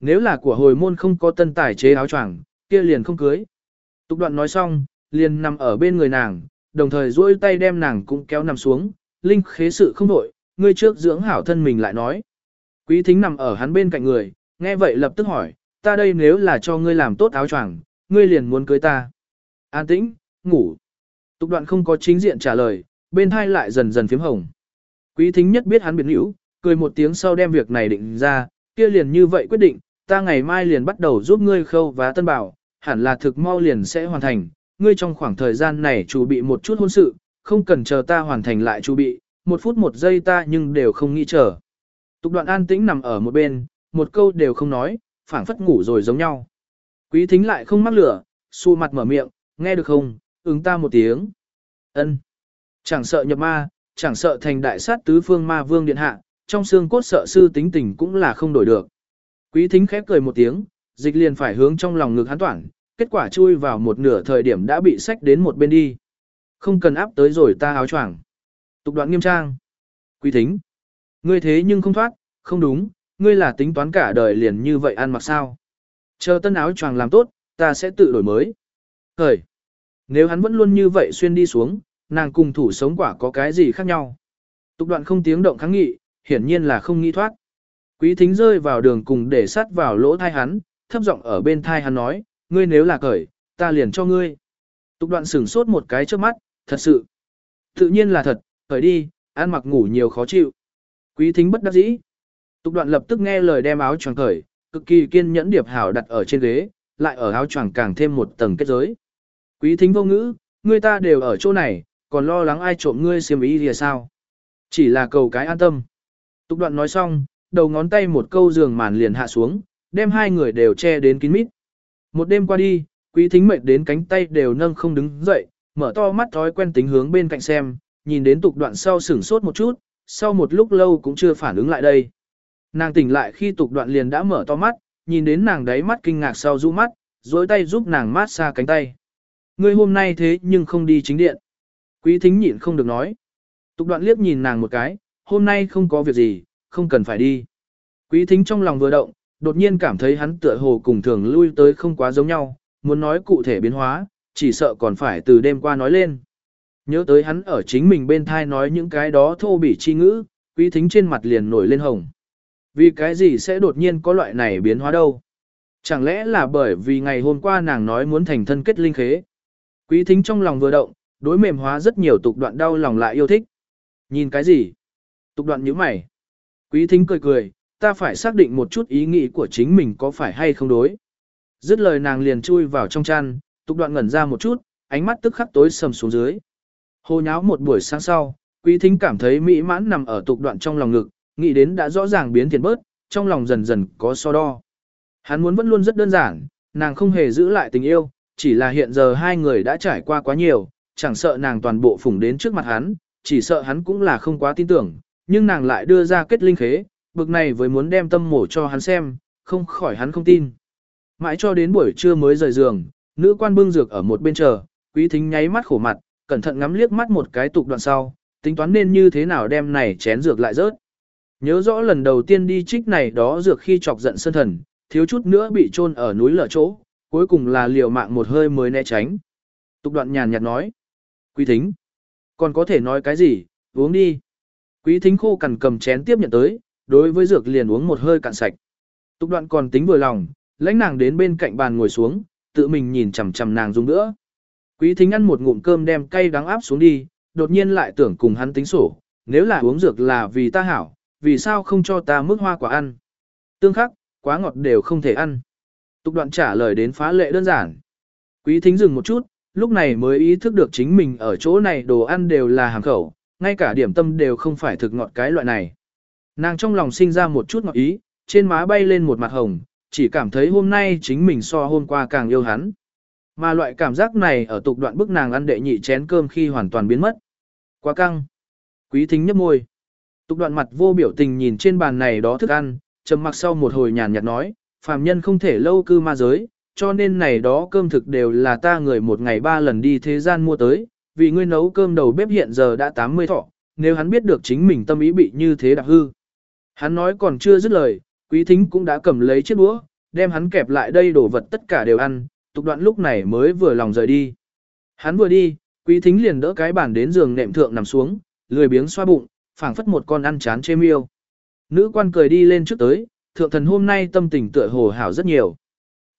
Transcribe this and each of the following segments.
nếu là của hồi môn không có tân tài chế áo choàng, kia liền không cưới. Tục đoạn nói xong, liền nằm ở bên người nàng, đồng thời duỗi tay đem nàng cũng kéo nằm xuống, linh khế sự không đổi, ngươi trước dưỡng hảo thân mình lại nói. Quý thính nằm ở hắn bên cạnh người, nghe vậy lập tức hỏi, ta đây nếu là cho ngươi làm tốt áo choàng, ngươi liền muốn cưới ta. An tĩnh, ngủ. Tục đoạn không có chính diện trả lời, bên thai lại dần dần phím hồng. Quý thính nhất biết hắn biệt hữu, cười một tiếng sau đem việc này định ra, kia liền như vậy quyết định, ta ngày mai liền bắt đầu giúp ngươi khâu và tân bảo, hẳn là thực mau liền sẽ hoàn thành, ngươi trong khoảng thời gian này chuẩn bị một chút hôn sự, không cần chờ ta hoàn thành lại chuẩn bị, một phút một giây ta nhưng đều không nghĩ chờ. Tục đoạn an tĩnh nằm ở một bên, một câu đều không nói, phảng phất ngủ rồi giống nhau. Quý thính lại không mắc lửa, xu mặt mở miệng, nghe được không, ứng ta một tiếng. ân Chẳng sợ nhập ma, chẳng sợ thành đại sát tứ phương ma vương điện hạ, trong xương cốt sợ sư tính tình cũng là không đổi được. Quý thính khép cười một tiếng, dịch liền phải hướng trong lòng ngực hắn toản, kết quả chui vào một nửa thời điểm đã bị sách đến một bên đi. Không cần áp tới rồi ta áo choàng. Tục đoạn nghiêm trang. Quý thính. Ngươi thế nhưng không thoát, không đúng, ngươi là tính toán cả đời liền như vậy ăn mặc sao. Chờ tân áo choàng làm tốt, ta sẽ tự đổi mới. Thời. Nếu hắn vẫn luôn như vậy xuyên đi xuống, nàng cùng thủ sống quả có cái gì khác nhau. Tục đoạn không tiếng động kháng nghị, hiển nhiên là không nghĩ thoát. Quý thính rơi vào đường cùng để sắt vào lỗ thai hắn, thấp giọng ở bên thai hắn nói, ngươi nếu là cởi, ta liền cho ngươi. Tục đoạn sửng sốt một cái trước mắt, thật sự. Tự nhiên là thật, cởi đi, ăn mặc ngủ nhiều khó chịu. Quý thính bất đắc dĩ. Tục đoạn lập tức nghe lời đem áo choàng cởi, cực kỳ kiên nhẫn điệp hảo đặt ở trên ghế, lại ở áo choàng càng thêm một tầng kết giới. Quý thính vô ngữ, người ta đều ở chỗ này, còn lo lắng ai trộm ngươi xiêm ý thì sao? Chỉ là cầu cái an tâm. Tục đoạn nói xong, đầu ngón tay một câu giường màn liền hạ xuống, đem hai người đều che đến kín mít. Một đêm qua đi, quý thính mệt đến cánh tay đều nâng không đứng dậy, mở to mắt thói quen tính hướng bên cạnh xem, nhìn đến tục đoạn sau sửng sốt một chút, sau một lúc lâu cũng chưa phản ứng lại đây. Nàng tỉnh lại khi tục đoạn liền đã mở to mắt, nhìn đến nàng đáy mắt kinh ngạc sau rũ mắt, dối tay giúp nàng mát xa cánh tay. Ngươi hôm nay thế nhưng không đi chính điện. Quý thính nhịn không được nói. Tục đoạn liếc nhìn nàng một cái, hôm nay không có việc gì, không cần phải đi. Quý thính trong lòng vừa động, đột nhiên cảm thấy hắn tựa hồ cùng thường lui tới không quá giống nhau, muốn nói cụ thể biến hóa, chỉ sợ còn phải từ đêm qua nói lên. Nhớ tới hắn ở chính mình bên thai nói những cái đó thô bỉ chi ngữ, quý thính trên mặt liền nổi lên hồng. Vì cái gì sẽ đột nhiên có loại này biến hóa đâu? Chẳng lẽ là bởi vì ngày hôm qua nàng nói muốn thành thân kết linh khế? Quý thính trong lòng vừa động, đối mềm hóa rất nhiều tục đoạn đau lòng lại yêu thích. Nhìn cái gì? Tục đoạn như mày. Quý thính cười cười, ta phải xác định một chút ý nghĩ của chính mình có phải hay không đối. Dứt lời nàng liền chui vào trong chăn, tục đoạn ngẩn ra một chút, ánh mắt tức khắc tối sầm xuống dưới. Hồ nháo một buổi sáng sau, quý thính cảm thấy mỹ mãn nằm ở tục đoạn trong lòng ngực, nghĩ đến đã rõ ràng biến thiện bớt, trong lòng dần dần có so đo. Hắn muốn vẫn luôn rất đơn giản, nàng không hề giữ lại tình yêu, chỉ là hiện giờ hai người đã trải qua quá nhiều, chẳng sợ nàng toàn bộ phủng đến trước mặt hắn, chỉ sợ hắn cũng là không quá tin tưởng, nhưng nàng lại đưa ra kết linh khế, bực này với muốn đem tâm mổ cho hắn xem, không khỏi hắn không tin. Mãi cho đến buổi trưa mới rời giường, nữ quan bưng dược ở một bên chờ, quý thính nháy mắt khổ mặt, cẩn thận ngắm liếc mắt một cái tục đoạn sau, tính toán nên như thế nào đem này chén dược lại rớt. Nhớ rõ lần đầu tiên đi trích này đó dược khi chọc giận sơn thần, thiếu chút nữa bị chôn ở núi lở chỗ, cuối cùng là liều mạng một hơi mới né tránh. Tục đoạn nhàn nhạt nói. Quý thính. Còn có thể nói cái gì, uống đi. Quý thính khô cằn cầm chén tiếp nhận tới, đối với dược liền uống một hơi cạn sạch. Tục đoạn còn tính vừa lòng, lãnh nàng đến bên cạnh bàn ngồi xuống, tự mình nhìn chằm chằm nàng dùng nữa. Quý thính ăn một ngụm cơm đem cay đắng áp xuống đi, đột nhiên lại tưởng cùng hắn tính sổ, nếu là uống dược là vì ta hảo, vì sao không cho ta mức hoa quả ăn. Tương khắc, quá ngọt đều không thể ăn. Tục đoạn trả lời đến phá lệ đơn giản. Quý thính dừng một chút, lúc này mới ý thức được chính mình ở chỗ này đồ ăn đều là hàng khẩu, ngay cả điểm tâm đều không phải thực ngọt cái loại này. Nàng trong lòng sinh ra một chút ngọt ý, trên má bay lên một mặt hồng, chỉ cảm thấy hôm nay chính mình so hôm qua càng yêu hắn. Mà loại cảm giác này ở tục đoạn bức nàng ăn đệ nhị chén cơm khi hoàn toàn biến mất. Quá căng. Quý thính nhấp môi. Tục đoạn mặt vô biểu tình nhìn trên bàn này đó thức ăn, trầm mặc sau một hồi nhàn nhạt nói, phàm nhân không thể lâu cư ma giới, cho nên này đó cơm thực đều là ta người một ngày ba lần đi thế gian mua tới, vì ngươi nấu cơm đầu bếp hiện giờ đã 80 thọ, nếu hắn biết được chính mình tâm ý bị như thế đặc hư. Hắn nói còn chưa dứt lời, quý thính cũng đã cầm lấy chiếc đũa, đem hắn kẹp lại đây đổ vật tất cả đều ăn, tục đoạn lúc này mới vừa lòng rời đi. Hắn vừa đi, quý thính liền đỡ cái bàn đến giường nệm thượng nằm xuống, lười biếng xoa bụng, phảng phất một con ăn chán chê miêu. Nữ quan cười đi lên trước tới, thượng thần hôm nay tâm tình tựa hồ hảo rất nhiều.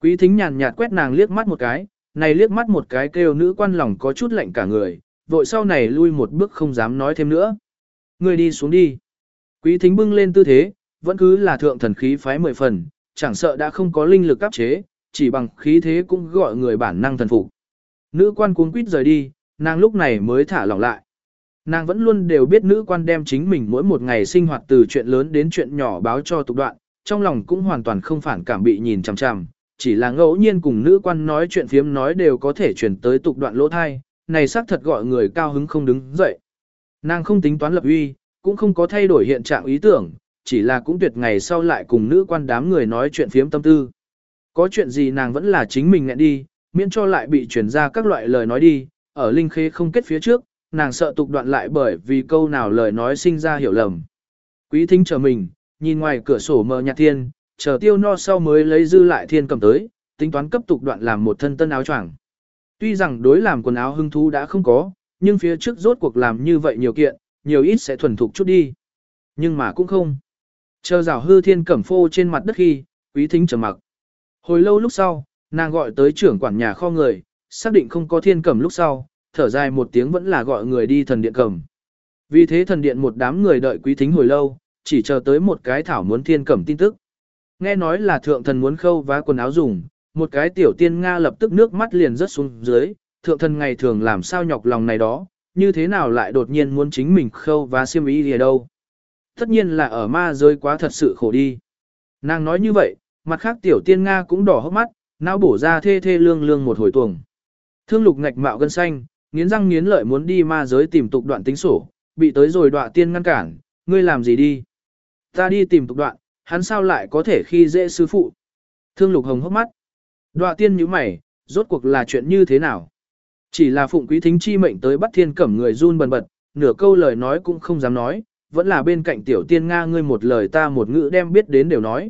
Quý thính nhàn nhạt quét nàng liếc mắt một cái, này liếc mắt một cái kêu nữ quan lòng có chút lạnh cả người, vội sau này lui một bước không dám nói thêm nữa. Người đi xuống đi. Quý thính bưng lên tư thế, vẫn cứ là thượng thần khí phái mười phần, chẳng sợ đã không có linh lực áp chế, chỉ bằng khí thế cũng gọi người bản năng thần phục. Nữ quan cuống quýt rời đi, nàng lúc này mới thả lỏng lại. Nàng vẫn luôn đều biết nữ quan đem chính mình mỗi một ngày sinh hoạt từ chuyện lớn đến chuyện nhỏ báo cho tục đoạn, trong lòng cũng hoàn toàn không phản cảm bị nhìn chằm chằm, chỉ là ngẫu nhiên cùng nữ quan nói chuyện phiếm nói đều có thể chuyển tới tục đoạn lỗ thai, này xác thật gọi người cao hứng không đứng dậy. Nàng không tính toán lập uy, cũng không có thay đổi hiện trạng ý tưởng, chỉ là cũng tuyệt ngày sau lại cùng nữ quan đám người nói chuyện phiếm tâm tư. Có chuyện gì nàng vẫn là chính mình ngẹn đi, miễn cho lại bị chuyển ra các loại lời nói đi, ở linh khê không kết phía trước, nàng sợ tục đoạn lại bởi vì câu nào lời nói sinh ra hiểu lầm. Quý thính chờ mình, nhìn ngoài cửa sổ mờ nhạt thiên, chờ tiêu no sau mới lấy dư lại thiên cầm tới, tính toán cấp tục đoạn làm một thân tân áo choàng. Tuy rằng đối làm quần áo hưng thú đã không có, nhưng phía trước rốt cuộc làm như vậy nhiều kiện, nhiều ít sẽ thuần thục chút đi. Nhưng mà cũng không. Chờ rào hư thiên cẩm phô trên mặt đất khi, quý thính trầm mặc. Hồi lâu lúc sau, nàng gọi tới trưởng quản nhà kho người, xác định không có thiên cẩm lúc sau, thở dài một tiếng vẫn là gọi người đi thần điện cẩm. Vì thế thần điện một đám người đợi quý thính hồi lâu, chỉ chờ tới một cái thảo muốn thiên cẩm tin tức. Nghe nói là thượng thần muốn khâu vá quần áo dùng, một cái tiểu tiên Nga lập tức nước mắt liền rớt xuống dưới, thượng thần ngày thường làm sao nhọc lòng này đó, như thế nào lại đột nhiên muốn chính mình khâu vá xiêm y gì đâu. Tất nhiên là ở ma rơi quá thật sự khổ đi. Nàng nói như vậy, mặt khác tiểu tiên Nga cũng đỏ hốc mắt, não bổ ra thê thê lương lương một hồi tuồng. Thương lục ngạch mạo gân xanh, nghiến răng nghiến lợi muốn đi ma giới tìm tục đoạn tính sổ, bị tới rồi đọa tiên ngăn cản, ngươi làm gì đi? Ta đi tìm tục đoạn, hắn sao lại có thể khi dễ sư phụ? Thương lục hồng hốc mắt. Đoạ tiên như mày, rốt cuộc là chuyện như thế nào? Chỉ là phụng quý thính chi mệnh tới bắt thiên cẩm người run bần bật, nửa câu lời nói cũng không dám nói, vẫn là bên cạnh tiểu tiên Nga ngươi một lời ta một ngữ đem biết đến đều nói.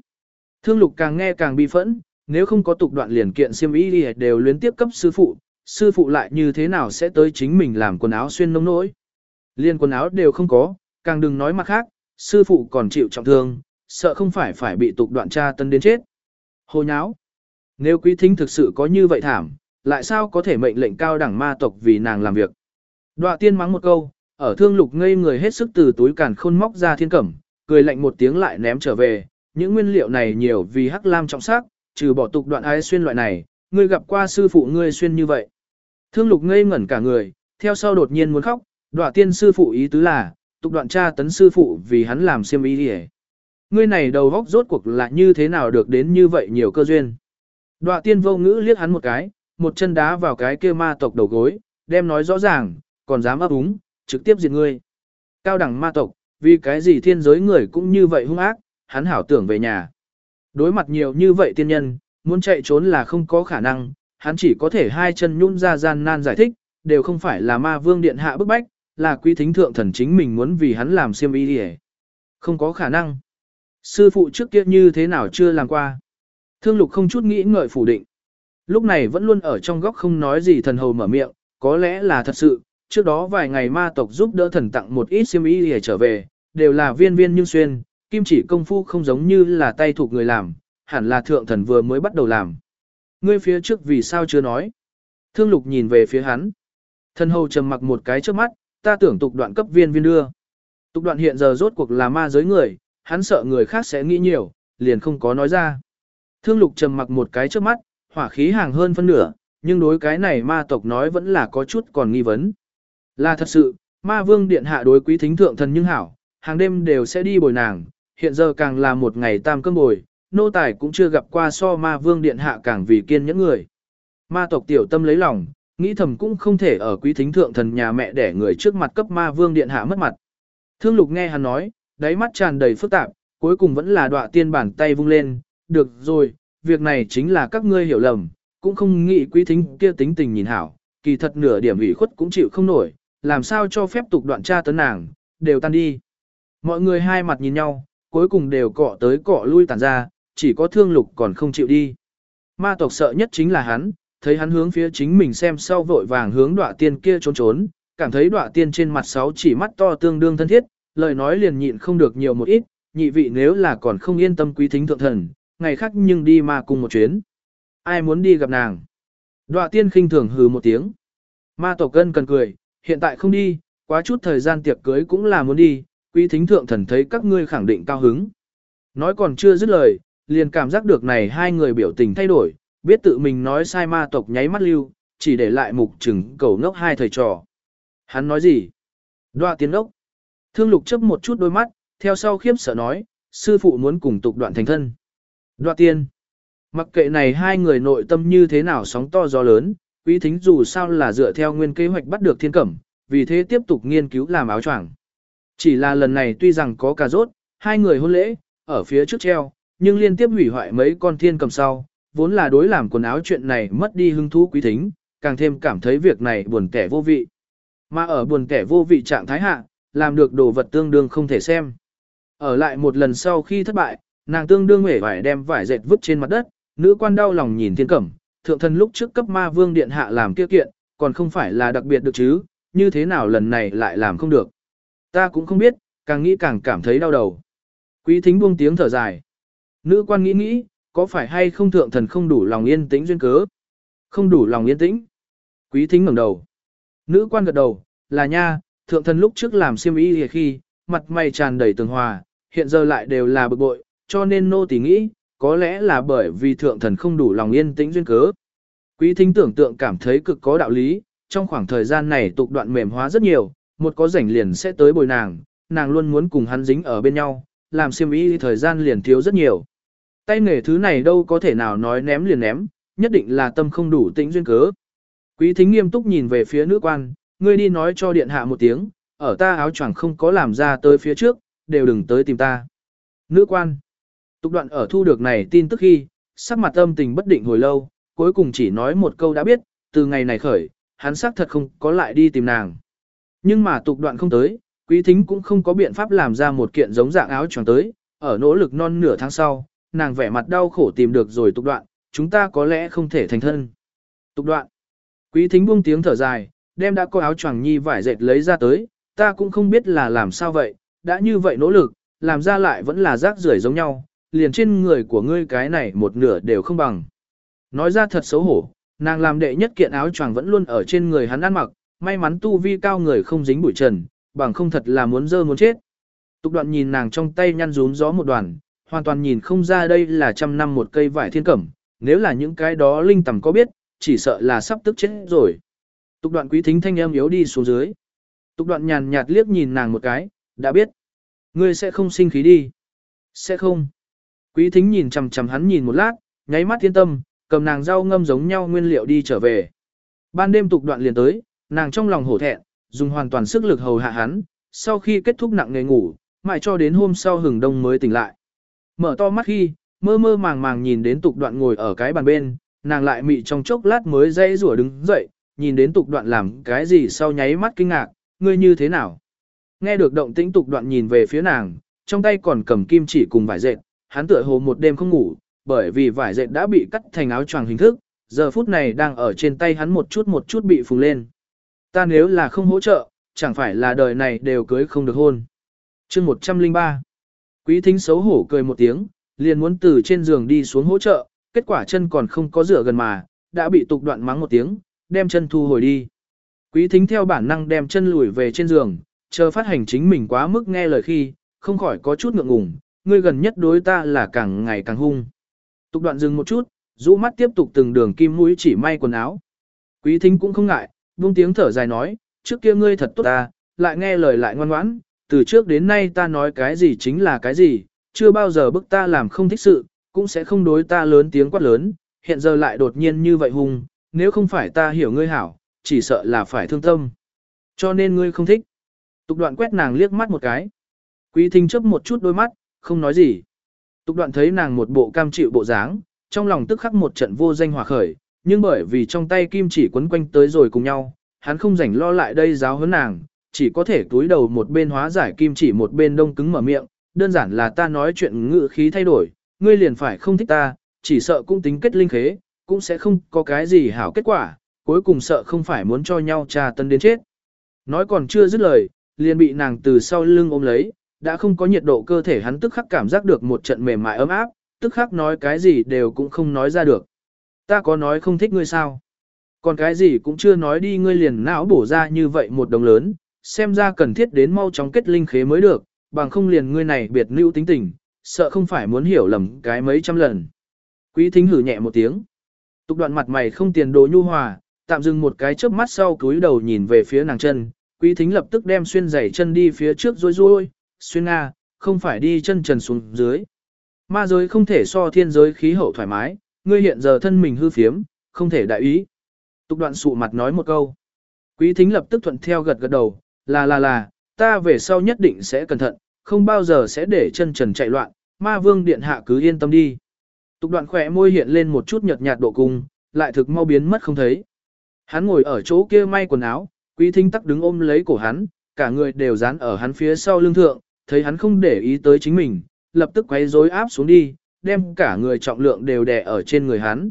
Thương lục càng nghe càng bi phẫn, nếu không có tục đoạn liền kiện siêm ý đi đều luyến tiếp cấp sư phụ, sư phụ lại như thế nào sẽ tới chính mình làm quần áo xuyên nông nỗi. Liên quần áo đều không có, càng đừng nói mặt khác, sư phụ còn chịu trọng thương, sợ không phải phải bị tục đoạn tra tân đến chết. Hồ nháo. Nếu quý thính thực sự có như vậy thảm, lại sao có thể mệnh lệnh cao đẳng ma tộc vì nàng làm việc. Đoạ tiên mắng một câu, ở thương lục ngây người hết sức từ túi càn khôn móc ra thiên cẩm, cười lạnh một tiếng lại ném trở về, những nguyên liệu này nhiều vì hắc lam trọng sắc, trừ bỏ tục đoạn ái xuyên loại này, ngươi gặp qua sư phụ ngươi xuyên như vậy. Thương lục ngây ngẩn cả người, theo sau đột nhiên muốn khóc, đoạ tiên sư phụ ý tứ là, tục đoạn cha tấn sư phụ vì hắn làm siêm ý hề. Ngươi này đầu góc rốt cuộc là như thế nào được đến như vậy nhiều cơ duyên. Đoạ tiên vô ngữ liếc hắn một cái, một chân đá vào cái kia ma tộc đầu gối, đem nói rõ ràng, còn dám ấp úng, trực tiếp diệt ngươi. Cao đẳng ma tộc, vì cái gì thiên giới người cũng như vậy hung ác, hắn hảo tưởng về nhà. Đối mặt nhiều như vậy tiên nhân, muốn chạy trốn là không có khả năng, hắn chỉ có thể hai chân nhún ra gian nan giải thích, đều không phải là ma vương điện hạ bức bách, là quý thính thượng thần chính mình muốn vì hắn làm siêm y đi Không có khả năng. Sư phụ trước kia như thế nào chưa làm qua. Thương lục không chút nghĩ ngợi phủ định. Lúc này vẫn luôn ở trong góc không nói gì thần hầu mở miệng, có lẽ là thật sự, trước đó vài ngày ma tộc giúp đỡ thần tặng một ít siêm y để trở về, đều là viên viên nhưng xuyên, kim chỉ công phu không giống như là tay thuộc người làm, hẳn là thượng thần vừa mới bắt đầu làm. Ngươi phía trước vì sao chưa nói? Thương lục nhìn về phía hắn. Thần hầu trầm mặc một cái trước mắt, ta tưởng tục đoạn cấp viên viên đưa. Tục đoạn hiện giờ rốt cuộc là ma giới người, hắn sợ người khác sẽ nghĩ nhiều, liền không có nói ra. Thương lục trầm mặc một cái trước mắt, hỏa khí hàng hơn phân nửa, nhưng đối cái này ma tộc nói vẫn là có chút còn nghi vấn. Là thật sự, ma vương điện hạ đối quý thính thượng thần nhưng hảo, hàng đêm đều sẽ đi bồi nàng, hiện giờ càng là một ngày tam cơm bồi, nô tài cũng chưa gặp qua so ma vương điện hạ càng vì kiên những người. Ma tộc tiểu tâm lấy lòng, nghĩ thầm cũng không thể ở quý thính thượng thần nhà mẹ để người trước mặt cấp ma vương điện hạ mất mặt. Thương lục nghe hắn nói, đáy mắt tràn đầy phức tạp, cuối cùng vẫn là đọa tiên bản tay vung lên, được rồi, việc này chính là các ngươi hiểu lầm, cũng không nghĩ quý thính kia tính tình nhìn hảo, kỳ thật nửa điểm ủy khuất cũng chịu không nổi, làm sao cho phép tục đoạn tra tấn nàng, đều tan đi. Mọi người hai mặt nhìn nhau, cuối cùng đều cọ tới cọ lui tàn ra, chỉ có thương lục còn không chịu đi. Ma tộc sợ nhất chính là hắn, thấy hắn hướng phía chính mình xem sau vội vàng hướng đọa tiên kia trốn trốn, cảm thấy đọa tiên trên mặt sáu chỉ mắt to tương đương thân thiết, lời nói liền nhịn không được nhiều một ít, nhị vị nếu là còn không yên tâm quý thính thượng thần, ngày khác nhưng đi ma cùng một chuyến. Ai muốn đi gặp nàng? đoạ tiên khinh thường hừ một tiếng. Ma tộc cân cần cười, hiện tại không đi, quá chút thời gian tiệc cưới cũng là muốn đi, quý thính thượng thần thấy các ngươi khẳng định cao hứng. Nói còn chưa dứt lời, liền cảm giác được này hai người biểu tình thay đổi, biết tự mình nói sai ma tộc nháy mắt lưu, chỉ để lại mục trừng cầu ngốc hai thầy trò. Hắn nói gì? Đoạ tiến ngốc. Thương lục chấp một chút đôi mắt, theo sau khiếp sợ nói, sư phụ muốn cùng tục đoạn thành thân. đoạn tiên. Mặc kệ này hai người nội tâm như thế nào sóng to gió lớn, quý thính dù sao là dựa theo nguyên kế hoạch bắt được thiên cẩm, vì thế tiếp tục nghiên cứu làm áo choàng. Chỉ là lần này tuy rằng có cà rốt, hai người hôn lễ, ở phía trước treo, nhưng liên tiếp hủy hoại mấy con thiên cầm sau, vốn là đối làm quần áo chuyện này mất đi hứng thú quý thính, càng thêm cảm thấy việc này buồn kẻ vô vị. Mà ở buồn kẻ vô vị trạng thái hạ, làm được đồ vật tương đương không thể xem. Ở lại một lần sau khi thất bại, nàng tương đương hể vải đem vải dệt vứt trên mặt đất, nữ quan đau lòng nhìn thiên cẩm, thượng thần lúc trước cấp ma vương điện hạ làm kia kiện, còn không phải là đặc biệt được chứ, như thế nào lần này lại làm không được. Ta cũng không biết, càng nghĩ càng cảm thấy đau đầu. Quý thính buông tiếng thở dài. Nữ quan nghĩ nghĩ, có phải hay không thượng thần không đủ lòng yên tĩnh duyên cớ? Không đủ lòng yên tĩnh. Quý thính ngẩng đầu. Nữ quan gật đầu, là nha, thượng thần lúc trước làm siêm ý khi, mặt mày tràn đầy tường hòa, hiện giờ lại đều là bực bội, cho nên nô tỳ nghĩ, có lẽ là bởi vì thượng thần không đủ lòng yên tĩnh duyên cớ. Quý thính tưởng tượng cảm thấy cực có đạo lý, trong khoảng thời gian này tục đoạn mềm hóa rất nhiều, một có rảnh liền sẽ tới bồi nàng, nàng luôn muốn cùng hắn dính ở bên nhau, làm siêm ý thời gian liền thiếu rất nhiều. Tay nghề thứ này đâu có thể nào nói ném liền ném, nhất định là tâm không đủ tĩnh duyên cớ. Quý thính nghiêm túc nhìn về phía nữ quan, ngươi đi nói cho điện hạ một tiếng, ở ta áo choàng không có làm ra tới phía trước, đều đừng tới tìm ta. Nữ quan. Tục đoạn ở thu được này tin tức khi, sắc mặt âm tình bất định hồi lâu, cuối cùng chỉ nói một câu đã biết, từ ngày này khởi, hắn xác thật không có lại đi tìm nàng. Nhưng mà tục đoạn không tới, quý thính cũng không có biện pháp làm ra một kiện giống dạng áo choàng tới, ở nỗ lực non nửa tháng sau, nàng vẻ mặt đau khổ tìm được rồi tục đoạn, chúng ta có lẽ không thể thành thân. Tục đoạn. Quý thính buông tiếng thở dài, đem đã có áo choàng nhi vải dệt lấy ra tới, ta cũng không biết là làm sao vậy, đã như vậy nỗ lực, làm ra lại vẫn là rác rưởi giống nhau, liền trên người của ngươi cái này một nửa đều không bằng. Nói ra thật xấu hổ, nàng làm đệ nhất kiện áo choàng vẫn luôn ở trên người hắn ăn mặc, may mắn tu vi cao người không dính bụi trần, bằng không thật là muốn dơ muốn chết. Tục đoạn nhìn nàng trong tay nhăn rún gió một đoàn, hoàn toàn nhìn không ra đây là trăm năm một cây vải thiên cẩm, nếu là những cái đó linh tầm có biết, chỉ sợ là sắp tức chết rồi. Tục đoạn quý thính thanh âm yếu đi xuống dưới. Tục đoạn nhàn nhạt liếc nhìn nàng một cái, đã biết. Ngươi sẽ không sinh khí đi. Sẽ không. Quý thính nhìn chầm chầm hắn nhìn một lát, nháy mắt thiên tâm, cầm nàng rau ngâm giống nhau nguyên liệu đi trở về. Ban đêm tục đoạn liền tới, nàng trong lòng hổ thẹn, dùng hoàn toàn sức lực hầu hạ hắn, sau khi kết thúc nặng nghề ngủ, mãi cho đến hôm sau hừng đông mới tỉnh lại. Mở to mắt khi, mơ mơ màng màng nhìn đến tục đoạn ngồi ở cái bàn bên, nàng lại mị trong chốc lát mới dây rủa đứng dậy, nhìn đến tục đoạn làm cái gì sau nháy mắt kinh ngạc, ngươi như thế nào? Nghe được động tĩnh tục đoạn nhìn về phía nàng, trong tay còn cầm kim chỉ cùng vải dệt, hắn tựa hồ một đêm không ngủ, bởi vì vải dệt đã bị cắt thành áo choàng hình thức, giờ phút này đang ở trên tay hắn một chút một chút bị phùng lên. Ta nếu là không hỗ trợ, chẳng phải là đời này đều cưới không được hôn. chương 103 Quý thính xấu hổ cười một tiếng, liền muốn từ trên giường đi xuống hỗ trợ, kết quả chân còn không có rửa gần mà, đã bị tục đoạn mắng một tiếng, đem chân thu hồi đi. Quý thính theo bản năng đem chân lùi về trên giường, chờ phát hành chính mình quá mức nghe lời khi, không khỏi có chút ngượng ngùng, ngươi gần nhất đối ta là càng ngày càng hung. Tục đoạn dừng một chút, rũ mắt tiếp tục từng đường kim mũi chỉ may quần áo. Quý thính cũng không ngại, buông tiếng thở dài nói, trước kia ngươi thật tốt ta, lại nghe lời lại ngoan ngoãn, từ trước đến nay ta nói cái gì chính là cái gì, chưa bao giờ bức ta làm không thích sự, cũng sẽ không đối ta lớn tiếng quát lớn, hiện giờ lại đột nhiên như vậy hung, nếu không phải ta hiểu ngươi hảo, chỉ sợ là phải thương tâm. Cho nên ngươi không thích. Tục đoạn quét nàng liếc mắt một cái. Quý thính chấp một chút đôi mắt, không nói gì. Tục đoạn thấy nàng một bộ cam chịu bộ dáng, trong lòng tức khắc một trận vô danh hòa khởi, nhưng bởi vì trong tay kim chỉ quấn quanh tới rồi cùng nhau, hắn không rảnh lo lại đây giáo huấn nàng, chỉ có thể túi đầu một bên hóa giải kim chỉ một bên đông cứng mở miệng, đơn giản là ta nói chuyện ngữ khí thay đổi, ngươi liền phải không thích ta, chỉ sợ cũng tính kết linh khế, cũng sẽ không có cái gì hảo kết quả, cuối cùng sợ không phải muốn cho nhau trà tân đến chết. Nói còn chưa dứt lời, liền bị nàng từ sau lưng ôm lấy, đã không có nhiệt độ cơ thể hắn tức khắc cảm giác được một trận mềm mại ấm áp, tức khắc nói cái gì đều cũng không nói ra được. Ta có nói không thích ngươi sao? Còn cái gì cũng chưa nói đi ngươi liền não bổ ra như vậy một đồng lớn, xem ra cần thiết đến mau chóng kết linh khế mới được, bằng không liền ngươi này biệt lưu tính tình, sợ không phải muốn hiểu lầm cái mấy trăm lần. Quý thính hử nhẹ một tiếng. Tục đoạn mặt mày không tiền đồ nhu hòa, tạm dừng một cái chớp mắt sau cúi đầu nhìn về phía nàng chân, quý thính lập tức đem xuyên giày chân đi phía trước rối rối, xuyên Nga, không phải đi chân trần xuống dưới. Ma giới không thể so thiên giới khí hậu thoải mái, ngươi hiện giờ thân mình hư phiếm, không thể đại ý. Tục đoạn sụ mặt nói một câu. Quý thính lập tức thuận theo gật gật đầu, là là là, ta về sau nhất định sẽ cẩn thận, không bao giờ sẽ để chân trần chạy loạn, ma vương điện hạ cứ yên tâm đi. Tục đoạn khỏe môi hiện lên một chút nhợt nhạt độ cung, lại thực mau biến mất không thấy. Hắn ngồi ở chỗ kia may quần áo, quý thính tắc đứng ôm lấy cổ hắn, cả người đều dán ở hắn phía sau lưng thượng, thấy hắn không để ý tới chính mình, lập tức quay rối áp xuống đi, đem cả người trọng lượng đều đè ở trên người hắn.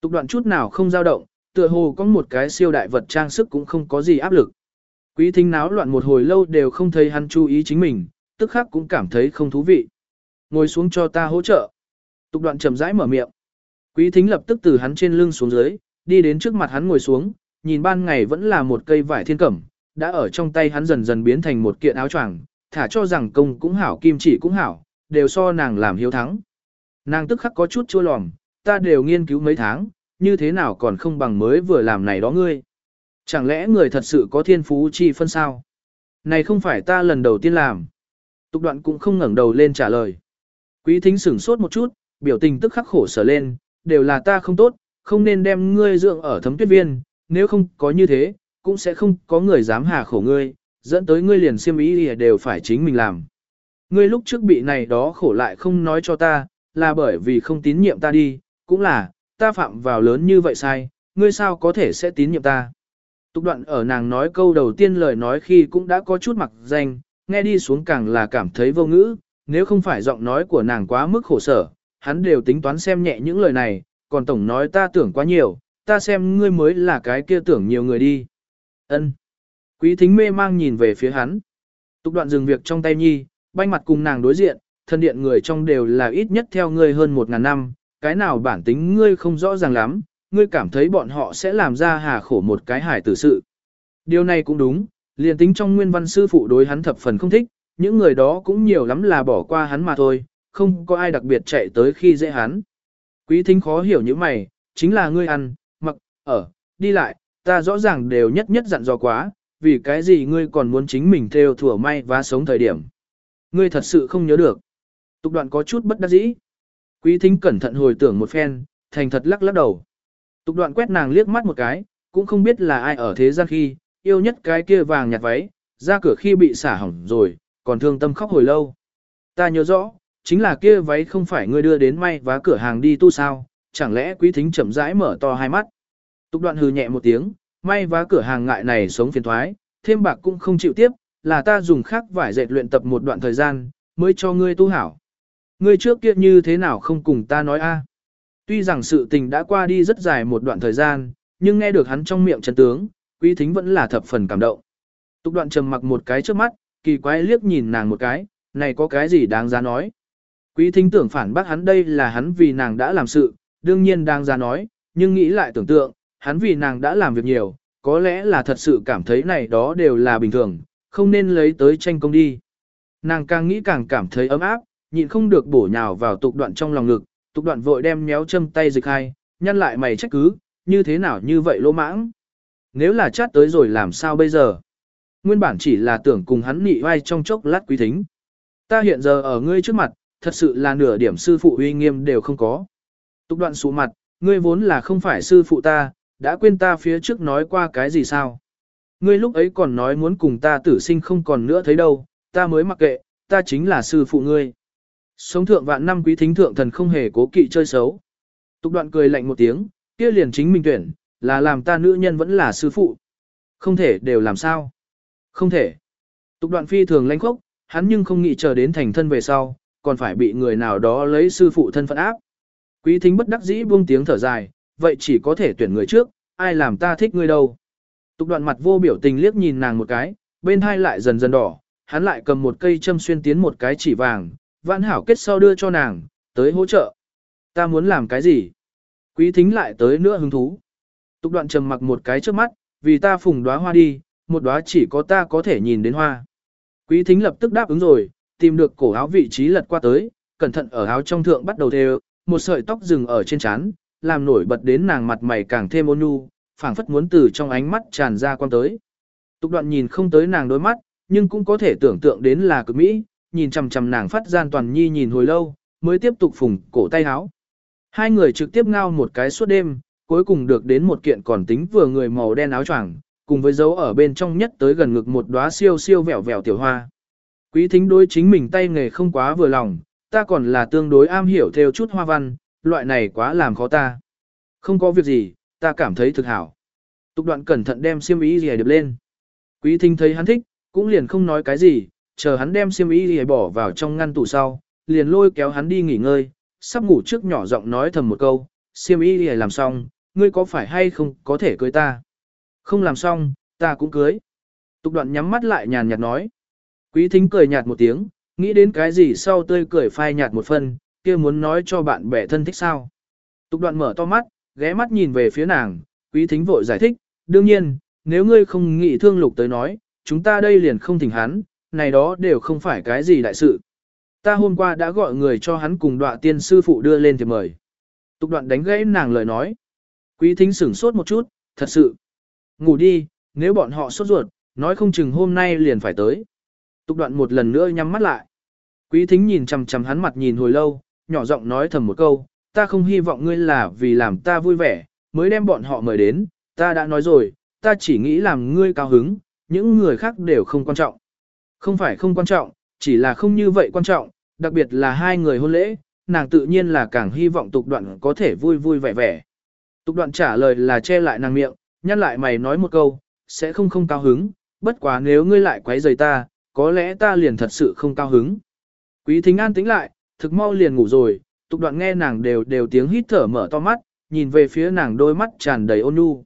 Tục đoạn chút nào không dao động, tựa hồ có một cái siêu đại vật trang sức cũng không có gì áp lực. Quý thính náo loạn một hồi lâu đều không thấy hắn chú ý chính mình, tức khắc cũng cảm thấy không thú vị. Ngồi xuống cho ta hỗ trợ. Tục đoạn chậm rãi mở miệng. Quý thính lập tức từ hắn trên lưng xuống dưới, đi đến trước mặt hắn ngồi xuống, nhìn ban ngày vẫn là một cây vải thiên cẩm, đã ở trong tay hắn dần dần biến thành một kiện áo choàng, thả cho rằng công cũng hảo kim chỉ cũng hảo, đều so nàng làm hiếu thắng. Nàng tức khắc có chút chua lòm, ta đều nghiên cứu mấy tháng, như thế nào còn không bằng mới vừa làm này đó ngươi. Chẳng lẽ người thật sự có thiên phú chi phân sao? Này không phải ta lần đầu tiên làm. Tục đoạn cũng không ngẩng đầu lên trả lời. Quý thính sửng sốt một chút, biểu tình tức khắc khổ sở lên, đều là ta không tốt, không nên đem ngươi dưỡng ở thấm tuyết viên, nếu không có như thế, cũng sẽ không có người dám hà khổ ngươi, dẫn tới ngươi liền siêm ý đều phải chính mình làm. Ngươi lúc trước bị này đó khổ lại không nói cho ta, là bởi vì không tín nhiệm ta đi, cũng là, ta phạm vào lớn như vậy sai, ngươi sao có thể sẽ tín nhiệm ta. Tục đoạn ở nàng nói câu đầu tiên lời nói khi cũng đã có chút mặc danh, nghe đi xuống càng là cảm thấy vô ngữ, nếu không phải giọng nói của nàng quá mức khổ sở, hắn đều tính toán xem nhẹ những lời này, còn tổng nói ta tưởng quá nhiều, ta xem ngươi mới là cái kia tưởng nhiều người đi. Ân. Quý thính mê mang nhìn về phía hắn. Tục đoạn dừng việc trong tay nhi, banh mặt cùng nàng đối diện, thân điện người trong đều là ít nhất theo ngươi hơn một ngàn năm, cái nào bản tính ngươi không rõ ràng lắm, ngươi cảm thấy bọn họ sẽ làm ra hà khổ một cái hải tử sự. Điều này cũng đúng, liền tính trong nguyên văn sư phụ đối hắn thập phần không thích, những người đó cũng nhiều lắm là bỏ qua hắn mà thôi, không có ai đặc biệt chạy tới khi dễ hắn. Quý thính khó hiểu như mày, chính là ngươi ăn, mặc, ở, đi lại, ta rõ ràng đều nhất nhất dặn dò quá, vì cái gì ngươi còn muốn chính mình theo thủa may và sống thời điểm. Ngươi thật sự không nhớ được. Tục đoạn có chút bất đắc dĩ. Quý thính cẩn thận hồi tưởng một phen, thành thật lắc lắc đầu. Tục đoạn quét nàng liếc mắt một cái, cũng không biết là ai ở thế gian khi, yêu nhất cái kia vàng nhạt váy, ra cửa khi bị xả hỏng rồi, còn thương tâm khóc hồi lâu. Ta nhớ rõ, chính là kia váy không phải ngươi đưa đến may vá cửa hàng đi tu sao, chẳng lẽ quý thính chậm rãi mở to hai mắt. Tục đoạn hừ nhẹ một tiếng, may vá cửa hàng ngại này sống phiền thoái, thêm bạc cũng không chịu tiếp, là ta dùng khác vải dệt luyện tập một đoạn thời gian, mới cho ngươi tu hảo. Ngươi trước kia như thế nào không cùng ta nói a? Tuy rằng sự tình đã qua đi rất dài một đoạn thời gian, nhưng nghe được hắn trong miệng chân tướng, quý thính vẫn là thập phần cảm động. Tục đoạn trầm mặc một cái trước mắt, kỳ quái liếc nhìn nàng một cái, này có cái gì đáng giá nói. Quý thính tưởng phản bác hắn đây là hắn vì nàng đã làm sự, đương nhiên đang ra nói, nhưng nghĩ lại tưởng tượng, hắn vì nàng đã làm việc nhiều, có lẽ là thật sự cảm thấy này đó đều là bình thường, không nên lấy tới tranh công đi. Nàng càng nghĩ càng cảm thấy ấm áp, nhịn không được bổ nhào vào tục đoạn trong lòng ngực, tục đoạn vội đem méo châm tay dịch hai, nhăn lại mày trách cứ, như thế nào như vậy lỗ mãng. Nếu là chát tới rồi làm sao bây giờ? Nguyên bản chỉ là tưởng cùng hắn nị vai trong chốc lát quý thính. Ta hiện giờ ở ngươi trước mặt, thật sự là nửa điểm sư phụ uy nghiêm đều không có. Tục đoạn sụ mặt, ngươi vốn là không phải sư phụ ta, đã quên ta phía trước nói qua cái gì sao? Ngươi lúc ấy còn nói muốn cùng ta tử sinh không còn nữa thấy đâu, ta mới mặc kệ, ta chính là sư phụ ngươi. Sống thượng vạn năm quý thính thượng thần không hề cố kỵ chơi xấu. Tục đoạn cười lạnh một tiếng, kia liền chính mình tuyển, là làm ta nữ nhân vẫn là sư phụ. Không thể đều làm sao. Không thể. Tục đoạn phi thường lãnh khốc, hắn nhưng không nghĩ chờ đến thành thân về sau, còn phải bị người nào đó lấy sư phụ thân phận áp. Quý thính bất đắc dĩ buông tiếng thở dài, vậy chỉ có thể tuyển người trước, ai làm ta thích ngươi đâu. Tục đoạn mặt vô biểu tình liếc nhìn nàng một cái, bên hai lại dần dần đỏ, hắn lại cầm một cây châm xuyên tiến một cái chỉ vàng, vãn hảo kết sau đưa cho nàng, tới hỗ trợ. Ta muốn làm cái gì? Quý thính lại tới nữa hứng thú. Tục đoạn trầm mặc một cái trước mắt, vì ta phùng đóa hoa đi, một đóa chỉ có ta có thể nhìn đến hoa. Quý thính lập tức đáp ứng rồi, tìm được cổ áo vị trí lật qua tới, cẩn thận ở áo trong thượng bắt đầu thêu, một sợi tóc dừng ở trên trán, làm nổi bật đến nàng mặt mày càng thêm ôn nhu, phảng phất muốn từ trong ánh mắt tràn ra quan tới. Tục đoạn nhìn không tới nàng đôi mắt, nhưng cũng có thể tưởng tượng đến là cực mỹ, nhìn chằm chằm nàng phát gian toàn nhi nhìn hồi lâu, mới tiếp tục phùng cổ tay áo. Hai người trực tiếp ngao một cái suốt đêm, cuối cùng được đến một kiện còn tính vừa người màu đen áo choàng, cùng với dấu ở bên trong nhất tới gần ngực một đóa siêu siêu vẹo vẹo tiểu hoa. Quý thính đối chính mình tay nghề không quá vừa lòng, ta còn là tương đối am hiểu theo chút hoa văn, loại này quá làm khó ta. Không có việc gì, ta cảm thấy thực hảo. Tục đoạn cẩn thận đem xiêm y gì điệp lên. Quý thính thấy hắn thích, cũng liền không nói cái gì, chờ hắn đem xiêm y gì bỏ vào trong ngăn tủ sau, liền lôi kéo hắn đi nghỉ ngơi, sắp ngủ trước nhỏ giọng nói thầm một câu, xiêm y gì làm xong, ngươi có phải hay không có thể cưới ta? Không làm xong, ta cũng cưới. Tục đoạn nhắm mắt lại nhàn nhạt nói. Quý thính cười nhạt một tiếng, nghĩ đến cái gì sau tươi cười phai nhạt một phần, kia muốn nói cho bạn bè thân thích sao. Tục đoạn mở to mắt, ghé mắt nhìn về phía nàng, quý thính vội giải thích, đương nhiên, nếu ngươi không nghĩ thương lục tới nói, chúng ta đây liền không thỉnh hắn, này đó đều không phải cái gì đại sự. Ta hôm qua đã gọi người cho hắn cùng đọa tiên sư phụ đưa lên thì mời. Tục đoạn đánh gãy nàng lời nói. Quý thính sửng sốt một chút, thật sự. Ngủ đi, nếu bọn họ sốt ruột, nói không chừng hôm nay liền phải tới. Tục đoạn một lần nữa nhắm mắt lại. Quý thính nhìn chằm chằm hắn mặt nhìn hồi lâu, nhỏ giọng nói thầm một câu, ta không hy vọng ngươi là vì làm ta vui vẻ, mới đem bọn họ mời đến, ta đã nói rồi, ta chỉ nghĩ làm ngươi cao hứng, những người khác đều không quan trọng. Không phải không quan trọng, chỉ là không như vậy quan trọng, đặc biệt là hai người hôn lễ, nàng tự nhiên là càng hy vọng tục đoạn có thể vui vui vẻ vẻ. Tục đoạn trả lời là che lại nàng miệng, nhắc lại mày nói một câu, sẽ không không cao hứng, bất quá nếu ngươi lại quấy rầy ta, có lẽ ta liền thật sự không cao hứng. Quý thính an tính lại, thực mau liền ngủ rồi, tục đoạn nghe nàng đều đều tiếng hít thở mở to mắt, nhìn về phía nàng đôi mắt tràn đầy ôn nhu.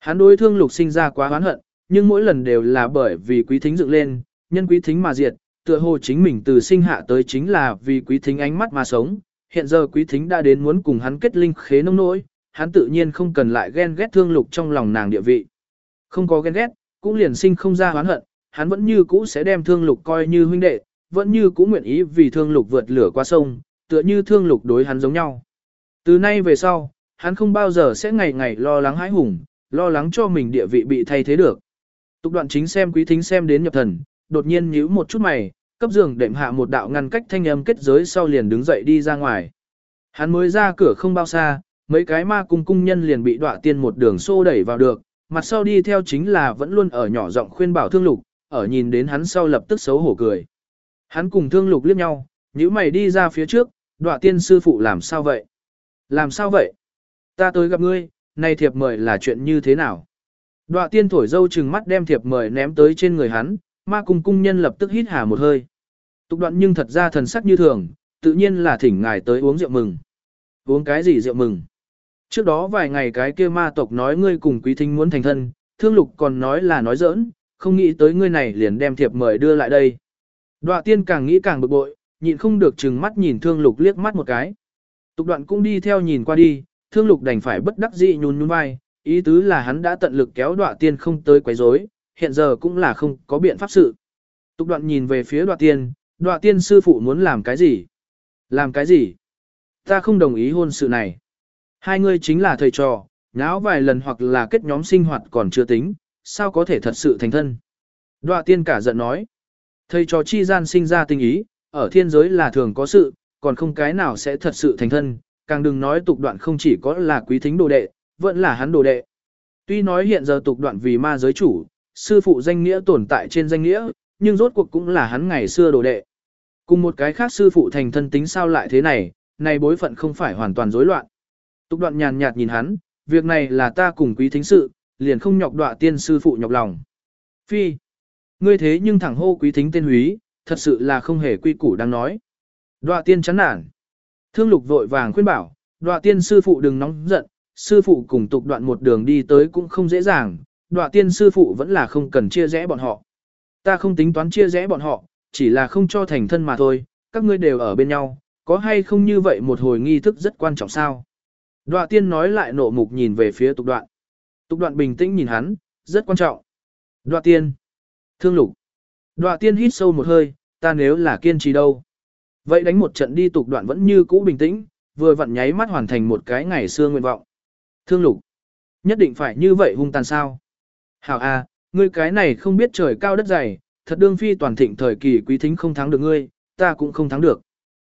Hắn đối thương lục sinh ra quá oán hận, nhưng mỗi lần đều là bởi vì quý thính dựng lên, nhân quý thính mà diệt, tựa hồ chính mình từ sinh hạ tới chính là vì quý thính ánh mắt mà sống. Hiện giờ quý thính đã đến muốn cùng hắn kết linh khế nông nỗi, hắn tự nhiên không cần lại ghen ghét thương lục trong lòng nàng địa vị. Không có ghen ghét, cũng liền sinh không ra oán hận, hắn vẫn như cũ sẽ đem thương lục coi như huynh đệ, vẫn như cũ nguyện ý vì thương lục vượt lửa qua sông, tựa như thương lục đối hắn giống nhau. Từ nay về sau, hắn không bao giờ sẽ ngày ngày lo lắng hãi hùng, lo lắng cho mình địa vị bị thay thế được. Tục đoạn chính xem quý thính xem đến nhập thần, đột nhiên nhíu một chút mày, cấp giường đệm hạ một đạo ngăn cách thanh âm kết giới sau liền đứng dậy đi ra ngoài. Hắn mới ra cửa không bao xa, mấy cái ma cung cung nhân liền bị đọa tiên một đường xô đẩy vào được, mặt sau đi theo chính là vẫn luôn ở nhỏ giọng khuyên bảo thương lục, ở nhìn đến hắn sau lập tức xấu hổ cười. Hắn cùng thương lục liếc nhau, nhíu mày đi ra phía trước, đọa tiên sư phụ làm sao vậy? Làm sao vậy? Ta tới gặp ngươi, nay thiệp mời là chuyện như thế nào? Đọa tiên thổi dâu chừng mắt đem thiệp mời ném tới trên người hắn, ma cung cung nhân lập tức hít hà một hơi. Tục đoạn nhưng thật ra thần sắc như thường, tự nhiên là thỉnh ngài tới uống rượu mừng. Uống cái gì rượu mừng? Trước đó vài ngày cái kia ma tộc nói ngươi cùng quý thính muốn thành thân, thương lục còn nói là nói giỡn, không nghĩ tới ngươi này liền đem thiệp mời đưa lại đây. Đoạ tiên càng nghĩ càng bực bội, nhịn không được chừng mắt nhìn thương lục liếc mắt một cái. Tục đoạn cũng đi theo nhìn qua đi, thương lục đành phải bất đắc dĩ nhún nhún vai, ý tứ là hắn đã tận lực kéo đoạ tiên không tới quấy rối, hiện giờ cũng là không có biện pháp sự. Tục đoạn nhìn về phía đoạ tiên, đoạ tiên sư phụ muốn làm cái gì? Làm cái gì? Ta không đồng ý hôn sự này. Hai người chính là thầy trò, nháo vài lần hoặc là kết nhóm sinh hoạt còn chưa tính, sao có thể thật sự thành thân. Đoạ tiên cả giận nói. Thầy trò chi gian sinh ra tình ý, ở thiên giới là thường có sự, còn không cái nào sẽ thật sự thành thân, càng đừng nói tục đoạn không chỉ có là quý thính đồ đệ, vẫn là hắn đồ đệ. Tuy nói hiện giờ tục đoạn vì ma giới chủ, sư phụ danh nghĩa tồn tại trên danh nghĩa, nhưng rốt cuộc cũng là hắn ngày xưa đồ đệ. Cùng một cái khác sư phụ thành thân tính sao lại thế này, này bối phận không phải hoàn toàn rối loạn. Tục đoạn nhàn nhạt nhìn hắn, việc này là ta cùng quý thính sự, liền không nhọc đọa tiên sư phụ nhọc lòng. Phi, ngươi thế nhưng thẳng hô quý thính tên húy, thật sự là không hề quy củ đang nói. Đọa tiên chán nản. Thương lục vội vàng khuyên bảo, đọa tiên sư phụ đừng nóng giận, sư phụ cùng tục đoạn một đường đi tới cũng không dễ dàng, đọa tiên sư phụ vẫn là không cần chia rẽ bọn họ. Ta không tính toán chia rẽ bọn họ, chỉ là không cho thành thân mà thôi, các ngươi đều ở bên nhau, có hay không như vậy một hồi nghi thức rất quan trọng sao? Đoạ tiên nói lại nộ mục nhìn về phía tục đoạn. Tục đoạn bình tĩnh nhìn hắn, rất quan trọng. Đoạ tiên. Thương lục. Đoạ tiên hít sâu một hơi, ta nếu là kiên trì đâu. Vậy đánh một trận đi tục đoạn vẫn như cũ bình tĩnh, vừa vặn nháy mắt hoàn thành một cái ngày xưa nguyện vọng. Thương lục. Nhất định phải như vậy hung tàn sao. Hảo a, ngươi cái này không biết trời cao đất dày, thật đương phi toàn thịnh thời kỳ quý thính không thắng được ngươi, ta cũng không thắng được.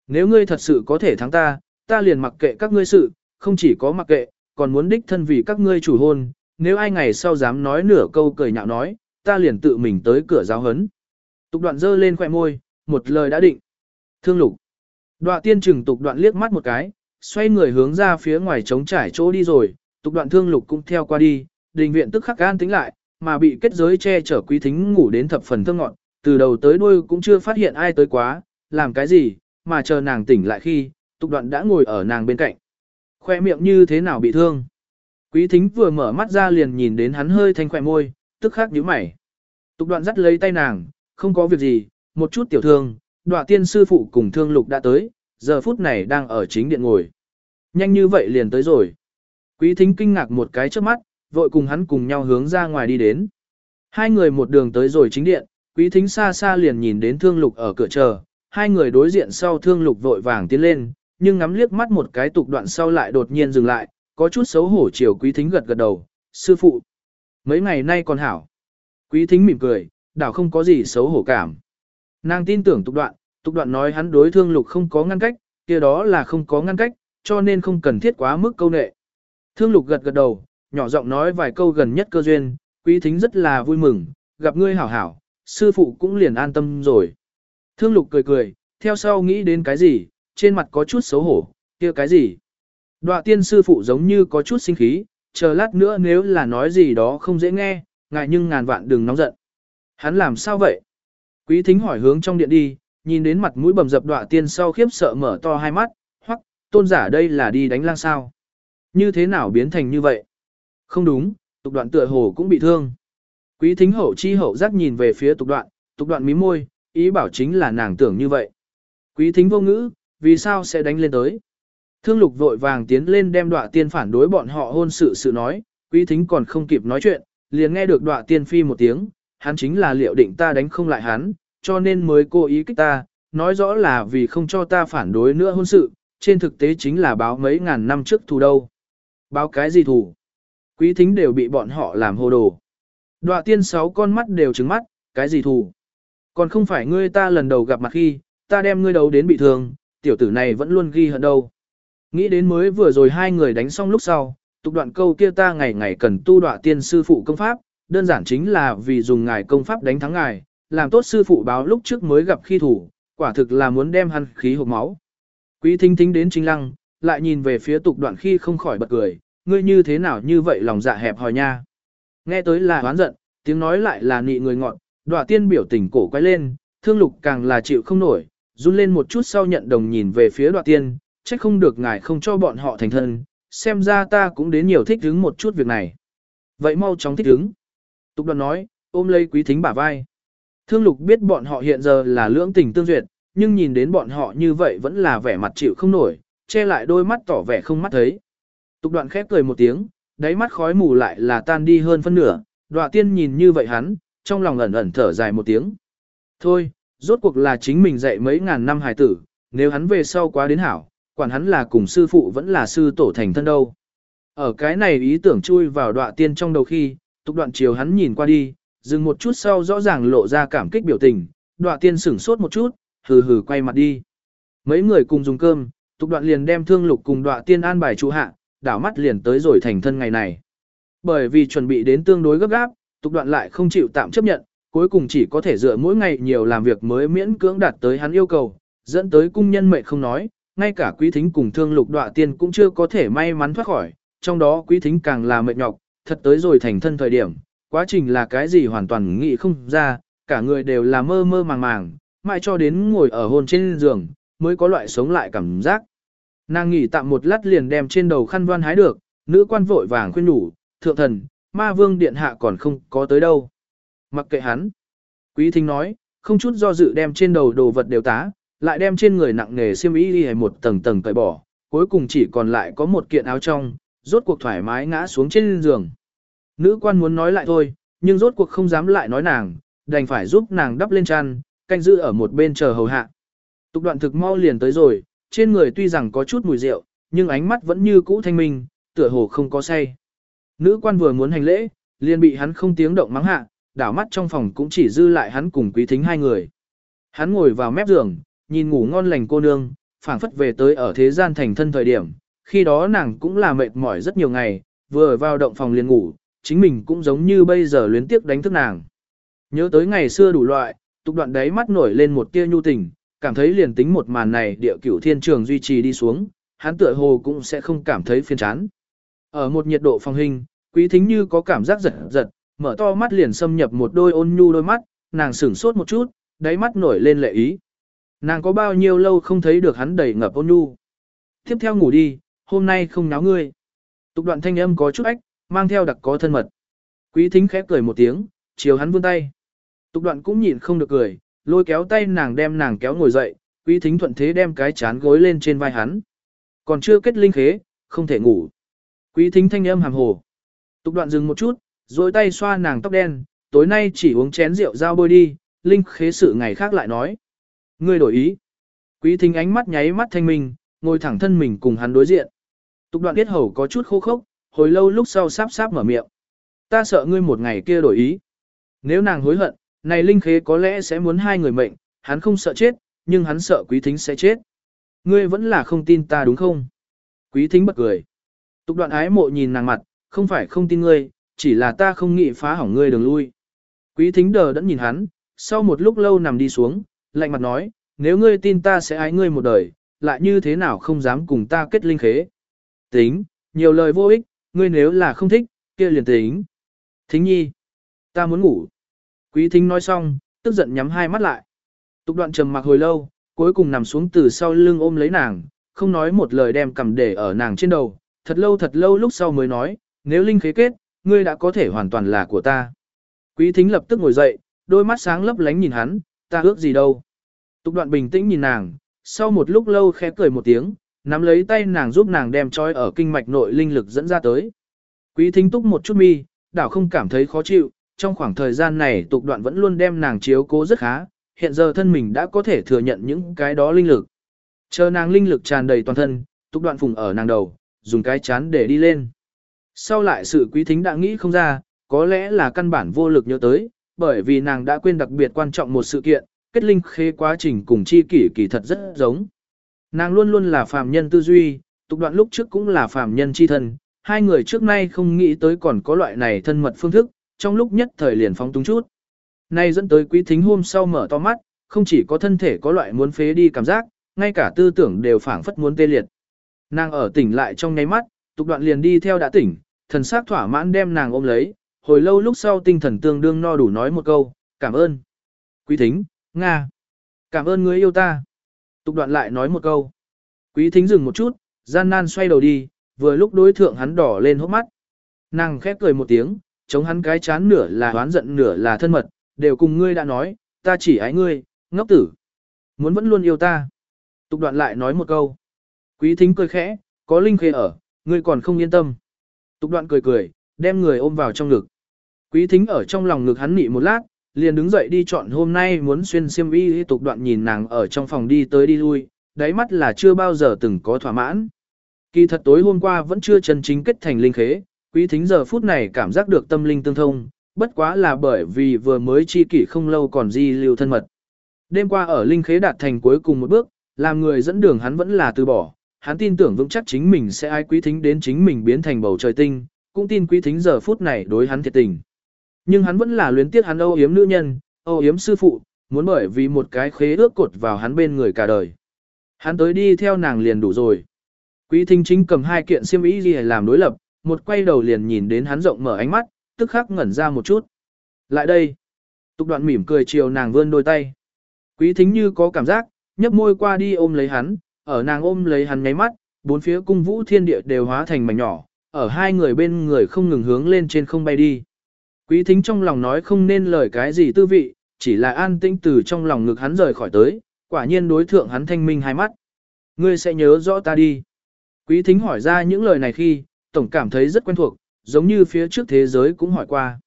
Nếu ngươi thật sự có thể thắng ta, ta liền mặc kệ các ngươi sự, không chỉ có mặc kệ, còn muốn đích thân vì các ngươi chủ hôn, nếu ai ngày sau dám nói nửa câu cười nhạo nói, ta liền tự mình tới cửa giáo hấn. Tục đoạn dơ lên khỏe môi, một lời đã định. Thương lục. Đoạn tiên trừng tục đoạn liếc mắt một cái, xoay người hướng ra phía ngoài trống trải chỗ đi rồi, tục đoạn thương lục cũng theo qua đi, đình viện tức khắc gan tính lại, mà bị kết giới che chở quý thính ngủ đến thập phần thơ ngọn, từ đầu tới đuôi cũng chưa phát hiện ai tới quá, làm cái gì, mà chờ nàng tỉnh lại khi, tục đoạn đã ngồi ở nàng bên cạnh. Khoe miệng như thế nào bị thương. Quý thính vừa mở mắt ra liền nhìn đến hắn hơi thanh khỏe môi, tức khắc nhíu mày. Tục đoạn dắt lấy tay nàng, không có việc gì, một chút tiểu thương, đọa tiên sư phụ cùng thương lục đã tới, giờ phút này đang ở chính điện ngồi. Nhanh như vậy liền tới rồi. Quý thính kinh ngạc một cái trước mắt, vội cùng hắn cùng nhau hướng ra ngoài đi đến. Hai người một đường tới rồi chính điện, quý thính xa xa liền nhìn đến thương lục ở cửa chờ, hai người đối diện sau thương lục vội vàng tiến lên, nhưng ngắm liếc mắt một cái tục đoạn sau lại đột nhiên dừng lại, có chút xấu hổ chiều quý thính gật gật đầu, sư phụ. Mấy ngày nay còn hảo. Quý thính mỉm cười, đảo không có gì xấu hổ cảm. Nàng tin tưởng tục đoạn, tục đoạn nói hắn đối thương lục không có ngăn cách, kia đó là không có ngăn cách, cho nên không cần thiết quá mức câu nệ. Thương lục gật gật đầu, nhỏ giọng nói vài câu gần nhất cơ duyên, quý thính rất là vui mừng, gặp ngươi hảo hảo, sư phụ cũng liền an tâm rồi. Thương lục cười cười, theo sau nghĩ đến cái gì, trên mặt có chút xấu hổ, kia cái gì. Đoạ tiên sư phụ giống như có chút sinh khí, chờ lát nữa nếu là nói gì đó không dễ nghe, ngại nhưng ngàn vạn đừng nóng giận. Hắn làm sao vậy? Quý thính hỏi hướng trong điện đi, nhìn đến mặt mũi bầm dập đoạ tiên sau khiếp sợ mở to hai mắt, hoặc, tôn giả đây là đi đánh lang sao? Như thế nào biến thành như vậy? Không đúng, tục đoạn tựa hồ cũng bị thương. Quý thính hậu chi hậu giác nhìn về phía tục đoạn, tục đoạn mí môi, ý bảo chính là nàng tưởng như vậy. Quý thính vô ngữ, vì sao sẽ đánh lên tới? Thương lục vội vàng tiến lên đem đọa tiên phản đối bọn họ hôn sự sự nói, quý thính còn không kịp nói chuyện, liền nghe được đọa tiên phi một tiếng, hắn chính là liệu định ta đánh không lại hắn, cho nên mới cố ý kích ta, nói rõ là vì không cho ta phản đối nữa hôn sự, trên thực tế chính là báo mấy ngàn năm trước thù đâu. Báo cái gì thù? Quý thính đều bị bọn họ làm hồ đồ. Đọa tiên sáu con mắt đều trứng mắt, cái gì thù? Còn không phải ngươi ta lần đầu gặp mặt khi, ta đem ngươi đấu đến bị thương, tiểu tử này vẫn luôn ghi hận đâu. Nghĩ đến mới vừa rồi hai người đánh xong lúc sau, tục đoạn câu kia ta ngày ngày cần tu đọa tiên sư phụ công pháp, đơn giản chính là vì dùng ngài công pháp đánh thắng ngài, làm tốt sư phụ báo lúc trước mới gặp khi thủ, quả thực là muốn đem hắn khí hộp máu. Quý thính thính đến chính lăng, lại nhìn về phía tục đoạn khi không khỏi bật cười, ngươi như thế nào như vậy lòng dạ hẹp hòi nha. Nghe tới là hoán giận, tiếng nói lại là nị người ngọn, đọa tiên biểu tình cổ quay lên, thương lục càng là chịu không nổi, run lên một chút sau nhận đồng nhìn về phía đọa tiên, trách không được ngài không cho bọn họ thành thân, xem ra ta cũng đến nhiều thích hứng một chút việc này. Vậy mau chóng thích hứng. Tục đoạn nói, ôm lấy quý thính bả vai. Thương lục biết bọn họ hiện giờ là lưỡng tình tương duyệt, nhưng nhìn đến bọn họ như vậy vẫn là vẻ mặt chịu không nổi, che lại đôi mắt tỏ vẻ không mắt thấy. Tục đoạn khép cười một tiếng, đáy mắt khói mù lại là tan đi hơn phân nửa, đoạ tiên nhìn như vậy hắn, trong lòng ẩn ẩn thở dài một tiếng. Thôi, rốt cuộc là chính mình dạy mấy ngàn năm hài tử, nếu hắn về sau quá đến hảo, quản hắn là cùng sư phụ vẫn là sư tổ thành thân đâu. Ở cái này ý tưởng chui vào đọa tiên trong đầu khi, tục đoạn chiều hắn nhìn qua đi, dừng một chút sau rõ ràng lộ ra cảm kích biểu tình, đọa tiên sửng sốt một chút, hừ hừ quay mặt đi. Mấy người cùng dùng cơm, tục đoạn liền đem thương lục cùng đọa tiên an bài trụ hạ, đảo mắt liền tới rồi thành thân ngày này. Bởi vì chuẩn bị đến tương đối gấp gáp, tục đoạn lại không chịu tạm chấp nhận, cuối cùng chỉ có thể dựa mỗi ngày nhiều làm việc mới miễn cưỡng đạt tới hắn yêu cầu, dẫn tới cung nhân mệnh không nói, ngay cả quý thính cùng thương lục đọa tiên cũng chưa có thể may mắn thoát khỏi, trong đó quý thính càng là mệt nhọc, thật tới rồi thành thân thời điểm, quá trình là cái gì hoàn toàn nghĩ không ra, cả người đều là mơ mơ màng màng, mãi cho đến ngồi ở hôn trên giường, mới có loại sống lại cảm giác. Nàng nghỉ tạm một lát liền đem trên đầu khăn voan hái được, nữ quan vội vàng khuyên nhủ, thượng thần, ma vương điện hạ còn không có tới đâu. Mặc kệ hắn. Quý thính nói, không chút do dự đem trên đầu đồ vật đều tá, lại đem trên người nặng nghề xiêm y đi một tầng tầng cởi bỏ, cuối cùng chỉ còn lại có một kiện áo trong, rốt cuộc thoải mái ngã xuống trên giường. Nữ quan muốn nói lại thôi, nhưng rốt cuộc không dám lại nói nàng, đành phải giúp nàng đắp lên chăn, canh giữ ở một bên chờ hầu hạ. Tục đoạn thực mau liền tới rồi, trên người tuy rằng có chút mùi rượu, nhưng ánh mắt vẫn như cũ thanh minh, tựa hồ không có say. Nữ quan vừa muốn hành lễ, liền bị hắn không tiếng động mắng hạ, đảo mắt trong phòng cũng chỉ dư lại hắn cùng quý thính hai người. Hắn ngồi vào mép giường, nhìn ngủ ngon lành cô nương, phảng phất về tới ở thế gian thành thân thời điểm, khi đó nàng cũng là mệt mỏi rất nhiều ngày, vừa vào động phòng liền ngủ, chính mình cũng giống như bây giờ luyến tiếc đánh thức nàng. Nhớ tới ngày xưa đủ loại, tục đoạn đấy mắt nổi lên một tia nhu tình, cảm thấy liền tính một màn này địa cửu thiên trường duy trì đi xuống, hắn tựa hồ cũng sẽ không cảm thấy phiền chán. Ở một nhiệt độ phòng hình, quý thính như có cảm giác giật giật, mở to mắt liền xâm nhập một đôi ôn nhu đôi mắt, nàng sửng sốt một chút, đáy mắt nổi lên lệ ý. Nàng có bao nhiêu lâu không thấy được hắn đầy ngập ôn nhu. Tiếp theo ngủ đi, hôm nay không náo ngươi. Tục đoạn thanh âm có chút ách, mang theo đặc có thân mật. Quý thính khẽ cười một tiếng, chiều hắn vươn tay. Tục đoạn cũng nhịn không được cười, lôi kéo tay nàng đem nàng kéo ngồi dậy, quý thính thuận thế đem cái chán gối lên trên vai hắn. Còn chưa kết linh khế, không thể ngủ. Quý thính thanh âm hàm hồ. Tục đoạn dừng một chút, rồi tay xoa nàng tóc đen, tối nay chỉ uống chén rượu giao bôi đi, linh khế sự ngày khác lại nói. Ngươi đổi ý. Quý thính ánh mắt nháy mắt thanh minh, ngồi thẳng thân mình cùng hắn đối diện. Tục đoạn biết hầu có chút khô khốc, hồi lâu lúc sau sáp sáp mở miệng. Ta sợ ngươi một ngày kia đổi ý. Nếu nàng hối hận, này linh khế có lẽ sẽ muốn hai người mệnh, hắn không sợ chết, nhưng hắn sợ quý thính sẽ chết. Ngươi vẫn là không tin ta đúng không? Quý thính bật cười. Tục đoạn ái mộ nhìn nàng mặt, không phải không tin ngươi, chỉ là ta không nghĩ phá hỏng ngươi đường lui. Quý thính đờ đẫn nhìn hắn, sau một lúc lâu nằm đi xuống, lạnh mặt nói, nếu ngươi tin ta sẽ ái ngươi một đời, lại như thế nào không dám cùng ta kết linh khế. Tính, nhiều lời vô ích, ngươi nếu là không thích, kia liền tính. Thính nhi, ta muốn ngủ. Quý thính nói xong, tức giận nhắm hai mắt lại. Tục đoạn trầm mặc hồi lâu, cuối cùng nằm xuống từ sau lưng ôm lấy nàng, không nói một lời đem cầm để ở nàng trên đầu. Thật lâu thật lâu lúc sau mới nói, nếu linh khế kết, ngươi đã có thể hoàn toàn là của ta. Quý thính lập tức ngồi dậy, đôi mắt sáng lấp lánh nhìn hắn, ta ước gì đâu. Tục đoạn bình tĩnh nhìn nàng, sau một lúc lâu khẽ cười một tiếng, nắm lấy tay nàng giúp nàng đem trói ở kinh mạch nội linh lực dẫn ra tới. Quý thính túc một chút mi, đảo không cảm thấy khó chịu, trong khoảng thời gian này tục đoạn vẫn luôn đem nàng chiếu cố rất khá, hiện giờ thân mình đã có thể thừa nhận những cái đó linh lực. Chờ nàng linh lực tràn đầy toàn thân, tục đoạn phùng ở nàng đầu, dùng cái chán để đi lên. Sau lại sự quý thính đã nghĩ không ra, có lẽ là căn bản vô lực nhớ tới, bởi vì nàng đã quên đặc biệt quan trọng một sự kiện, kết linh khế quá trình cùng chi kỷ kỳ thật rất giống. Nàng luôn luôn là phàm nhân tư duy, tục đoạn lúc trước cũng là phàm nhân chi thân, hai người trước nay không nghĩ tới còn có loại này thân mật phương thức, trong lúc nhất thời liền phóng túng chút. Nay dẫn tới quý thính hôm sau mở to mắt, không chỉ có thân thể có loại muốn phế đi cảm giác, ngay cả tư tưởng đều phảng phất muốn tê liệt. Nàng ở tỉnh lại trong nháy mắt, tục đoạn liền đi theo đã tỉnh, thần sắc thỏa mãn đem nàng ôm lấy, hồi lâu lúc sau tinh thần tương đương no đủ nói một câu, cảm ơn. Quý thính, Nga. Cảm ơn người yêu ta. Tục đoạn lại nói một câu. Quý thính dừng một chút, gian nan xoay đầu đi, vừa lúc đối thượng hắn đỏ lên hốc mắt. Nàng khép cười một tiếng, chống hắn cái chán nửa là hoán giận nửa là thân mật, đều cùng ngươi đã nói, ta chỉ ái ngươi, ngốc tử. Muốn vẫn luôn yêu ta. Tục đoạn lại nói một câu. Quý thính cười khẽ, có linh khê ở, ngươi còn không yên tâm. Tục đoạn cười cười, đem người ôm vào trong ngực. Quý thính ở trong lòng ngực hắn nị một lát, liền đứng dậy đi chọn hôm nay muốn xuyên xiêm y tục đoạn nhìn nàng ở trong phòng đi tới đi lui, đáy mắt là chưa bao giờ từng có thỏa mãn. Kỳ thật tối hôm qua vẫn chưa chân chính kết thành linh khế, quý thính giờ phút này cảm giác được tâm linh tương thông, bất quá là bởi vì vừa mới chi kỷ không lâu còn di lưu thân mật. Đêm qua ở linh khế đạt thành cuối cùng một bước, làm người dẫn đường hắn vẫn là từ bỏ, hắn tin tưởng vững chắc chính mình sẽ ai quý thính đến chính mình biến thành bầu trời tinh, cũng tin quý thính giờ phút này đối hắn thiệt tình. Nhưng hắn vẫn là luyến tiếc hắn âu yếm nữ nhân, âu yếm sư phụ, muốn bởi vì một cái khế ước cột vào hắn bên người cả đời. Hắn tới đi theo nàng liền đủ rồi. Quý thính chính cầm hai kiện xiêm y gì làm đối lập, một quay đầu liền nhìn đến hắn rộng mở ánh mắt, tức khắc ngẩn ra một chút. Lại đây. Tục đoạn mỉm cười chiều nàng vươn đôi tay. Quý thính như có cảm giác, nhấp môi qua đi ôm lấy hắn, ở nàng ôm lấy hắn nháy mắt, bốn phía cung vũ thiên địa đều hóa thành mảnh nhỏ, ở hai người bên người không ngừng hướng lên trên không bay đi. Quý thính trong lòng nói không nên lời cái gì tư vị, chỉ là an tĩnh từ trong lòng ngực hắn rời khỏi tới, quả nhiên đối thượng hắn thanh minh hai mắt. Ngươi sẽ nhớ rõ ta đi. Quý thính hỏi ra những lời này khi, tổng cảm thấy rất quen thuộc, giống như phía trước thế giới cũng hỏi qua.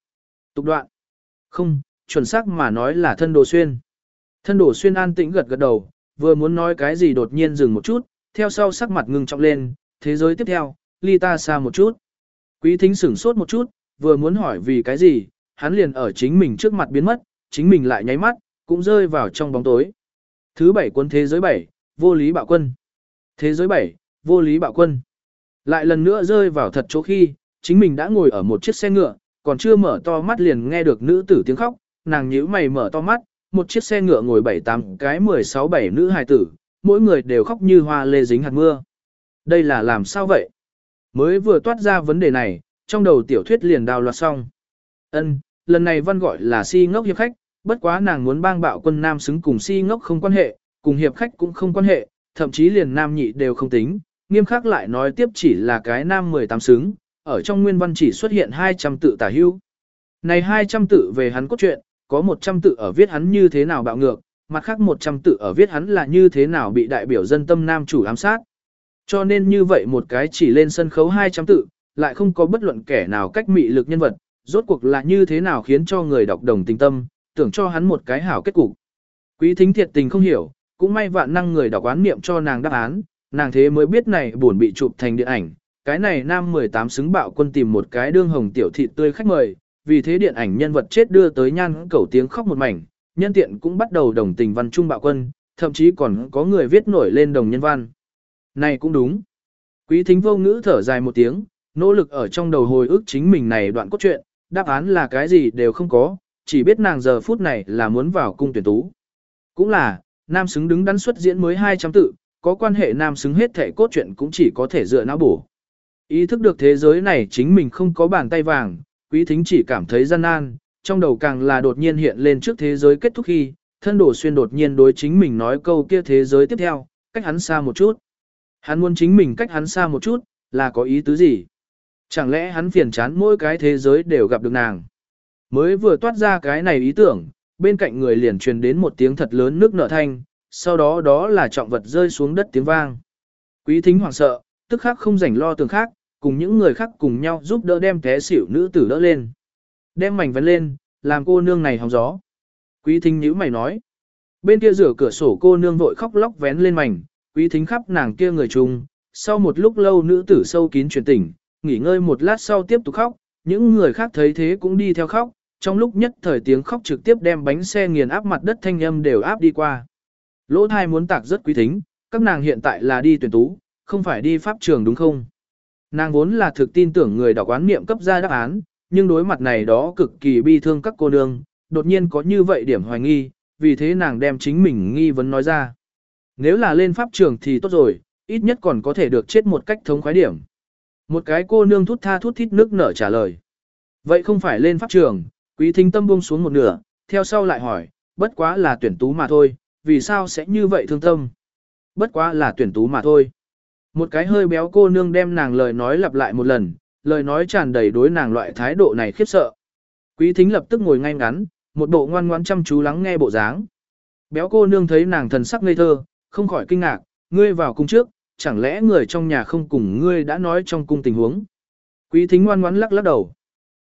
Tục đoạn. Không, chuẩn xác mà nói là thân đồ xuyên. Thân đồ xuyên an tĩnh gật gật đầu, vừa muốn nói cái gì đột nhiên dừng một chút, theo sau sắc mặt ngưng trọng lên, thế giới tiếp theo, ly ta xa một chút. Quý thính sửng sốt một chút, vừa muốn hỏi vì cái gì, hắn liền ở chính mình trước mặt biến mất, chính mình lại nháy mắt, cũng rơi vào trong bóng tối. Thứ bảy quân thế giới bảy, vô lý bạo quân. Thế giới bảy, vô lý bạo quân. Lại lần nữa rơi vào thật chỗ khi, chính mình đã ngồi ở một chiếc xe ngựa, còn chưa mở to mắt liền nghe được nữ tử tiếng khóc, nàng nhíu mày mở to mắt, một chiếc xe ngựa ngồi bảy tám cái 16 bảy nữ hài tử, mỗi người đều khóc như hoa lê dính hạt mưa. Đây là làm sao vậy? Mới vừa toát ra vấn đề này, trong đầu tiểu thuyết liền đào loạt xong. Ân, lần này văn gọi là si ngốc hiệp khách, bất quá nàng muốn bang bạo quân nam xứng cùng si ngốc không quan hệ, cùng hiệp khách cũng không quan hệ, thậm chí liền nam nhị đều không tính, nghiêm khắc lại nói tiếp chỉ là cái nam 18 xứng, ở trong nguyên văn chỉ xuất hiện 200 tự tả hưu. Này 200 tự về hắn cốt truyện, có 100 tự ở viết hắn như thế nào bạo ngược, mặt khác 100 tự ở viết hắn là như thế nào bị đại biểu dân tâm nam chủ ám sát. Cho nên như vậy một cái chỉ lên sân khấu 200 tự, lại không có bất luận kẻ nào cách mị lực nhân vật, rốt cuộc là như thế nào khiến cho người đọc đồng tình tâm, tưởng cho hắn một cái hảo kết cục. Quý thính thiệt tình không hiểu, cũng may vạn năng người đọc án niệm cho nàng đáp án, nàng thế mới biết này buồn bị chụp thành điện ảnh. Cái này nam 18 xứng bạo quân tìm một cái đương hồng tiểu thị tươi khách mời, vì thế điện ảnh nhân vật chết đưa tới nhan cẩu tiếng khóc một mảnh, nhân tiện cũng bắt đầu đồng tình văn trung bạo quân, thậm chí còn có người viết nổi lên đồng nhân văn. Này cũng đúng. Quý thính vô ngữ thở dài một tiếng, nỗ lực ở trong đầu hồi ức chính mình này đoạn cốt truyện, đáp án là cái gì đều không có, chỉ biết nàng giờ phút này là muốn vào cung tuyển tú. Cũng là, nam xứng đứng đắn xuất diễn mới 200 tự, có quan hệ nam xứng hết thể cốt truyện cũng chỉ có thể dựa não bổ. Ý thức được thế giới này chính mình không có bàn tay vàng, quý thính chỉ cảm thấy gian nan, trong đầu càng là đột nhiên hiện lên trước thế giới kết thúc khi, thân đổ xuyên đột nhiên đối chính mình nói câu kia thế giới tiếp theo, cách hắn xa một chút. Hắn muốn chính mình cách hắn xa một chút, là có ý tứ gì? Chẳng lẽ hắn phiền chán mỗi cái thế giới đều gặp được nàng? Mới vừa toát ra cái này ý tưởng, bên cạnh người liền truyền đến một tiếng thật lớn nước nở thanh, sau đó đó là trọng vật rơi xuống đất tiếng vang. Quý thính hoảng sợ, tức khắc không rảnh lo tường khác, cùng những người khác cùng nhau giúp đỡ đem té xỉu nữ tử đỡ lên. Đem mảnh vấn lên, làm cô nương này hóng gió. Quý thính nhíu mày nói. Bên kia rửa cửa sổ cô nương vội khóc lóc vén lên mảnh, quý thính khắp nàng kia người chung. Sau một lúc lâu nữ tử sâu kín truyền tỉnh, nghỉ ngơi một lát sau tiếp tục khóc, những người khác thấy thế cũng đi theo khóc, trong lúc nhất thời tiếng khóc trực tiếp đem bánh xe nghiền áp mặt đất thanh âm đều áp đi qua. Lỗ thai muốn tạc rất quý thính, các nàng hiện tại là đi tuyển tú, không phải đi pháp trường đúng không? Nàng vốn là thực tin tưởng người đọc quán niệm cấp ra đáp án, nhưng đối mặt này đó cực kỳ bi thương các cô nương, đột nhiên có như vậy điểm hoài nghi, vì thế nàng đem chính mình nghi vấn nói ra. Nếu là lên pháp trường thì tốt rồi, ít nhất còn có thể được chết một cách thống khoái điểm. Một cái cô nương thút tha thút thít nước nở trả lời. Vậy không phải lên pháp trường, quý thính tâm buông xuống một nửa, theo sau lại hỏi, bất quá là tuyển tú mà thôi, vì sao sẽ như vậy thương tâm? Bất quá là tuyển tú mà thôi. Một cái hơi béo cô nương đem nàng lời nói lặp lại một lần, lời nói tràn đầy đối nàng loại thái độ này khiếp sợ. Quý thính lập tức ngồi ngay ngắn, một bộ ngoan ngoãn chăm chú lắng nghe bộ dáng. Béo cô nương thấy nàng thần sắc ngây thơ, không khỏi kinh ngạc, ngươi vào cung trước, chẳng lẽ người trong nhà không cùng ngươi đã nói trong cung tình huống. Quý thính ngoan ngoãn lắc lắc đầu.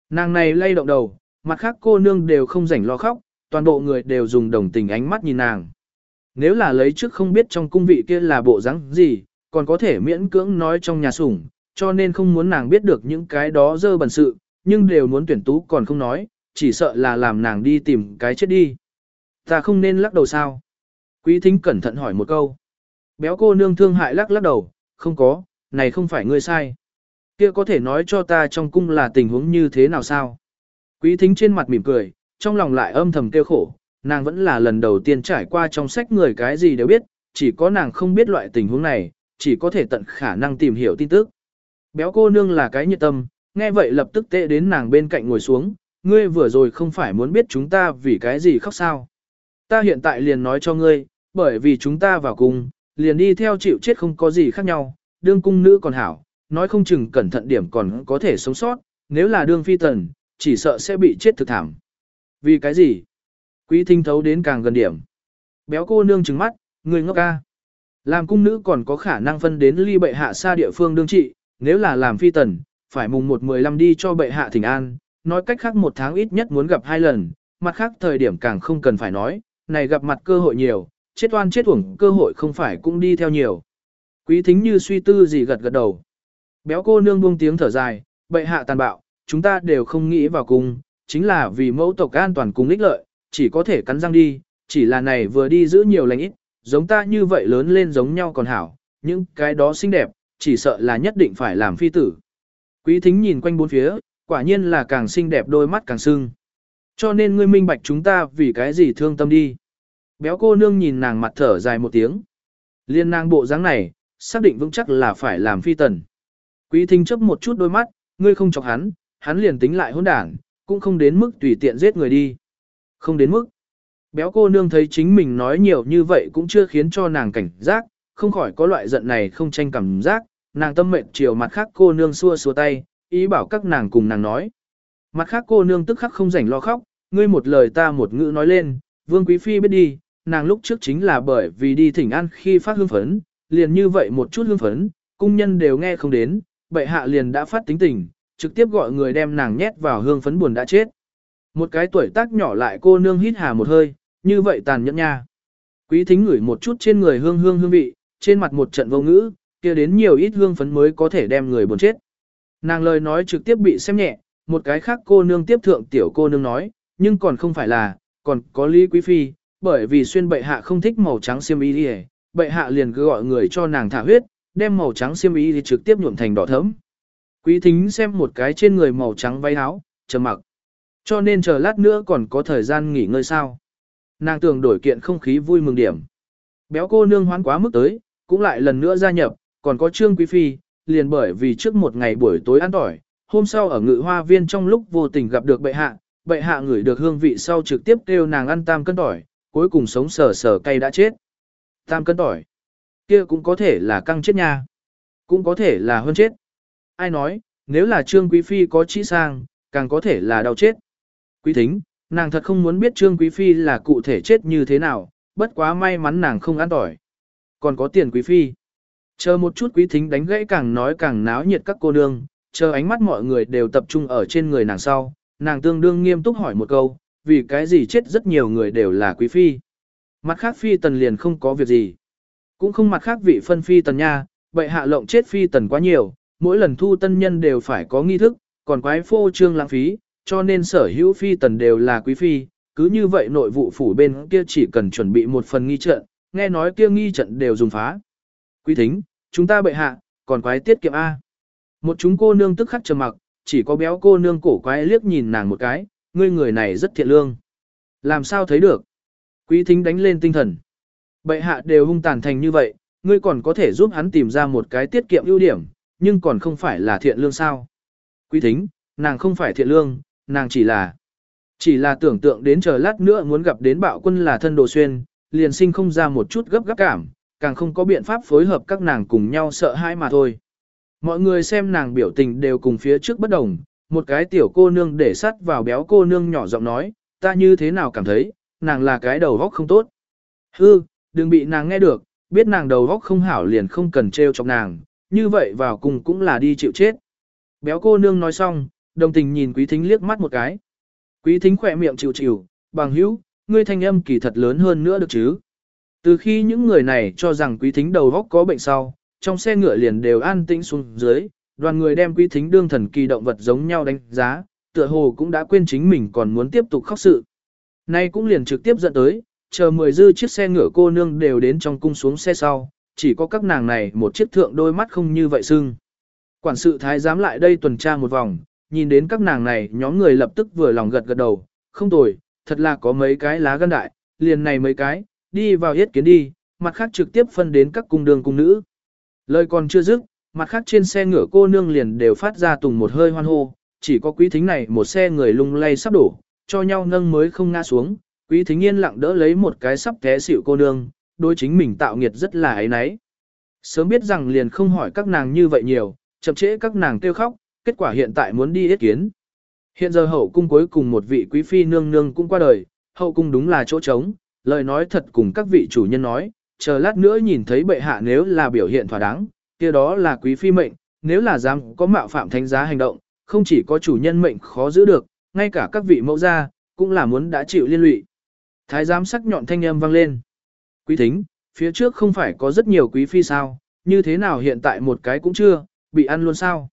Nàng này lay động đầu, mặt khác cô nương đều không rảnh lo khóc, toàn bộ người đều dùng đồng tình ánh mắt nhìn nàng. Nếu là lấy trước không biết trong cung vị kia là bộ dáng gì, còn có thể miễn cưỡng nói trong nhà sủng, cho nên không muốn nàng biết được những cái đó dơ bẩn sự, nhưng đều muốn tuyển tú còn không nói, chỉ sợ là làm nàng đi tìm cái chết đi. Ta không nên lắc đầu sao? Quý thính cẩn thận hỏi một câu. Béo cô nương thương hại lắc lắc đầu, không có, này không phải ngươi sai. Kia có thể nói cho ta trong cung là tình huống như thế nào sao? Quý thính trên mặt mỉm cười, trong lòng lại âm thầm kêu khổ, nàng vẫn là lần đầu tiên trải qua trong sách người cái gì đều biết, chỉ có nàng không biết loại tình huống này, chỉ có thể tận khả năng tìm hiểu tin tức. Béo cô nương là cái nhiệt tâm, nghe vậy lập tức tệ đến nàng bên cạnh ngồi xuống, ngươi vừa rồi không phải muốn biết chúng ta vì cái gì khóc sao. Ta hiện tại liền nói cho ngươi, bởi vì chúng ta vào cung, liền đi theo chịu chết không có gì khác nhau, đương cung nữ còn hảo, nói không chừng cẩn thận điểm còn có thể sống sót, nếu là đương phi tần, chỉ sợ sẽ bị chết thực thảm. Vì cái gì? Quý thính thấu đến càng gần điểm. Béo cô nương trừng mắt, người ngốc ca. Làm cung nữ còn có khả năng phân đến ly bệ hạ xa địa phương đương trị, nếu là làm phi tần, phải mùng 1-15 đi cho bệ hạ thỉnh an, nói cách khác một tháng ít nhất muốn gặp hai lần, mặt khác thời điểm càng không cần phải nói, này gặp mặt cơ hội nhiều, chết oan chết uổng cơ hội không phải cũng đi theo nhiều. Quý thính như suy tư gì gật gật đầu. Béo cô nương buông tiếng thở dài, bệ hạ tàn bạo, chúng ta đều không nghĩ vào cùng chính là vì mẫu tộc an toàn cùng ích lợi, chỉ có thể cắn răng đi, chỉ là này vừa đi giữ nhiều lành ít, giống ta như vậy lớn lên giống nhau còn hảo, những cái đó xinh đẹp, chỉ sợ là nhất định phải làm phi tử. Quý thính nhìn quanh bốn phía, quả nhiên là càng xinh đẹp đôi mắt càng sưng. Cho nên ngươi minh bạch chúng ta vì cái gì thương tâm đi. Béo cô nương nhìn nàng mặt thở dài một tiếng. Liên nàng bộ dáng này, xác định vững chắc là phải làm phi tần. Quý thính chấp một chút đôi mắt, ngươi không chọc hắn, hắn liền tính lại hôn đảng, cũng không đến mức tùy tiện giết người đi. Không đến mức. Béo cô nương thấy chính mình nói nhiều như vậy cũng chưa khiến cho nàng cảnh giác, không khỏi có loại giận này không tranh cảm giác, nàng tâm mệnh chiều mặt khác cô nương xua xua tay, ý bảo các nàng cùng nàng nói. Mặt khác cô nương tức khắc không rảnh lo khóc, ngươi một lời ta một ngữ nói lên, vương quý phi biết đi, nàng lúc trước chính là bởi vì đi thỉnh an khi phát hương phấn, liền như vậy một chút hương phấn, cung nhân đều nghe không đến, bệ hạ liền đã phát tính tình, trực tiếp gọi người đem nàng nhét vào hương phấn buồn đã chết. Một cái tuổi tác nhỏ lại cô nương hít hà một hơi, như vậy tàn nhẫn nha. Quý thính ngửi một chút trên người hương hương hương vị, trên mặt một trận vô ngữ, kia đến nhiều ít hương phấn mới có thể đem người buồn chết. Nàng lời nói trực tiếp bị xem nhẹ, một cái khác cô nương tiếp thượng tiểu cô nương nói, nhưng còn không phải là, còn có Lý Quý Phi, bởi vì xuyên bệ hạ không thích màu trắng xiêm y đi bệ hạ liền cứ gọi người cho nàng thả huyết, đem màu trắng xiêm y thì trực tiếp nhuộm thành đỏ thẫm. Quý thính xem một cái trên người màu trắng váy áo, trầm mặc. Cho nên chờ lát nữa còn có thời gian nghỉ ngơi sao. Nàng tưởng đổi kiện không khí vui mừng điểm. Béo cô nương hoán quá mức tới, cũng lại lần nữa gia nhập, còn có Trương Quý Phi, liền bởi vì trước một ngày buổi tối ăn tỏi, hôm sau ở ngự hoa viên trong lúc vô tình gặp được bệ hạ, bệ hạ ngửi được hương vị sau trực tiếp kêu nàng ăn tam cân tỏi, cuối cùng sống sờ sờ cay đã chết. Tam cân tỏi, kia cũng có thể là căng chết nha, cũng có thể là hơn chết. Ai nói, nếu là Trương Quý Phi có trí sang, càng có thể là đau chết. Quý thính, nàng thật không muốn biết Trương Quý Phi là cụ thể chết như thế nào, bất quá may mắn nàng không ăn tỏi. Còn có tiền Quý Phi. Chờ một chút quý thính đánh gãy càng nói càng náo nhiệt các cô nương, chờ ánh mắt mọi người đều tập trung ở trên người nàng sau, nàng tương đương nghiêm túc hỏi một câu, vì cái gì chết rất nhiều người đều là quý phi. Mặt khác phi tần liền không có việc gì. Cũng không mặt khác vị phân phi tần nha, bệ hạ lộng chết phi tần quá nhiều, mỗi lần thu tân nhân đều phải có nghi thức, còn quái phô trương lãng phí, cho nên sở hữu phi tần đều là quý phi, cứ như vậy nội vụ phủ bên kia chỉ cần chuẩn bị một phần nghi trận, nghe nói kia nghi trận đều dùng phá. Quý thính, chúng ta bệ hạ, còn quái tiết kiệm A. Một chúng cô nương tức khắc trầm mặc, chỉ có béo cô nương cổ quái liếc nhìn nàng một cái, ngươi người này rất thiện lương. Làm sao thấy được? Quý thính đánh lên tinh thần. Bệ hạ đều hung tàn thành như vậy, ngươi còn có thể giúp hắn tìm ra một cái tiết kiệm ưu điểm, nhưng còn không phải là thiện lương sao? Quý thính, nàng không phải thiện lương, nàng chỉ là... Chỉ là tưởng tượng đến chờ lát nữa muốn gặp đến bạo quân là thân đồ xuyên, liền sinh không ra một chút gấp gáp cảm, càng không có biện pháp phối hợp các nàng cùng nhau sợ hãi mà thôi. Mọi người xem nàng biểu tình đều cùng phía trước bất đồng, một cái tiểu cô nương để sắt vào béo cô nương nhỏ giọng nói, ta như thế nào cảm thấy, nàng là cái đầu góc không tốt. Hư, đừng bị nàng nghe được, biết nàng đầu góc không hảo liền không cần trêu chọc nàng, như vậy vào cùng cũng là đi chịu chết. Béo cô nương nói xong, đồng tình nhìn quý thính liếc mắt một cái. Quý thính khỏe miệng chịu chịu, bằng hữu, ngươi thanh âm kỳ thật lớn hơn nữa được chứ. Từ khi những người này cho rằng quý thính đầu góc có bệnh sau, trong xe ngựa liền đều an tĩnh xuống dưới, đoàn người đem quý thính đương thần kỳ động vật giống nhau đánh giá, tựa hồ cũng đã quên chính mình còn muốn tiếp tục khóc sự. Nay cũng liền trực tiếp dẫn tới, chờ mười dư chiếc xe ngựa cô nương đều đến trong cung xuống xe sau, chỉ có các nàng này một chiếc thượng đôi mắt không như vậy sưng. Quản sự thái giám lại đây tuần tra một vòng, nhìn đến các nàng này nhóm người lập tức vừa lòng gật gật đầu, không tồi, thật là có mấy cái lá gan đại, liền này mấy cái, đi vào yết kiến đi, mặt khác trực tiếp phân đến các cung đường cung nữ. Lời còn chưa dứt, mặt khác trên xe ngựa cô nương liền đều phát ra tùng một hơi hoan hô, chỉ có quý thính này một xe người lung lay sắp đổ, cho nhau nâng mới không ngã xuống, quý thính yên lặng đỡ lấy một cái sắp té xỉu cô nương, đối chính mình tạo nghiệt rất là ấy nấy. Sớm biết rằng liền không hỏi các nàng như vậy nhiều, chậm trễ các nàng kêu khóc, kết quả hiện tại muốn đi ý kiến. Hiện giờ hậu cung cuối cùng một vị quý phi nương nương cũng qua đời, hậu cung đúng là chỗ trống, lời nói thật cùng các vị chủ nhân nói, chờ lát nữa nhìn thấy bệ hạ nếu là biểu hiện thỏa đáng, kia đó là quý phi mệnh, nếu là dám có mạo phạm thánh giá hành động, không chỉ có chủ nhân mệnh khó giữ được, ngay cả các vị mẫu gia cũng là muốn đã chịu liên lụy. Thái giám sắc nhọn thanh âm vang lên. Quý thính, phía trước không phải có rất nhiều quý phi sao, như thế nào hiện tại một cái cũng chưa, bị ăn luôn sao?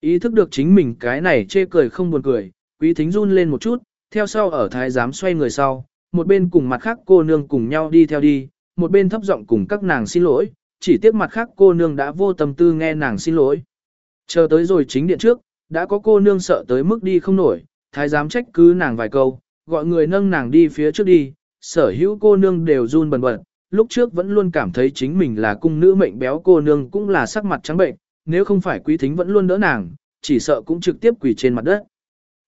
Ý thức được chính mình cái này chê cười không buồn cười, quý thính run lên một chút, theo sau ở thái giám xoay người sau, một bên cùng mặt khác cô nương cùng nhau đi theo đi, một bên thấp giọng cùng các nàng xin lỗi, chỉ tiếc mặt khác cô nương đã vô tâm tư nghe nàng xin lỗi. Chờ tới rồi chính điện trước, đã có cô nương sợ tới mức đi không nổi, thái giám trách cứ nàng vài câu, gọi người nâng nàng đi phía trước đi, sở hữu cô nương đều run bần bật, lúc trước vẫn luôn cảm thấy chính mình là cung nữ mệnh béo cô nương cũng là sắc mặt trắng bệnh, nếu không phải quý thính vẫn luôn đỡ nàng, chỉ sợ cũng trực tiếp quỳ trên mặt đất.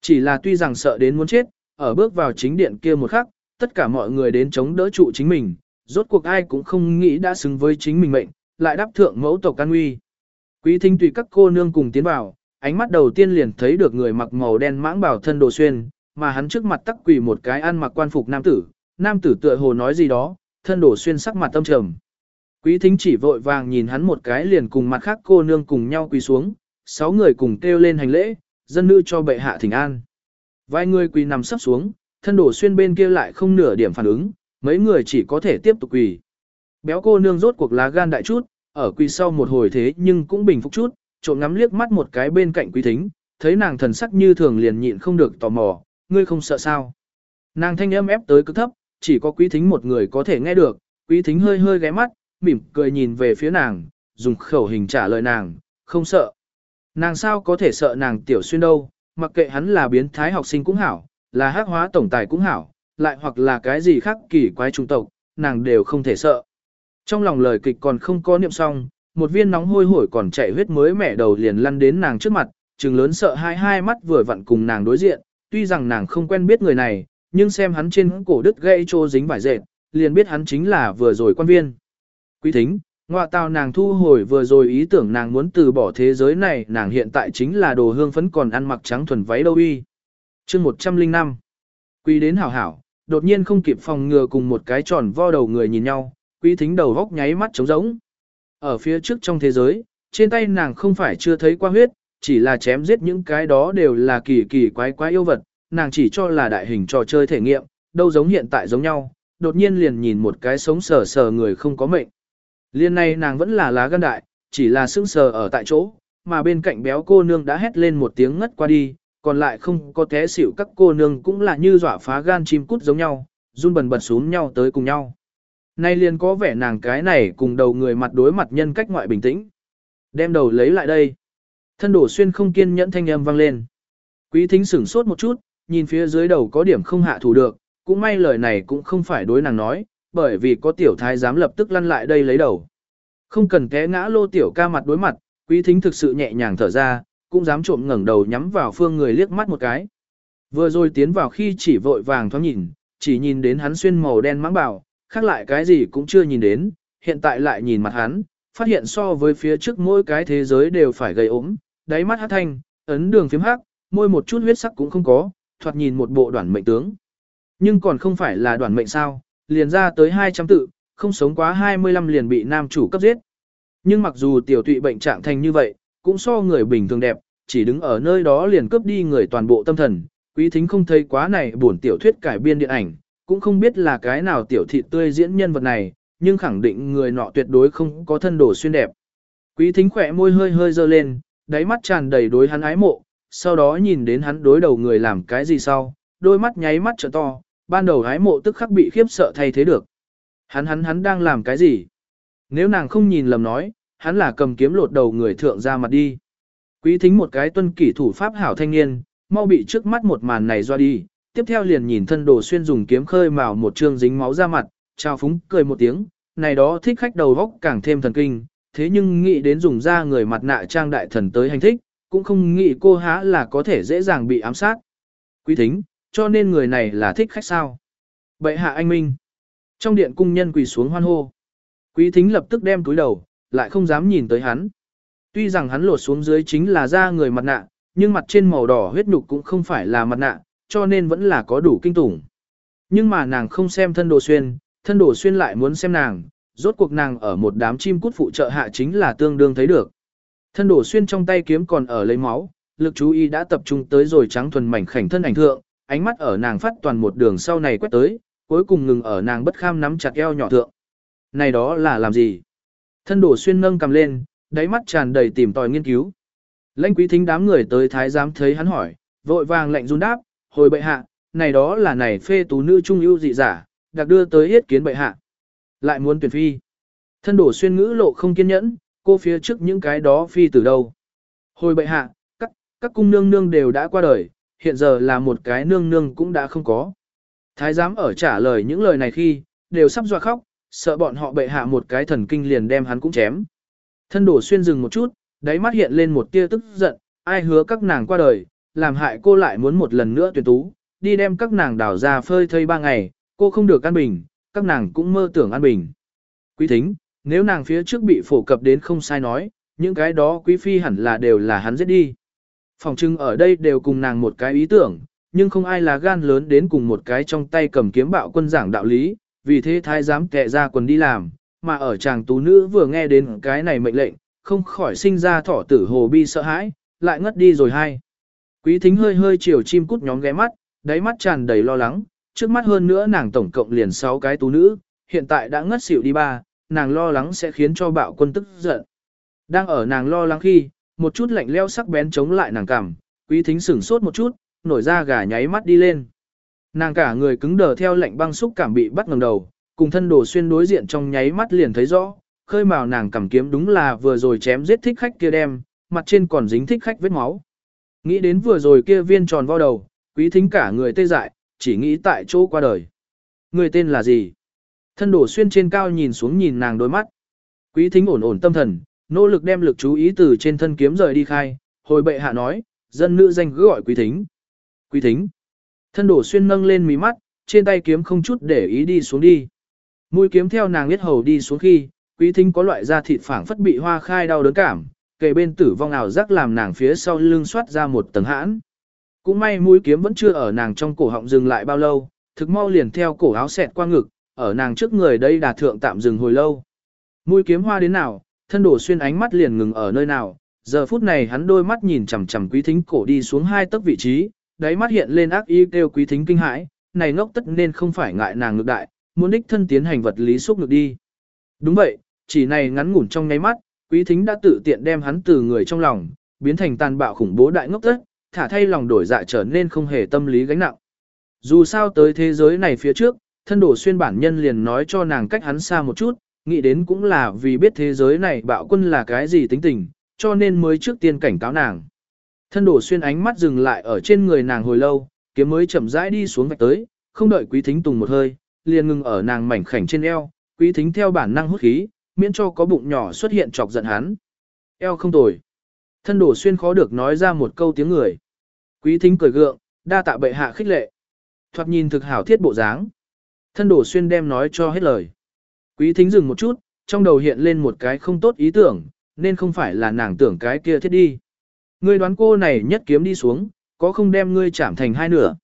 Chỉ là tuy rằng sợ đến muốn chết, ở bước vào chính điện kia một khắc, tất cả mọi người đến chống đỡ trụ chính mình, rốt cuộc ai cũng không nghĩ đã xứng với chính mình mệnh, lại đáp thượng mẫu tộc can uy. Quý thính tùy các cô nương cùng tiến vào, ánh mắt đầu tiên liền thấy được người mặc màu đen mãng bảo thân đồ xuyên, mà hắn trước mặt tắc quỳ một cái ăn mặc quan phục nam tử, nam tử tựa hồ nói gì đó, thân đồ xuyên sắc mặt tâm trầm. Quý thính chỉ vội vàng nhìn hắn một cái liền cùng mặt khác cô nương cùng nhau quỳ xuống, sáu người cùng kêu lên hành lễ, dân nữ cho bệ hạ thỉnh an. Vài người quỳ nằm sắp xuống, thân đổ xuyên bên kia lại không nửa điểm phản ứng, mấy người chỉ có thể tiếp tục quỳ. Béo cô nương rốt cuộc lá gan đại chút, ở quỳ sau một hồi thế nhưng cũng bình phục chút, trộm ngắm liếc mắt một cái bên cạnh quý thính, thấy nàng thần sắc như thường liền nhịn không được tò mò, ngươi không sợ sao. Nàng thanh âm ép tới cực thấp, chỉ có quý thính một người có thể nghe được, quý thính hơi hơi ghé mắt, mỉm cười nhìn về phía nàng, dùng khẩu hình trả lời nàng, không sợ. Nàng sao có thể sợ nàng tiểu xuyên đâu, mặc kệ hắn là biến thái học sinh cũng hảo, là hắc hóa tổng tài cũng hảo, lại hoặc là cái gì khác kỳ quái trung tộc, nàng đều không thể sợ. Trong lòng lời kịch còn không có niệm xong, một viên nóng hôi hổi còn chảy huyết mới mẻ đầu liền lăn đến nàng trước mặt, trừng lớn sợ hai hai mắt vừa vặn cùng nàng đối diện, tuy rằng nàng không quen biết người này, nhưng xem hắn trên cổ đứt gãy trô dính vải dệt, liền biết hắn chính là vừa rồi quan viên. Quý thính, ngoại tào nàng thu hồi vừa rồi ý tưởng nàng muốn từ bỏ thế giới này, nàng hiện tại chính là đồ hương phấn còn ăn mặc trắng thuần váy đâu y. chương 105. Quý đến hảo hảo, đột nhiên không kịp phòng ngừa cùng một cái tròn vo đầu người nhìn nhau, quý thính đầu góc nháy mắt trống rỗng. Ở phía trước trong thế giới, trên tay nàng không phải chưa thấy qua huyết, chỉ là chém giết những cái đó đều là kỳ kỳ quái quái yêu vật, nàng chỉ cho là đại hình trò chơi thể nghiệm, đâu giống hiện tại giống nhau, đột nhiên liền nhìn một cái sống sờ sờ người không có mệnh. Liên này nàng vẫn là lá gan đại, chỉ là sững sờ ở tại chỗ, mà bên cạnh béo cô nương đã hét lên một tiếng ngất qua đi, còn lại không có té xỉu các cô nương cũng là như dọa phá gan chim cút giống nhau, run bần bật xuống nhau tới cùng nhau. Nay liền có vẻ nàng cái này cùng đầu người mặt đối mặt nhân cách ngoại bình tĩnh. Đem đầu lấy lại đây. Thân đổ xuyên không kiên nhẫn thanh âm vang lên. Quý thính sửng sốt một chút, nhìn phía dưới đầu có điểm không hạ thủ được, cũng may lời này cũng không phải đối nàng nói, bởi vì có tiểu thái dám lập tức lăn lại đây lấy đầu. Không cần té ngã lô tiểu ca mặt đối mặt, quý thính thực sự nhẹ nhàng thở ra, cũng dám trộm ngẩng đầu nhắm vào phương người liếc mắt một cái. Vừa rồi tiến vào khi chỉ vội vàng thoáng nhìn, chỉ nhìn đến hắn xuyên màu đen mãng bảo, khác lại cái gì cũng chưa nhìn đến, hiện tại lại nhìn mặt hắn, phát hiện so với phía trước mỗi cái thế giới đều phải gây ốm, đáy mắt hát thanh, ấn đường phím hắc, môi một chút huyết sắc cũng không có, thoạt nhìn một bộ đoàn mệnh tướng. Nhưng còn không phải là đoàn mệnh sao, liền ra tới 200 tự, không sống quá 25 liền bị nam chủ cấp giết. Nhưng mặc dù tiểu tụy bệnh trạng thành như vậy, cũng so người bình thường đẹp, chỉ đứng ở nơi đó liền cướp đi người toàn bộ tâm thần. Quý thính không thấy quá này buồn tiểu thuyết cải biên điện ảnh, cũng không biết là cái nào tiểu thị tươi diễn nhân vật này, nhưng khẳng định người nọ tuyệt đối không có thân đồ xuyên đẹp. Quý thính khỏe môi hơi hơi dơ lên, đáy mắt tràn đầy đối hắn ái mộ, sau đó nhìn đến hắn đối đầu người làm cái gì sau, đôi mắt nháy mắt trợ to, ban đầu ái mộ tức khắc bị khiếp sợ thay thế được. Hắn hắn hắn đang làm cái gì? Nếu nàng không nhìn lầm nói, hắn là cầm kiếm lột đầu người thượng ra mặt đi. Quý thính một cái tuân kỷ thủ pháp hảo thanh niên, mau bị trước mắt một màn này doa đi, tiếp theo liền nhìn thân đồ xuyên dùng kiếm khơi mào một trương dính máu ra mặt, trao phúng cười một tiếng, này đó thích khách đầu vóc càng thêm thần kinh, thế nhưng nghĩ đến dùng ra người mặt nạ trang đại thần tới hành thích, cũng không nghĩ cô há là có thể dễ dàng bị ám sát. Quý thính, cho nên người này là thích khách sao. Bệ hạ anh minh. Trong điện cung nhân quỳ xuống hoan hô. Quý thính lập tức đem túi đầu, lại không dám nhìn tới hắn. Tuy rằng hắn lột xuống dưới chính là da người mặt nạ, nhưng mặt trên màu đỏ huyết nhục cũng không phải là mặt nạ, cho nên vẫn là có đủ kinh tủng. Nhưng mà nàng không xem thân đồ xuyên, thân đồ xuyên lại muốn xem nàng, rốt cuộc nàng ở một đám chim cút phụ trợ hạ chính là tương đương thấy được. Thân đồ xuyên trong tay kiếm còn ở lấy máu, lực chú ý đã tập trung tới rồi trắng thuần mảnh khảnh thân ảnh thượng, ánh mắt ở nàng phát toàn một đường sau này quét tới, cuối cùng ngừng ở nàng bất kham nắm chặt eo nhỏ thượng. Này đó là làm gì? Thân đồ xuyên nâng cầm lên, đáy mắt tràn đầy tìm tòi nghiên cứu. Lãnh quý thính đám người tới thái giám thấy hắn hỏi, vội vàng lệnh run đáp, hồi bệ hạ, này đó là này phê tú nữ trung ưu dị giả, đặc đưa tới yết kiến bệ hạ. Lại muốn tuyển phi. Thân đổ xuyên ngữ lộ không kiên nhẫn, cô phía trước những cái đó phi từ đâu. Hồi bệ hạ, các, các cung nương nương đều đã qua đời, hiện giờ là một cái nương nương cũng đã không có. Thái giám ở trả lời những lời này khi, đều sắp dọa khóc, sợ bọn họ bệ hạ một cái thần kinh liền đem hắn cũng chém. Thân đổ xuyên dừng một chút, đáy mắt hiện lên một tia tức giận, ai hứa các nàng qua đời, làm hại cô lại muốn một lần nữa tuyển tú, đi đem các nàng đào ra phơi thây ba ngày, cô không được an bình, các nàng cũng mơ tưởng an bình. Quý thính, nếu nàng phía trước bị phổ cập đến không sai nói, những cái đó quý phi hẳn là đều là hắn giết đi. Phòng trưng ở đây đều cùng nàng một cái ý tưởng, nhưng không ai là gan lớn đến cùng một cái trong tay cầm kiếm bạo quân giảng đạo lý, vì thế thái giám kẹ ra quần đi làm, mà ở chàng tú nữ vừa nghe đến cái này mệnh lệnh, không khỏi sinh ra thỏ tử hồ bi sợ hãi, lại ngất đi rồi hai. Quý thính hơi hơi chiều chim cút nhóm ghé mắt, đáy mắt tràn đầy lo lắng, trước mắt hơn nữa nàng tổng cộng liền 6 cái tú nữ, hiện tại đã ngất xỉu đi ba, nàng lo lắng sẽ khiến cho bạo quân tức giận. Đang ở nàng lo lắng khi, một chút lạnh leo sắc bén chống lại nàng cảm, quý thính sửng sốt một chút, nổi ra gà nháy mắt đi lên. Nàng cả người cứng đờ theo lạnh băng xúc cảm bị bắt ngầm đầu, cùng thân đồ xuyên đối diện trong nháy mắt liền thấy rõ, khơi mào nàng cầm kiếm đúng là vừa rồi chém giết thích khách kia đem, mặt trên còn dính thích khách vết máu. Nghĩ đến vừa rồi kia viên tròn vo đầu, quý thính cả người tê dại, chỉ nghĩ tại chỗ qua đời. Người tên là gì? Thân đổ xuyên trên cao nhìn xuống nhìn nàng đôi mắt. Quý thính ổn ổn tâm thần, nỗ lực đem lực chú ý từ trên thân kiếm rời đi khai, hồi bệ hạ nói, dân nữ danh cứ gọi quý thính. Quý thính. Thân đổ xuyên nâng lên mí mắt, trên tay kiếm không chút để ý đi xuống đi. Mũi kiếm theo nàng biết hầu đi xuống khi, quý thính có loại da thịt phảng phất bị hoa khai đau đớn cảm, kề bên tử vong ảo giác làm nàng phía sau lưng xoát ra một tầng hãn. Cũng may mũi kiếm vẫn chưa ở nàng trong cổ họng dừng lại bao lâu, thực mau liền theo cổ áo xẹt qua ngực, ở nàng trước người đây đà thượng tạm dừng hồi lâu. Mũi kiếm hoa đến nào, thân đổ xuyên ánh mắt liền ngừng ở nơi nào, giờ phút này hắn đôi mắt nhìn chằm chằm quý thính cổ đi xuống hai tấc vị trí, đáy mắt hiện lên ác ý kêu quý thính kinh hãi, này ngốc tất nên không phải ngại nàng ngược đại, muốn đích thân tiến hành vật lý xúc ngược đi. Đúng vậy, chỉ này ngắn ngủn trong nháy mắt, quý thính đã tự tiện đem hắn từ người trong lòng, biến thành tàn bạo khủng bố đại ngốc tất, thả thay lòng đổi dạ trở nên không hề tâm lý gánh nặng. Dù sao tới thế giới này phía trước, thân đổ xuyên bản nhân liền nói cho nàng cách hắn xa một chút, nghĩ đến cũng là vì biết thế giới này bạo quân là cái gì tính tình, cho nên mới trước tiên cảnh cáo nàng. Thân đổ xuyên ánh mắt dừng lại ở trên người nàng hồi lâu, kiếm mới chậm rãi đi xuống vạch tới, không đợi quý thính tùng một hơi, liền ngừng ở nàng mảnh khảnh trên eo, quý thính theo bản năng hút khí, miễn cho có bụng nhỏ xuất hiện chọc giận hắn. Eo không tồi. Thân đổ xuyên khó được nói ra một câu tiếng người. Quý thính cười gượng, đa tạ bệ hạ khích lệ. Thoạt nhìn thực hảo thiết bộ dáng. Thân đổ xuyên đem nói cho hết lời. Quý thính dừng một chút, trong đầu hiện lên một cái không tốt ý tưởng, nên không phải là nàng tưởng cái kia thiết đi. Ngươi đoán cô này nhất kiếm đi xuống, có không đem ngươi chạm thành hai nửa.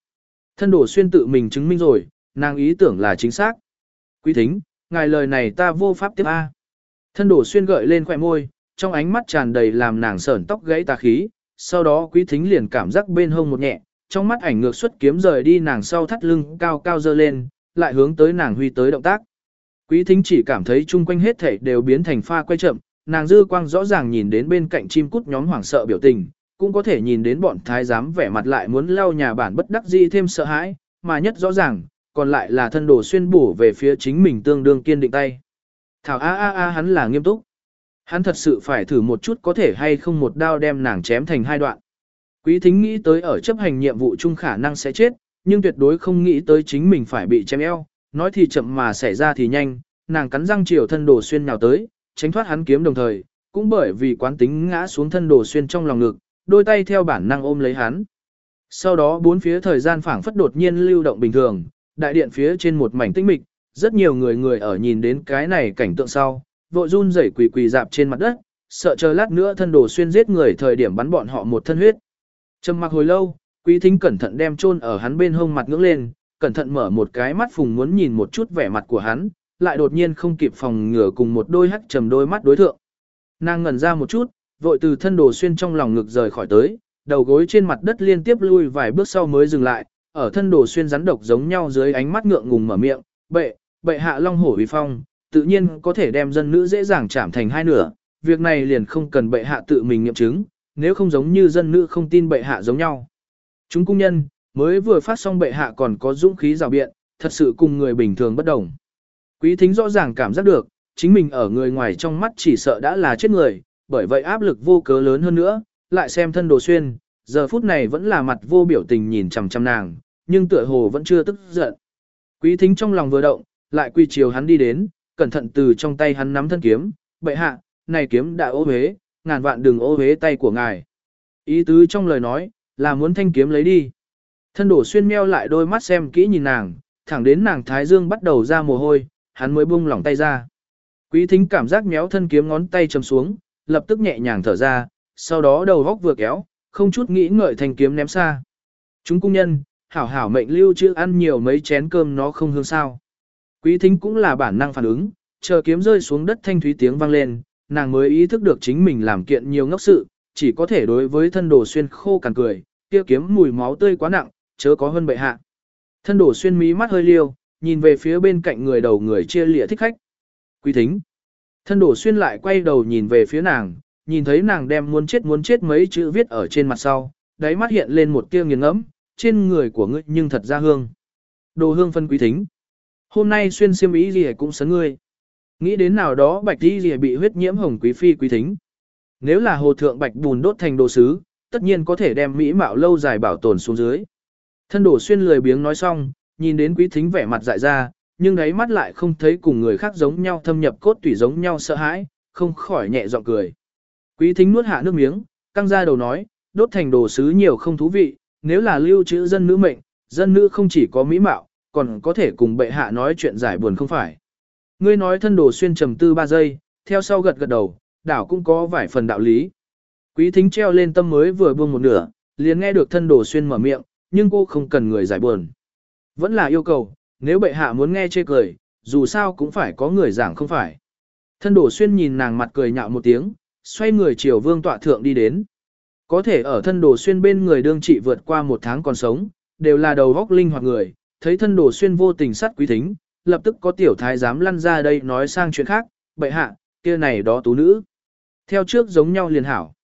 Thân đổ xuyên tự mình chứng minh rồi, nàng ý tưởng là chính xác. Quý thính, ngài lời này ta vô pháp tiếp A. Thân đổ xuyên gợi lên khỏe môi, trong ánh mắt tràn đầy làm nàng sởn tóc gãy tà khí, sau đó quý thính liền cảm giác bên hông một nhẹ, trong mắt ảnh ngược xuất kiếm rời đi nàng sau thắt lưng cao cao dơ lên, lại hướng tới nàng huy tới động tác. Quý thính chỉ cảm thấy chung quanh hết thảy đều biến thành pha quay chậm, nàng dư quang rõ ràng nhìn đến bên cạnh chim cút nhóm hoảng sợ biểu tình, cũng có thể nhìn đến bọn thái giám vẻ mặt lại muốn leo nhà bản bất đắc dĩ thêm sợ hãi, mà nhất rõ ràng, còn lại là thân đồ xuyên bổ về phía chính mình tương đương kiên định tay. Thảo a a a hắn là nghiêm túc. Hắn thật sự phải thử một chút có thể hay không một đao đem nàng chém thành hai đoạn. Quý thính nghĩ tới ở chấp hành nhiệm vụ chung khả năng sẽ chết, nhưng tuyệt đối không nghĩ tới chính mình phải bị chém eo, nói thì chậm mà xảy ra thì nhanh, nàng cắn răng chiều thân đồ xuyên nào tới, tránh thoát hắn kiếm đồng thời, cũng bởi vì quán tính ngã xuống thân đồ xuyên trong lòng ngực, đôi tay theo bản năng ôm lấy hắn. Sau đó bốn phía thời gian phảng phất đột nhiên lưu động bình thường, đại điện phía trên một mảnh tĩnh mịch, rất nhiều người người ở nhìn đến cái này cảnh tượng sau, vội run rẩy quỳ quỳ dạp trên mặt đất, sợ chờ lát nữa thân đồ xuyên giết người thời điểm bắn bọn họ một thân huyết. Trầm mặc hồi lâu, quý thính cẩn thận đem chôn ở hắn bên hông mặt ngưỡng lên, cẩn thận mở một cái mắt phùng muốn nhìn một chút vẻ mặt của hắn, lại đột nhiên không kịp phòng ngừa cùng một đôi hắt trầm đôi mắt đối thượng. Nàng ngẩn ra một chút, vội từ thân đồ xuyên trong lòng ngực rời khỏi tới, đầu gối trên mặt đất liên tiếp lui vài bước sau mới dừng lại, ở thân đồ xuyên rắn độc giống nhau dưới ánh mắt ngượng ngùng mở miệng, bệ, bệ hạ long hổ uy phong, tự nhiên có thể đem dân nữ dễ dàng chạm thành hai nửa, việc này liền không cần bệ hạ tự mình nghiệm chứng, nếu không giống như dân nữ không tin bệ hạ giống nhau. Chúng cung nhân, mới vừa phát xong bệ hạ còn có dũng khí rào biện, thật sự cùng người bình thường bất đồng. Quý thính rõ ràng cảm giác được, chính mình ở người ngoài trong mắt chỉ sợ đã là chết người, bởi vậy áp lực vô cớ lớn hơn nữa, lại xem thân đồ xuyên, giờ phút này vẫn là mặt vô biểu tình nhìn chằm chằm nàng, nhưng tựa hồ vẫn chưa tức giận. Quý thính trong lòng vừa động, lại quy chiều hắn đi đến, cẩn thận từ trong tay hắn nắm thân kiếm, bệ hạ, này kiếm đã ô hế, ngàn vạn đừng ô hế tay của ngài. Ý tứ trong lời nói, là muốn thanh kiếm lấy đi. Thân đổ xuyên meo lại đôi mắt xem kỹ nhìn nàng, thẳng đến nàng thái dương bắt đầu ra mồ hôi, hắn mới buông lỏng tay ra. Quý thính cảm giác méo thân kiếm ngón tay chầm xuống, lập tức nhẹ nhàng thở ra, sau đó đầu góc vừa kéo, không chút nghĩ ngợi thanh kiếm ném xa. Chúng cung nhân, hảo hảo mệnh lưu chữ ăn nhiều mấy chén cơm nó không hương sao. Quý thính cũng là bản năng phản ứng, chờ kiếm rơi xuống đất thanh thúy tiếng vang lên, nàng mới ý thức được chính mình làm kiện nhiều ngốc sự, chỉ có thể đối với thân đồ xuyên khô cằn cười, kia kiếm mùi máu tươi quá nặng, chớ có hơn bệ hạ. Thân đồ xuyên mí mắt hơi liêu, nhìn về phía bên cạnh người đầu người chia lịa thích khách. Quý thính. Thân đồ xuyên lại quay đầu nhìn về phía nàng, nhìn thấy nàng đem muốn chết muốn chết mấy chữ viết ở trên mặt sau, đáy mắt hiện lên một tia nghiền ngẫm, trên người của ngươi nhưng thật ra hương. Đồ hương phân quý thính. Hôm nay xuyên xiêm ý gì cũng sấn ngươi. Nghĩ đến nào đó bạch đi gì bị huyết nhiễm hồng quý phi quý thính. Nếu là hồ thượng bạch bùn đốt thành đồ sứ, tất nhiên có thể đem mỹ mạo lâu dài bảo tồn xuống dưới. Thân đổ xuyên lười biếng nói xong, nhìn đến quý thính vẻ mặt dại ra, nhưng đáy mắt lại không thấy cùng người khác giống nhau thâm nhập cốt tủy giống nhau sợ hãi, không khỏi nhẹ giọng cười. Quý thính nuốt hạ nước miếng, căng ra đầu nói, đốt thành đồ sứ nhiều không thú vị, nếu là lưu trữ dân nữ mệnh, dân nữ không chỉ có mỹ mạo, còn có thể cùng bệ hạ nói chuyện giải buồn không phải. Ngươi nói thân đồ xuyên trầm tư ba giây, theo sau gật gật đầu, đảo cũng có vài phần đạo lý. Quý thính treo lên tâm mới vừa buông một nửa, liền nghe được thân đồ xuyên mở miệng, nhưng cô không cần người giải buồn. Vẫn là yêu cầu, nếu bệ hạ muốn nghe chê cười, dù sao cũng phải có người giảng không phải. Thân đồ xuyên nhìn nàng mặt cười nhạo một tiếng, xoay người chiều vương tọa thượng đi đến. Có thể ở thân đồ xuyên bên người đương trị vượt qua một tháng còn sống, đều là đầu góc linh hoạt người, thấy thân đồ xuyên vô tình sát quý thính, lập tức có tiểu thái dám lăn ra đây nói sang chuyện khác, bệ hạ, kia này đó tú nữ. Theo trước giống nhau liền hảo.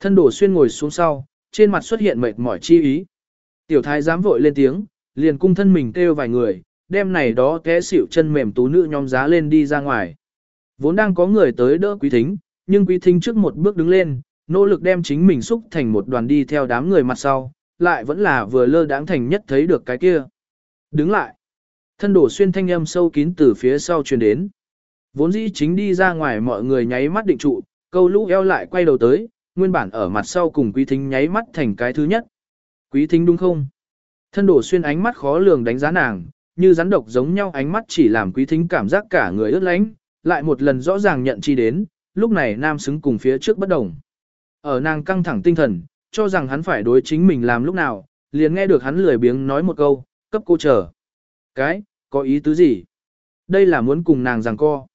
Thân đồ xuyên ngồi xuống sau, trên mặt xuất hiện mệt mỏi chi ý. Tiểu thái dám vội lên tiếng, liền cung thân mình kêu vài người, đem này đó té xỉu chân mềm tú nữ nhóm giá lên đi ra ngoài. Vốn đang có người tới đỡ quý thính, nhưng quý thính trước một bước đứng lên, nỗ lực đem chính mình xúc thành một đoàn đi theo đám người mặt sau, lại vẫn là vừa lơ đãng thành nhất thấy được cái kia. Đứng lại. Thân đổ xuyên thanh âm sâu kín từ phía sau truyền đến. Vốn dĩ chính đi ra ngoài mọi người nháy mắt định trụ, câu lũ eo lại quay đầu tới, nguyên bản ở mặt sau cùng quý thính nháy mắt thành cái thứ nhất. Quý thính đúng không? Thân đổ xuyên ánh mắt khó lường đánh giá nàng, như rắn độc giống nhau ánh mắt chỉ làm quý thính cảm giác cả người ướt lánh, lại một lần rõ ràng nhận chi đến, lúc này nam xứng cùng phía trước bất đồng. Ở nàng căng thẳng tinh thần, cho rằng hắn phải đối chính mình làm lúc nào, liền nghe được hắn lười biếng nói một câu, cấp cô chờ. Cái, có ý tứ gì? Đây là muốn cùng nàng giằng co.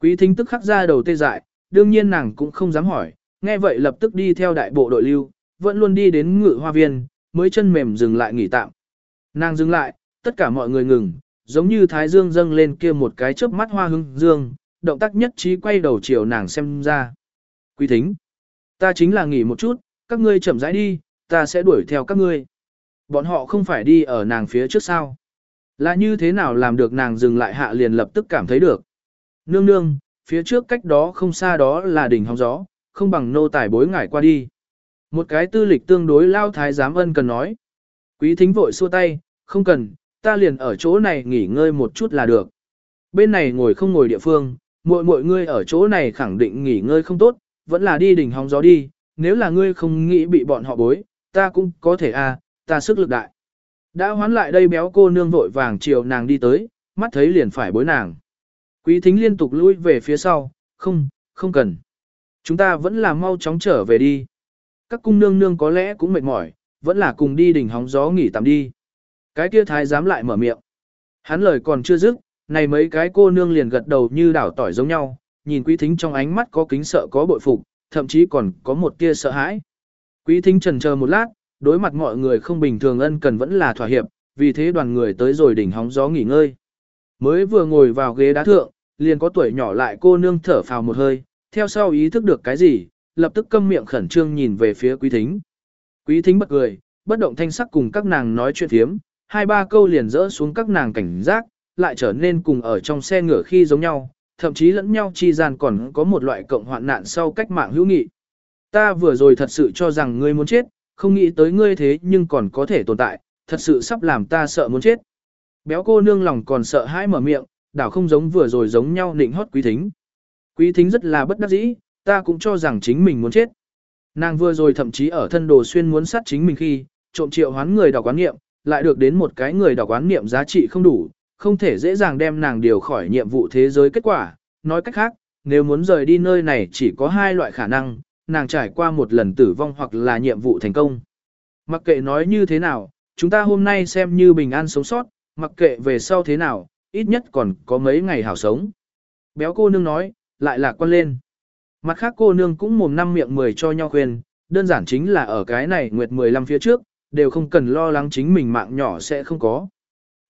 Quý thính tức khắc ra đầu tê dại, đương nhiên nàng cũng không dám hỏi, nghe vậy lập tức đi theo đại bộ đội lưu, vẫn luôn đi đến ngự hoa viên, mới chân mềm dừng lại nghỉ tạm. Nàng dừng lại, tất cả mọi người ngừng, giống như thái dương dâng lên kia một cái chớp mắt hoa hưng dương, động tác nhất trí quay đầu chiều nàng xem ra. Quý thính, ta chính là nghỉ một chút, các ngươi chậm rãi đi, ta sẽ đuổi theo các ngươi. Bọn họ không phải đi ở nàng phía trước sao. Là như thế nào làm được nàng dừng lại hạ liền lập tức cảm thấy được. Nương nương, phía trước cách đó không xa đó là đỉnh hóng gió, không bằng nô tải bối ngải qua đi. Một cái tư lịch tương đối lao thái giám ân cần nói. Quý thính vội xua tay, không cần, ta liền ở chỗ này nghỉ ngơi một chút là được. Bên này ngồi không ngồi địa phương, mọi mọi ngươi ở chỗ này khẳng định nghỉ ngơi không tốt, vẫn là đi đỉnh hóng gió đi, nếu là ngươi không nghĩ bị bọn họ bối, ta cũng có thể à, ta sức lực đại. Đã hoán lại đây béo cô nương vội vàng chiều nàng đi tới, mắt thấy liền phải bối nàng. Quý thính liên tục lui về phía sau, không, không cần. Chúng ta vẫn là mau chóng trở về đi. Các cung nương nương có lẽ cũng mệt mỏi, vẫn là cùng đi đỉnh hóng gió nghỉ tạm đi. Cái kia thái dám lại mở miệng. Hắn lời còn chưa dứt, này mấy cái cô nương liền gật đầu như đảo tỏi giống nhau, nhìn quý thính trong ánh mắt có kính sợ có bội phục, thậm chí còn có một tia sợ hãi. Quý thính trần chờ một lát, đối mặt mọi người không bình thường ân cần vẫn là thỏa hiệp, vì thế đoàn người tới rồi đỉnh hóng gió nghỉ ngơi. Mới vừa ngồi vào ghế đá thượng, liền có tuổi nhỏ lại cô nương thở phào một hơi, theo sau ý thức được cái gì, lập tức câm miệng khẩn trương nhìn về phía quý thính. Quý thính bật cười, bất động thanh sắc cùng các nàng nói chuyện thiếm, hai ba câu liền rỡ xuống các nàng cảnh giác, lại trở nên cùng ở trong xe ngựa khi giống nhau, thậm chí lẫn nhau chi gian còn có một loại cộng hoạn nạn sau cách mạng hữu nghị. Ta vừa rồi thật sự cho rằng ngươi muốn chết, không nghĩ tới ngươi thế nhưng còn có thể tồn tại, thật sự sắp làm ta sợ muốn chết. Béo cô nương lòng còn sợ hãi mở miệng, đảo không giống vừa rồi giống nhau nịnh hót quý thính. Quý thính rất là bất đắc dĩ, ta cũng cho rằng chính mình muốn chết. Nàng vừa rồi thậm chí ở thân đồ xuyên muốn sát chính mình khi, trộm triệu hoán người đọc quán niệm, lại được đến một cái người đọc quán niệm giá trị không đủ, không thể dễ dàng đem nàng điều khỏi nhiệm vụ thế giới kết quả. Nói cách khác, nếu muốn rời đi nơi này chỉ có hai loại khả năng, nàng trải qua một lần tử vong hoặc là nhiệm vụ thành công. Mặc kệ nói như thế nào, chúng ta hôm nay xem như bình an sống sót, mặc kệ về sau thế nào, ít nhất còn có mấy ngày hảo sống. Béo cô nương nói, lại lạc quan lên. Mặt khác cô nương cũng mồm năm miệng mười cho nhau khuyên, đơn giản chính là ở cái này nguyệt 15 phía trước, đều không cần lo lắng chính mình mạng nhỏ sẽ không có.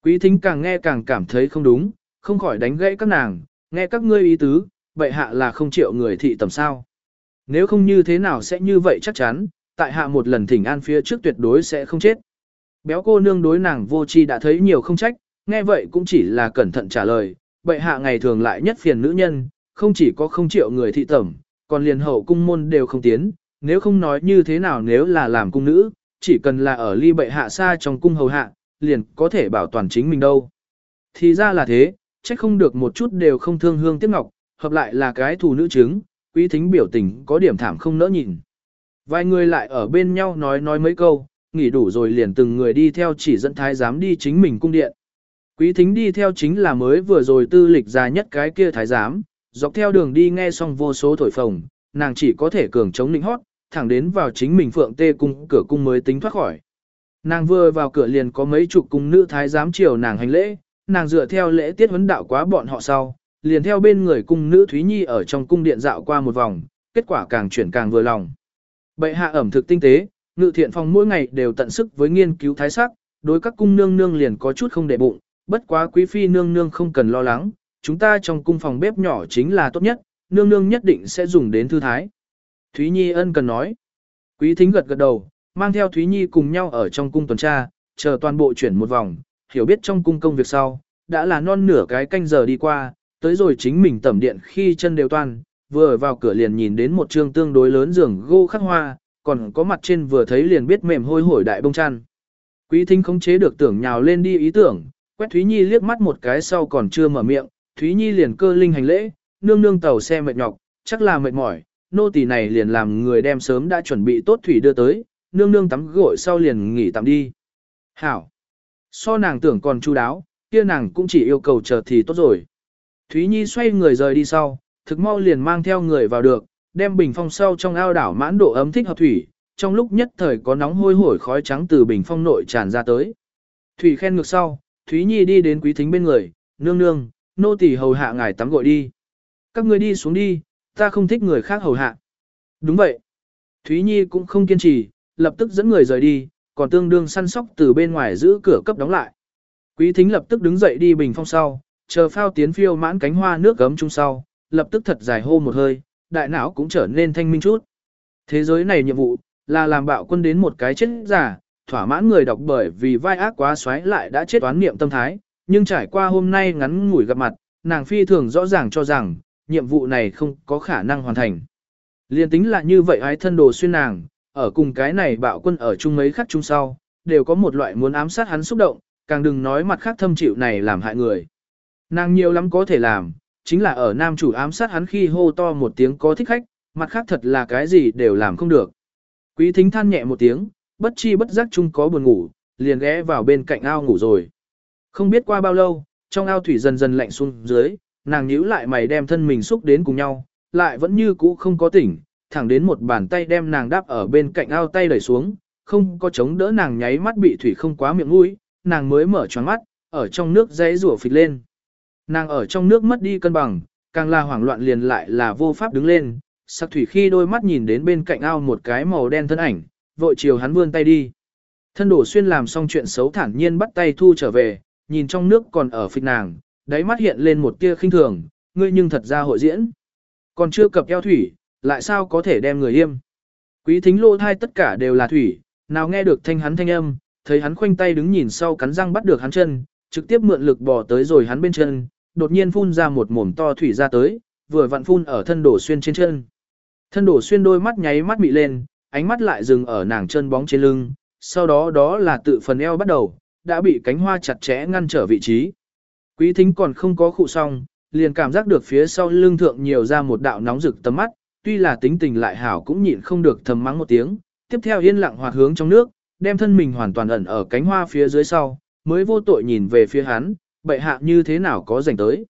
Quý thính càng nghe càng cảm thấy không đúng, không khỏi đánh gãy các nàng, nghe các ngươi ý tứ, vậy hạ là không chịu người thị tầm sao. Nếu không như thế nào sẽ như vậy chắc chắn, tại hạ một lần thỉnh an phía trước tuyệt đối sẽ không chết. Béo cô nương đối nàng vô chi đã thấy nhiều không trách, nghe vậy cũng chỉ là cẩn thận trả lời, bệ hạ ngày thường lại nhất phiền nữ nhân, không chỉ có không chịu người thị tẩm, còn liền hậu cung môn đều không tiến, nếu không nói như thế nào nếu là làm cung nữ, chỉ cần là ở ly bệ hạ xa trong cung hầu hạ, liền có thể bảo toàn chính mình đâu. Thì ra là thế, trách không được một chút đều không thương hương tiếc ngọc, hợp lại là cái thù nữ chứng, quý thính biểu tình có điểm thảm không nỡ nhìn. Vài người lại ở bên nhau nói nói mấy câu, nghỉ đủ rồi liền từng người đi theo chỉ dẫn thái giám đi chính mình cung điện. Quý thính đi theo chính là mới vừa rồi tư lịch dài nhất cái kia thái giám, dọc theo đường đi nghe xong vô số thổi phồng, nàng chỉ có thể cường chống nịnh hót, thẳng đến vào chính mình phượng tê cung cửa cung mới tính thoát khỏi. Nàng vừa vào cửa liền có mấy chục cung nữ thái giám chiều nàng hành lễ, nàng dựa theo lễ tiết huấn đạo quá bọn họ sau, liền theo bên người cung nữ Thúy Nhi ở trong cung điện dạo qua một vòng, kết quả càng chuyển càng vừa lòng. Bệ hạ ẩm thực tinh tế, ngự thiện phòng mỗi ngày đều tận sức với nghiên cứu thái sắc, đối các cung nương nương liền có chút không để bụng, bất quá quý phi nương nương không cần lo lắng, chúng ta trong cung phòng bếp nhỏ chính là tốt nhất, nương nương nhất định sẽ dùng đến thư thái. Thúy Nhi ân cần nói. Quý thính gật gật đầu, mang theo Thúy Nhi cùng nhau ở trong cung tuần tra, chờ toàn bộ chuyển một vòng, hiểu biết trong cung công việc sau, đã là non nửa cái canh giờ đi qua, tới rồi chính mình tẩm điện khi chân đều toàn, vừa vào cửa liền nhìn đến một trương tương đối lớn giường gỗ khắc hoa, còn có mặt trên vừa thấy liền biết mềm hôi hổi đại bông chăn. Quý thính không chế được tưởng nhào lên đi ý tưởng, quét Thúy Nhi liếc mắt một cái sau còn chưa mở miệng, Thúy Nhi liền cơ linh hành lễ, nương nương tàu xe mệt nhọc, chắc là mệt mỏi, nô tỳ này liền làm người đem sớm đã chuẩn bị tốt thủy đưa tới, nương nương tắm gội sau liền nghỉ tạm đi. Hảo! So nàng tưởng còn chu đáo, kia nàng cũng chỉ yêu cầu chờ thì tốt rồi. Thúy Nhi xoay người rời đi sau, thực mau liền mang theo người vào được, đem bình phong sau trong ao đảo mãn độ ấm thích hợp thủy, trong lúc nhất thời có nóng hôi hổi khói trắng từ bình phong nội tràn ra tới. Thủy khen ngược sau, Thúy Nhi đi đến quý thính bên người, nương nương, nô tỳ hầu hạ ngài tắm gội đi. Các ngươi đi xuống đi, ta không thích người khác hầu hạ. Đúng vậy. Thúy Nhi cũng không kiên trì, lập tức dẫn người rời đi, còn tương đương săn sóc từ bên ngoài giữ cửa cấp đóng lại. Quý thính lập tức đứng dậy đi bình phong sau, chờ phao tiến phiêu mãn cánh hoa nước gấm chung sau, lập tức thật dài hô một hơi, đại não cũng trở nên thanh minh chút. Thế giới này nhiệm vụ, là làm bạo quân đến một cái chết giả, thỏa mãn người đọc bởi vì vai ác quá xoáy lại đã chết toán niệm tâm thái, nhưng trải qua hôm nay ngắn ngủi gặp mặt, nàng phi thường rõ ràng cho rằng, nhiệm vụ này không có khả năng hoàn thành. Liên tính là như vậy ái thân đồ xuyên nàng, ở cùng cái này bạo quân ở chung mấy khắc chung sau, đều có một loại muốn ám sát hắn xúc động, càng đừng nói mặt khác thâm chịu này làm hại người. Nàng nhiều lắm có thể làm, chính là ở nam chủ ám sát hắn khi hô to một tiếng có thích khách, mặt khác thật là cái gì đều làm không được. Quý thính than nhẹ một tiếng, bất chi bất giác chung có buồn ngủ, liền ghé vào bên cạnh ao ngủ rồi. Không biết qua bao lâu, trong ao thủy dần dần lạnh xuống dưới, nàng nhíu lại mày đem thân mình xúc đến cùng nhau, lại vẫn như cũ không có tỉnh, thẳng đến một bàn tay đem nàng đáp ở bên cạnh ao tay đẩy xuống, không có chống đỡ nàng nháy mắt bị thủy không quá miệng mũi, nàng mới mở choáng mắt, ở trong nước dãy rủa phịch lên. Nàng ở trong nước mất đi cân bằng, càng là hoảng loạn liền lại là vô pháp đứng lên, sắc thủy khi đôi mắt nhìn đến bên cạnh ao một cái màu đen thân ảnh, vội chiều hắn vươn tay đi. Thân đổ xuyên làm xong chuyện xấu thản nhiên bắt tay thu trở về, nhìn trong nước còn ở phịch nàng, đáy mắt hiện lên một tia khinh thường, ngươi nhưng thật ra hội diễn. Còn chưa cập eo thủy, lại sao có thể đem người yêm? Quý thính lô thai tất cả đều là thủy, nào nghe được thanh hắn thanh âm, thấy hắn khoanh tay đứng nhìn sau cắn răng bắt được hắn chân, trực tiếp mượn lực bò tới rồi hắn bên chân, đột nhiên phun ra một mồm to thủy ra tới, vừa vặn phun ở thân đổ xuyên trên chân. Thân đổ xuyên đôi mắt nháy mắt bị lên, ánh mắt lại dừng ở nàng chân bóng trên lưng, sau đó đó là tự phần eo bắt đầu, đã bị cánh hoa chặt chẽ ngăn trở vị trí. Quý thính còn không có khụ xong, liền cảm giác được phía sau lưng thượng nhiều ra một đạo nóng rực tấm mắt, tuy là tính tình lại hảo cũng nhịn không được thầm mắng một tiếng, tiếp theo yên lặng hoạt hướng trong nước, đem thân mình hoàn toàn ẩn ở cánh hoa phía dưới sau, mới vô tội nhìn về phía hắn, bệ hạ như thế nào có rảnh tới.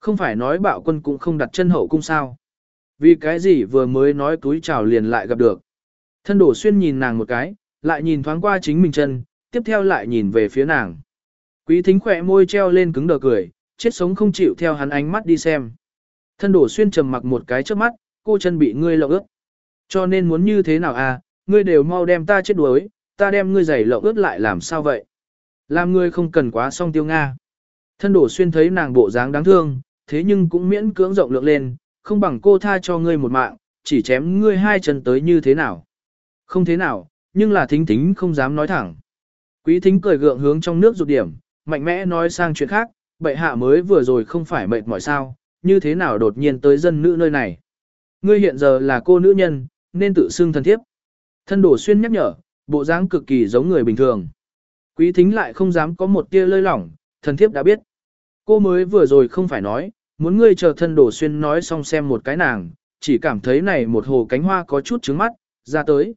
Không phải nói bạo quân cũng không đặt chân hậu cung sao. Vì cái gì vừa mới nói túi chào liền lại gặp được. Thân đổ xuyên nhìn nàng một cái, lại nhìn thoáng qua chính mình chân, tiếp theo lại nhìn về phía nàng. Quý thính khỏe môi treo lên cứng đờ cười, chết sống không chịu theo hắn ánh mắt đi xem. Thân đổ xuyên trầm mặc một cái trước mắt, cô chân bị ngươi lộng ướt. Cho nên muốn như thế nào à, ngươi đều mau đem ta chết đuối, ta đem ngươi giày lộng ướt lại làm sao vậy? Làm ngươi không cần quá song tiêu Nga. Thân đổ xuyên thấy nàng bộ dáng đáng thương, thế nhưng cũng miễn cưỡng rộng lượng lên, không bằng cô tha cho ngươi một mạng, chỉ chém ngươi hai chân tới như thế nào. Không thế nào, nhưng là thính thính không dám nói thẳng. Quý thính cười gượng hướng trong nước rụt điểm, mạnh mẽ nói sang chuyện khác, bệ hạ mới vừa rồi không phải mệt mỏi sao, như thế nào đột nhiên tới dân nữ nơi này. Ngươi hiện giờ là cô nữ nhân, nên tự xưng thân thiếp. Thân đổ xuyên nhắc nhở, bộ dáng cực kỳ giống người bình thường. Quý thính lại không dám có một tia lơi lỏng, thân thiếp đã biết. Cô mới vừa rồi không phải nói, muốn ngươi chờ thân đổ xuyên nói xong xem một cái nàng, chỉ cảm thấy này một hồ cánh hoa có chút trứng mắt, ra tới.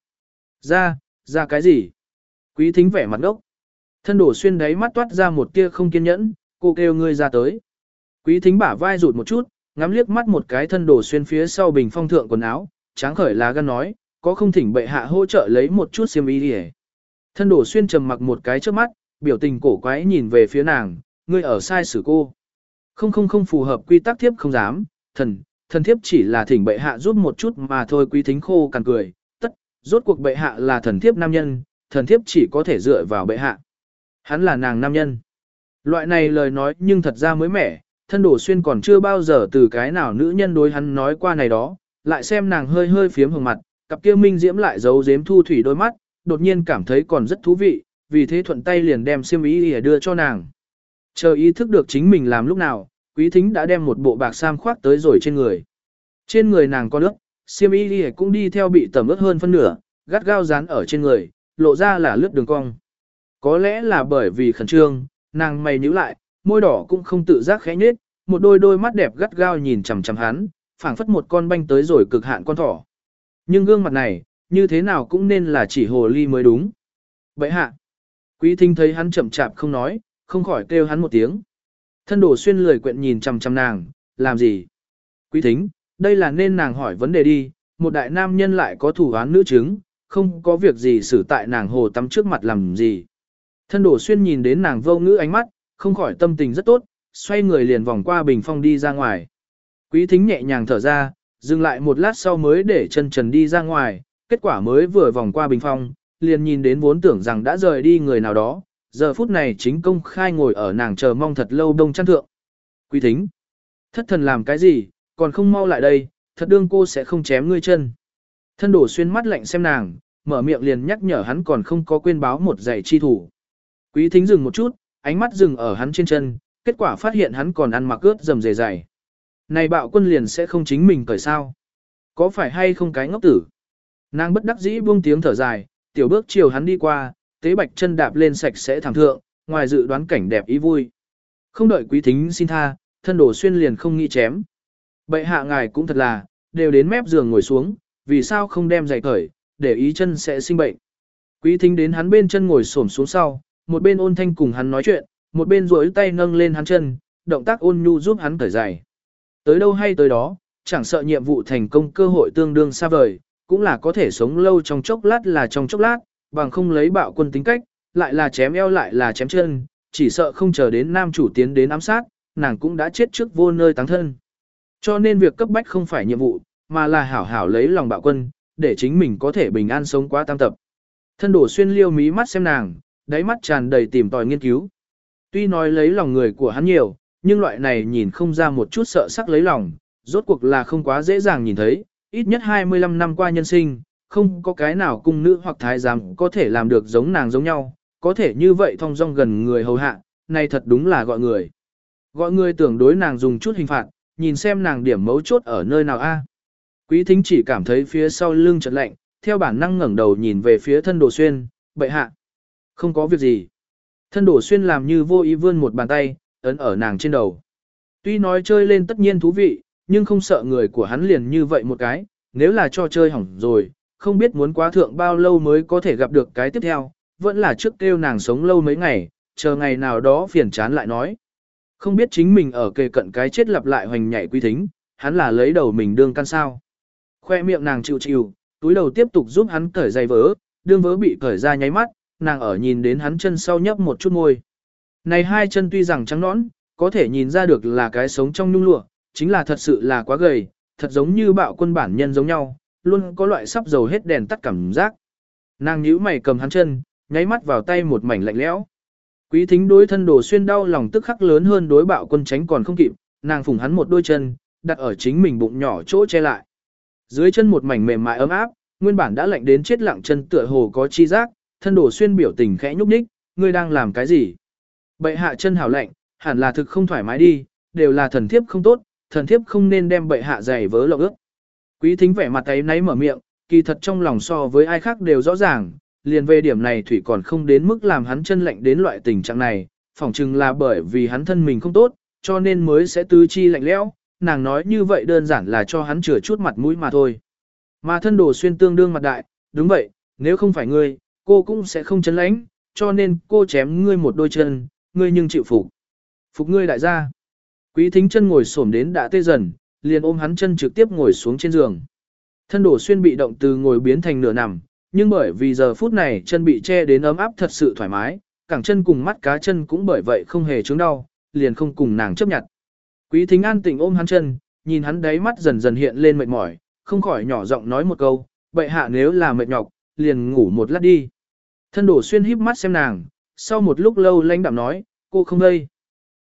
Ra, ra cái gì? Quý thính vẻ mặt ngốc. Thân đổ xuyên đáy mắt toát ra một tia không kiên nhẫn, cô kêu ngươi ra tới. Quý thính bả vai rụt một chút, ngắm liếc mắt một cái thân đổ xuyên phía sau bình phong thượng quần áo, tráng khởi lá gan nói, có không thỉnh bệ hạ hỗ trợ lấy một chút xiêm y đi Thân đổ xuyên trầm mặc một cái trước mắt, biểu tình cổ quái nhìn về phía nàng, ngươi ở sai xử cô. Không không không phù hợp quy tắc thiếp không dám, thần, thần thiếp chỉ là thỉnh bệ hạ giúp một chút mà thôi quý thính khô càng cười, tất, rốt cuộc bệ hạ là thần thiếp nam nhân, thần thiếp chỉ có thể dựa vào bệ hạ. Hắn là nàng nam nhân. Loại này lời nói nhưng thật ra mới mẻ, thân đổ xuyên còn chưa bao giờ từ cái nào nữ nhân đối hắn nói qua này đó, lại xem nàng hơi hơi phiếm hồng mặt, cặp kia minh diễm lại giấu giếm thu thủy đôi mắt, đột nhiên cảm thấy còn rất thú vị, vì thế thuận tay liền đem xiêm y để đưa cho nàng. Chờ ý thức được chính mình làm lúc nào, quý thính đã đem một bộ bạc sam khoác tới rồi trên người. Trên người nàng có nước, xiêm y cũng đi theo bị tẩm ướt hơn phân nửa, gắt gao dán ở trên người, lộ ra là lướt đường cong. Có lẽ là bởi vì khẩn trương, nàng mày nhíu lại, môi đỏ cũng không tự giác khẽ nhếch, một đôi đôi mắt đẹp gắt gao nhìn chằm chằm hắn, phảng phất một con banh tới rồi cực hạn con thỏ. Nhưng gương mặt này, như thế nào cũng nên là chỉ hồ ly mới đúng. Vậy hạ, quý thính thấy hắn chậm chạp không nói, không khỏi kêu hắn một tiếng. Thân đổ xuyên lười quyện nhìn chằm chằm nàng, làm gì? Quý thính, đây là nên nàng hỏi vấn đề đi, một đại nam nhân lại có thủ án nữ chứng, không có việc gì xử tại nàng hồ tắm trước mặt làm gì. Thân đổ xuyên nhìn đến nàng vô ngữ ánh mắt, không khỏi tâm tình rất tốt, xoay người liền vòng qua bình phong đi ra ngoài. Quý thính nhẹ nhàng thở ra, dừng lại một lát sau mới để chân trần đi ra ngoài, kết quả mới vừa vòng qua bình phong, liền nhìn đến vốn tưởng rằng đã rời đi người nào đó, giờ phút này chính công khai ngồi ở nàng chờ mong thật lâu đông chăn thượng. Quý thính, thất thần làm cái gì, còn không mau lại đây, thật đương cô sẽ không chém ngươi chân. Thân đổ xuyên mắt lạnh xem nàng, mở miệng liền nhắc nhở hắn còn không có quên báo một giày chi thủ. Quý thính dừng một chút, ánh mắt dừng ở hắn trên chân, kết quả phát hiện hắn còn ăn mặc ướt dầm dề dày. Này bạo quân liền sẽ không chính mình cởi sao. Có phải hay không cái ngốc tử? Nàng bất đắc dĩ buông tiếng thở dài, tiểu bước chiều hắn đi qua, tế bạch chân đạp lên sạch sẽ thẳng thượng, ngoài dự đoán cảnh đẹp ý vui. Không đợi quý thính xin tha, thân đổ xuyên liền không nghĩ chém. Bệ hạ ngài cũng thật là, đều đến mép giường ngồi xuống, vì sao không đem giày cởi, để ý chân sẽ sinh bệnh. Quý thính đến hắn bên chân ngồi xổm xuống sau, một bên ôn thanh cùng hắn nói chuyện, một bên duỗi tay nâng lên hắn chân, động tác ôn nhu giúp hắn cởi giày. Tới đâu hay tới đó, chẳng sợ nhiệm vụ thành công cơ hội tương đương xa vời, cũng là có thể sống lâu trong chốc lát là trong chốc lát, bằng không lấy bạo quân tính cách, lại là chém eo lại là chém chân, chỉ sợ không chờ đến nam chủ tiến đến ám sát, nàng cũng đã chết trước vô nơi táng thân. Cho nên việc cấp bách không phải nhiệm vụ, mà là hảo hảo lấy lòng bạo quân, để chính mình có thể bình an sống qua tam tập. Thân đổ xuyên liêu mí mắt xem nàng, đáy mắt tràn đầy tìm tòi nghiên cứu. Tuy nói lấy lòng người của hắn nhiều, nhưng loại này nhìn không ra một chút sợ sắc lấy lòng, rốt cuộc là không quá dễ dàng nhìn thấy, ít nhất 25 năm qua nhân sinh, không có cái nào cung nữ hoặc thái giám có thể làm được giống nàng giống nhau, có thể như vậy thong dong gần người hầu hạ, này thật đúng là gọi người. Gọi người tưởng đối nàng dùng chút hình phạt, nhìn xem nàng điểm mấu chốt ở nơi nào a. Quý thính chỉ cảm thấy phía sau lưng chợt lạnh, theo bản năng ngẩng đầu nhìn về phía thân đồ xuyên, bệ hạ. Không có việc gì. Thân đổ xuyên làm như vô ý vươn một bàn tay, ấn ở nàng trên đầu. Tuy nói chơi lên tất nhiên thú vị, nhưng không sợ người của hắn liền như vậy một cái, nếu là cho chơi hỏng rồi, không biết muốn quá thượng bao lâu mới có thể gặp được cái tiếp theo, vẫn là trước kêu nàng sống lâu mấy ngày, chờ ngày nào đó phiền chán lại nói. Không biết chính mình ở kề cận cái chết lặp lại hoành nhảy quy thính, hắn là lấy đầu mình đương căn sao. Khoe miệng nàng chịu chịu, túi đầu tiếp tục giúp hắn cởi giày vớ, đương vớ bị cởi ra nháy mắt, nàng ở nhìn đến hắn chân sau nhấp một chút môi. Này hai chân tuy rằng trắng nõn, có thể nhìn ra được là cái sống trong nhung lụa, chính là thật sự là quá gầy, thật giống như bạo quân bản nhân giống nhau, luôn có loại sắp dầu hết đèn tắt cảm giác. Nàng nhíu mày cầm hắn chân, nháy mắt vào tay một mảnh lạnh lẽo. Quý thính đối thân đồ xuyên đau lòng tức khắc lớn hơn đối bạo quân tránh còn không kịp, nàng phủng hắn một đôi chân, đặt ở chính mình bụng nhỏ chỗ che lại. Dưới chân một mảnh mềm mại ấm áp, nguyên bản đã lạnh đến chết lặng chân tựa hồ có chi giác, thân đồ xuyên biểu tình khẽ nhúc nhích, ngươi đang làm cái gì? Bệ hạ chân hảo lạnh, hẳn là thực không thoải mái đi, đều là thần thiếp không tốt, thần thiếp không nên đem bệ hạ giày vớ lộng ước. Quý thính vẻ mặt ấy nấy mở miệng, kỳ thật trong lòng so với ai khác đều rõ ràng, liền về điểm này thủy còn không đến mức làm hắn chân lạnh đến loại tình trạng này, phỏng chừng là bởi vì hắn thân mình không tốt, cho nên mới sẽ tứ chi lạnh lẽo. nàng nói như vậy đơn giản là cho hắn chừa chút mặt mũi mà thôi. Mà thân đồ xuyên tương đương mặt đại, đúng vậy, nếu không phải ngươi, cô cũng sẽ không chấn lãnh, cho nên cô chém ngươi một đôi chân, ngươi nhưng chịu phục. Phục ngươi đại gia. Quý thính chân ngồi xổm đến đã tê dần, liền ôm hắn chân trực tiếp ngồi xuống trên giường. Thân đổ xuyên bị động từ ngồi biến thành nửa nằm, nhưng bởi vì giờ phút này chân bị che đến ấm áp thật sự thoải mái, cẳng chân cùng mắt cá chân cũng bởi vậy không hề chứng đau, liền không cùng nàng chấp nhận. Quý thính an tỉnh ôm hắn chân, nhìn hắn đáy mắt dần dần hiện lên mệt mỏi, không khỏi nhỏ giọng nói một câu, bệ hạ nếu là mệt nhọc, liền ngủ một lát đi. Thân đổ xuyên híp mắt xem nàng, sau một lúc lâu lãnh đạm nói, cô không đây.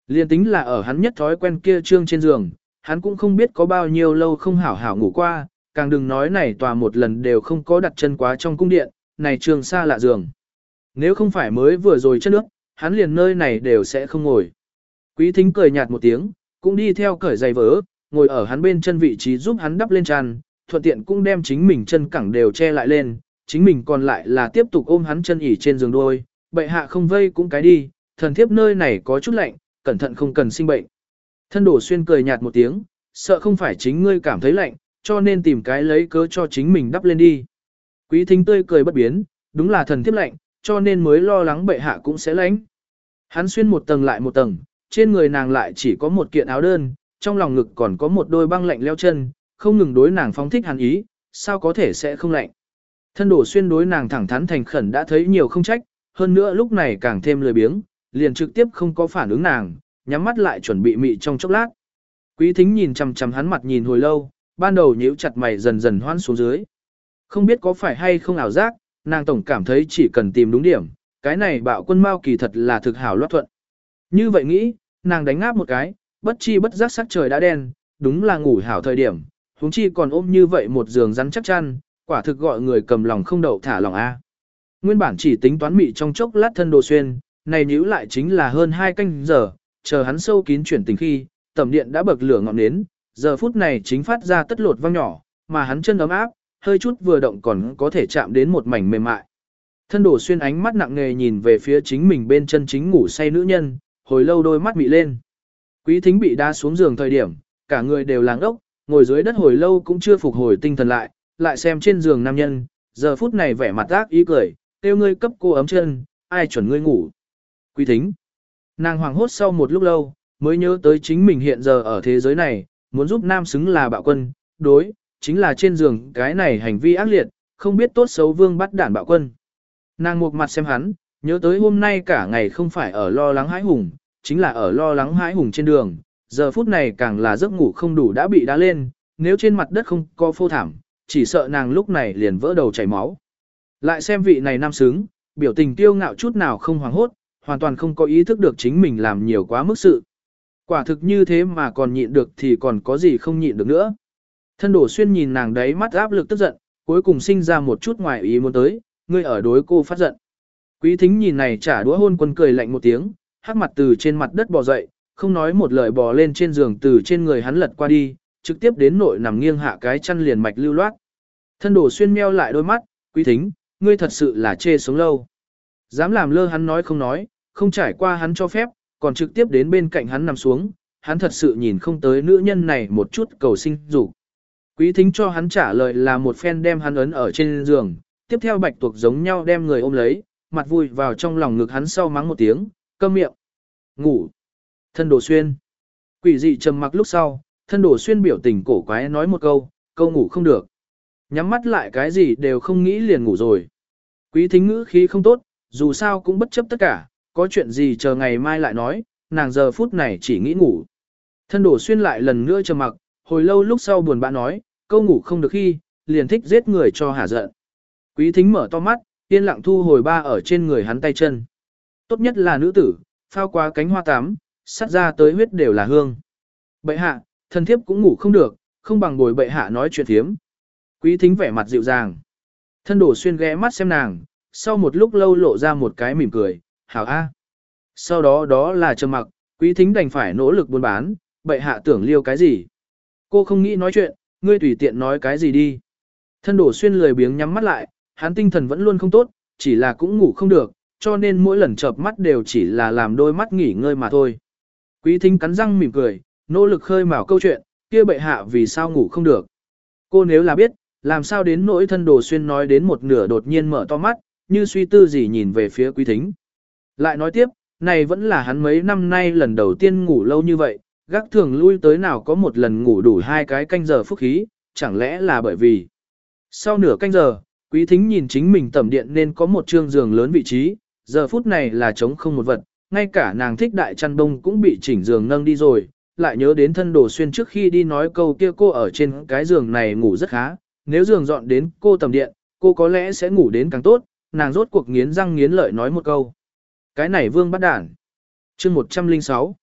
Liền tính là ở hắn nhất thói quen kia trương trên giường, hắn cũng không biết có bao nhiêu lâu không hảo hảo ngủ qua, càng đừng nói này tòa một lần đều không có đặt chân quá trong cung điện, này trường xa lạ giường. Nếu không phải mới vừa rồi chất nước, hắn liền nơi này đều sẽ không ngồi. Quý thính cười nhạt một tiếng, cũng đi theo cởi giày vỡ, ngồi ở hắn bên chân vị trí giúp hắn đắp lên tràn, thuận tiện cũng đem chính mình chân cẳng đều che lại lên, chính mình còn lại là tiếp tục ôm hắn chân ỉ trên giường đôi, bệ hạ không vây cũng cái đi, thần thiếp nơi này có chút lạnh, cẩn thận không cần sinh bệnh. Thân đổ xuyên cười nhạt một tiếng, sợ không phải chính ngươi cảm thấy lạnh, cho nên tìm cái lấy cớ cho chính mình đắp lên đi. Quý thính tươi cười bất biến, đúng là thần thiếp lạnh, cho nên mới lo lắng bệ hạ cũng sẽ lạnh. Hắn xuyên một tầng lại một tầng, trên người nàng lại chỉ có một kiện áo đơn, trong lòng ngực còn có một đôi băng lạnh leo chân, không ngừng đối nàng phóng thích hàn ý, sao có thể sẽ không lạnh. Thân đổ xuyên đối nàng thẳng thắn thành khẩn đã thấy nhiều không trách, hơn nữa lúc này càng thêm lười biếng, liền trực tiếp không có phản ứng nàng, nhắm mắt lại chuẩn bị mị trong chốc lát. Quý thính nhìn chằm chằm hắn mặt nhìn hồi lâu, ban đầu nhíu chặt mày dần dần hoan xuống dưới. Không biết có phải hay không ảo giác, nàng tổng cảm thấy chỉ cần tìm đúng điểm, cái này bạo quân mau kỳ thật là thực hảo loát thuận. Như vậy nghĩ, nàng đánh ngáp một cái, bất chi bất giác sắc trời đã đen, đúng là ngủ hảo thời điểm, huống chi còn ôm như vậy một giường rắn chắc chăn, quả thực gọi người cầm lòng không đậu thả lòng A. Nguyên bản chỉ tính toán mị trong chốc lát thân đồ xuyên, này nhữ lại chính là hơn hai canh giờ, chờ hắn sâu kín chuyển tình khi, tầm điện đã bậc lửa ngọn nến, giờ phút này chính phát ra tất lột vang nhỏ, mà hắn chân ấm áp, hơi chút vừa động còn có thể chạm đến một mảnh mềm mại. Thân đổ xuyên ánh mắt nặng nề nhìn về phía chính mình bên chân chính ngủ say nữ nhân, hồi lâu đôi mắt mị lên. Quý thính bị đá xuống giường thời điểm, cả người đều làng ốc, ngồi dưới đất hồi lâu cũng chưa phục hồi tinh thần lại, lại xem trên giường nam nhân, giờ phút này vẻ mặt ác ý cười, tiêu ngươi cấp cô ấm chân, ai chuẩn ngươi ngủ. Quý thính. Nàng hoàng hốt sau một lúc lâu, mới nhớ tới chính mình hiện giờ ở thế giới này, muốn giúp nam xứng là bạo quân, đối, chính là trên giường cái này hành vi ác liệt, không biết tốt xấu vương bắt đản bạo quân. Nàng một mặt xem hắn, nhớ tới hôm nay cả ngày không phải ở lo lắng hãi hùng, chính là ở lo lắng hãi hùng trên đường, giờ phút này càng là giấc ngủ không đủ đã bị đá lên, nếu trên mặt đất không có phô thảm, chỉ sợ nàng lúc này liền vỡ đầu chảy máu. Lại xem vị này nam xứng, biểu tình tiêu ngạo chút nào không hoảng hốt, hoàn toàn không có ý thức được chính mình làm nhiều quá mức sự. Quả thực như thế mà còn nhịn được thì còn có gì không nhịn được nữa. Thân đổ xuyên nhìn nàng đấy mắt áp lực tức giận, cuối cùng sinh ra một chút ngoài ý muốn tới, ngươi ở đối cô phát giận. Quý thính nhìn này trả đũa hôn quân cười lạnh một tiếng, hắc mặt từ trên mặt đất bò dậy, không nói một lời bò lên trên giường từ trên người hắn lật qua đi, trực tiếp đến nội nằm nghiêng hạ cái chăn liền mạch lưu loát. Thân đổ xuyên meo lại đôi mắt, quý thính, ngươi thật sự là chê sống lâu. Dám làm lơ hắn nói không nói, không trải qua hắn cho phép, còn trực tiếp đến bên cạnh hắn nằm xuống, hắn thật sự nhìn không tới nữ nhân này một chút cầu sinh dục. Quý thính cho hắn trả lời là một phen đem hắn ấn ở trên giường, tiếp theo bạch tuộc giống nhau đem người ôm lấy, mặt vui vào trong lòng ngực hắn sau mắng một tiếng, câm miệng. Ngủ. Thân đồ xuyên. Quỷ dị trầm mặc lúc sau, thân đổ xuyên biểu tình cổ quái nói một câu, câu ngủ không được. Nhắm mắt lại cái gì đều không nghĩ liền ngủ rồi. Quý thính ngữ khí không tốt, dù sao cũng bất chấp tất cả, có chuyện gì chờ ngày mai lại nói, nàng giờ phút này chỉ nghĩ ngủ. Thân đổ xuyên lại lần nữa trầm mặc, hồi lâu lúc sau buồn bã nói, câu ngủ không được khi, liền thích giết người cho hả giận. Quý thính mở to mắt, yên lặng thu hồi ba ở trên người hắn tay chân. Tốt nhất là nữ tử, phao qua cánh hoa tám, sắt ra tới huyết đều là hương. Bệ hạ, thần thiếp cũng ngủ không được, không bằng bồi bệ hạ nói chuyện thiếm. Quý thính vẻ mặt dịu dàng. Thân đổ xuyên ghé mắt xem nàng, sau một lúc lâu lộ ra một cái mỉm cười, hảo a. Sau đó đó là trầm mặc, quý thính đành phải nỗ lực buôn bán, bệ hạ tưởng liêu cái gì. Cô không nghĩ nói chuyện, ngươi tùy tiện nói cái gì đi. Thân đổ xuyên lười biếng nhắm mắt lại, hắn tinh thần vẫn luôn không tốt, chỉ là cũng ngủ không được, cho nên mỗi lần chợp mắt đều chỉ là làm đôi mắt nghỉ ngơi mà thôi. Quý thính cắn răng mỉm cười, nỗ lực khơi mào câu chuyện, kia bệ hạ vì sao ngủ không được. Cô nếu là biết, làm sao đến nỗi thân đồ xuyên nói đến một nửa đột nhiên mở to mắt, như suy tư gì nhìn về phía quý thính. Lại nói tiếp, này vẫn là hắn mấy năm nay lần đầu tiên ngủ lâu như vậy, gác thường lui tới nào có một lần ngủ đủ hai cái canh giờ phúc khí, chẳng lẽ là bởi vì. Sau nửa canh giờ, quý thính nhìn chính mình tẩm điện nên có một trương giường lớn vị trí, giờ phút này là trống không một vật, ngay cả nàng thích đại chăn đông cũng bị chỉnh giường nâng đi rồi, lại nhớ đến thân đồ xuyên trước khi đi nói câu kia cô ở trên cái giường này ngủ rất khá, nếu giường dọn đến cô tầm điện, cô có lẽ sẽ ngủ đến càng tốt, nàng rốt cuộc nghiến răng nghiến lợi nói một câu. Cái này vương bắt đản. chương 106.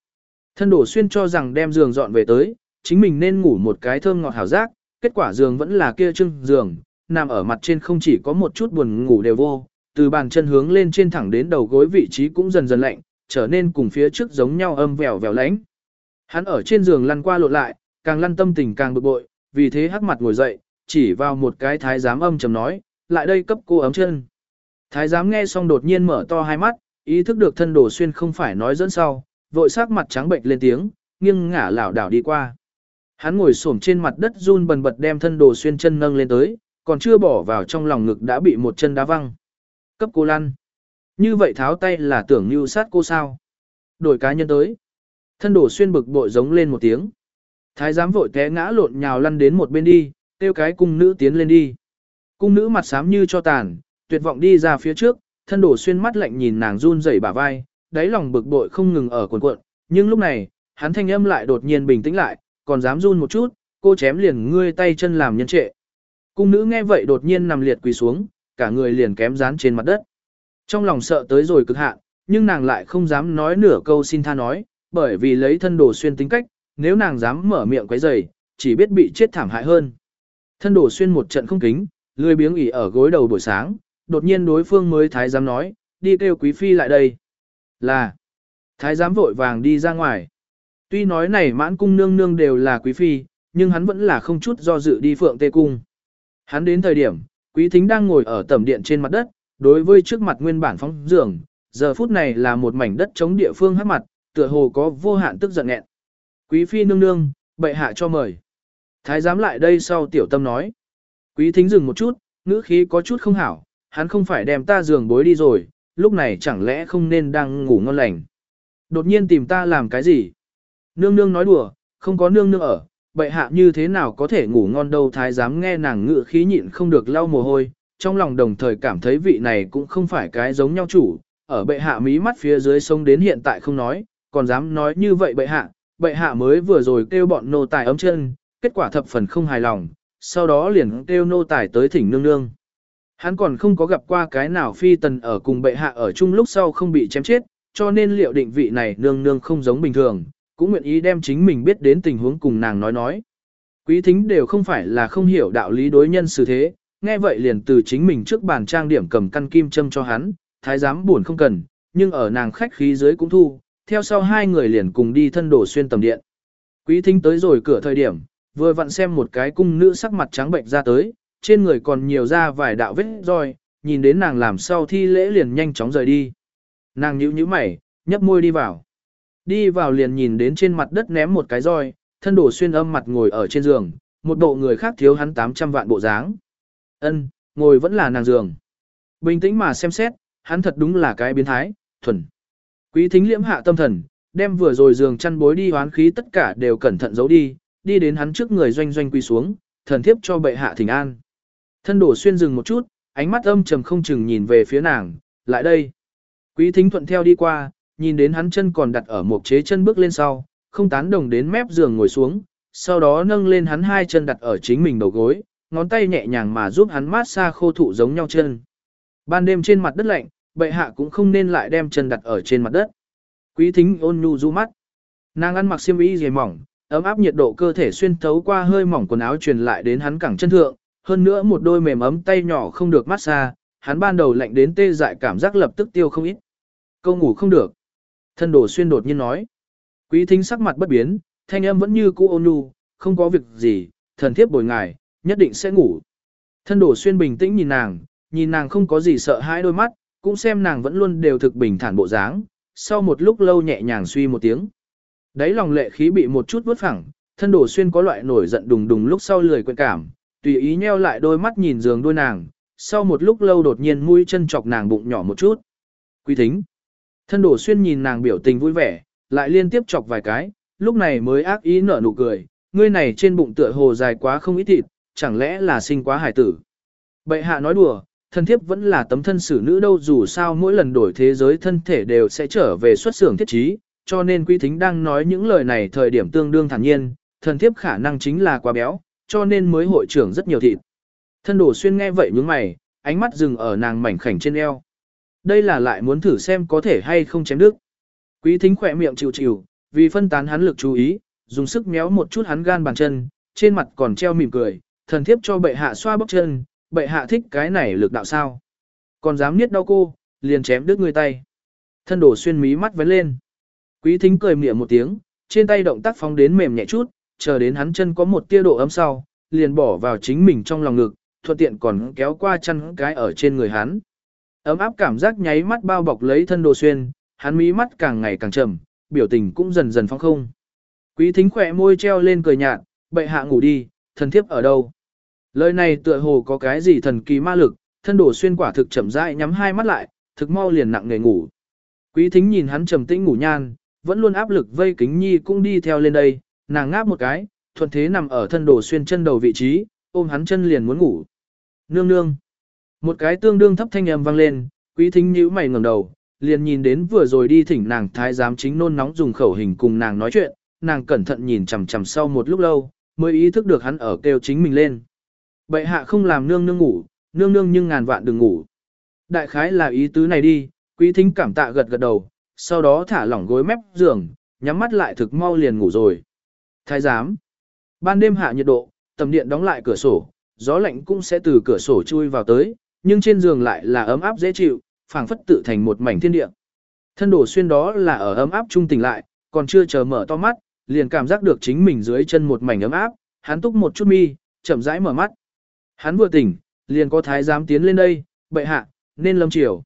Thân đổ xuyên cho rằng đem giường dọn về tới, chính mình nên ngủ một cái thơm ngọt hảo giác, kết quả giường vẫn là kia trưng giường, nằm ở mặt trên không chỉ có một chút buồn ngủ đều vô, từ bàn chân hướng lên trên thẳng đến đầu gối vị trí cũng dần dần lạnh, trở nên cùng phía trước giống nhau âm vèo vèo lánh. Hắn ở trên giường lăn qua lộn lại, càng lăn tâm tình càng bực bội, vì thế hắc mặt ngồi dậy, chỉ vào một cái thái giám âm trầm nói, lại đây cấp cô ấm chân. Thái giám nghe xong đột nhiên mở to hai mắt, ý thức được thân đồ xuyên không phải nói dẫn sau, vội sắc mặt trắng bệnh lên tiếng, nghiêng ngả lảo đảo đi qua. Hắn ngồi xổm trên mặt đất run bần bật đem thân đồ xuyên chân nâng lên tới, còn chưa bỏ vào trong lòng ngực đã bị một chân đá văng. Cấp cô lăn. Như vậy tháo tay là tưởng như sát cô sao. Đổi cá nhân tới. Thân đổ xuyên bực bội giống lên một tiếng. Thái giám vội té ngã lộn nhào lăn đến một bên đi, tiêu cái cung nữ tiến lên đi. Cung nữ mặt xám như cho tàn, tuyệt vọng đi ra phía trước, thân đổ xuyên mắt lạnh nhìn nàng run rẩy bả vai, đáy lòng bực bội không ngừng ở cuộn cuộn, nhưng lúc này, hắn thanh âm lại đột nhiên bình tĩnh lại, còn dám run một chút, cô chém liền ngươi tay chân làm nhân trệ. Cung nữ nghe vậy đột nhiên nằm liệt quỳ xuống, cả người liền kém dán trên mặt đất. Trong lòng sợ tới rồi cực hạn, nhưng nàng lại không dám nói nửa câu xin tha nói, bởi vì lấy thân đồ xuyên tính cách, nếu nàng dám mở miệng quấy rầy, chỉ biết bị chết thảm hại hơn. Thân đồ xuyên một trận không kính, lười biếng ỉ ở gối đầu buổi sáng, đột nhiên đối phương mới thái giám nói, đi kêu quý phi lại đây. Là, thái giám vội vàng đi ra ngoài. Tuy nói này mãn cung nương nương đều là quý phi, nhưng hắn vẫn là không chút do dự đi phượng tê cung. Hắn đến thời điểm, quý thính đang ngồi ở tầm điện trên mặt đất, đối với trước mặt nguyên bản phóng giường, giờ phút này là một mảnh đất chống địa phương hát mặt, tựa hồ có vô hạn tức giận nghẹn. Quý phi nương nương, bệ hạ cho mời. Thái giám lại đây sau tiểu tâm nói. Quý thính dừng một chút, ngữ khí có chút không hảo, hắn không phải đem ta giường bối đi rồi, lúc này chẳng lẽ không nên đang ngủ ngon lành. Đột nhiên tìm ta làm cái gì? Nương nương nói đùa, không có nương nương ở, bệ hạ như thế nào có thể ngủ ngon đâu thái giám nghe nàng ngự khí nhịn không được lau mồ hôi, trong lòng đồng thời cảm thấy vị này cũng không phải cái giống nhau chủ, ở bệ hạ mí mắt phía dưới sông đến hiện tại không nói, còn dám nói như vậy bệ hạ, bệ hạ mới vừa rồi kêu bọn nô tài ấm chân, kết quả thập phần không hài lòng, sau đó liền kêu nô tài tới thỉnh nương nương. Hắn còn không có gặp qua cái nào phi tần ở cùng bệ hạ ở chung lúc sau không bị chém chết, cho nên liệu định vị này nương nương không giống bình thường, cũng nguyện ý đem chính mình biết đến tình huống cùng nàng nói nói. Quý thính đều không phải là không hiểu đạo lý đối nhân xử thế, nghe vậy liền từ chính mình trước bàn trang điểm cầm căn kim châm cho hắn, thái giám buồn không cần, nhưng ở nàng khách khí dưới cũng thu, theo sau hai người liền cùng đi thân đổ xuyên tầm điện. Quý thính tới rồi cửa thời điểm, vừa vặn xem một cái cung nữ sắc mặt trắng bệnh ra tới, trên người còn nhiều ra vài đạo vết roi, nhìn đến nàng làm sau thi lễ liền nhanh chóng rời đi. Nàng nhíu nhíu mày, nhấp môi đi vào. Đi vào liền nhìn đến trên mặt đất ném một cái roi, thân đổ xuyên âm mặt ngồi ở trên giường, một bộ người khác thiếu hắn 800 vạn bộ dáng. Ân, ngồi vẫn là nàng giường. Bình tĩnh mà xem xét, hắn thật đúng là cái biến thái, thuần. Quý thính liễm hạ tâm thần, đem vừa rồi giường chăn bối đi hoán khí tất cả đều cẩn thận giấu đi, đi đến hắn trước người doanh doanh quỳ xuống, thần thiếp cho bệ hạ thỉnh an. Thân đổ xuyên dừng một chút, ánh mắt âm trầm không chừng nhìn về phía nàng, lại đây. Quý thính thuận theo đi qua, nhìn đến hắn chân còn đặt ở một chế chân bước lên sau, không tán đồng đến mép giường ngồi xuống, sau đó nâng lên hắn hai chân đặt ở chính mình đầu gối, ngón tay nhẹ nhàng mà giúp hắn mát xa khô thụ giống nhau chân. Ban đêm trên mặt đất lạnh, bệ hạ cũng không nên lại đem chân đặt ở trên mặt đất. Quý thính ôn nhu du mắt. Nàng ăn mặc xiêm y dày mỏng, ấm áp nhiệt độ cơ thể xuyên thấu qua hơi mỏng quần áo truyền lại đến hắn cẳng chân thượng, hơn nữa một đôi mềm ấm tay nhỏ không được mát xa, hắn ban đầu lạnh đến tê dại cảm giác lập tức tiêu không ít. Câu ngủ không được. Thân đồ xuyên đột nhiên nói. Quý thính sắc mặt bất biến, thanh âm vẫn như cũ ôn nhu, không có việc gì, thần thiếp bồi ngài, nhất định sẽ ngủ. Thân đồ xuyên bình tĩnh nhìn nàng, nhìn nàng không có gì sợ hãi đôi mắt, cũng xem nàng vẫn luôn đều thực bình thản bộ dáng, sau một lúc lâu nhẹ nhàng suy một tiếng. Đấy lòng lệ khí bị một chút vứt phẳng, thân đổ xuyên có loại nổi giận đùng đùng lúc sau lười quên cảm, tùy ý nheo lại đôi mắt nhìn giường đôi nàng, sau một lúc lâu đột nhiên mũi chân chọc nàng bụng nhỏ một chút. Quý thính. Thân đổ xuyên nhìn nàng biểu tình vui vẻ, lại liên tiếp chọc vài cái, lúc này mới ác ý nở nụ cười, ngươi này trên bụng tựa hồ dài quá không ít thịt, chẳng lẽ là sinh quá hải tử. Bệ hạ nói đùa, thân thiếp vẫn là tấm thân xử nữ đâu dù sao mỗi lần đổi thế giới thân thể đều sẽ trở về xuất xưởng thiết trí, cho nên quý thính đang nói những lời này thời điểm tương đương thản nhiên, thân thiếp khả năng chính là quá béo, cho nên mới hội trưởng rất nhiều thịt. Thân đổ xuyên nghe vậy nhướng mày, ánh mắt dừng ở nàng mảnh khảnh trên eo. Đây là lại muốn thử xem có thể hay không chém đứt. Quý thính khỏe miệng chịu chịu, vì phân tán hắn lực chú ý, dùng sức méo một chút hắn gan bàn chân, trên mặt còn treo mỉm cười, thần thiếp cho bệ hạ xoa bóc chân, bệ hạ thích cái này lực đạo sao. Còn dám niết đau cô, liền chém đứt người tay. Thân đổ xuyên mí mắt vấn lên. Quý thính cười miệng một tiếng, trên tay động tác phóng đến mềm nhẹ chút, chờ đến hắn chân có một tia độ ấm sau, liền bỏ vào chính mình trong lòng ngực, thuận tiện còn kéo qua chân cái ở trên người hắn. Ấm áp cảm giác nháy mắt bao bọc lấy thân đồ xuyên, hắn mí mắt càng ngày càng trầm, biểu tình cũng dần dần phong không. Quý thính khỏe môi treo lên cười nhạt, bệ hạ ngủ đi, thần thiếp ở đâu? Lời này tựa hồ có cái gì thần kỳ ma lực, thân đổ xuyên quả thực chậm rãi nhắm hai mắt lại, thực mau liền nặng nề ngủ. Quý thính nhìn hắn trầm tĩnh ngủ nhan, vẫn luôn áp lực vây kính nhi cũng đi theo lên đây, nàng ngáp một cái, thuận thế nằm ở thân đổ xuyên chân đầu vị trí, ôm hắn chân liền muốn ngủ. Nương nương. Một cái tương đương thấp thanh âm vang lên, quý thính nhíu mày ngẩng đầu, liền nhìn đến vừa rồi đi thỉnh nàng thái giám chính nôn nóng dùng khẩu hình cùng nàng nói chuyện, nàng cẩn thận nhìn chằm chằm sau một lúc lâu, mới ý thức được hắn ở kêu chính mình lên. Bệ hạ không làm nương nương ngủ, nương nương nhưng ngàn vạn đừng ngủ. Đại khái là ý tứ này đi, quý thính cảm tạ gật gật đầu, sau đó thả lỏng gối mép giường, nhắm mắt lại thực mau liền ngủ rồi. Thái giám. Ban đêm hạ nhiệt độ, tầm điện đóng lại cửa sổ, gió lạnh cũng sẽ từ cửa sổ chui vào tới, nhưng trên giường lại là ấm áp dễ chịu, phảng phất tự thành một mảnh thiên địa. Thân đổ xuyên đó là ở ấm áp trung tỉnh lại, còn chưa chờ mở to mắt, liền cảm giác được chính mình dưới chân một mảnh ấm áp, hắn túc một chút mi, chậm rãi mở mắt. Hắn vừa tỉnh, liền có thái giám tiến lên đây, bệ hạ, nên lâm chiều.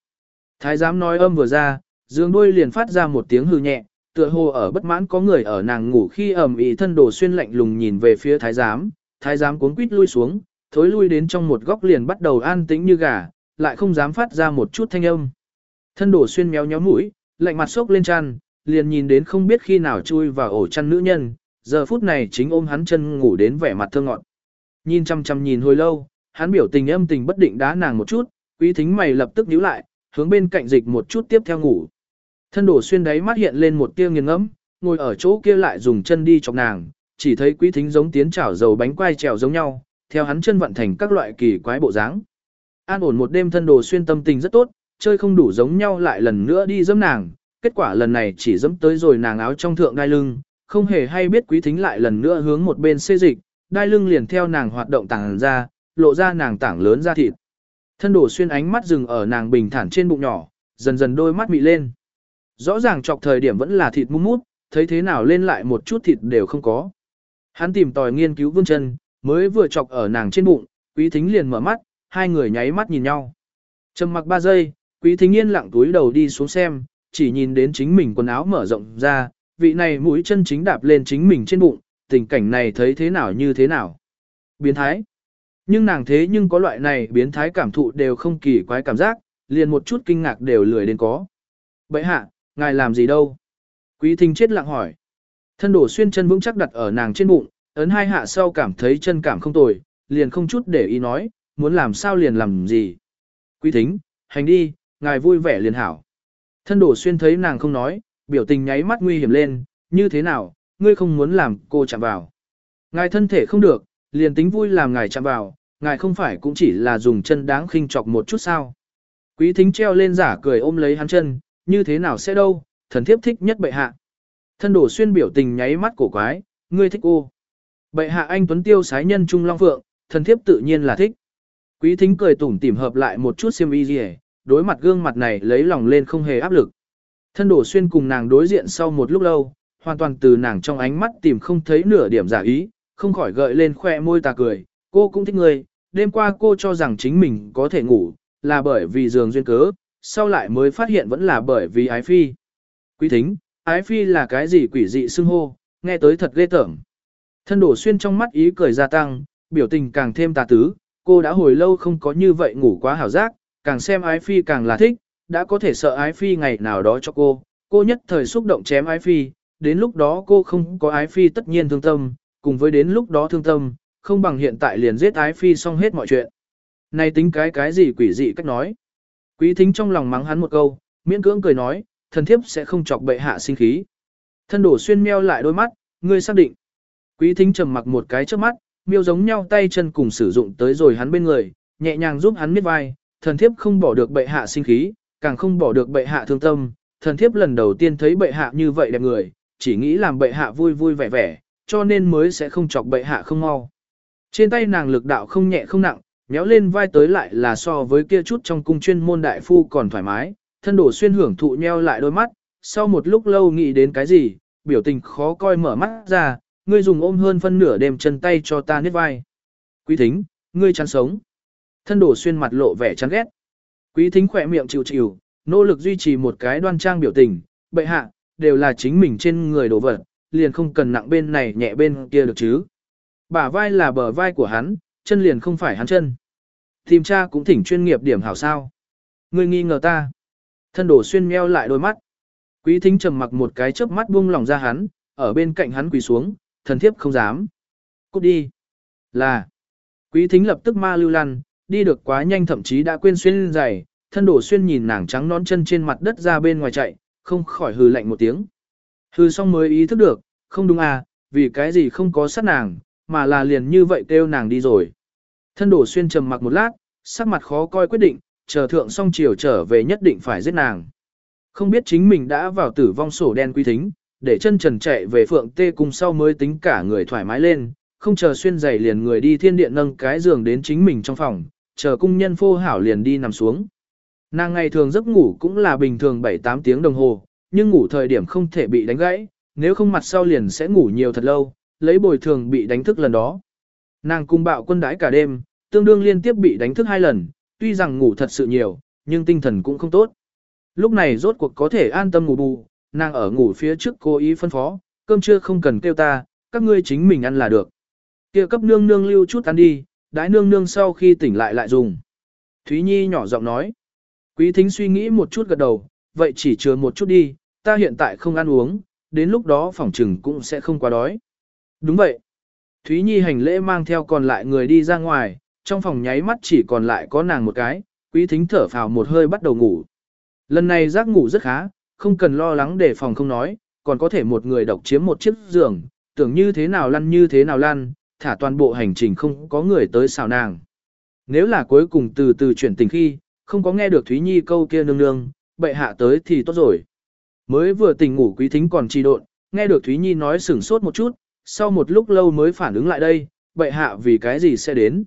Thái giám nói âm vừa ra, dương đuôi liền phát ra một tiếng hư nhẹ, tựa hồ ở bất mãn có người ở nàng ngủ khi ẩm ý thân đồ xuyên lạnh lùng nhìn về phía thái giám, thái giám cuống quýt lui xuống, thối lui đến trong một góc liền bắt đầu an tĩnh như gà, lại không dám phát ra một chút thanh âm. Thân đồ xuyên méo nhó mũi, lạnh mặt sốc lên chăn, liền nhìn đến không biết khi nào chui vào ổ chăn nữ nhân, giờ phút này chính ôm hắn chân ngủ đến vẻ mặt thương ngọt. Nhìn chăm chăm nhìn hồi lâu, hắn biểu tình âm tình bất định đá nàng một chút, quý thính mày lập tức nhíu lại, hướng bên cạnh dịch một chút tiếp theo ngủ. Thân đổ xuyên đáy mắt hiện lên một tia nghiền ngẫm, ngồi ở chỗ kia lại dùng chân đi chọc nàng, chỉ thấy quý thính giống tiến chảo dầu bánh quai trèo giống nhau, theo hắn chân vận thành các loại kỳ quái bộ dáng. An ổn một đêm thân đồ xuyên tâm tình rất tốt, chơi không đủ giống nhau lại lần nữa đi dẫm nàng, kết quả lần này chỉ dẫm tới rồi nàng áo trong thượng đai lưng, không hề hay biết quý thính lại lần nữa hướng một bên xê dịch, đai lưng liền theo nàng hoạt động tảng ra, lộ ra nàng tảng lớn ra thịt. Thân đổ xuyên ánh mắt dừng ở nàng bình thản trên bụng nhỏ, dần dần đôi mắt mị lên. Rõ ràng chọc thời điểm vẫn là thịt mút mút, thấy thế nào lên lại một chút thịt đều không có. Hắn tìm tòi nghiên cứu vương chân, mới vừa chọc ở nàng trên bụng, quý thính liền mở mắt, hai người nháy mắt nhìn nhau. Trầm mặc ba giây, quý thính yên lặng túi đầu đi xuống xem, chỉ nhìn đến chính mình quần áo mở rộng ra, vị này mũi chân chính đạp lên chính mình trên bụng, tình cảnh này thấy thế nào như thế nào. Biến thái. Nhưng nàng thế nhưng có loại này biến thái cảm thụ đều không kỳ quái cảm giác, liền một chút kinh ngạc đều lười đến có. Bậy hạ, ngài làm gì đâu? Quý thính chết lặng hỏi. Thân đổ xuyên chân vững chắc đặt ở nàng trên bụng, ấn hai hạ sau cảm thấy chân cảm không tồi, liền không chút để ý nói, muốn làm sao liền làm gì. Quý thính, hành đi, ngài vui vẻ liền hảo. Thân đổ xuyên thấy nàng không nói, biểu tình nháy mắt nguy hiểm lên, như thế nào, ngươi không muốn làm cô chạm vào. Ngài thân thể không được, liền tính vui làm ngài chạm vào, ngài không phải cũng chỉ là dùng chân đáng khinh chọc một chút sao. Quý thính treo lên giả cười ôm lấy hắn chân, như thế nào sẽ đâu, thần thiếp thích nhất bệ hạ. Thân đổ xuyên biểu tình nháy mắt cổ quái, ngươi thích cô. Bệ hạ anh Tuấn Tiêu sái nhân Trung Long Phượng, thần thiếp tự nhiên là thích. Quý thính cười tủm tỉm hợp lại một chút xiêm y gì đối mặt gương mặt này lấy lòng lên không hề áp lực. Thân đổ xuyên cùng nàng đối diện sau một lúc lâu, hoàn toàn từ nàng trong ánh mắt tìm không thấy nửa điểm giả ý, không khỏi gợi lên khoe môi ta cười, cô cũng thích người, đêm qua cô cho rằng chính mình có thể ngủ, là bởi vì giường duyên cớ, sau lại mới phát hiện vẫn là bởi vì ái phi. Quý thính, ái phi là cái gì quỷ dị xưng hô, nghe tới thật ghê tởm. Thân đổ xuyên trong mắt ý cười gia tăng, biểu tình càng thêm tà tứ, cô đã hồi lâu không có như vậy ngủ quá hảo giác, càng xem ái phi càng là thích, đã có thể sợ ái phi ngày nào đó cho cô, cô nhất thời xúc động chém ái phi, đến lúc đó cô không có ái phi tất nhiên thương tâm, cùng với đến lúc đó thương tâm, không bằng hiện tại liền giết ái phi xong hết mọi chuyện. Này tính cái cái gì quỷ dị cách nói. Quý thính trong lòng mắng hắn một câu, miễn cưỡng cười nói, thần thiếp sẽ không chọc bệ hạ sinh khí. Thân đổ xuyên meo lại đôi mắt, ngươi xác định. Quý thính trầm mặc một cái trước mắt, miêu giống nhau tay chân cùng sử dụng tới rồi hắn bên người, nhẹ nhàng giúp hắn miết vai, thần thiếp không bỏ được bệ hạ sinh khí, càng không bỏ được bệ hạ thương tâm, thần thiếp lần đầu tiên thấy bệ hạ như vậy đẹp người, chỉ nghĩ làm bệ hạ vui vui vẻ vẻ, cho nên mới sẽ không chọc bệ hạ không mau. Trên tay nàng lực đạo không nhẹ không nặng, méo lên vai tới lại là so với kia chút trong cung chuyên môn đại phu còn thoải mái, thân đổ xuyên hưởng thụ nheo lại đôi mắt, sau một lúc lâu nghĩ đến cái gì, biểu tình khó coi mở mắt ra, ngươi dùng ôm hơn phân nửa đêm chân tay cho ta niết vai. Quý thính, ngươi chán sống. Thân đổ xuyên mặt lộ vẻ chán ghét. Quý thính khỏe miệng chịu chịu, nỗ lực duy trì một cái đoan trang biểu tình, bệ hạ, đều là chính mình trên người đổ vật, liền không cần nặng bên này nhẹ bên kia được chứ. Bả vai là bờ vai của hắn, chân liền không phải hắn chân. Tìm cha cũng thỉnh chuyên nghiệp điểm hảo sao. Ngươi nghi ngờ ta. Thân đổ xuyên meo lại đôi mắt. Quý thính trầm mặc một cái chớp mắt buông lòng ra hắn, ở bên cạnh hắn quỳ xuống, thần thiếp không dám. Cút đi. Là. Quý thính lập tức ma lưu lăn, đi được quá nhanh thậm chí đã quên xuyên giày, thân đổ xuyên nhìn nàng trắng nón chân trên mặt đất ra bên ngoài chạy, không khỏi hừ lạnh một tiếng. Hừ xong mới ý thức được, không đúng à, vì cái gì không có sát nàng, mà là liền như vậy kêu nàng đi rồi. Thân đổ xuyên trầm mặc một lát, sắc mặt khó coi quyết định, chờ thượng xong chiều trở về nhất định phải giết nàng. Không biết chính mình đã vào tử vong sổ đen quý thính, để chân trần chạy về phượng tê cùng sau mới tính cả người thoải mái lên, không chờ xuyên giày liền người đi thiên điện nâng cái giường đến chính mình trong phòng, chờ cung nhân phô hảo liền đi nằm xuống. Nàng ngày thường giấc ngủ cũng là bình thường 7-8 tiếng đồng hồ, nhưng ngủ thời điểm không thể bị đánh gãy, nếu không mặt sau liền sẽ ngủ nhiều thật lâu, lấy bồi thường bị đánh thức lần đó. Nàng cung bạo quân đãi cả đêm, tương đương liên tiếp bị đánh thức hai lần, tuy rằng ngủ thật sự nhiều, nhưng tinh thần cũng không tốt. Lúc này rốt cuộc có thể an tâm ngủ bù, nàng ở ngủ phía trước cố ý phân phó, cơm trưa không cần kêu ta, các ngươi chính mình ăn là được. kia cấp nương nương lưu chút ăn đi, đãi nương nương sau khi tỉnh lại lại dùng. Thúy Nhi nhỏ giọng nói. Quý thính suy nghĩ một chút gật đầu, vậy chỉ chừa một chút đi, ta hiện tại không ăn uống, đến lúc đó phòng trừng cũng sẽ không quá đói. Đúng vậy. Thúy Nhi hành lễ mang theo còn lại người đi ra ngoài, trong phòng nháy mắt chỉ còn lại có nàng một cái, quý thính thở phào một hơi bắt đầu ngủ. Lần này giấc ngủ rất khá, không cần lo lắng để phòng không nói, còn có thể một người độc chiếm một chiếc giường, tưởng như thế nào lăn như thế nào lăn, thả toàn bộ hành trình không có người tới xào nàng. Nếu là cuối cùng từ từ chuyển tình khi, không có nghe được Thúy Nhi câu kia nương nương, bệ hạ tới thì tốt rồi. Mới vừa tỉnh ngủ quý thính còn trì độn, nghe được Thúy Nhi nói sửng sốt một chút, sau một lúc lâu mới phản ứng lại đây, bệ hạ vì cái gì sẽ đến.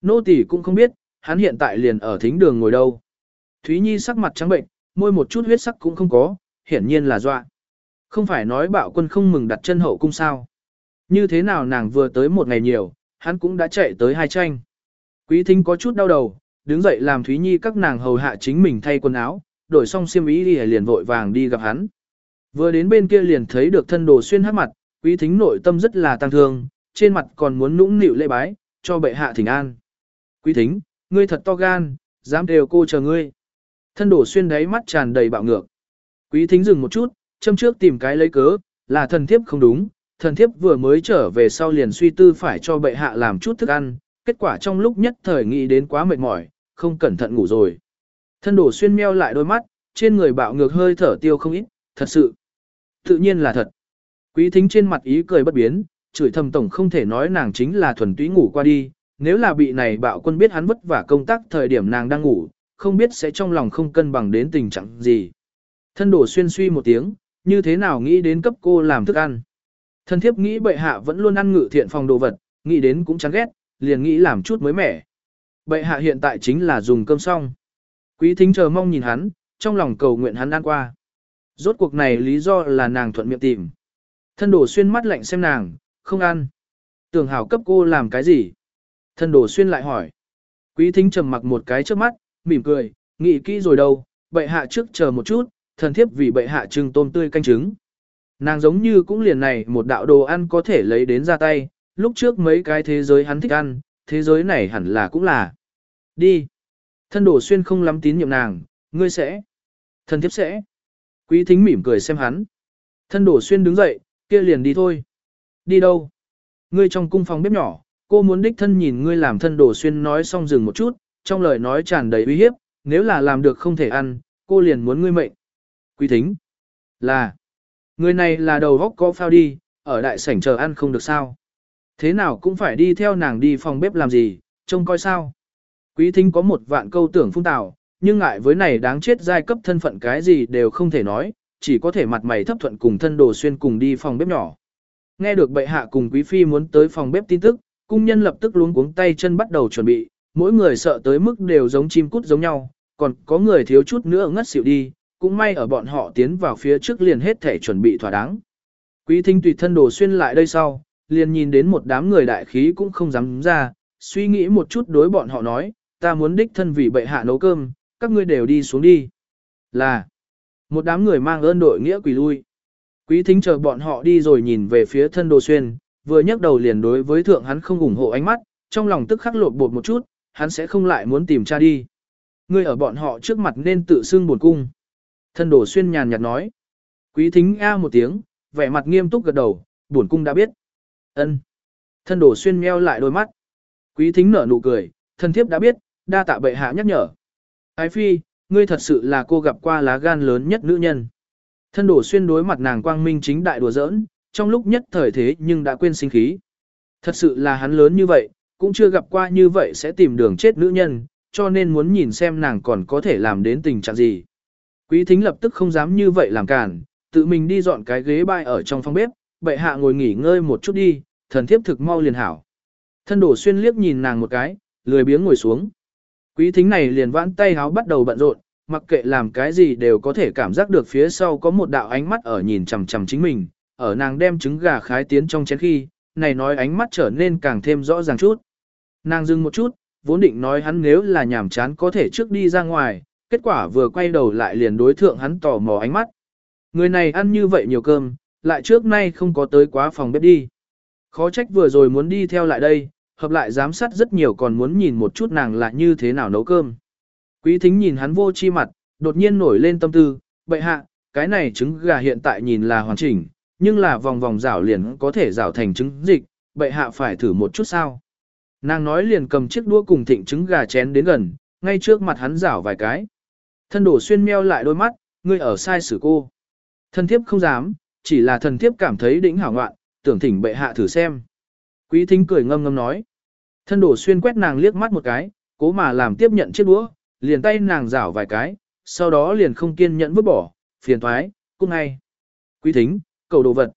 Nô tỳ cũng không biết, hắn hiện tại liền ở thính đường ngồi đâu. Thúy Nhi sắc mặt trắng bệnh, môi một chút huyết sắc cũng không có, hiển nhiên là dọa. Không phải nói bạo quân không mừng đặt chân hậu cung sao. Như thế nào nàng vừa tới một ngày nhiều, hắn cũng đã chạy tới hai tranh. Quý thính có chút đau đầu, đứng dậy làm Thúy Nhi các nàng hầu hạ chính mình thay quần áo, đổi xong xiêm y đi liền vội vàng đi gặp hắn. Vừa đến bên kia liền thấy được thân đồ xuyên hát mặt, quý thính nội tâm rất là tăng thương, trên mặt còn muốn nũng nịu lễ bái, cho bệ hạ thỉnh an. Quý thính, ngươi thật to gan, dám đều cô chờ ngươi. Thân đổ xuyên đáy mắt tràn đầy bạo ngược. Quý thính dừng một chút, châm trước tìm cái lấy cớ, là thần thiếp không đúng, thần thiếp vừa mới trở về sau liền suy tư phải cho bệ hạ làm chút thức ăn, kết quả trong lúc nhất thời nghĩ đến quá mệt mỏi, không cẩn thận ngủ rồi. Thân đổ xuyên meo lại đôi mắt, trên người bạo ngược hơi thở tiêu không ít, thật sự. Tự nhiên là thật. Quý thính trên mặt ý cười bất biến, chửi thầm tổng không thể nói nàng chính là thuần túy ngủ qua đi, nếu là bị này bạo quân biết hắn vất vả công tác thời điểm nàng đang ngủ, không biết sẽ trong lòng không cân bằng đến tình trạng gì. Thân đổ xuyên suy một tiếng, như thế nào nghĩ đến cấp cô làm thức ăn. Thân thiếp nghĩ bệ hạ vẫn luôn ăn ngự thiện phòng đồ vật, nghĩ đến cũng chán ghét, liền nghĩ làm chút mới mẻ. Bệ hạ hiện tại chính là dùng cơm xong. Quý thính chờ mong nhìn hắn, trong lòng cầu nguyện hắn ăn qua. Rốt cuộc này lý do là nàng thuận miệng tìm. Thân đổ xuyên mắt lạnh xem nàng, không ăn. Tưởng hảo cấp cô làm cái gì? Thân đổ xuyên lại hỏi. Quý thính trầm mặc một cái trước mắt, mỉm cười, nghĩ kỹ rồi đâu, bệ hạ trước chờ một chút, thần thiếp vì bệ hạ trưng tôm tươi canh trứng. Nàng giống như cũng liền này một đạo đồ ăn có thể lấy đến ra tay, lúc trước mấy cái thế giới hắn thích ăn, thế giới này hẳn là cũng là. Đi. Thân đổ xuyên không lắm tín nhiệm nàng, ngươi sẽ. Thần thiếp sẽ. Quý thính mỉm cười xem hắn. Thân đổ xuyên đứng dậy, kia liền đi thôi. Đi đâu? Ngươi trong cung phòng bếp nhỏ, cô muốn đích thân nhìn ngươi làm thân đổ xuyên nói xong dừng một chút, trong lời nói tràn đầy uy hiếp, nếu là làm được không thể ăn, cô liền muốn ngươi mệnh. Quý thính. Là. Người này là đầu góc có phao đi, ở đại sảnh chờ ăn không được sao. Thế nào cũng phải đi theo nàng đi phòng bếp làm gì, trông coi sao. Quý thính có một vạn câu tưởng phung tạo, nhưng ngại với này đáng chết giai cấp thân phận cái gì đều không thể nói, chỉ có thể mặt mày thấp thuận cùng thân đồ xuyên cùng đi phòng bếp nhỏ. Nghe được bệ hạ cùng quý phi muốn tới phòng bếp tin tức, cung nhân lập tức luống cuống tay chân bắt đầu chuẩn bị, mỗi người sợ tới mức đều giống chim cút giống nhau, còn có người thiếu chút nữa ngất xỉu đi, cũng may ở bọn họ tiến vào phía trước liền hết thể chuẩn bị thỏa đáng. Quý thính tùy thân đồ xuyên lại đây sau, liền nhìn đến một đám người đại khí cũng không dám ra, suy nghĩ một chút đối bọn họ nói, ta muốn đích thân vì bệ hạ nấu cơm, các ngươi đều đi xuống đi. Là, một đám người mang ơn đội nghĩa quỷ lui. Quý thính chờ bọn họ đi rồi nhìn về phía thân đồ xuyên, vừa nhấc đầu liền đối với thượng hắn không ủng hộ ánh mắt, trong lòng tức khắc lột bột một chút, hắn sẽ không lại muốn tìm cha đi. Ngươi ở bọn họ trước mặt nên tự xưng buồn cung. Thân đồ xuyên nhàn nhạt nói. Quý thính a một tiếng, vẻ mặt nghiêm túc gật đầu, buồn cung đã biết. ân Thân đồ xuyên meo lại đôi mắt. Quý thính nở nụ cười, thân thiếp đã biết, đa tạ bệ hạ nhắc nhở. Ái phi, ngươi thật sự là cô gặp qua lá gan lớn nhất nữ nhân. Thân đổ xuyên đối mặt nàng quang minh chính đại đùa giỡn, trong lúc nhất thời thế nhưng đã quên sinh khí. Thật sự là hắn lớn như vậy, cũng chưa gặp qua như vậy sẽ tìm đường chết nữ nhân, cho nên muốn nhìn xem nàng còn có thể làm đến tình trạng gì. Quý thính lập tức không dám như vậy làm cản, tự mình đi dọn cái ghế bay ở trong phòng bếp, bệ hạ ngồi nghỉ ngơi một chút đi, thần thiếp thực mau liền hảo. Thân đổ xuyên liếc nhìn nàng một cái, lười biếng ngồi xuống. Quý thính này liền vãn tay háo bắt đầu bận rộn, mặc kệ làm cái gì đều có thể cảm giác được phía sau có một đạo ánh mắt ở nhìn chằm chằm chính mình, ở nàng đem trứng gà khái tiến trong chén khi, này nói ánh mắt trở nên càng thêm rõ ràng chút. Nàng dừng một chút, vốn định nói hắn nếu là nhàm chán có thể trước đi ra ngoài, kết quả vừa quay đầu lại liền đối thượng hắn tò mò ánh mắt. Người này ăn như vậy nhiều cơm, lại trước nay không có tới quá phòng bếp đi. Khó trách vừa rồi muốn đi theo lại đây, hợp lại giám sát rất nhiều còn muốn nhìn một chút nàng là như thế nào nấu cơm. Quý thính nhìn hắn vô chi mặt, đột nhiên nổi lên tâm tư, bệ hạ, cái này trứng gà hiện tại nhìn là hoàn chỉnh, nhưng là vòng vòng rảo liền có thể rảo thành trứng dịch, bệ hạ phải thử một chút sao. Nàng nói liền cầm chiếc đũa cùng thịnh trứng gà chén đến gần, ngay trước mặt hắn rảo vài cái. Thân đổ xuyên meo lại đôi mắt, ngươi ở sai xử cô. Thần thiếp không dám, chỉ là thần thiếp cảm thấy đỉnh hảo ngoạn, tưởng thỉnh bệ hạ thử xem. Quý thính cười ngâm ngâm nói. Thân đổ xuyên quét nàng liếc mắt một cái, cố mà làm tiếp nhận chiếc đũa, liền tay nàng rảo vài cái, sau đó liền không kiên nhẫn vứt bỏ, phiền thoái, cung ngay. Quý thính, cầu đồ vật.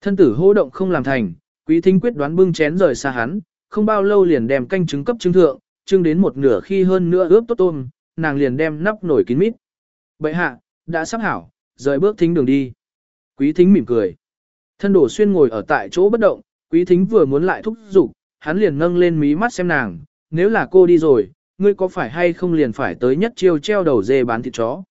Thân tử hô động không làm thành, quý thính quyết đoán bưng chén rời xa hắn, không bao lâu liền đem canh trứng cấp trứng thượng, trưng đến một nửa khi hơn nữa ướp tốt tôm, nàng liền đem nắp nổi kín mít. Bậy hạ, đã sắp hảo, rời bước thính đường đi. Quý thính mỉm cười. Thân đổ xuyên ngồi ở tại chỗ bất động, quý thính vừa muốn lại thúc giục, hắn liền nâng lên mí mắt xem nàng, nếu là cô đi rồi, ngươi có phải hay không liền phải tới nhất chiêu treo đầu dê bán thịt chó.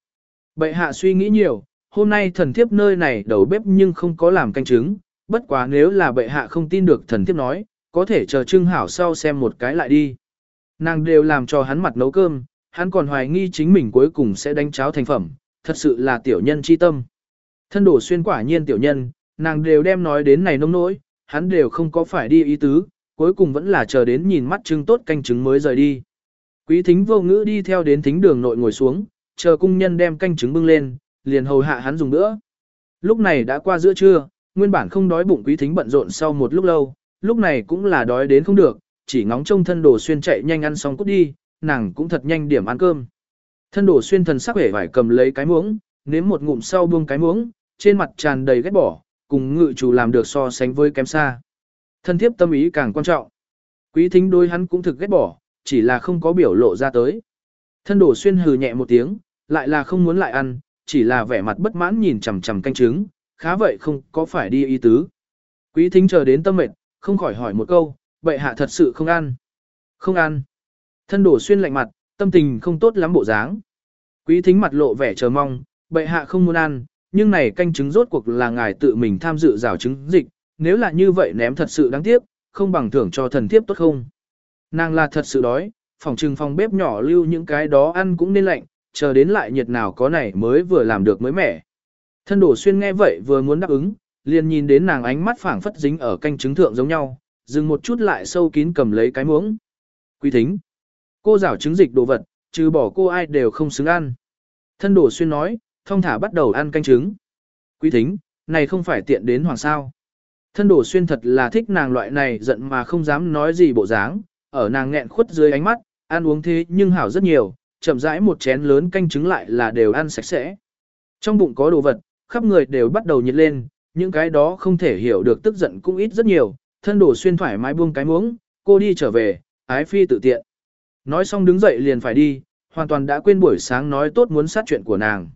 Bệ hạ suy nghĩ nhiều, hôm nay thần thiếp nơi này đầu bếp nhưng không có làm canh trứng, bất quá nếu là bệ hạ không tin được thần thiếp nói, có thể chờ trưng hảo sau xem một cái lại đi. Nàng đều làm cho hắn mặt nấu cơm, hắn còn hoài nghi chính mình cuối cùng sẽ đánh cháo thành phẩm, thật sự là tiểu nhân chi tâm. Thân đổ xuyên quả nhiên tiểu nhân, nàng đều đem nói đến này nông nỗi, hắn đều không có phải đi ý tứ, cuối cùng vẫn là chờ đến nhìn mắt trưng tốt canh trứng mới rời đi. Quý thính vô ngữ đi theo đến thính đường nội ngồi xuống, chờ cung nhân đem canh trứng bưng lên, liền hầu hạ hắn dùng nữa. Lúc này đã qua giữa trưa, nguyên bản không đói bụng quý thính bận rộn sau một lúc lâu, lúc này cũng là đói đến không được, chỉ ngóng trông thân đồ xuyên chạy nhanh ăn xong cút đi, nàng cũng thật nhanh điểm ăn cơm. Thân đồ xuyên thần sắc vẻ vải cầm lấy cái muỗng, nếm một ngụm sau buông cái muỗng, trên mặt tràn đầy ghét bỏ, cùng ngự chủ làm được so sánh với kém xa. Thân thiếp tâm ý càng quan trọng. Quý thính đôi hắn cũng thực ghét bỏ, chỉ là không có biểu lộ ra tới. Thân đổ xuyên hừ nhẹ một tiếng, lại là không muốn lại ăn, chỉ là vẻ mặt bất mãn nhìn chằm chằm canh trứng, khá vậy không có phải đi ý tứ. Quý thính chờ đến tâm mệt, không khỏi hỏi một câu, vậy hạ thật sự không ăn. Không ăn. Thân đổ xuyên lạnh mặt, tâm tình không tốt lắm bộ dáng. Quý thính mặt lộ vẻ chờ mong, bệ hạ không muốn ăn, nhưng này canh trứng rốt cuộc là ngài tự mình tham dự rào trứng dịch, nếu là như vậy ném thật sự đáng tiếc, không bằng thưởng cho thần thiếp tốt không. Nàng là thật sự đói, phòng trừng phòng bếp nhỏ lưu những cái đó ăn cũng nên lạnh, chờ đến lại nhiệt nào có này mới vừa làm được mới mẻ. Thân đổ xuyên nghe vậy vừa muốn đáp ứng, liền nhìn đến nàng ánh mắt phảng phất dính ở canh trứng thượng giống nhau, dừng một chút lại sâu kín cầm lấy cái muỗng. Quý thính, cô rảo trứng dịch đồ vật, trừ bỏ cô ai đều không xứng ăn. Thân đổ xuyên nói, thông thả bắt đầu ăn canh trứng. Quý thính, này không phải tiện đến hoàng sao. Thân đổ xuyên thật là thích nàng loại này giận mà không dám nói gì bộ dáng, ở nàng nghẹn khuất dưới ánh mắt, ăn uống thế nhưng hảo rất nhiều, chậm rãi một chén lớn canh trứng lại là đều ăn sạch sẽ. Trong bụng có đồ vật, khắp người đều bắt đầu nhiệt lên, những cái đó không thể hiểu được tức giận cũng ít rất nhiều, thân đổ xuyên thoải mái buông cái muỗng, cô đi trở về, ái phi tự tiện. Nói xong đứng dậy liền phải đi, hoàn toàn đã quên buổi sáng nói tốt muốn sát chuyện của nàng.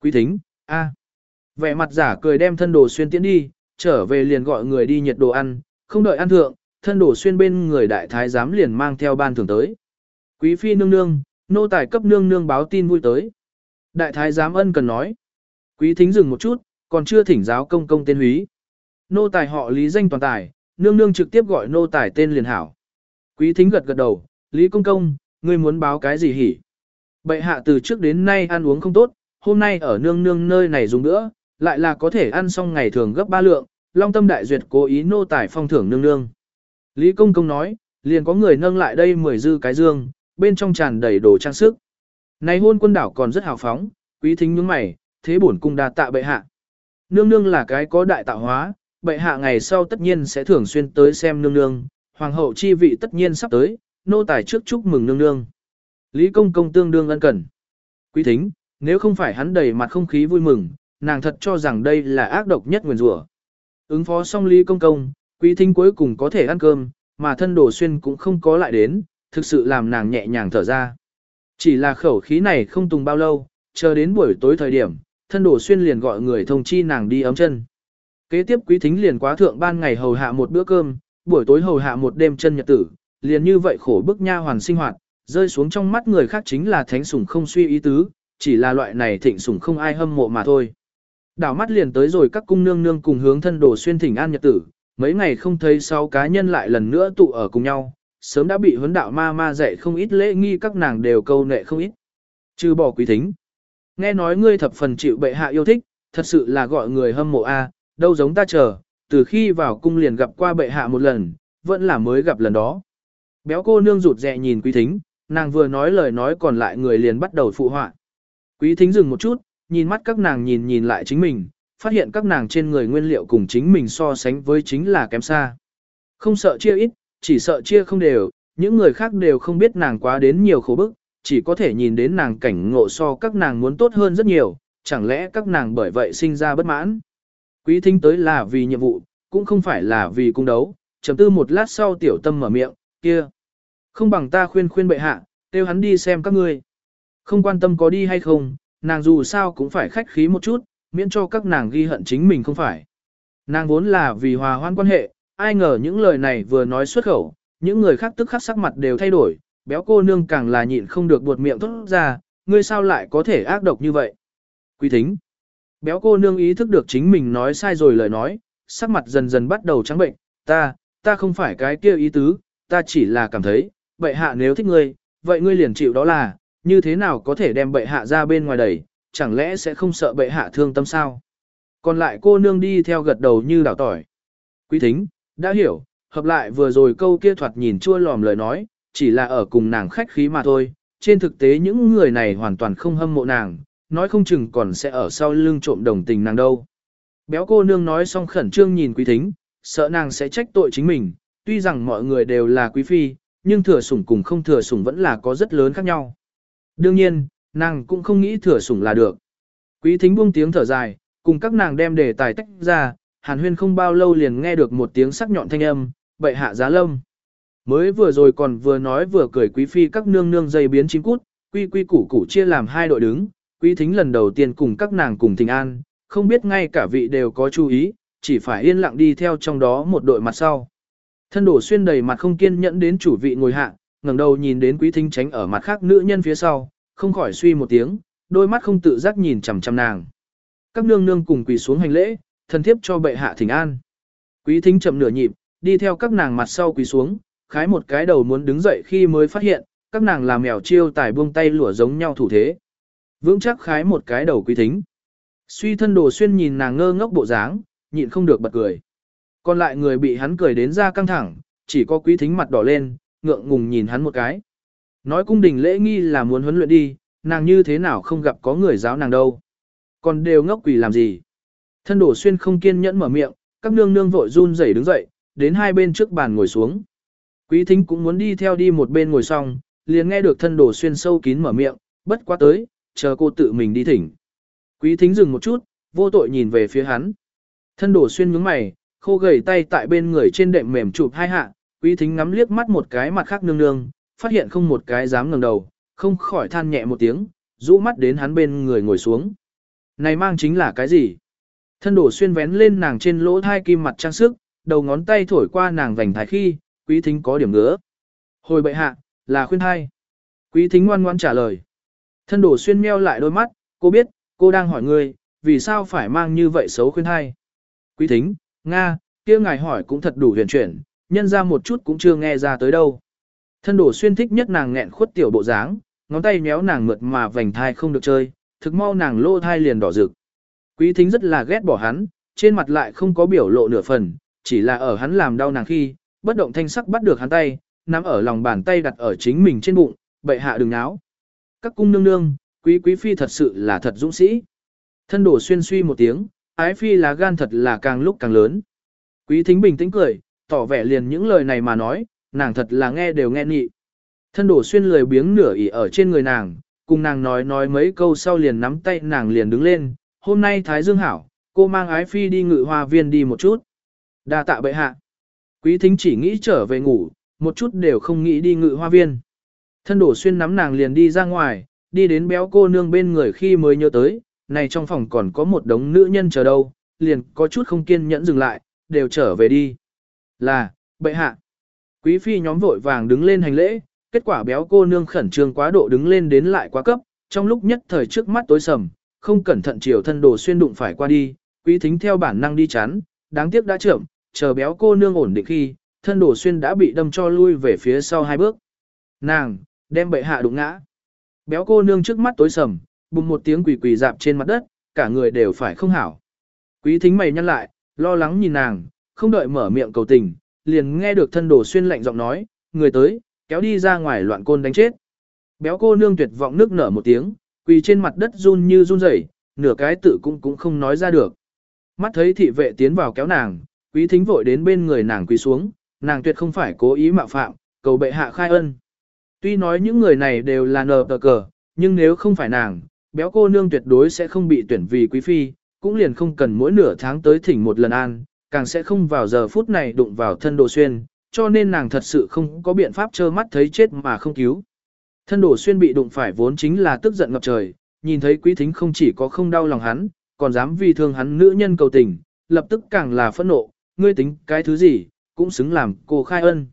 Quý thính, a, Vẻ mặt giả cười đem thân đồ xuyên tiễn đi, trở về liền gọi người đi nhiệt đồ ăn, không đợi ăn thượng, thân đổ xuyên bên người đại thái giám liền mang theo ban thưởng tới. Quý phi nương nương, nô tài cấp nương nương báo tin vui tới. Đại thái giám ân cần nói. Quý thính dừng một chút, còn chưa thỉnh giáo công công tên húy. Nô tài họ lý danh toàn tài, nương nương trực tiếp gọi nô tài tên liền hảo. Quý thính gật gật đầu, lý công công, ngươi muốn báo cái gì hỉ? Bệ hạ từ trước đến nay ăn uống không tốt, hôm nay ở nương nương nơi này dùng nữa, lại là có thể ăn xong ngày thường gấp ba lượng, long tâm đại duyệt cố ý nô tài phong thưởng nương nương. Lý công công nói, liền có người nâng lại đây mười dư cái dương, bên trong tràn đầy đồ trang sức. Này hôn quân đảo còn rất hào phóng, quý thính nhướng mày, thế bổn cung đa tạ bệ hạ. Nương nương là cái có đại tạo hóa, bệ hạ ngày sau tất nhiên sẽ thường xuyên tới xem nương nương, hoàng hậu chi vị tất nhiên sắp tới, nô tài trước chúc mừng nương nương. Lý công công tương đương ân cần. Quý thính, nếu không phải hắn đầy mặt không khí vui mừng, nàng thật cho rằng đây là ác độc nhất nguyền rủa. Ứng phó xong Lý công công, quý thính cuối cùng có thể ăn cơm, mà thân đồ xuyên cũng không có lại đến, thực sự làm nàng nhẹ nhàng thở ra. Chỉ là khẩu khí này không tùng bao lâu, chờ đến buổi tối thời điểm, thân đồ xuyên liền gọi người thông chi nàng đi ấm chân. Kế tiếp quý thính liền quá thượng ban ngày hầu hạ một bữa cơm, buổi tối hầu hạ một đêm chân nhật tử, liền như vậy khổ bức nha hoàn sinh hoạt, rơi xuống trong mắt người khác chính là thánh sủng không suy ý tứ, chỉ là loại này thịnh sủng không ai hâm mộ mà thôi. Đảo mắt liền tới rồi các cung nương nương cùng hướng thân đồ xuyên thỉnh an nhật tử, mấy ngày không thấy sau cá nhân lại lần nữa tụ ở cùng nhau, sớm đã bị huấn đạo ma ma dạy không ít lễ nghi các nàng đều câu nệ không ít. Trừ bỏ quý thính. Nghe nói ngươi thập phần chịu bệ hạ yêu thích, thật sự là gọi người hâm mộ a, à, đâu giống ta chờ, từ khi vào cung liền gặp qua bệ hạ một lần, vẫn là mới gặp lần đó. Béo cô nương rụt rè nhìn quý thính, nàng vừa nói lời nói còn lại người liền bắt đầu phụ họa. Quý thính dừng một chút, nhìn mắt các nàng nhìn nhìn lại chính mình, phát hiện các nàng trên người nguyên liệu cùng chính mình so sánh với chính là kém xa. Không sợ chia ít, chỉ sợ chia không đều, những người khác đều không biết nàng quá đến nhiều khổ bức, chỉ có thể nhìn đến nàng cảnh ngộ so các nàng muốn tốt hơn rất nhiều, chẳng lẽ các nàng bởi vậy sinh ra bất mãn. Quý thính tới là vì nhiệm vụ, cũng không phải là vì cung đấu, chấm tư một lát sau tiểu tâm mở miệng, kia. Không bằng ta khuyên khuyên bệ hạ, kêu hắn đi xem các ngươi. Không quan tâm có đi hay không, nàng dù sao cũng phải khách khí một chút, miễn cho các nàng ghi hận chính mình không phải. Nàng vốn là vì hòa hoan quan hệ, ai ngờ những lời này vừa nói xuất khẩu, những người khác tức khắc sắc mặt đều thay đổi, béo cô nương càng là nhịn không được buột miệng thốt ra, ngươi sao lại có thể ác độc như vậy. Quý thính. Béo cô nương ý thức được chính mình nói sai rồi lời nói, sắc mặt dần dần bắt đầu trắng bệnh, ta, ta không phải cái kia ý tứ, ta chỉ là cảm thấy, bệ hạ nếu thích ngươi, vậy ngươi liền chịu đó là, như thế nào có thể đem bệ hạ ra bên ngoài đẩy, chẳng lẽ sẽ không sợ bệ hạ thương tâm sao? Còn lại cô nương đi theo gật đầu như đảo tỏi. Quý thính, đã hiểu, hợp lại vừa rồi câu kia thoạt nhìn chua lòm lời nói, chỉ là ở cùng nàng khách khí mà thôi, trên thực tế những người này hoàn toàn không hâm mộ nàng, nói không chừng còn sẽ ở sau lưng trộm đồng tình nàng đâu. Béo cô nương nói xong khẩn trương nhìn quý thính, sợ nàng sẽ trách tội chính mình, tuy rằng mọi người đều là quý phi, nhưng thừa sủng cùng không thừa sủng vẫn là có rất lớn khác nhau. Đương nhiên, nàng cũng không nghĩ thừa sủng là được. Quý thính buông tiếng thở dài, cùng các nàng đem đề tài tách ra, hàn huyên không bao lâu liền nghe được một tiếng sắc nhọn thanh âm, bậy hạ giá lâm. Mới vừa rồi còn vừa nói vừa cười quý phi các nương nương dây biến chín cút, quy quy củ củ chia làm hai đội đứng, quý thính lần đầu tiên cùng các nàng cùng thình an, không biết ngay cả vị đều có chú ý, chỉ phải yên lặng đi theo trong đó một đội mặt sau. Thân đổ xuyên đầy mặt không kiên nhẫn đến chủ vị ngồi hạ, ngẩng đầu nhìn đến quý thính tránh ở mặt khác nữ nhân phía sau, không khỏi suy một tiếng, đôi mắt không tự giác nhìn chằm chằm nàng. Các nương nương cùng quỳ xuống hành lễ, thân thiếp cho bệ hạ thỉnh an. Quý thính chậm nửa nhịp, đi theo các nàng mặt sau quỳ xuống, khái một cái đầu muốn đứng dậy khi mới phát hiện, các nàng làm mèo chiêu tài buông tay lụa giống nhau thủ thế. Vững chắc khái một cái đầu quý thính. Suy thân đồ xuyên nhìn nàng ngơ ngốc bộ dáng, nhịn không được bật cười. Còn lại người bị hắn cười đến ra căng thẳng, chỉ có quý thính mặt đỏ lên, ngượng ngùng nhìn hắn một cái. Nói cung đình lễ nghi là muốn huấn luyện đi, nàng như thế nào không gặp có người giáo nàng đâu. Còn đều ngốc quỷ làm gì. Thân đổ xuyên không kiên nhẫn mở miệng, các nương nương vội run rẩy đứng dậy, đến hai bên trước bàn ngồi xuống. Quý thính cũng muốn đi theo đi một bên ngồi xong, liền nghe được thân đổ xuyên sâu kín mở miệng, bất quá tới, chờ cô tự mình đi thỉnh. Quý thính dừng một chút, vô tội nhìn về phía hắn. Thân đổ xuyên nhướng mày, khô gầy tay tại bên người trên đệm mềm chụp hai hạ, quý thính ngắm liếc mắt một cái mặt khác nương nương, phát hiện không một cái dám ngẩng đầu, không khỏi than nhẹ một tiếng, rũ mắt đến hắn bên người ngồi xuống. Này mang chính là cái gì? Thân đổ xuyên vén lên nàng trên lỗ thai kim mặt trang sức, đầu ngón tay thổi qua nàng vành thái khi, quý thính có điểm ngứa. Hồi bệ hạ, là khuyên thai. Quý thính ngoan ngoan trả lời. Thân đổ xuyên meo lại đôi mắt, cô biết, cô đang hỏi ngươi, vì sao phải mang như vậy xấu khuyên thai. Quý thính, Nga, kia ngài hỏi cũng thật đủ huyền chuyển, nhân ra một chút cũng chưa nghe ra tới đâu. Thân đổ xuyên thích nhất nàng nghẹn khuất tiểu bộ dáng, ngón tay méo nàng mượt mà vành thai không được chơi, thực mau nàng lô thai liền đỏ rực. Quý thính rất là ghét bỏ hắn, trên mặt lại không có biểu lộ nửa phần, chỉ là ở hắn làm đau nàng khi, bất động thanh sắc bắt được hắn tay, nắm ở lòng bàn tay đặt ở chính mình trên bụng, bệ hạ đừng náo. Các cung nương nương, quý quý phi thật sự là thật dũng sĩ. Thân đổ xuyên suy một tiếng, ái phi là gan thật là càng lúc càng lớn. Quý thính bình tĩnh cười, tỏ vẻ liền những lời này mà nói, nàng thật là nghe đều nghe nhị. Thân đổ xuyên lười biếng nửa ỉ ở trên người nàng, cùng nàng nói nói mấy câu sau liền nắm tay nàng liền đứng lên, hôm nay Thái Dương hảo, cô mang ái phi đi ngự hoa viên đi một chút. đa tạ bệ hạ. Quý thính chỉ nghĩ trở về ngủ, một chút đều không nghĩ đi ngự hoa viên. Thân đổ xuyên nắm nàng liền đi ra ngoài, đi đến béo cô nương bên người khi mới nhớ tới, này trong phòng còn có một đống nữ nhân chờ đâu, liền có chút không kiên nhẫn dừng lại, đều trở về đi. Là, bệ hạ. Quý phi nhóm vội vàng đứng lên hành lễ, kết quả béo cô nương khẩn trương quá độ đứng lên đến lại quá cấp, trong lúc nhất thời trước mắt tối sầm, không cẩn thận chiều thân đồ xuyên đụng phải qua đi, quý thính theo bản năng đi chắn, đáng tiếc đã chậm, chờ béo cô nương ổn định khi, thân đồ xuyên đã bị đâm cho lui về phía sau hai bước. Nàng, đem bệ hạ đụng ngã. Béo cô nương trước mắt tối sầm, bùng một tiếng quỳ quỳ dạp trên mặt đất, cả người đều phải không hảo. Quý thính mày nhăn lại, lo lắng nhìn nàng, không đợi mở miệng cầu tình, liền nghe được thân đồ xuyên lạnh giọng nói, người tới, kéo đi ra ngoài loạn côn đánh chết. Béo cô nương tuyệt vọng nước nở một tiếng, quỳ trên mặt đất run như run rẩy, nửa cái tự cũng cũng không nói ra được. Mắt thấy thị vệ tiến vào kéo nàng, quý thính vội đến bên người nàng quỳ xuống, nàng tuyệt không phải cố ý mạo phạm, cầu bệ hạ khai ân. Tuy nói những người này đều là nờ tờ cờ, nhưng nếu không phải nàng, béo cô nương tuyệt đối sẽ không bị tuyển vì quý phi, cũng liền không cần mỗi nửa tháng tới thỉnh một lần an, càng sẽ không vào giờ phút này đụng vào thân đồ xuyên, cho nên nàng thật sự không có biện pháp trơ mắt thấy chết mà không cứu. Thân đồ xuyên bị đụng phải vốn chính là tức giận ngập trời, nhìn thấy quý thính không chỉ có không đau lòng hắn, còn dám vì thương hắn nữ nhân cầu tình, lập tức càng là phẫn nộ, ngươi tính cái thứ gì, cũng xứng làm cô khai ân.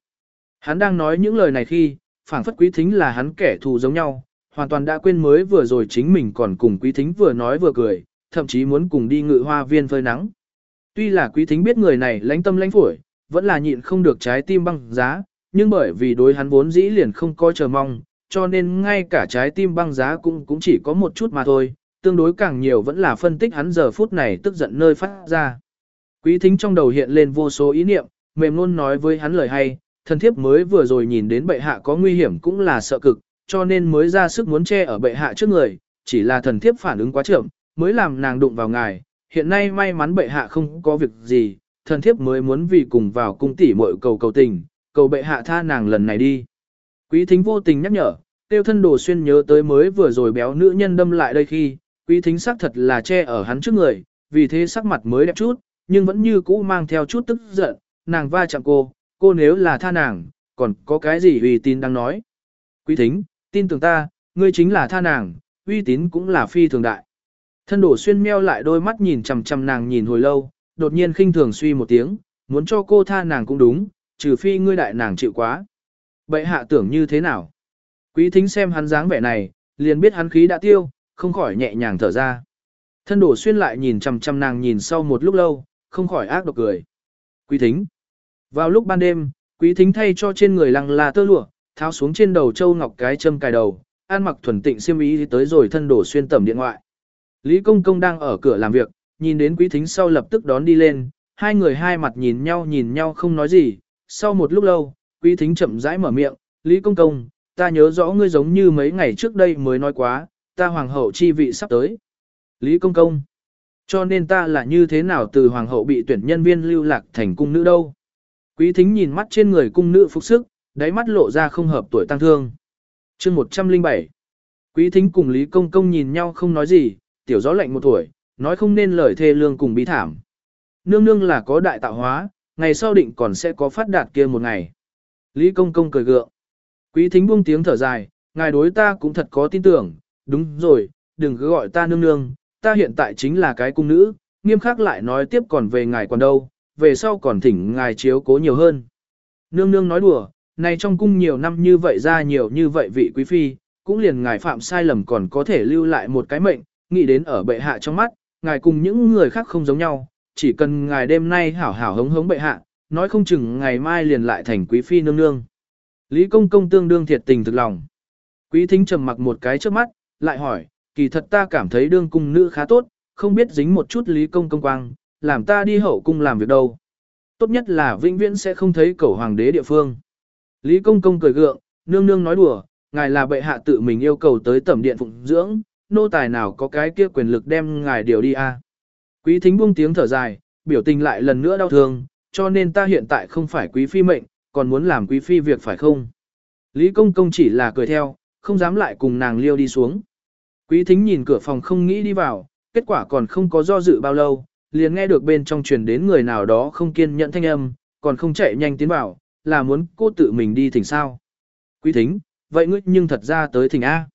Hắn đang nói những lời này khi, phảng phất quý thính là hắn kẻ thù giống nhau, hoàn toàn đã quên mới vừa rồi chính mình còn cùng quý thính vừa nói vừa cười, thậm chí muốn cùng đi ngự hoa viên phơi nắng. Tuy là quý thính biết người này lãnh tâm lãnh phổi, vẫn là nhịn không được trái tim băng giá, nhưng bởi vì đối hắn vốn dĩ liền không coi chờ mong, cho nên ngay cả trái tim băng giá cũng cũng chỉ có một chút mà thôi, tương đối càng nhiều vẫn là phân tích hắn giờ phút này tức giận nơi phát ra. Quý thính trong đầu hiện lên vô số ý niệm, mềm luôn nói với hắn lời hay, thần thiếp mới vừa rồi nhìn đến bệ hạ có nguy hiểm cũng là sợ cực, cho nên mới ra sức muốn che ở bệ hạ trước người, chỉ là thần thiếp phản ứng quá chậm, mới làm nàng đụng vào ngài, hiện nay may mắn bệ hạ không có việc gì, thần thiếp mới muốn vì cùng vào cung tỷ muội cầu cầu tình, cầu bệ hạ tha nàng lần này đi. Quý thính vô tình nhắc nhở, tiêu thân đồ xuyên nhớ tới mới vừa rồi béo nữ nhân đâm lại đây khi, quý thính sắc thật là che ở hắn trước người, vì thế sắc mặt mới đẹp chút, nhưng vẫn như cũ mang theo chút tức giận, nàng va chạm cô, cô nếu là tha nàng, còn có cái gì uy tín đang nói. Quý thính, tin tưởng ta, ngươi chính là tha nàng, uy tín cũng là phi thường đại. Thân đổ xuyên meo lại đôi mắt nhìn chằm chằm nàng nhìn hồi lâu, đột nhiên khinh thường suy một tiếng, muốn cho cô tha nàng cũng đúng, trừ phi ngươi đại nàng chịu quá. Bệ hạ tưởng như thế nào? Quý thính xem hắn dáng vẻ này, liền biết hắn khí đã tiêu, không khỏi nhẹ nhàng thở ra. Thân đổ xuyên lại nhìn chằm chằm nàng nhìn sau một lúc lâu, không khỏi ác độc cười. Quý thính. Vào lúc ban đêm, quý thính thay cho trên người lăng là tơ lụa, tháo xuống trên đầu châu ngọc cái châm cài đầu, an mặc thuần tịnh xiêm ý tới rồi thân đổ xuyên tầm điện ngoại. Lý Công Công đang ở cửa làm việc, nhìn đến quý thính sau lập tức đón đi lên, hai người hai mặt nhìn nhau nhìn nhau không nói gì, sau một lúc lâu, quý thính chậm rãi mở miệng, Lý Công Công, ta nhớ rõ ngươi giống như mấy ngày trước đây mới nói quá, ta hoàng hậu chi vị sắp tới. Lý Công Công, cho nên ta là như thế nào từ hoàng hậu bị tuyển nhân viên lưu lạc thành cung nữ đâu. Quý thính nhìn mắt trên người cung nữ phục sức, đáy mắt lộ ra không hợp tuổi tăng thương. chương 107 Quý thính cùng Lý Công Công nhìn nhau không nói gì, tiểu gió lạnh một tuổi, nói không nên lời thê lương cùng bí thảm. Nương nương là có đại tạo hóa, ngày sau định còn sẽ có phát đạt kia một ngày. Lý Công Công cười gượng. Quý thính buông tiếng thở dài, ngài đối ta cũng thật có tin tưởng, đúng rồi, đừng cứ gọi ta nương nương, ta hiện tại chính là cái cung nữ, nghiêm khắc lại nói tiếp còn về ngài còn đâu, về sau còn thỉnh ngài chiếu cố nhiều hơn. Nương nương nói đùa, này trong cung nhiều năm như vậy ra nhiều như vậy vị quý phi, cũng liền ngài phạm sai lầm còn có thể lưu lại một cái mệnh, nghĩ đến ở bệ hạ trong mắt, ngài cùng những người khác không giống nhau, chỉ cần ngài đêm nay hảo hảo hống hống bệ hạ, nói không chừng ngày mai liền lại thành quý phi nương nương. Lý công công tương đương thiệt tình thực lòng. Quý thính trầm mặc một cái trước mắt, lại hỏi, kỳ thật ta cảm thấy đương cung nữ khá tốt, không biết dính một chút lý công công quang, làm ta đi hậu cung làm việc đâu. Tốt nhất là vĩnh viễn sẽ không thấy cầu hoàng đế địa phương. Lý công công cười gượng, nương nương nói đùa, ngài là bệ hạ tự mình yêu cầu tới tẩm điện phụng dưỡng, nô tài nào có cái kia quyền lực đem ngài điều đi a? À? Quý thính buông tiếng thở dài, biểu tình lại lần nữa đau thương, cho nên ta hiện tại không phải quý phi mệnh, còn muốn làm quý phi việc phải không? Lý công công chỉ là cười theo, không dám lại cùng nàng liêu đi xuống. Quý thính nhìn cửa phòng không nghĩ đi vào, kết quả còn không có do dự bao lâu, liền nghe được bên trong truyền đến người nào đó không kiên nhẫn thanh âm, còn không chạy nhanh tiến vào, là muốn cô tự mình đi thỉnh sao. Quý thính, vậy ngươi nhưng thật ra tới thỉnh A.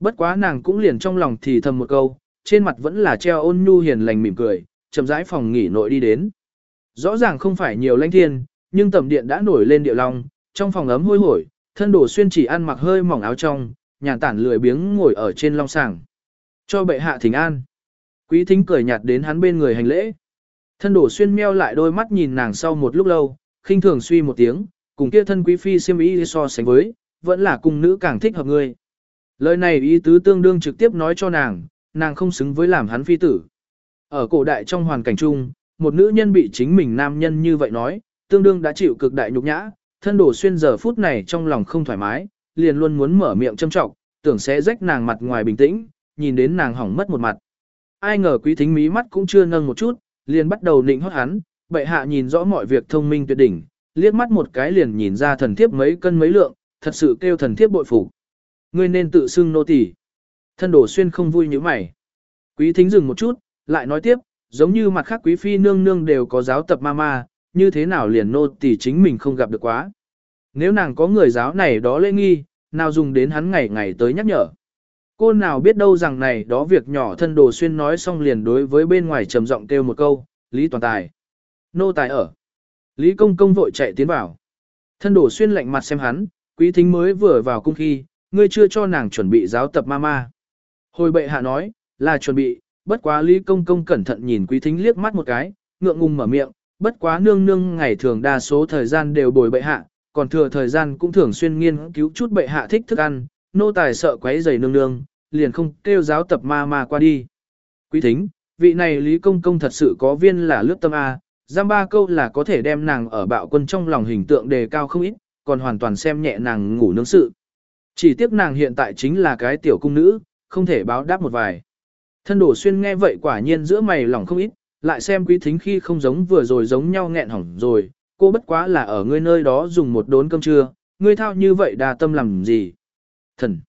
Bất quá nàng cũng liền trong lòng thì thầm một câu, trên mặt vẫn là treo ôn nhu hiền lành mỉm cười, chậm rãi phòng nghỉ nội đi đến. Rõ ràng không phải nhiều lãnh thiên, nhưng tầm điện đã nổi lên điệu long, trong phòng ấm hôi hổi, thân đổ xuyên chỉ ăn mặc hơi mỏng áo trong, nhàn tản lười biếng ngồi ở trên long sàng. Cho bệ hạ thỉnh an. Quý thính cười nhạt đến hắn bên người hành lễ. Thân đổ xuyên meo lại đôi mắt nhìn nàng sau một lúc lâu, khinh thường suy một tiếng, cùng kia thân quý phi siêm ý so sánh với, vẫn là cung nữ càng thích hợp ngươi. Lời này ý tứ tương đương trực tiếp nói cho nàng, nàng không xứng với làm hắn phi tử. Ở cổ đại trong hoàn cảnh chung, một nữ nhân bị chính mình nam nhân như vậy nói, tương đương đã chịu cực đại nhục nhã, thân đổ xuyên giờ phút này trong lòng không thoải mái, liền luôn muốn mở miệng châm trọng, tưởng sẽ rách nàng mặt ngoài bình tĩnh, nhìn đến nàng hỏng mất một mặt. Ai ngờ quý thính mí mắt cũng chưa nâng một chút, liền bắt đầu nịnh hót hắn, bệ hạ nhìn rõ mọi việc thông minh tuyệt đỉnh, liếc mắt một cái liền nhìn ra thần thiếp mấy cân mấy lượng, thật sự kêu thần thiếp bội phục. Ngươi nên tự xưng nô tỳ. Thân đổ xuyên không vui như mày. Quý thính dừng một chút, lại nói tiếp, giống như mặt khác quý phi nương nương đều có giáo tập ma ma, như thế nào liền nô tỳ chính mình không gặp được quá. Nếu nàng có người giáo này đó lễ nghi, nào dùng đến hắn ngày ngày tới nhắc nhở. Cô nào biết đâu rằng này đó việc nhỏ thân đồ xuyên nói xong liền đối với bên ngoài trầm giọng kêu một câu, Lý Toàn Tài. Nô Tài ở. Lý Công Công vội chạy tiến vào. Thân đồ xuyên lạnh mặt xem hắn, quý thính mới vừa vào cung khi, ngươi chưa cho nàng chuẩn bị giáo tập ma ma. Hồi bệ hạ nói, là chuẩn bị, bất quá Lý Công Công cẩn thận nhìn quý thính liếc mắt một cái, ngượng ngùng mở miệng, bất quá nương nương ngày thường đa số thời gian đều bồi bệ hạ, còn thừa thời gian cũng thường xuyên nghiên cứu chút bệ hạ thích thức ăn, nô tài sợ quấy rầy nương nương, liền không kêu giáo tập ma ma qua đi. Quý thính, vị này Lý Công Công thật sự có viên là lướt tâm A, giam ba câu là có thể đem nàng ở bạo quân trong lòng hình tượng đề cao không ít, còn hoàn toàn xem nhẹ nàng ngủ nướng sự. Chỉ tiếc nàng hiện tại chính là cái tiểu cung nữ, không thể báo đáp một vài. Thân đổ xuyên nghe vậy quả nhiên giữa mày lòng không ít, lại xem quý thính khi không giống vừa rồi giống nhau nghẹn hỏng rồi, cô bất quá là ở ngươi nơi đó dùng một đốn cơm trưa, ngươi thao như vậy đà tâm làm gì. Thần!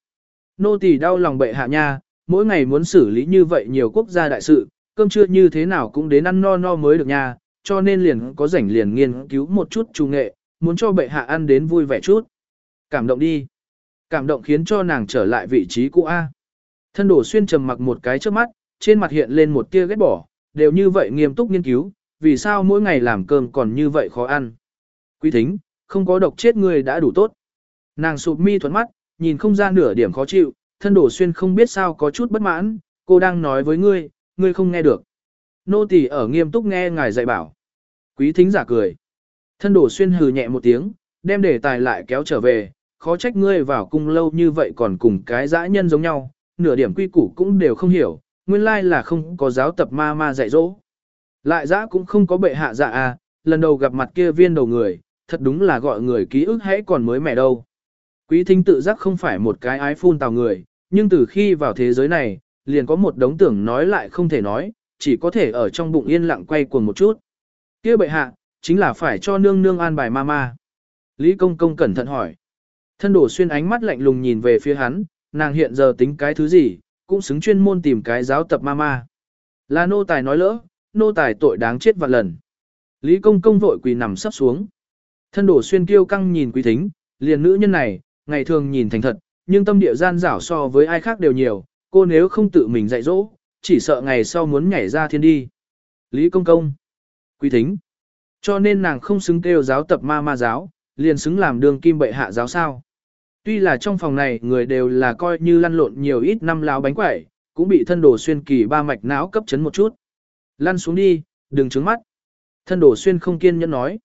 Nô tỳ đau lòng bệ hạ nha, mỗi ngày muốn xử lý như vậy nhiều quốc gia đại sự, cơm trưa như thế nào cũng đến ăn no no mới được nha, cho nên liền có rảnh liền nghiên cứu một chút trung nghệ, muốn cho bệ hạ ăn đến vui vẻ chút. Cảm động đi. Cảm động khiến cho nàng trở lại vị trí cũ A. Thân đổ xuyên trầm mặc một cái trước mắt, trên mặt hiện lên một tia ghét bỏ, đều như vậy nghiêm túc nghiên cứu, vì sao mỗi ngày làm cơm còn như vậy khó ăn. Quý thính, không có độc chết người đã đủ tốt. Nàng sụp mi thuận mắt, nhìn không ra nửa điểm khó chịu, thân đổ xuyên không biết sao có chút bất mãn, cô đang nói với ngươi, ngươi không nghe được. Nô tỳ ở nghiêm túc nghe ngài dạy bảo. Quý thính giả cười. Thân đổ xuyên hừ nhẹ một tiếng, đem đề tài lại kéo trở về, khó trách ngươi vào cung lâu như vậy còn cùng cái dã nhân giống nhau, nửa điểm quy củ cũng đều không hiểu, nguyên lai là không có giáo tập ma ma dạy dỗ. Lại dã cũng không có bệ hạ dạ à, lần đầu gặp mặt kia viên đầu người, thật đúng là gọi người ký ức hãy còn mới mẻ đâu. Quý thính tự giác không phải một cái ái phun tào người, nhưng từ khi vào thế giới này, liền có một đống tưởng nói lại không thể nói, chỉ có thể ở trong bụng yên lặng quay cuồng một chút. kia bệ hạ, chính là phải cho nương nương an bài ma ma. Lý công công cẩn thận hỏi. Thân đổ xuyên ánh mắt lạnh lùng nhìn về phía hắn, nàng hiện giờ tính cái thứ gì, cũng xứng chuyên môn tìm cái giáo tập ma ma. Là nô tài nói lỡ, nô tài tội đáng chết vạn lần. Lý công công vội quỳ nằm sắp xuống. Thân đổ xuyên kiêu căng nhìn quý thính, liền nữ nhân này, ngày thường nhìn thành thật, nhưng tâm địa gian rảo so với ai khác đều nhiều, cô nếu không tự mình dạy dỗ, chỉ sợ ngày sau muốn nhảy ra thiên đi. Lý công công. Quý thính. Cho nên nàng không xứng kêu giáo tập ma ma giáo, liền xứng làm đường kim bệ hạ giáo sao. Tuy là trong phòng này người đều là coi như lăn lộn nhiều ít năm láo bánh quẩy, cũng bị thân đồ xuyên kỳ ba mạch não cấp chấn một chút. Lăn xuống đi, đừng trứng mắt. Thân đồ xuyên không kiên nhẫn nói.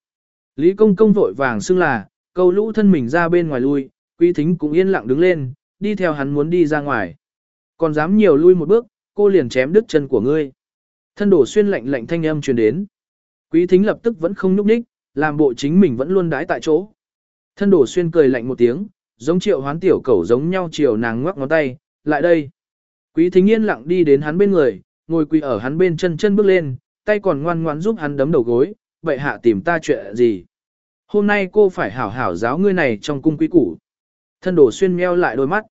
Lý công công vội vàng xưng là, câu lũ thân mình ra bên ngoài lui, quý thính cũng yên lặng đứng lên, đi theo hắn muốn đi ra ngoài. Còn dám nhiều lui một bước, cô liền chém đứt chân của ngươi. Thân đổ xuyên lạnh lạnh thanh âm truyền đến. Quý thính lập tức vẫn không nhúc nhích, làm bộ chính mình vẫn luôn đái tại chỗ. Thân đổ xuyên cười lạnh một tiếng, giống triệu hoán tiểu cẩu giống nhau chiều nàng ngoắc ngón tay, lại đây. Quý thính yên lặng đi đến hắn bên người, ngồi quỳ ở hắn bên chân chân bước lên, tay còn ngoan ngoãn giúp hắn đấm đầu gối, vậy hạ tìm ta chuyện gì. Hôm nay cô phải hảo hảo giáo ngươi này trong cung quý củ. Thân đổ xuyên meo lại đôi mắt.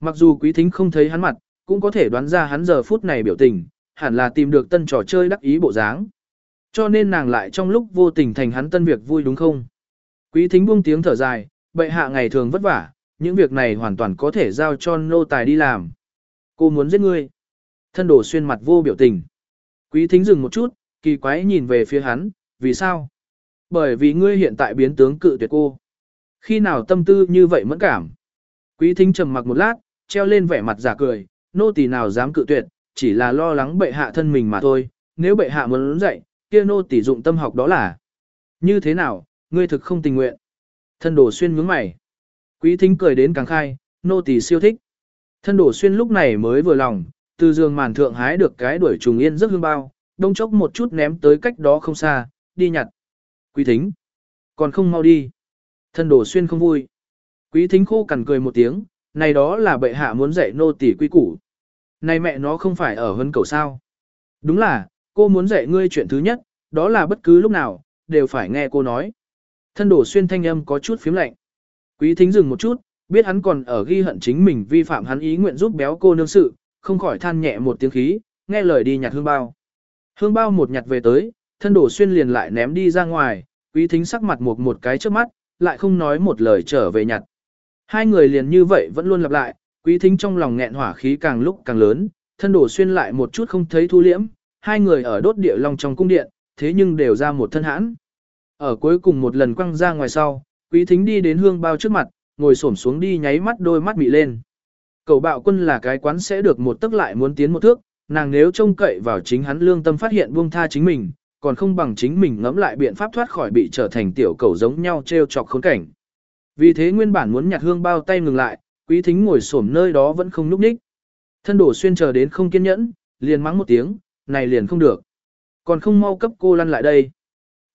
Mặc dù quý thính không thấy hắn mặt, cũng có thể đoán ra hắn giờ phút này biểu tình, hẳn là tìm được tân trò chơi đắc ý bộ dáng. Cho nên nàng lại trong lúc vô tình thành hắn tân việc vui đúng không? Quý thính buông tiếng thở dài, bệ hạ ngày thường vất vả, những việc này hoàn toàn có thể giao cho nô tài đi làm. Cô muốn giết ngươi. Thân đổ xuyên mặt vô biểu tình. Quý thính dừng một chút, kỳ quái nhìn về phía hắn, vì sao? Bởi vì ngươi hiện tại biến tướng cự tuyệt cô. Khi nào tâm tư như vậy mẫn cảm? Quý thính trầm mặc một lát, treo lên vẻ mặt giả cười, nô tỳ nào dám cự tuyệt, chỉ là lo lắng bệ hạ thân mình mà thôi, nếu bệ hạ muốn dạy, kia nô tỳ dụng tâm học đó là. Như thế nào, ngươi thực không tình nguyện. Thân đồ xuyên nhướng mày. Quý thính cười đến càng khai, nô tỳ siêu thích. Thân đổ xuyên lúc này mới vừa lòng, từ giường màn thượng hái được cái đuổi trùng yên rất hương bao, đông chốc một chút ném tới cách đó không xa, đi nhặt. Quý thính, còn không mau đi. Thân đổ xuyên không vui. Quý thính khô cằn cười một tiếng, này đó là bệ hạ muốn dạy nô tỳ quy củ. Này mẹ nó không phải ở hân cầu sao. Đúng là, cô muốn dạy ngươi chuyện thứ nhất, đó là bất cứ lúc nào, đều phải nghe cô nói. Thân đổ xuyên thanh âm có chút phím lạnh. Quý thính dừng một chút, biết hắn còn ở ghi hận chính mình vi phạm hắn ý nguyện giúp béo cô nương sự, không khỏi than nhẹ một tiếng khí, nghe lời đi nhặt hương bao. Hương bao một nhặt về tới, thân đổ xuyên liền lại ném đi ra ngoài, quý thính sắc mặt một một cái trước mắt, lại không nói một lời trở về nhặt. Hai người liền như vậy vẫn luôn lặp lại, quý thính trong lòng nghẹn hỏa khí càng lúc càng lớn, thân đổ xuyên lại một chút không thấy thu liễm, hai người ở đốt địa long trong cung điện, thế nhưng đều ra một thân hãn. Ở cuối cùng một lần quăng ra ngoài sau, quý thính đi đến hương bao trước mặt, ngồi xổm xuống đi nháy mắt đôi mắt mị lên. Cầu bạo quân là cái quán sẽ được một tức lại muốn tiến một thước, nàng nếu trông cậy vào chính hắn lương tâm phát hiện buông tha chính mình, còn không bằng chính mình ngẫm lại biện pháp thoát khỏi bị trở thành tiểu cầu giống nhau treo chọc khốn cảnh. Vì thế nguyên bản muốn nhặt hương bao tay ngừng lại, quý thính ngồi xổm nơi đó vẫn không núp ních. Thân đổ xuyên chờ đến không kiên nhẫn, liền mắng một tiếng, này liền không được. Còn không mau cấp cô lăn lại đây.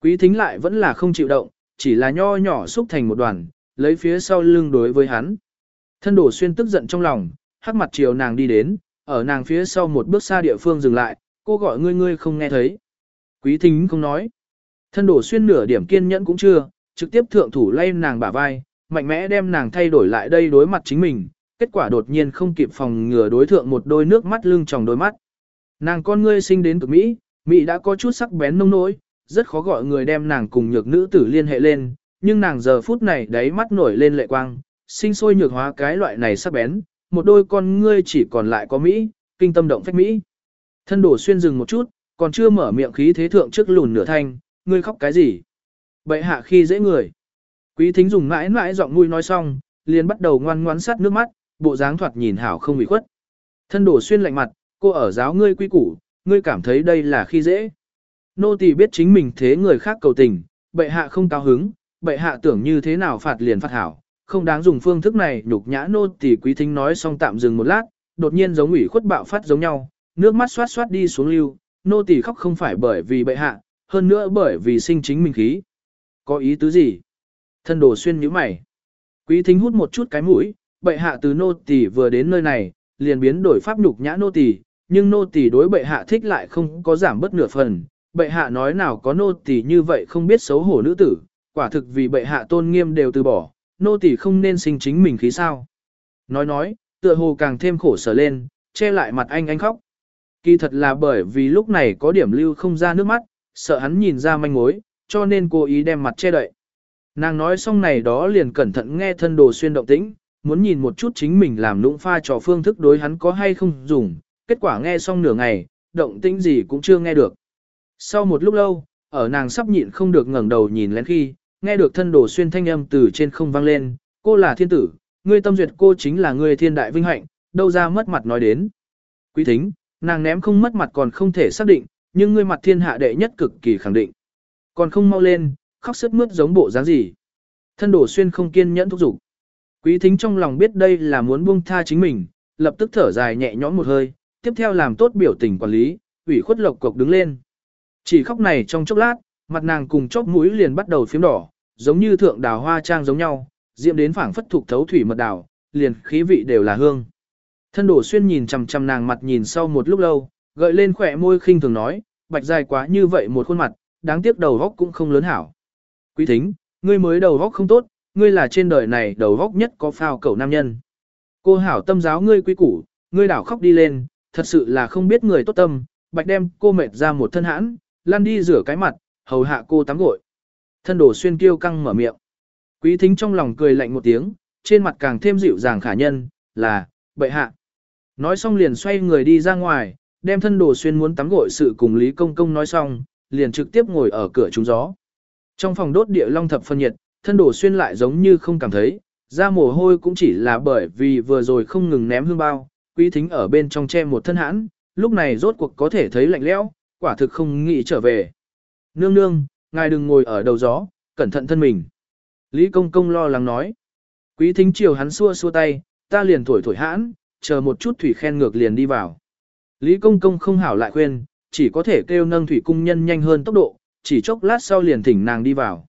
Quý thính lại vẫn là không chịu động, chỉ là nho nhỏ xúc thành một đoàn, lấy phía sau lưng đối với hắn. Thân đổ xuyên tức giận trong lòng, hắc mặt chiều nàng đi đến, ở nàng phía sau một bước xa địa phương dừng lại, cô gọi ngươi ngươi không nghe thấy. Quý thính không nói. Thân đổ xuyên nửa điểm kiên nhẫn cũng chưa, trực tiếp thượng thủ lay nàng bả vai, mạnh mẽ đem nàng thay đổi lại đây đối mặt chính mình, kết quả đột nhiên không kịp phòng ngừa đối thượng một đôi nước mắt lưng tròng đôi mắt. Nàng con ngươi sinh đến cực Mỹ, Mỹ đã có chút sắc bén nông nỗi, rất khó gọi người đem nàng cùng nhược nữ tử liên hệ lên, nhưng nàng giờ phút này đáy mắt nổi lên lệ quang, sinh sôi nhược hóa cái loại này sắc bén, một đôi con ngươi chỉ còn lại có Mỹ, kinh tâm động phách Mỹ. Thân đổ xuyên dừng một chút, còn chưa mở miệng khí thế thượng trước lùn nửa thanh, ngươi khóc cái gì? Bậy hạ khi dễ người. Quý thính dùng mãi mãi giọng nuôi nói xong, liền bắt đầu ngoan ngoãn sát nước mắt, bộ dáng thoạt nhìn hảo không bị khuất. Thân đổ xuyên lạnh mặt, cô ở giáo ngươi quy củ, ngươi cảm thấy đây là khi dễ. Nô tỳ biết chính mình thế người khác cầu tình, bệ hạ không cao hứng, bệ hạ tưởng như thế nào phạt liền phạt hảo, không đáng dùng phương thức này nhục nhã nô tỳ quý thính nói xong tạm dừng một lát, đột nhiên giống ủy khuất bạo phát giống nhau, nước mắt xoát xoát đi xuống lưu, nô tỳ khóc không phải bởi vì bệ hạ, hơn nữa bởi vì sinh chính mình khí. Có ý tứ gì? Thân đồ xuyên nhíu mày. Quý thính hút một chút cái mũi, bệ hạ từ nô tỳ vừa đến nơi này, liền biến đổi pháp nhục nhã nô tỳ, nhưng nô tỳ đối bệ hạ thích lại không có giảm bất nửa phần. Bệ hạ nói nào có nô tỳ như vậy không biết xấu hổ nữ tử, quả thực vì bệ hạ tôn nghiêm đều từ bỏ, nô tỳ không nên sinh chính mình khí sao. Nói nói, tựa hồ càng thêm khổ sở lên, che lại mặt anh anh khóc. Kỳ thật là bởi vì lúc này có điểm lưu không ra nước mắt, sợ hắn nhìn ra manh mối, cho nên cố ý đem mặt che đậy. Nàng nói xong này đó liền cẩn thận nghe thân đồ xuyên động tĩnh, muốn nhìn một chút chính mình làm lũng pha trò phương thức đối hắn có hay không dùng, kết quả nghe xong nửa ngày, động tĩnh gì cũng chưa nghe được. Sau một lúc lâu, ở nàng sắp nhịn không được ngẩng đầu nhìn lén khi, nghe được thân đồ xuyên thanh âm từ trên không vang lên, cô là thiên tử, ngươi tâm duyệt cô chính là ngươi thiên đại vinh hạnh, đâu ra mất mặt nói đến. Quý thính, nàng ném không mất mặt còn không thể xác định, nhưng ngươi mặt thiên hạ đệ nhất cực kỳ khẳng định. Còn không mau lên, khóc sức mướt giống bộ dáng gì. Thân đổ xuyên không kiên nhẫn thúc giục. Quý thính trong lòng biết đây là muốn buông tha chính mình, lập tức thở dài nhẹ nhõm một hơi, tiếp theo làm tốt biểu tình quản lý, ủy khuất lộc cộc đứng lên. Chỉ khóc này trong chốc lát, mặt nàng cùng chóp mũi liền bắt đầu phím đỏ, giống như thượng đào hoa trang giống nhau, diệm đến phảng phất thuộc thấu thủy mật đào, liền khí vị đều là hương. Thân đổ xuyên nhìn chằm chằm nàng mặt nhìn sau một lúc lâu, gợi lên khỏe môi khinh thường nói, bạch dài quá như vậy một khuôn mặt, đáng tiếc đầu góc cũng không lớn hảo. Quý thính, ngươi mới đầu góc không tốt, ngươi là trên đời này đầu góc nhất có phao cầu nam nhân. Cô hảo tâm giáo ngươi quý củ, ngươi đảo khóc đi lên, thật sự là không biết người tốt tâm, bạch đem cô mệt ra một thân hãn, Lan đi rửa cái mặt, hầu hạ cô tắm gội. Thân đổ xuyên kiêu căng mở miệng. Quý thính trong lòng cười lạnh một tiếng, trên mặt càng thêm dịu dàng khả nhân, là, bệ hạ. Nói xong liền xoay người đi ra ngoài, đem thân đồ xuyên muốn tắm gội sự cùng Lý Công Công nói xong, liền trực tiếp ngồi ở cửa trúng gió. Trong phòng đốt địa long thập phân nhiệt, thân đồ xuyên lại giống như không cảm thấy, ra mồ hôi cũng chỉ là bởi vì vừa rồi không ngừng ném hương bao, quý thính ở bên trong che một thân hãn, lúc này rốt cuộc có thể thấy lạnh lẽo, quả thực không nghĩ trở về. Nương nương, ngài đừng ngồi ở đầu gió, cẩn thận thân mình. Lý Công Công lo lắng nói. Quý thính chiều hắn xua xua tay, ta liền thổi thổi hãn, chờ một chút thủy khen ngược liền đi vào. Lý công công không hảo lại khuyên, chỉ có thể kêu nâng thủy cung nhân nhanh hơn tốc độ, chỉ chốc lát sau liền thỉnh nàng đi vào.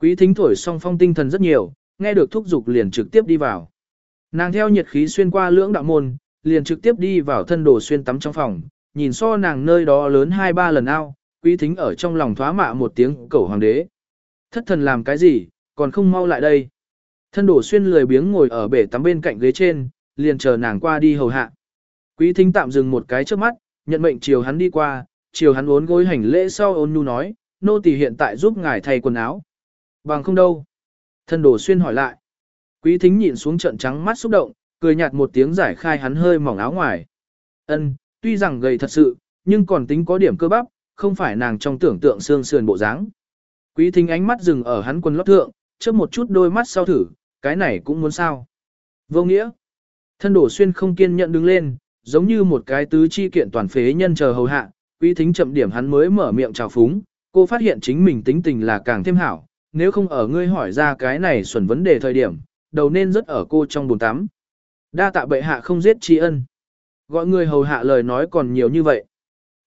Quý thính thổi song phong tinh thần rất nhiều, nghe được thúc giục liền trực tiếp đi vào. Nàng theo nhiệt khí xuyên qua lưỡng đạo môn, liền trực tiếp đi vào thân đồ xuyên tắm trong phòng, nhìn so nàng nơi đó lớn hai ba lần ao, quý thính ở trong lòng thoá mạ một tiếng cầu hoàng đế. Thất thần làm cái gì, còn không mau lại đây. Thân đổ xuyên lười biếng ngồi ở bể tắm bên cạnh ghế trên, liền chờ nàng qua đi hầu hạ. Quý thính tạm dừng một cái trước mắt, nhận mệnh chiều hắn đi qua, chiều hắn uốn gối hành lễ sau ôn nhu nói, nô tỳ hiện tại giúp ngài thay quần áo. Bằng không đâu. Thân đổ xuyên hỏi lại. Quý thính nhìn xuống trận trắng mắt xúc động, cười nhạt một tiếng giải khai hắn hơi mỏng áo ngoài. Ân, tuy rằng gầy thật sự, nhưng còn tính có điểm cơ bắp, không phải nàng trong tưởng tượng xương sườn bộ dáng. Quý thính ánh mắt dừng ở hắn quần lót thượng, chớp một chút đôi mắt sau thử, cái này cũng muốn sao. Vô nghĩa. Thân đổ xuyên không kiên nhận đứng lên, giống như một cái tứ chi kiện toàn phế nhân chờ hầu hạ, quý thính chậm điểm hắn mới mở miệng chào phúng, cô phát hiện chính mình tính tình là càng thêm hảo, nếu không ở ngươi hỏi ra cái này xuẩn vấn đề thời điểm, đầu nên rất ở cô trong bồn tắm. Đa tạ bệ hạ không giết tri ân. Gọi người hầu hạ lời nói còn nhiều như vậy.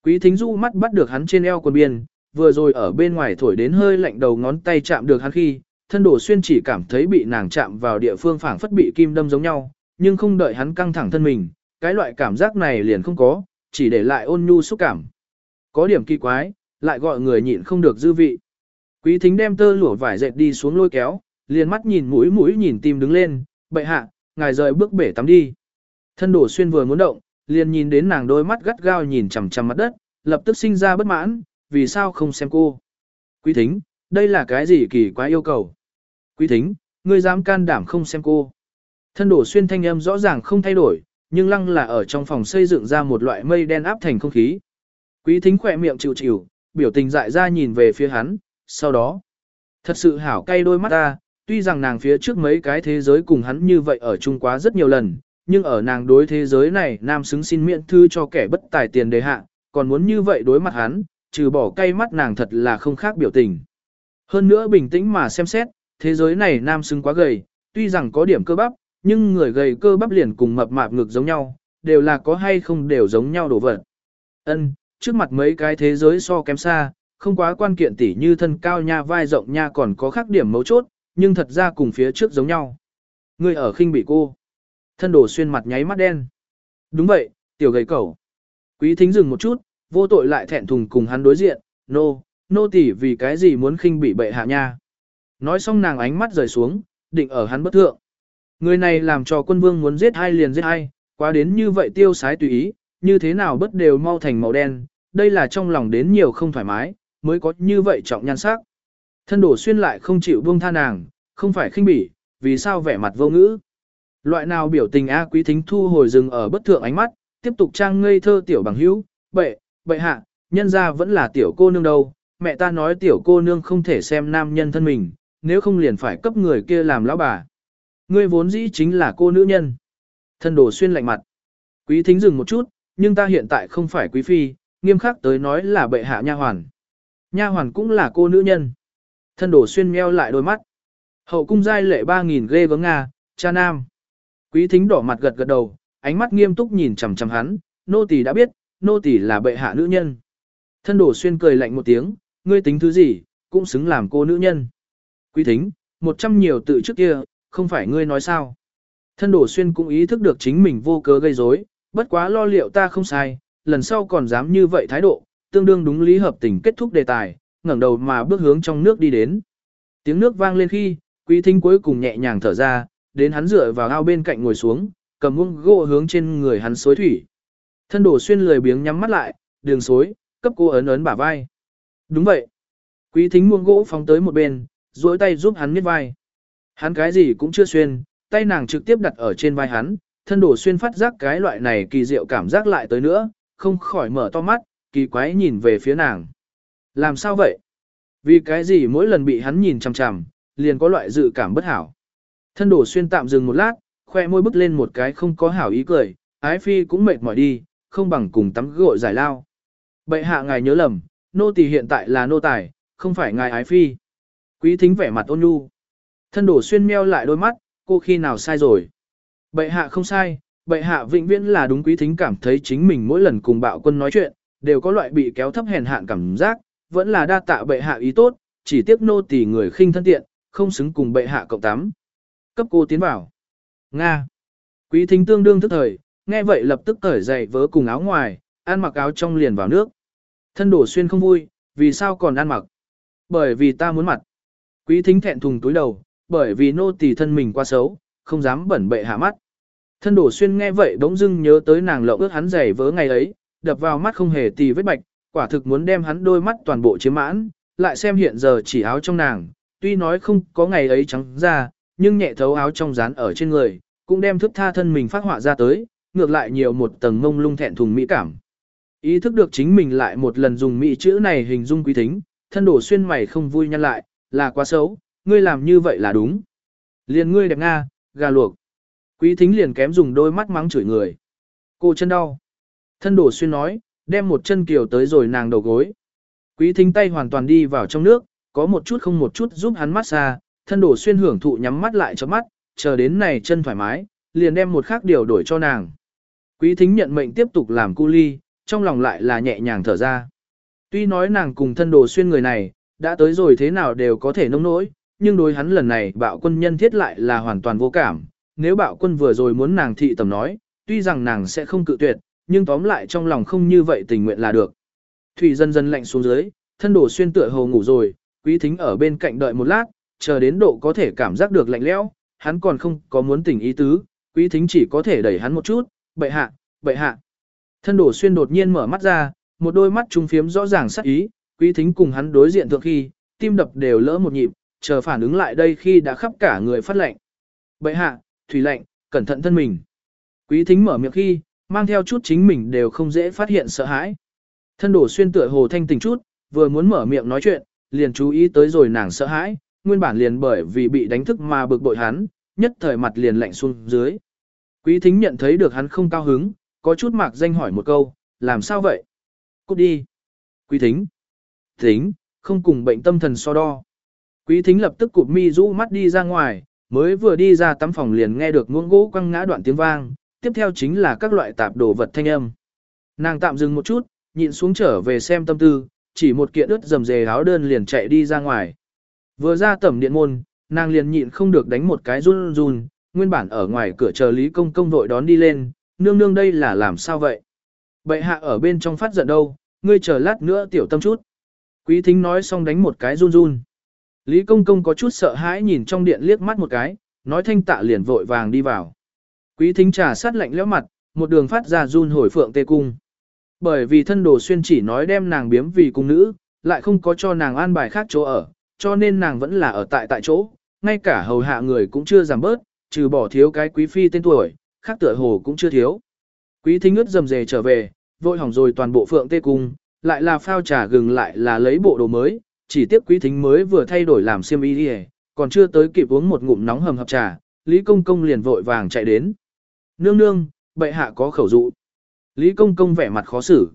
Quý thính du mắt bắt được hắn trên eo quần biên, vừa rồi ở bên ngoài thổi đến hơi lạnh đầu ngón tay chạm được hắn khi, thân đổ xuyên chỉ cảm thấy bị nàng chạm vào địa phương phảng phất bị kim đâm giống nhau, nhưng không đợi hắn căng thẳng thân mình, cái loại cảm giác này liền không có, chỉ để lại ôn nhu xúc cảm. Có điểm kỳ quái, lại gọi người nhịn không được dư vị. Quý thính đem tơ lụa vải dệt đi xuống lôi kéo, liền mắt nhìn mũi mũi nhìn tim đứng lên, bệ hạ, ngài rời bước bể tắm đi. Thân đổ xuyên vừa muốn động, liền nhìn đến nàng đôi mắt gắt gao nhìn chằm chằm mặt đất, lập tức sinh ra bất mãn, vì sao không xem cô. Quý thính, đây là cái gì kỳ quá yêu cầu. Quý thính, ngươi dám can đảm không xem cô. Thân đổ xuyên thanh âm rõ ràng không thay đổi, nhưng lăng là ở trong phòng xây dựng ra một loại mây đen áp thành không khí. Quý thính khỏe miệng chịu chịu, biểu tình dại ra nhìn về phía hắn, sau đó. Thật sự hảo cay đôi mắt ta, tuy rằng nàng phía trước mấy cái thế giới cùng hắn như vậy ở chung quá rất nhiều lần, nhưng ở nàng đối thế giới này nam xứng xin miễn thư cho kẻ bất tài tiền đề hạ, còn muốn như vậy đối mặt hắn, trừ bỏ cay mắt nàng thật là không khác biểu tình. Hơn nữa bình tĩnh mà xem xét, thế giới này nam xứng quá gầy, tuy rằng có điểm cơ bắp, nhưng người gầy cơ bắp liền cùng mập mạp ngực giống nhau, đều là có hay không đều giống nhau đổ vật. Ân, trước mặt mấy cái thế giới so kém xa, không quá quan kiện tỉ như thân cao nha vai rộng nha còn có khác điểm mấu chốt, nhưng thật ra cùng phía trước giống nhau. Người ở khinh bị cô. Thân đổ xuyên mặt nháy mắt đen. Đúng vậy, tiểu gầy cẩu. Quý thính dừng một chút, vô tội lại thẹn thùng cùng hắn đối diện, nô, nô tỉ vì cái gì muốn khinh bị bệ hạ nha. Nói xong nàng ánh mắt rời xuống, định ở hắn bất thượng. Người này làm cho quân vương muốn giết hai liền giết hai, quá đến như vậy tiêu sái tùy ý, như thế nào bất đều mau thành màu đen, đây là trong lòng đến nhiều không thoải mái, mới có như vậy trọng nhan sắc. Thân đổ xuyên lại không chịu buông tha nàng, không phải khinh bỉ, vì sao vẻ mặt vô ngữ. Loại nào biểu tình A quý thính thu hồi dừng ở bất thượng ánh mắt, tiếp tục trang ngây thơ tiểu bằng hữu, bệ, bệ hạ, nhân ra vẫn là tiểu cô nương đâu, mẹ ta nói tiểu cô nương không thể xem nam nhân thân mình, nếu không liền phải cấp người kia làm lão bà. Ngươi vốn dĩ chính là cô nữ nhân. Thân đồ xuyên lạnh mặt. Quý thính dừng một chút, nhưng ta hiện tại không phải quý phi, nghiêm khắc tới nói là bệ hạ nha hoàn. Nha hoàn cũng là cô nữ nhân. Thân đồ xuyên meo lại đôi mắt. Hậu cung giai lệ 3.000 ghê gớm Nga, cha nam. Quý thính đỏ mặt gật gật đầu, ánh mắt nghiêm túc nhìn chằm chằm hắn, nô tỳ đã biết, nô tỳ là bệ hạ nữ nhân. Thân đổ xuyên cười lạnh một tiếng, ngươi tính thứ gì, cũng xứng làm cô nữ nhân. Quý thính, một trăm nhiều tự trước kia, không phải ngươi nói sao. Thân đổ xuyên cũng ý thức được chính mình vô cớ gây rối, bất quá lo liệu ta không sai, lần sau còn dám như vậy thái độ, tương đương đúng lý hợp tình kết thúc đề tài, ngẩng đầu mà bước hướng trong nước đi đến. Tiếng nước vang lên khi, quý thính cuối cùng nhẹ nhàng thở ra, đến hắn dựa vào ao bên cạnh ngồi xuống, cầm muông gỗ hướng trên người hắn xối thủy. Thân đổ xuyên lười biếng nhắm mắt lại, đường xối, cấp cô ấn ấn bả vai. Đúng vậy. Quý thính muông gỗ phóng tới một bên, duỗi tay giúp hắn miết vai. Hắn cái gì cũng chưa xuyên, tay nàng trực tiếp đặt ở trên vai hắn, thân đổ xuyên phát giác cái loại này kỳ diệu cảm giác lại tới nữa, không khỏi mở to mắt, kỳ quái nhìn về phía nàng. Làm sao vậy? Vì cái gì mỗi lần bị hắn nhìn chằm chằm, liền có loại dự cảm bất hảo. Thân đổ xuyên tạm dừng một lát, khoe môi bứt lên một cái không có hảo ý cười, ái phi cũng mệt mỏi đi, không bằng cùng tắm gội giải lao. Bệ hạ ngài nhớ lầm, nô tỳ hiện tại là nô tài, không phải ngài ái phi. Quý thính vẻ mặt ôn nhu. Thân đổ xuyên meo lại đôi mắt, cô khi nào sai rồi. Bệ hạ không sai, bệ hạ vĩnh viễn là đúng quý thính cảm thấy chính mình mỗi lần cùng bạo quân nói chuyện, đều có loại bị kéo thấp hèn hạn cảm giác, vẫn là đa tạ bệ hạ ý tốt, chỉ tiếc nô tỳ người khinh thân tiện, không xứng cùng bệ hạ cộng tắm. Cấp cô tiến vào. Nga. Quý thính tương đương thức thời, nghe vậy lập tức cởi giày vớ cùng áo ngoài, ăn mặc áo trong liền vào nước. Thân đổ xuyên không vui, vì sao còn ăn mặc? Bởi vì ta muốn mặt. Quý thính thẹn thùng túi đầu, bởi vì nô tỳ thân mình quá xấu, không dám bẩn bệ hạ mắt. Thân đổ xuyên nghe vậy bỗng dưng nhớ tới nàng lộng ước hắn giày vớ ngày ấy, đập vào mắt không hề tì vết bạch, quả thực muốn đem hắn đôi mắt toàn bộ chiếm mãn, lại xem hiện giờ chỉ áo trong nàng, tuy nói không có ngày ấy trắng ra, nhưng nhẹ thấu áo trong dán ở trên người, cũng đem thức tha thân mình phát họa ra tới, ngược lại nhiều một tầng mông lung thẹn thùng mỹ cảm. Ý thức được chính mình lại một lần dùng mỹ chữ này hình dung quý thính, thân đổ xuyên mày không vui nhăn lại, là quá xấu, ngươi làm như vậy là đúng. Liền ngươi đẹp nga, gà luộc. Quý thính liền kém dùng đôi mắt mắng chửi người. Cô chân đau. Thân đổ xuyên nói, đem một chân kiều tới rồi nàng đầu gối. Quý thính tay hoàn toàn đi vào trong nước, có một chút không một chút giúp hắn mát xa, thân đổ xuyên hưởng thụ nhắm mắt lại cho mắt, chờ đến này chân thoải mái, liền đem một khác điều đổi cho nàng. Quý thính nhận mệnh tiếp tục làm cu ly, trong lòng lại là nhẹ nhàng thở ra. Tuy nói nàng cùng thân đồ xuyên người này, đã tới rồi thế nào đều có thể nông nỗi, nhưng đối hắn lần này bạo quân nhân thiết lại là hoàn toàn vô cảm. Nếu bạo quân vừa rồi muốn nàng thị tầm nói, tuy rằng nàng sẽ không cự tuyệt, nhưng tóm lại trong lòng không như vậy tình nguyện là được. Thủy dần dần lạnh xuống dưới, thân đồ xuyên tựa hồ ngủ rồi, quý thính ở bên cạnh đợi một lát, chờ đến độ có thể cảm giác được lạnh lẽo, hắn còn không có muốn tỉnh ý tứ, quý thính chỉ có thể đẩy hắn một chút, bệ hạ, bệ hạ. Thân đổ xuyên đột nhiên mở mắt ra, một đôi mắt trung phiếm rõ ràng sắc ý, quý thính cùng hắn đối diện thượng khi, tim đập đều lỡ một nhịp, chờ phản ứng lại đây khi đã khắp cả người phát lạnh, Bệ hạ, thủy lệnh, cẩn thận thân mình. Quý thính mở miệng khi, mang theo chút chính mình đều không dễ phát hiện sợ hãi. Thân đổ xuyên tựa hồ thanh tình chút, vừa muốn mở miệng nói chuyện, liền chú ý tới rồi nàng sợ hãi, nguyên bản liền bởi vì bị đánh thức mà bực bội hắn, nhất thời mặt liền lạnh xuống dưới. Quý thính nhận thấy được hắn không cao hứng, có chút mạc danh hỏi một câu, làm sao vậy? Cút đi. Quý thính. Thính, không cùng bệnh tâm thần so đo. Quý thính lập tức cụp mi rũ mắt đi ra ngoài, mới vừa đi ra tắm phòng liền nghe được ngưỡng gỗ quăng ngã đoạn tiếng vang, tiếp theo chính là các loại tạp đồ vật thanh âm. Nàng tạm dừng một chút, nhịn xuống trở về xem tâm tư, chỉ một kiện ướt dầm dề áo đơn liền chạy đi ra ngoài. Vừa ra tẩm điện môn, nàng liền nhịn không được đánh một cái run run, nguyên bản ở ngoài cửa chờ Lý Công Công vội đón đi lên, nương nương đây là làm sao vậy? Bệ hạ ở bên trong phát giận đâu, ngươi chờ lát nữa tiểu tâm chút. Quý thính nói xong đánh một cái run run. Lý Công Công có chút sợ hãi nhìn trong điện liếc mắt một cái, nói thanh tạ liền vội vàng đi vào. Quý thính trà sát lạnh lẽo mặt, một đường phát ra run hồi phượng tê cung. Bởi vì thân đồ xuyên chỉ nói đem nàng biếm vì cung nữ, lại không có cho nàng an bài khác chỗ ở, cho nên nàng vẫn là ở tại tại chỗ, ngay cả hầu hạ người cũng chưa giảm bớt, trừ bỏ thiếu cái quý phi tên tuổi, khác tựa hồ cũng chưa thiếu. Quý thính ướt dầm dề trở về, vội hỏng rồi toàn bộ phượng tê cung, lại là phao trà gừng lại là lấy bộ đồ mới, chỉ tiếc quý thính mới vừa thay đổi làm xiêm y đi còn chưa tới kịp uống một ngụm nóng hầm hập trà, Lý Công Công liền vội vàng chạy đến. Nương nương, bệ hạ có khẩu dụ. Lý Công Công vẻ mặt khó xử.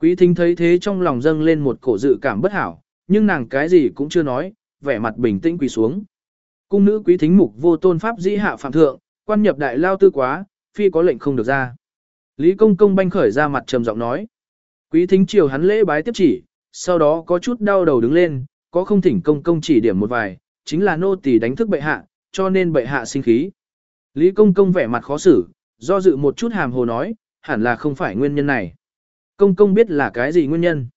Quý thính thấy thế trong lòng dâng lên một cổ dự cảm bất hảo, nhưng nàng cái gì cũng chưa nói, vẻ mặt bình tĩnh quỳ xuống. Cung nữ quý thính mục vô tôn pháp dĩ hạ phạm thượng, quan nhập đại lao tư quá, phi có lệnh không được ra. Lý công công banh khởi ra mặt trầm giọng nói. Quý thính chiều hắn lễ bái tiếp chỉ, sau đó có chút đau đầu đứng lên, có không thỉnh công công chỉ điểm một vài, chính là nô tỳ đánh thức bệ hạ, cho nên bệ hạ sinh khí. Lý công công vẻ mặt khó xử, do dự một chút hàm hồ nói, hẳn là không phải nguyên nhân này. Công công biết là cái gì nguyên nhân.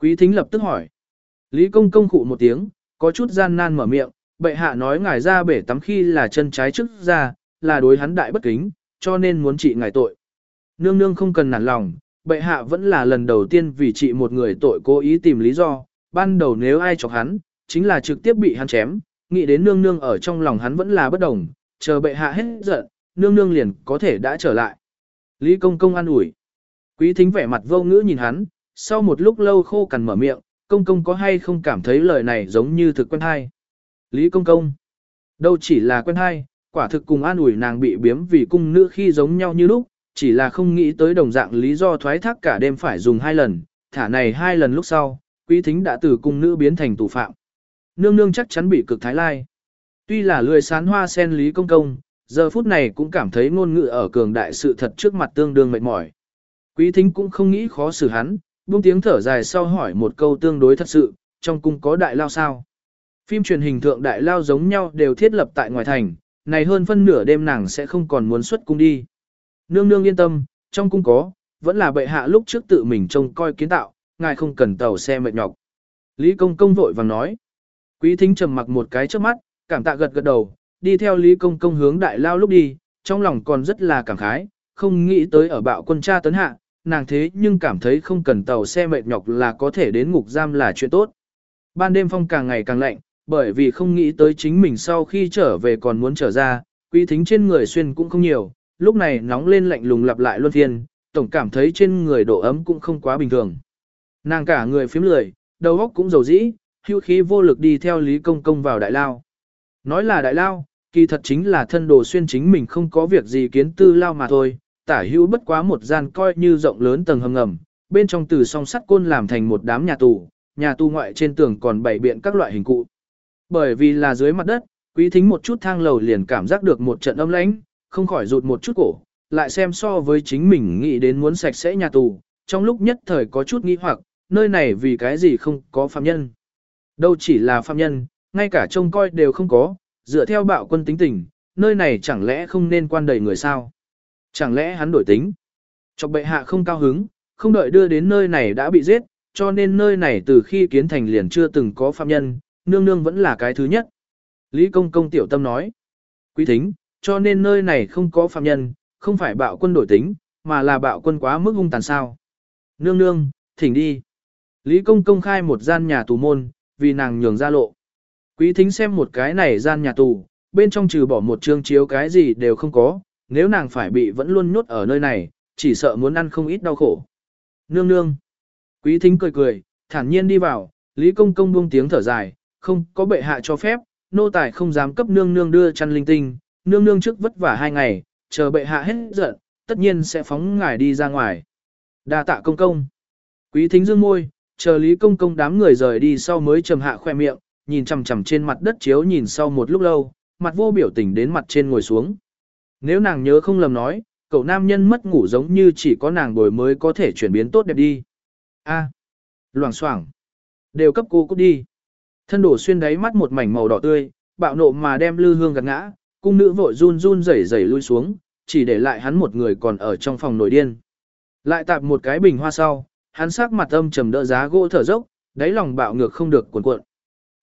Quý thính lập tức hỏi. Lý công công khụ một tiếng, có chút gian nan mở miệng, bệ hạ nói ngài ra bể tắm khi là chân trái trước ra, là đối hắn đại bất kính, cho nên muốn trị ngài tội. Nương nương không cần nản lòng, bệ hạ vẫn là lần đầu tiên vì trị một người tội cố ý tìm lý do, ban đầu nếu ai chọc hắn, chính là trực tiếp bị hắn chém, nghĩ đến nương nương ở trong lòng hắn vẫn là bất đồng, chờ bệ hạ hết giận, nương nương liền có thể đã trở lại. Lý công công an ủi. Quý thính vẻ mặt vô ngữ nhìn hắn, sau một lúc lâu khô cằn mở miệng, công công có hay không cảm thấy lời này giống như thực quen hay. Lý công công. Đâu chỉ là quen hay, quả thực cùng an ủi nàng bị biếm vì cung nữ khi giống nhau như lúc, chỉ là không nghĩ tới đồng dạng lý do thoái thác cả đêm phải dùng hai lần, thả này hai lần lúc sau, quý thính đã từ cung nữ biến thành tù phạm. Nương nương chắc chắn bị cực thái lai. Tuy là lười sán hoa sen lý công công, giờ phút này cũng cảm thấy ngôn ngữ ở cường đại sự thật trước mặt tương đương mệt mỏi. Quý thính cũng không nghĩ khó xử hắn, buông tiếng thở dài sau hỏi một câu tương đối thật sự, trong cung có đại lao sao? Phim truyền hình thượng đại lao giống nhau đều thiết lập tại ngoài thành, này hơn phân nửa đêm nàng sẽ không còn muốn xuất cung đi. Nương nương yên tâm, trong cung có, vẫn là bệ hạ lúc trước tự mình trông coi kiến tạo, ngài không cần tàu xe mệt nhọc. Lý công công vội vàng nói. Quý thính trầm mặc một cái trước mắt, cảm tạ gật gật đầu, đi theo Lý công công hướng đại lao lúc đi, trong lòng còn rất là cảm khái, không nghĩ tới ở bạo quân cha tấn hạ, nàng thế nhưng cảm thấy không cần tàu xe mệt nhọc là có thể đến ngục giam là chuyện tốt. Ban đêm phong càng ngày càng lạnh, bởi vì không nghĩ tới chính mình sau khi trở về còn muốn trở ra, quý thính trên người xuyên cũng không nhiều, lúc này nóng lên lạnh lùng lặp lại luân thiên, tổng cảm thấy trên người độ ấm cũng không quá bình thường. Nàng cả người phím lười, đầu óc cũng dầu dĩ, hưu khí vô lực đi theo Lý Công Công vào đại lao. Nói là đại lao, kỳ thật chính là thân đồ xuyên chính mình không có việc gì kiến tư lao mà thôi, tả hữu bất quá một gian coi như rộng lớn tầng hầm ngầm, bên trong từ song sắt côn làm thành một đám nhà tù, nhà tù ngoại trên tường còn bày biện các loại hình cụ. Bởi vì là dưới mặt đất, quý thính một chút thang lầu liền cảm giác được một trận âm lãnh, không khỏi rụt một chút cổ, lại xem so với chính mình nghĩ đến muốn sạch sẽ nhà tù, trong lúc nhất thời có chút nghi hoặc, nơi này vì cái gì không có phạm nhân. Đâu chỉ là phạm nhân, ngay cả trông coi đều không có, dựa theo bạo quân tính tình, nơi này chẳng lẽ không nên quan đầy người sao? Chẳng lẽ hắn đổi tính? Chọc bệ hạ không cao hứng, không đợi đưa đến nơi này đã bị giết, cho nên nơi này từ khi kiến thành liền chưa từng có phạm nhân, nương nương vẫn là cái thứ nhất. Lý công công tiểu tâm nói. Quý thính, cho nên nơi này không có phạm nhân, không phải bạo quân đổi tính, mà là bạo quân quá mức hung tàn sao. Nương nương, thỉnh đi. Lý công công khai một gian nhà tù môn, vì nàng nhường ra lộ. Quý thính xem một cái này gian nhà tù, bên trong trừ bỏ một trương chiếu cái gì đều không có, nếu nàng phải bị vẫn luôn nhốt ở nơi này, chỉ sợ muốn ăn không ít đau khổ. Nương nương. Quý thính cười cười, thản nhiên đi vào, Lý công công buông tiếng thở dài, không có bệ hạ cho phép, nô tài không dám cấp nương nương đưa chăn linh tinh, nương nương trước vất vả hai ngày, chờ bệ hạ hết giận, tất nhiên sẽ phóng ngài đi ra ngoài. đa tạ công công. Quý thính dương môi, chờ Lý công công đám người rời đi sau mới trầm hạ khoe miệng, nhìn chằm chằm trên mặt đất chiếu nhìn sau một lúc lâu, mặt vô biểu tình đến mặt trên ngồi xuống. Nếu nàng nhớ không lầm nói, cậu nam nhân mất ngủ giống như chỉ có nàng bồi mới có thể chuyển biến tốt đẹp đi. A, à, loảng xoảng, đều cấp cô cút đi. Thân đổ xuyên đáy mắt một mảnh màu đỏ tươi, bạo nộ mà đem lư hương gạt ngã, cung nữ vội run run rẩy rẩy lui xuống, chỉ để lại hắn một người còn ở trong phòng nổi điên. Lại tạp một cái bình hoa sau, hắn sắc mặt âm trầm đỡ giá gỗ thở dốc, đáy lòng bạo ngược không được cuộn cuộn.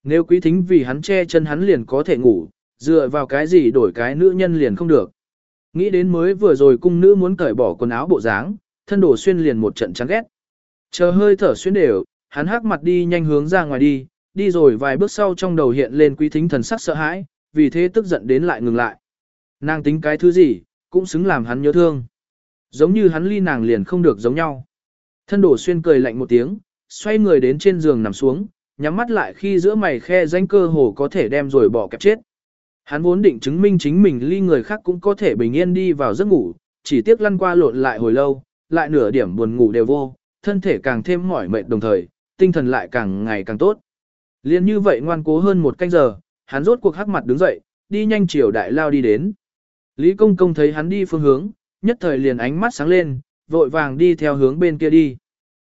Nếu quý thính vì hắn che chân hắn liền có thể ngủ, dựa vào cái gì đổi cái nữ nhân liền không được. Nghĩ đến mới vừa rồi cung nữ muốn cởi bỏ quần áo bộ dáng, thân đổ xuyên liền một trận chán ghét. Chờ hơi thở xuyên đều, hắn hắc mặt đi nhanh hướng ra ngoài đi, đi rồi vài bước sau trong đầu hiện lên quý thính thần sắc sợ hãi, vì thế tức giận đến lại ngừng lại. Nàng tính cái thứ gì, cũng xứng làm hắn nhớ thương. Giống như hắn ly nàng liền không được giống nhau. Thân đổ xuyên cười lạnh một tiếng, xoay người đến trên giường nằm xuống, nhắm mắt lại khi giữa mày khe danh cơ hồ có thể đem rồi bỏ kẹp chết. Hắn vốn định chứng minh chính mình ly người khác cũng có thể bình yên đi vào giấc ngủ, chỉ tiếc lăn qua lộn lại hồi lâu, lại nửa điểm buồn ngủ đều vô, thân thể càng thêm mỏi mệt đồng thời, tinh thần lại càng ngày càng tốt. Liên như vậy ngoan cố hơn một canh giờ, hắn rốt cuộc hắc mặt đứng dậy, đi nhanh chiều đại lao đi đến. Lý công công thấy hắn đi phương hướng, nhất thời liền ánh mắt sáng lên, vội vàng đi theo hướng bên kia đi.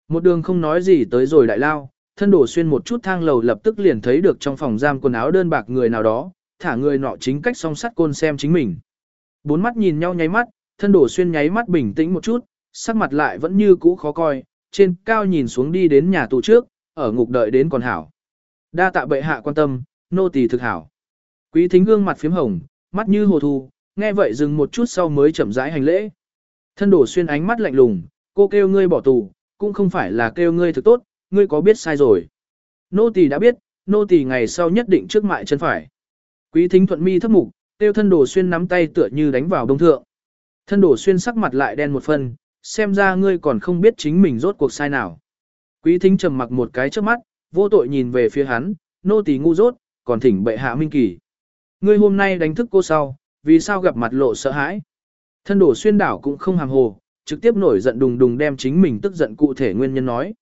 Một đường không nói gì tới rồi đại lao, thân đổ xuyên một chút thang lầu lập tức liền thấy được trong phòng giam quần áo đơn bạc người nào đó, thả người nọ chính cách song sắt côn xem chính mình. Bốn mắt nhìn nhau nháy mắt, thân đổ xuyên nháy mắt bình tĩnh một chút, sắc mặt lại vẫn như cũ khó coi, trên cao nhìn xuống đi đến nhà tù trước, ở ngục đợi đến còn hảo. Đa tạ bệ hạ quan tâm, nô tỳ thực hảo. Quý thính gương mặt phím hồng, mắt như hồ thu, nghe vậy dừng một chút sau mới chậm rãi hành lễ. Thân đổ xuyên ánh mắt lạnh lùng, cô kêu ngươi bỏ tù, cũng không phải là kêu ngươi thực tốt, ngươi có biết sai rồi. Nô tỳ đã biết, nô tỳ ngày sau nhất định trước mại chân phải. Quý thính thuận mi thấp mục, tiêu thân đổ xuyên nắm tay tựa như đánh vào đông thượng. Thân đổ xuyên sắc mặt lại đen một phần, xem ra ngươi còn không biết chính mình rốt cuộc sai nào. Quý thính trầm mặc một cái trước mắt, vô tội nhìn về phía hắn, nô tỳ ngu rốt, còn thỉnh bệ hạ minh kỳ. Ngươi hôm nay đánh thức cô sau, vì sao gặp mặt lộ sợ hãi? Thân đổ xuyên đảo cũng không hàm hồ, trực tiếp nổi giận đùng đùng đem chính mình tức giận cụ thể nguyên nhân nói.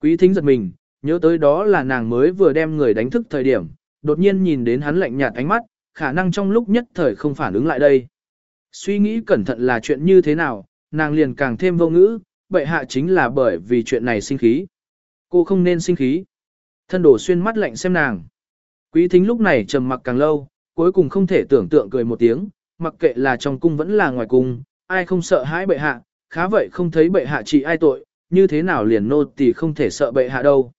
Quý thính giật mình, nhớ tới đó là nàng mới vừa đem người đánh thức thời điểm, đột nhiên nhìn đến hắn lạnh nhạt ánh mắt, khả năng trong lúc nhất thời không phản ứng lại đây. Suy nghĩ cẩn thận là chuyện như thế nào, nàng liền càng thêm vô ngữ, bệ hạ chính là bởi vì chuyện này sinh khí. Cô không nên sinh khí. Thân đổ xuyên mắt lạnh xem nàng. Quý thính lúc này trầm mặc càng lâu, cuối cùng không thể tưởng tượng cười một tiếng, mặc kệ là trong cung vẫn là ngoài cung, ai không sợ hãi bệ hạ, khá vậy không thấy bệ hạ trị ai tội, như thế nào liền nô tỳ không thể sợ bệ hạ đâu.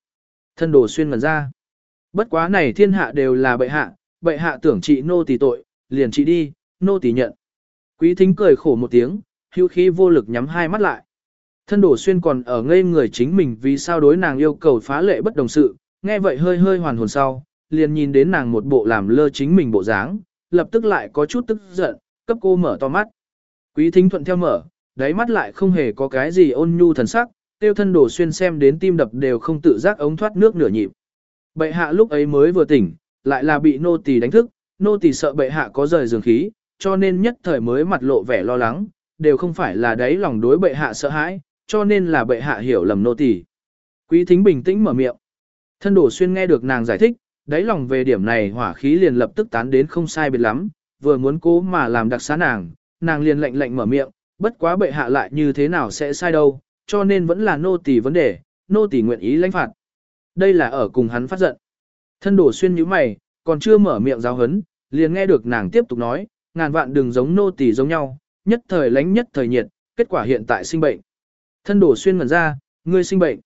Thân đồ xuyên ngần ra. Bất quá này thiên hạ đều là bệ hạ, bệ hạ tưởng trị nô tỳ tội, liền trị đi, nô tỳ nhận. Quý thính cười khổ một tiếng, hưu khí vô lực nhắm hai mắt lại. Thân đổ xuyên còn ở ngây người chính mình vì sao đối nàng yêu cầu phá lệ bất đồng sự, nghe vậy hơi hơi hoàn hồn sau, liền nhìn đến nàng một bộ làm lơ chính mình bộ dáng, lập tức lại có chút tức giận, cấp cô mở to mắt. Quý thính thuận theo mở, đáy mắt lại không hề có cái gì ôn nhu thần sắc, tiêu thân đổ xuyên xem đến tim đập đều không tự giác ống thoát nước nửa nhịp. Bệ hạ lúc ấy mới vừa tỉnh, lại là bị nô tỳ đánh thức, nô tỳ sợ bệ hạ có rời giường khí, cho nên nhất thời mới mặt lộ vẻ lo lắng, đều không phải là đấy lòng đối bệ hạ sợ hãi, cho nên là bệ hạ hiểu lầm nô tỳ. Quý thính bình tĩnh mở miệng. Thân đổ xuyên nghe được nàng giải thích, đáy lòng về điểm này hỏa khí liền lập tức tán đến không sai biệt lắm, vừa muốn cố mà làm đặc xá nàng, nàng liền lạnh lạnh mở miệng, bất quá bệ hạ lại như thế nào sẽ sai đâu, cho nên vẫn là nô tỳ vấn đề, nô tỳ nguyện ý lãnh phạt. Đây là ở cùng hắn phát giận. Thân đổ xuyên nhíu mày, còn chưa mở miệng giáo hấn, liền nghe được nàng tiếp tục nói, ngàn vạn đừng giống nô tỳ giống nhau, nhất thời lánh nhất thời nhiệt, kết quả hiện tại sinh bệnh. Thân đổ xuyên ngẩn ra, ngươi sinh bệnh.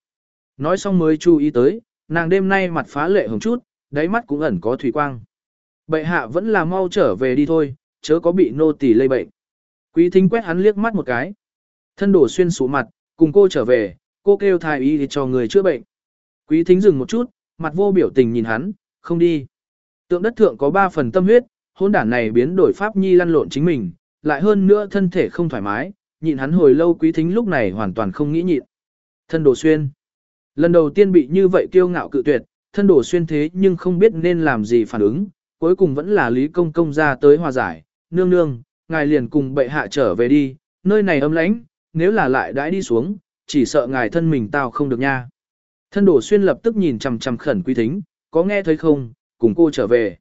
Nói xong mới chú ý tới, nàng đêm nay mặt phá lệ hồng chút, đáy mắt cũng ẩn có thủy quang. Bệ hạ vẫn là mau trở về đi thôi, chớ có bị nô tỳ lây bệnh. Quý thính quét hắn liếc mắt một cái. Thân đổ xuyên sụ mặt, cùng cô trở về, cô kêu thái y cho người chữa bệnh. Quý thính dừng một chút, mặt vô biểu tình nhìn hắn, không đi. Tượng đất thượng có ba phần tâm huyết, hôn đản này biến đổi pháp nhi lăn lộn chính mình, lại hơn nữa thân thể không thoải mái, nhịn hắn hồi lâu quý thính lúc này hoàn toàn không nghĩ nhịn. Thân đồ xuyên. Lần đầu tiên bị như vậy kiêu ngạo cự tuyệt, thân đồ xuyên thế nhưng không biết nên làm gì phản ứng, cuối cùng vẫn là Lý Công Công ra tới hòa giải, nương nương, ngài liền cùng bệ hạ trở về đi, nơi này ấm lãnh, nếu là lại đãi đi xuống, chỉ sợ ngài thân mình tao không được nha. Thân đổ xuyên lập tức nhìn chằm chằm khẩn quý thính, có nghe thấy không, cùng cô trở về.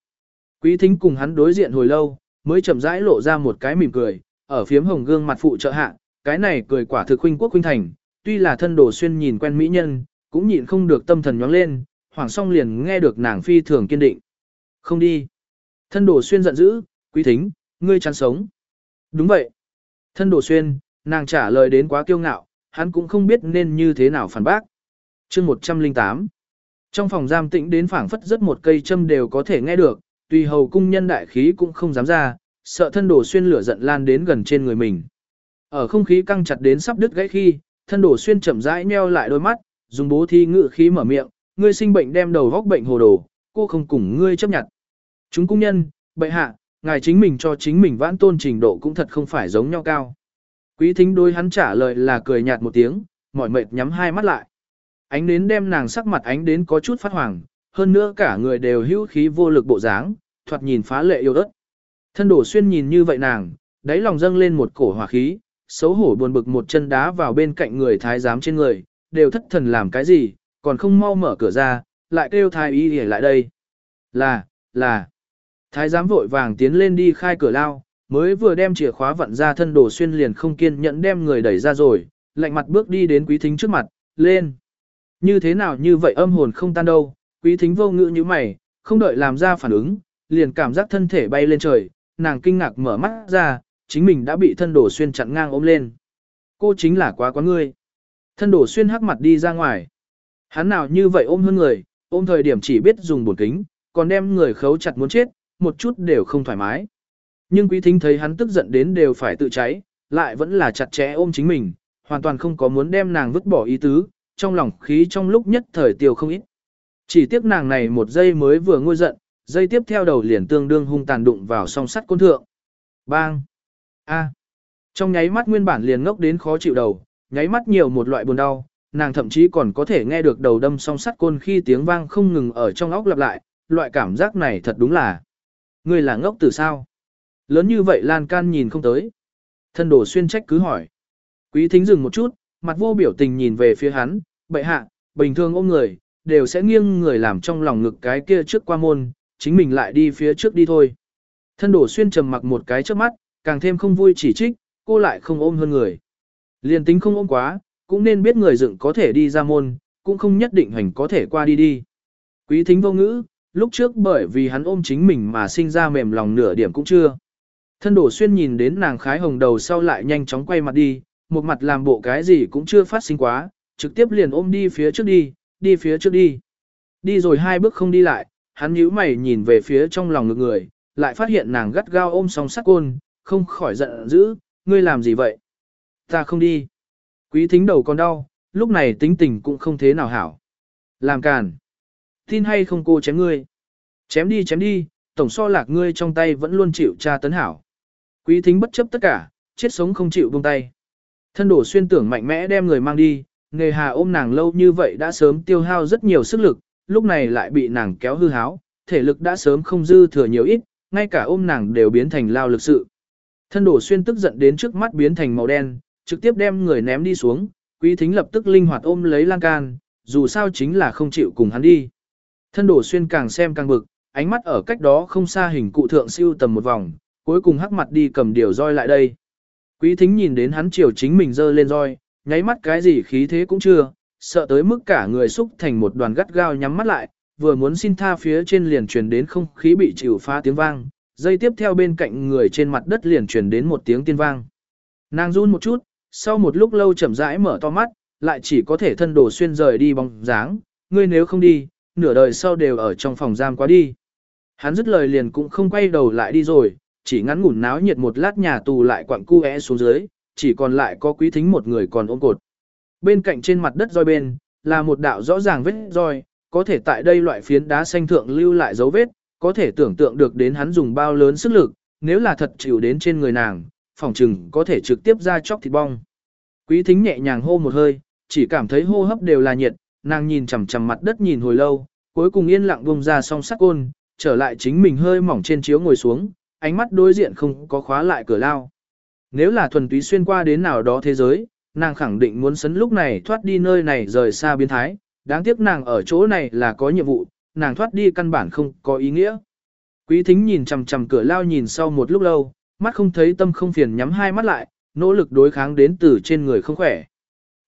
Quý thính cùng hắn đối diện hồi lâu, mới chậm rãi lộ ra một cái mỉm cười, ở phiếm hồng gương mặt phụ trợ hạ, cái này cười quả thực huynh quốc huynh thành, tuy là thân đổ xuyên nhìn quen mỹ nhân, cũng nhịn không được tâm thần nhóng lên, hoàng song liền nghe được nàng phi thường kiên định. Không đi. Thân đổ xuyên giận dữ, quý thính, ngươi chán sống. Đúng vậy. Thân đổ xuyên, nàng trả lời đến quá kiêu ngạo, hắn cũng không biết nên như thế nào phản bác chương 108 Trong phòng giam tĩnh đến phảng phất rất một cây châm đều có thể nghe được, tùy hầu cung nhân đại khí cũng không dám ra, sợ thân đổ xuyên lửa giận lan đến gần trên người mình. Ở không khí căng chặt đến sắp đứt gãy khi, thân đổ xuyên chậm rãi nheo lại đôi mắt, dùng bố thi ngự khí mở miệng, ngươi sinh bệnh đem đầu góc bệnh hồ đồ, cô không cùng ngươi chấp nhận. Chúng cung nhân, bệ hạ, ngài chính mình cho chính mình vãn tôn trình độ cũng thật không phải giống nhau cao. Quý thính đối hắn trả lời là cười nhạt một tiếng, mỏi mệt nhắm hai mắt lại. Ánh đến đem nàng sắc mặt ánh đến có chút phát hoàng, hơn nữa cả người đều hữu khí vô lực bộ dáng, thoạt nhìn phá lệ yêu đất. Thân đổ xuyên nhìn như vậy nàng, đáy lòng dâng lên một cổ hỏa khí, xấu hổ buồn bực một chân đá vào bên cạnh người thái giám trên người, đều thất thần làm cái gì, còn không mau mở cửa ra, lại kêu thái y để lại đây. Là, là. Thái giám vội vàng tiến lên đi khai cửa lao, mới vừa đem chìa khóa vặn ra thân đồ xuyên liền không kiên nhẫn đem người đẩy ra rồi, lạnh mặt bước đi đến quý thính trước mặt, lên. Như thế nào như vậy âm hồn không tan đâu, quý thính vô ngữ như mày, không đợi làm ra phản ứng, liền cảm giác thân thể bay lên trời, nàng kinh ngạc mở mắt ra, chính mình đã bị thân đổ xuyên chặn ngang ôm lên. Cô chính là quá quá ngươi. Thân đổ xuyên hắc mặt đi ra ngoài. Hắn nào như vậy ôm hơn người, ôm thời điểm chỉ biết dùng bổn kính, còn đem người khấu chặt muốn chết, một chút đều không thoải mái. Nhưng quý thính thấy hắn tức giận đến đều phải tự cháy, lại vẫn là chặt chẽ ôm chính mình, hoàn toàn không có muốn đem nàng vứt bỏ ý tứ, trong lòng khí trong lúc nhất thời tiêu không ít. Chỉ tiếc nàng này một giây mới vừa ngôi giận, giây tiếp theo đầu liền tương đương hung tàn đụng vào song sắt côn thượng. Bang! A! Trong nháy mắt nguyên bản liền ngốc đến khó chịu đầu, nháy mắt nhiều một loại buồn đau, nàng thậm chí còn có thể nghe được đầu đâm song sắt côn khi tiếng vang không ngừng ở trong óc lặp lại, loại cảm giác này thật đúng là. Ngươi là ngốc từ sao? Lớn như vậy lan can nhìn không tới. Thân đồ xuyên trách cứ hỏi. Quý thính dừng một chút, mặt vô biểu tình nhìn về phía hắn, bệ hạ, bình thường ôm người, đều sẽ nghiêng người làm trong lòng ngực cái kia trước qua môn, chính mình lại đi phía trước đi thôi. Thân đổ xuyên trầm mặc một cái trước mắt, càng thêm không vui chỉ trích, cô lại không ôm hơn người. Liền tính không ôm quá, cũng nên biết người dựng có thể đi ra môn, cũng không nhất định hành có thể qua đi đi. Quý thính vô ngữ, lúc trước bởi vì hắn ôm chính mình mà sinh ra mềm lòng nửa điểm cũng chưa. Thân đổ xuyên nhìn đến nàng khái hồng đầu sau lại nhanh chóng quay mặt đi, một mặt làm bộ cái gì cũng chưa phát sinh quá, trực tiếp liền ôm đi phía trước đi, đi phía trước đi. Đi rồi hai bước không đi lại, hắn nhíu mày nhìn về phía trong lòng ngực người, lại phát hiện nàng gắt gao ôm song sắc côn, không khỏi giận dữ, ngươi làm gì vậy? Ta không đi. Quý thính đầu còn đau, lúc này tính tình cũng không thế nào hảo. Làm càn. Tin hay không cô chém ngươi. Chém đi chém đi, tổng so lạc ngươi trong tay vẫn luôn chịu tra tấn hảo. Quý thính bất chấp tất cả, chết sống không chịu buông tay. Thân đổ xuyên tưởng mạnh mẽ đem người mang đi, nghề hà ôm nàng lâu như vậy đã sớm tiêu hao rất nhiều sức lực, lúc này lại bị nàng kéo hư háo, thể lực đã sớm không dư thừa nhiều ít, ngay cả ôm nàng đều biến thành lao lực sự. Thân đổ xuyên tức giận đến trước mắt biến thành màu đen, trực tiếp đem người ném đi xuống, quý thính lập tức linh hoạt ôm lấy lan can, dù sao chính là không chịu cùng hắn đi. Thân đổ xuyên càng xem càng bực, ánh mắt ở cách đó không xa hình cụ thượng siêu tầm một vòng, cuối cùng hắc mặt đi cầm điều roi lại đây. Quý thính nhìn đến hắn chiều chính mình dơ lên roi, nháy mắt cái gì khí thế cũng chưa, sợ tới mức cả người xúc thành một đoàn gắt gao nhắm mắt lại, vừa muốn xin tha phía trên liền truyền đến không khí bị chịu phá tiếng vang, dây tiếp theo bên cạnh người trên mặt đất liền truyền đến một tiếng tiên vang. Nàng run một chút, sau một lúc lâu chậm rãi mở to mắt, lại chỉ có thể thân đồ xuyên rời đi bóng dáng, ngươi nếu không đi, nửa đời sau đều ở trong phòng giam quá đi. Hắn dứt lời liền cũng không quay đầu lại đi rồi, chỉ ngắn ngủn náo nhiệt một lát nhà tù lại quặng cu é xuống dưới, chỉ còn lại có quý thính một người còn ôm cột. Bên cạnh trên mặt đất roi bên, là một đạo rõ ràng vết roi, có thể tại đây loại phiến đá xanh thượng lưu lại dấu vết, có thể tưởng tượng được đến hắn dùng bao lớn sức lực, nếu là thật chịu đến trên người nàng, phòng trừng có thể trực tiếp ra chóc thịt bong. Quý thính nhẹ nhàng hô một hơi, chỉ cảm thấy hô hấp đều là nhiệt, nàng nhìn chằm chằm mặt đất nhìn hồi lâu, cuối cùng yên lặng buông ra song sắc côn, trở lại chính mình hơi mỏng trên chiếu ngồi xuống, ánh mắt đối diện không có khóa lại cửa lao. Nếu là thuần túy xuyên qua đến nào đó thế giới, nàng khẳng định muốn sấn lúc này thoát đi nơi này rời xa biến thái, đáng tiếc nàng ở chỗ này là có nhiệm vụ, nàng thoát đi căn bản không có ý nghĩa. Quý thính nhìn chằm chằm cửa lao nhìn sau một lúc lâu, mắt không thấy tâm không phiền nhắm hai mắt lại, nỗ lực đối kháng đến từ trên người không khỏe.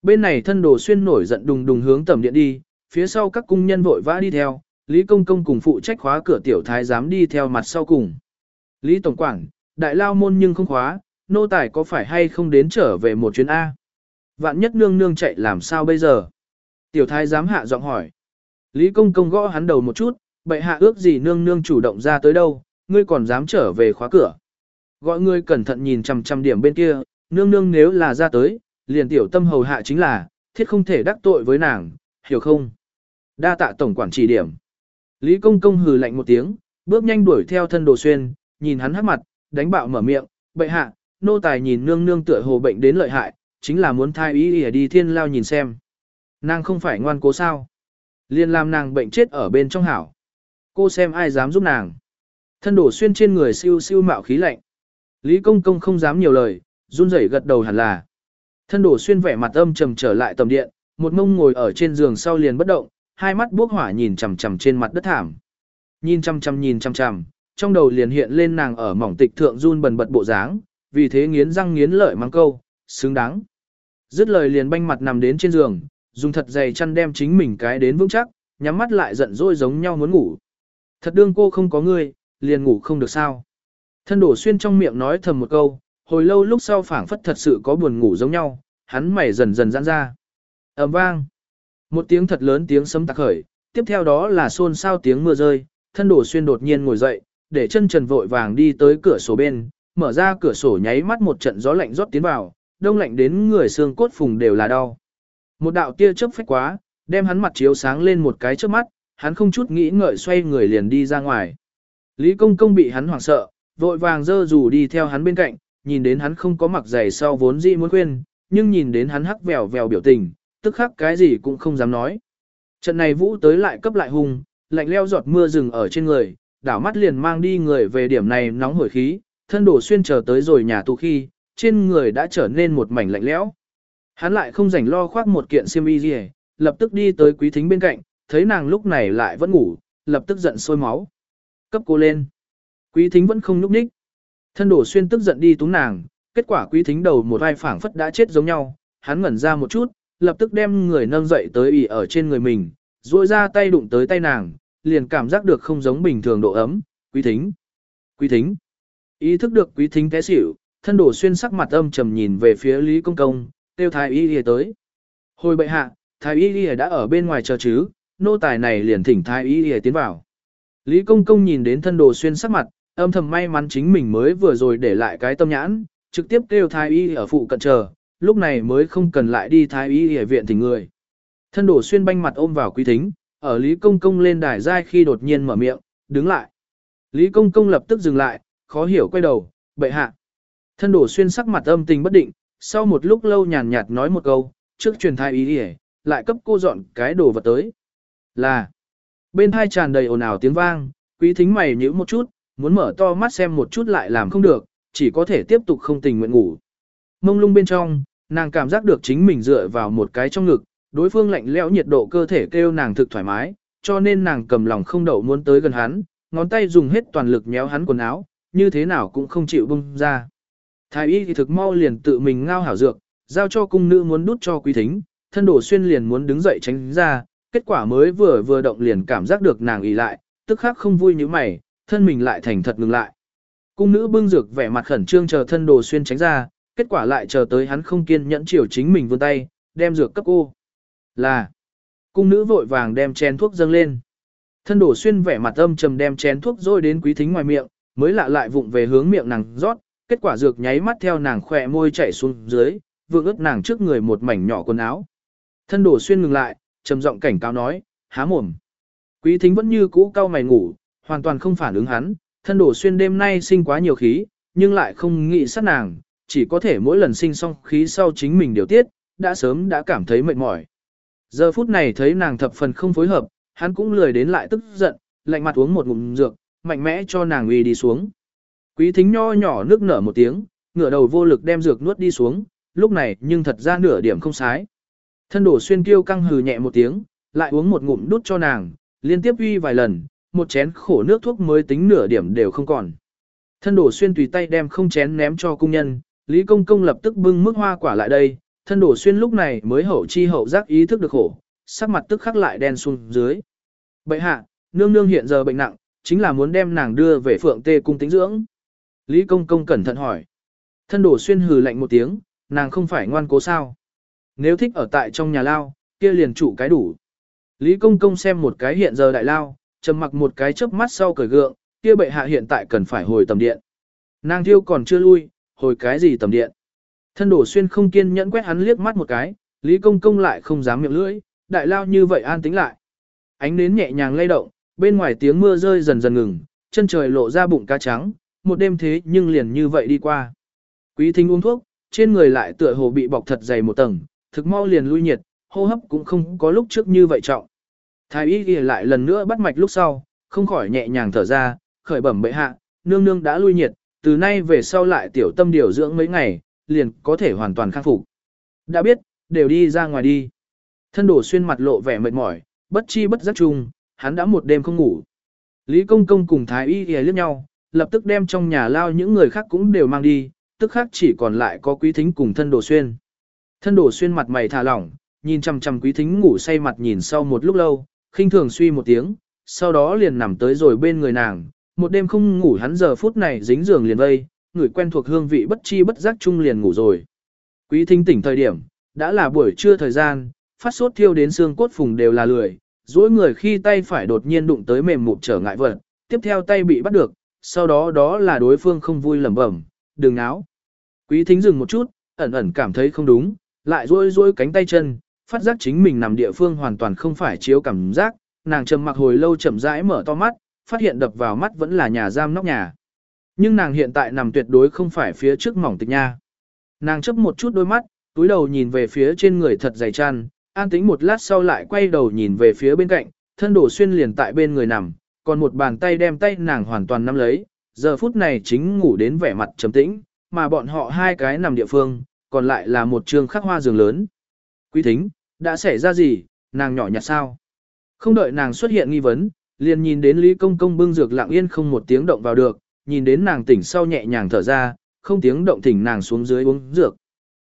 Bên này thân đồ xuyên nổi giận đùng đùng hướng tầm điện đi, phía sau các cung nhân vội vã đi theo, Lý Công Công cùng phụ trách khóa cửa tiểu thái dám đi theo mặt sau cùng. Lý Tổng Quảng, đại lao môn nhưng không khóa, nô tài có phải hay không đến trở về một chuyến A? Vạn nhất nương nương chạy làm sao bây giờ? Tiểu thái dám hạ giọng hỏi. Lý công công gõ hắn đầu một chút, bệ hạ ước gì nương nương chủ động ra tới đâu, ngươi còn dám trở về khóa cửa. Gọi ngươi cẩn thận nhìn chằm chằm điểm bên kia, nương nương nếu là ra tới, liền tiểu tâm hầu hạ chính là, thiết không thể đắc tội với nàng, hiểu không? Đa tạ tổng quản chỉ điểm. Lý công công hừ lạnh một tiếng, bước nhanh đuổi theo thân đồ xuyên, nhìn hắn hắt mặt, đánh bạo mở miệng, bệ hạ, nô tài nhìn nương nương tựa hồ bệnh đến lợi hại, chính là muốn thai ý ỉa đi thiên lao nhìn xem. Nàng không phải ngoan cố sao. Liên làm nàng bệnh chết ở bên trong hảo. Cô xem ai dám giúp nàng. Thân đổ xuyên trên người siêu siêu mạo khí lạnh. Lý công công không dám nhiều lời, run rẩy gật đầu hẳn là. Thân đổ xuyên vẻ mặt âm trầm trở lại tầm điện, một mông ngồi ở trên giường sau liền bất động, hai mắt bốc hỏa nhìn chằm chằm trên mặt đất thảm. Nhìn chằm chằm nhìn chằm chằm, trong đầu liền hiện lên nàng ở mỏng tịch thượng run bần bật bộ dáng, vì thế nghiến răng nghiến lợi mang câu, xứng đáng. Dứt lời liền banh mặt nằm đến trên giường, dùng thật dày chăn đem chính mình cái đến vững chắc, nhắm mắt lại giận dỗi giống nhau muốn ngủ. Thật đương cô không có ngươi, liền ngủ không được sao. Thân đổ xuyên trong miệng nói thầm một câu, hồi lâu lúc sau phảng phất thật sự có buồn ngủ giống nhau, hắn mày dần dần giãn ra. ầm vang. Một tiếng thật lớn tiếng sấm tạc khởi, tiếp theo đó là xôn xao tiếng mưa rơi, thân đổ xuyên đột nhiên ngồi dậy, để chân trần vội vàng đi tới cửa sổ bên, mở ra cửa sổ nháy mắt một trận gió lạnh rót tiến vào, đông lạnh đến người xương cốt phùng đều là đau. Một đạo tia chớp phách quá, đem hắn mặt chiếu sáng lên một cái trước mắt, hắn không chút nghĩ ngợi xoay người liền đi ra ngoài. Lý công công bị hắn hoảng sợ, vội vàng dơ dù đi theo hắn bên cạnh, nhìn đến hắn không có mặc giày sau vốn dĩ muốn khuyên, nhưng nhìn đến hắn hắc vèo vèo biểu tình, tức khắc cái gì cũng không dám nói. Trận này vũ tới lại cấp lại hung, lạnh leo giọt mưa rừng ở trên người, đảo mắt liền mang đi người về điểm này nóng hổi khí, thân đổ xuyên chờ tới rồi nhà tù khi, trên người đã trở nên một mảnh lạnh lẽo. Hắn lại không rảnh lo khoác một kiện xiêm y gì, lập tức đi tới quý thính bên cạnh, thấy nàng lúc này lại vẫn ngủ, lập tức giận sôi máu. Cấp cô lên. Quý thính vẫn không nhúc nhích. Thân đổ xuyên tức giận đi túng nàng, kết quả quý thính đầu một vai phảng phất đã chết giống nhau, hắn ngẩn ra một chút, lập tức đem người nâng dậy tới ỉ ở trên người mình, duỗi ra tay đụng tới tay nàng, liền cảm giác được không giống bình thường độ ấm, quý thính, quý thính. Ý thức được quý thính té xỉu, thân đổ xuyên sắc mặt âm trầm nhìn về phía Lý Công Công, tiêu thái y lìa tới. Hồi bệ hạ, thái y lìa đã ở bên ngoài chờ chứ, nô tài này liền thỉnh thái y lìa tiến vào. Lý Công Công nhìn đến thân đồ xuyên sắc mặt, âm thầm may mắn chính mình mới vừa rồi để lại cái tâm nhãn, trực tiếp kêu thái y ở phụ cận chờ, lúc này mới không cần lại đi thái y ở viện thỉnh người. Thân đổ xuyên banh mặt ôm vào quý thính, ở Lý Công Công lên đài giai khi đột nhiên mở miệng, đứng lại. Lý Công Công lập tức dừng lại, khó hiểu quay đầu, bệ hạ. Thân đổ xuyên sắc mặt âm tình bất định, sau một lúc lâu nhàn nhạt nói một câu, trước truyền thai ý đi lại cấp cô dọn cái đồ vật tới. Là, bên hai tràn đầy ồn ào tiếng vang, quý thính mày nhíu một chút, muốn mở to mắt xem một chút lại làm không được, chỉ có thể tiếp tục không tình nguyện ngủ. Mông lung bên trong, nàng cảm giác được chính mình dựa vào một cái trong ngực, đối phương lạnh lẽo nhiệt độ cơ thể kêu nàng thực thoải mái, cho nên nàng cầm lòng không đậu muốn tới gần hắn, ngón tay dùng hết toàn lực nhéo hắn quần áo, như thế nào cũng không chịu bung ra. Thái y thì thực mau liền tự mình ngao hảo dược, giao cho cung nữ muốn đút cho quý thính, thân đổ xuyên liền muốn đứng dậy tránh ra, kết quả mới vừa vừa động liền cảm giác được nàng ý lại, tức khắc không vui như mày, thân mình lại thành thật ngừng lại. Cung nữ bưng dược vẻ mặt khẩn trương chờ thân đồ xuyên tránh ra, kết quả lại chờ tới hắn không kiên nhẫn chiều chính mình vươn tay, đem dược cấp cô. Là, cung nữ vội vàng đem chén thuốc dâng lên. Thân đổ xuyên vẻ mặt âm trầm đem chén thuốc rồi đến quý thính ngoài miệng, mới lạ lại vụng về hướng miệng nàng rót, kết quả dược nháy mắt theo nàng khỏe môi chảy xuống dưới, vượng ướt nàng trước người một mảnh nhỏ quần áo. Thân đổ xuyên ngừng lại, trầm giọng cảnh cáo nói, há mồm. Quý thính vẫn như cũ cao mày ngủ, hoàn toàn không phản ứng hắn, thân đổ xuyên đêm nay sinh quá nhiều khí, nhưng lại không nghĩ sát nàng, chỉ có thể mỗi lần sinh xong khí sau chính mình điều tiết, đã sớm đã cảm thấy mệt mỏi. Giờ phút này thấy nàng thập phần không phối hợp, hắn cũng lười đến lại tức giận, lạnh mặt uống một ngụm dược, mạnh mẽ cho nàng uy đi xuống. Quý thính nho nhỏ nước nở một tiếng, ngửa đầu vô lực đem dược nuốt đi xuống, lúc này nhưng thật ra nửa điểm không sái. Thân đổ xuyên kêu căng hừ nhẹ một tiếng, lại uống một ngụm đút cho nàng, liên tiếp uy vài lần, một chén khổ nước thuốc mới tính nửa điểm đều không còn. Thân đổ xuyên tùy tay đem không chén ném cho cung nhân, Lý Công Công lập tức bưng mức hoa quả lại đây, thân đổ xuyên lúc này mới hậu chi hậu giác ý thức được khổ, sắc mặt tức khắc lại đen xuống dưới. bệ hạ, nương nương hiện giờ bệnh nặng, chính là muốn đem nàng đưa về phượng tê cung tính dưỡng. Lý Công Công cẩn thận hỏi. Thân đổ xuyên hừ lạnh một tiếng, nàng không phải ngoan cố sao. Nếu thích ở tại trong nhà lao, kia liền chủ cái đủ. Lý Công Công xem một cái hiện giờ đại lao, trầm mặc một cái chớp mắt sau cởi gượng, kia bệ hạ hiện tại cần phải hồi tầm điện. Nàng thiêu còn chưa lui, hồi cái gì tầm điện. Thân đổ xuyên không kiên nhẫn quét hắn liếc mắt một cái, Lý Công Công lại không dám miệng lưỡi, đại lao như vậy an tính lại. Ánh nến nhẹ nhàng lay động, bên ngoài tiếng mưa rơi dần dần ngừng, chân trời lộ ra bụng cá trắng, một đêm thế nhưng liền như vậy đi qua. Quý thính uống thuốc, trên người lại tựa hồ bị bọc thật dày một tầng, thực mau liền lui nhiệt, hô hấp cũng không có lúc trước như vậy trọng. Thái y ghi lại lần nữa bắt mạch lúc sau, không khỏi nhẹ nhàng thở ra, khởi bẩm bệ hạ, nương nương đã lui nhiệt, từ nay về sau lại tiểu tâm điều dưỡng mấy ngày, liền có thể hoàn toàn khắc phục. Đã biết, đều đi ra ngoài đi. Thân đổ xuyên mặt lộ vẻ mệt mỏi, bất chi bất giác chung, hắn đã một đêm không ngủ. Lý công công cùng thái y ghi liếc nhau, lập tức đem trong nhà lao những người khác cũng đều mang đi, tức khác chỉ còn lại có quý thính cùng thân đồ xuyên. Thân đồ xuyên mặt mày thả lỏng, nhìn chằm chằm quý thính ngủ say mặt nhìn sau một lúc lâu, khinh thường suy một tiếng, sau đó liền nằm tới rồi bên người nàng, một đêm không ngủ hắn giờ phút này dính giường liền vây, người quen thuộc hương vị bất chi bất giác chung liền ngủ rồi. Quý thính tỉnh thời điểm, đã là buổi trưa thời gian, phát sốt thiêu đến xương cốt phùng đều là lười, duỗi người khi tay phải đột nhiên đụng tới mềm mụn trở ngại vật, tiếp theo tay bị bắt được, sau đó đó là đối phương không vui lẩm bẩm, đừng náo. Quý thính dừng một chút, ẩn ẩn cảm thấy không đúng, lại duỗi duỗi cánh tay chân, phát giác chính mình nằm địa phương hoàn toàn không phải chiếu cảm giác, nàng trầm mặc hồi lâu chậm rãi mở to mắt, phát hiện đập vào mắt vẫn là nhà giam nóc nhà. Nhưng nàng hiện tại nằm tuyệt đối không phải phía trước mỏng tịch nha. Nàng chấp một chút đôi mắt, túi đầu nhìn về phía trên người thật dày chăn, an tĩnh một lát sau lại quay đầu nhìn về phía bên cạnh, thân đổ xuyên liền tại bên người nằm, còn một bàn tay đem tay nàng hoàn toàn nắm lấy, giờ phút này chính ngủ đến vẻ mặt trầm tĩnh, mà bọn họ hai cái nằm địa phương, còn lại là một trường khắc hoa giường lớn. Quý thính, đã xảy ra gì, nàng nhỏ nhặt sao? Không đợi nàng xuất hiện nghi vấn, liền nhìn đến Lý Công Công bưng dược lặng yên không một tiếng động vào được, nhìn đến nàng tỉnh sau nhẹ nhàng thở ra, không tiếng động thỉnh nàng xuống dưới uống dược.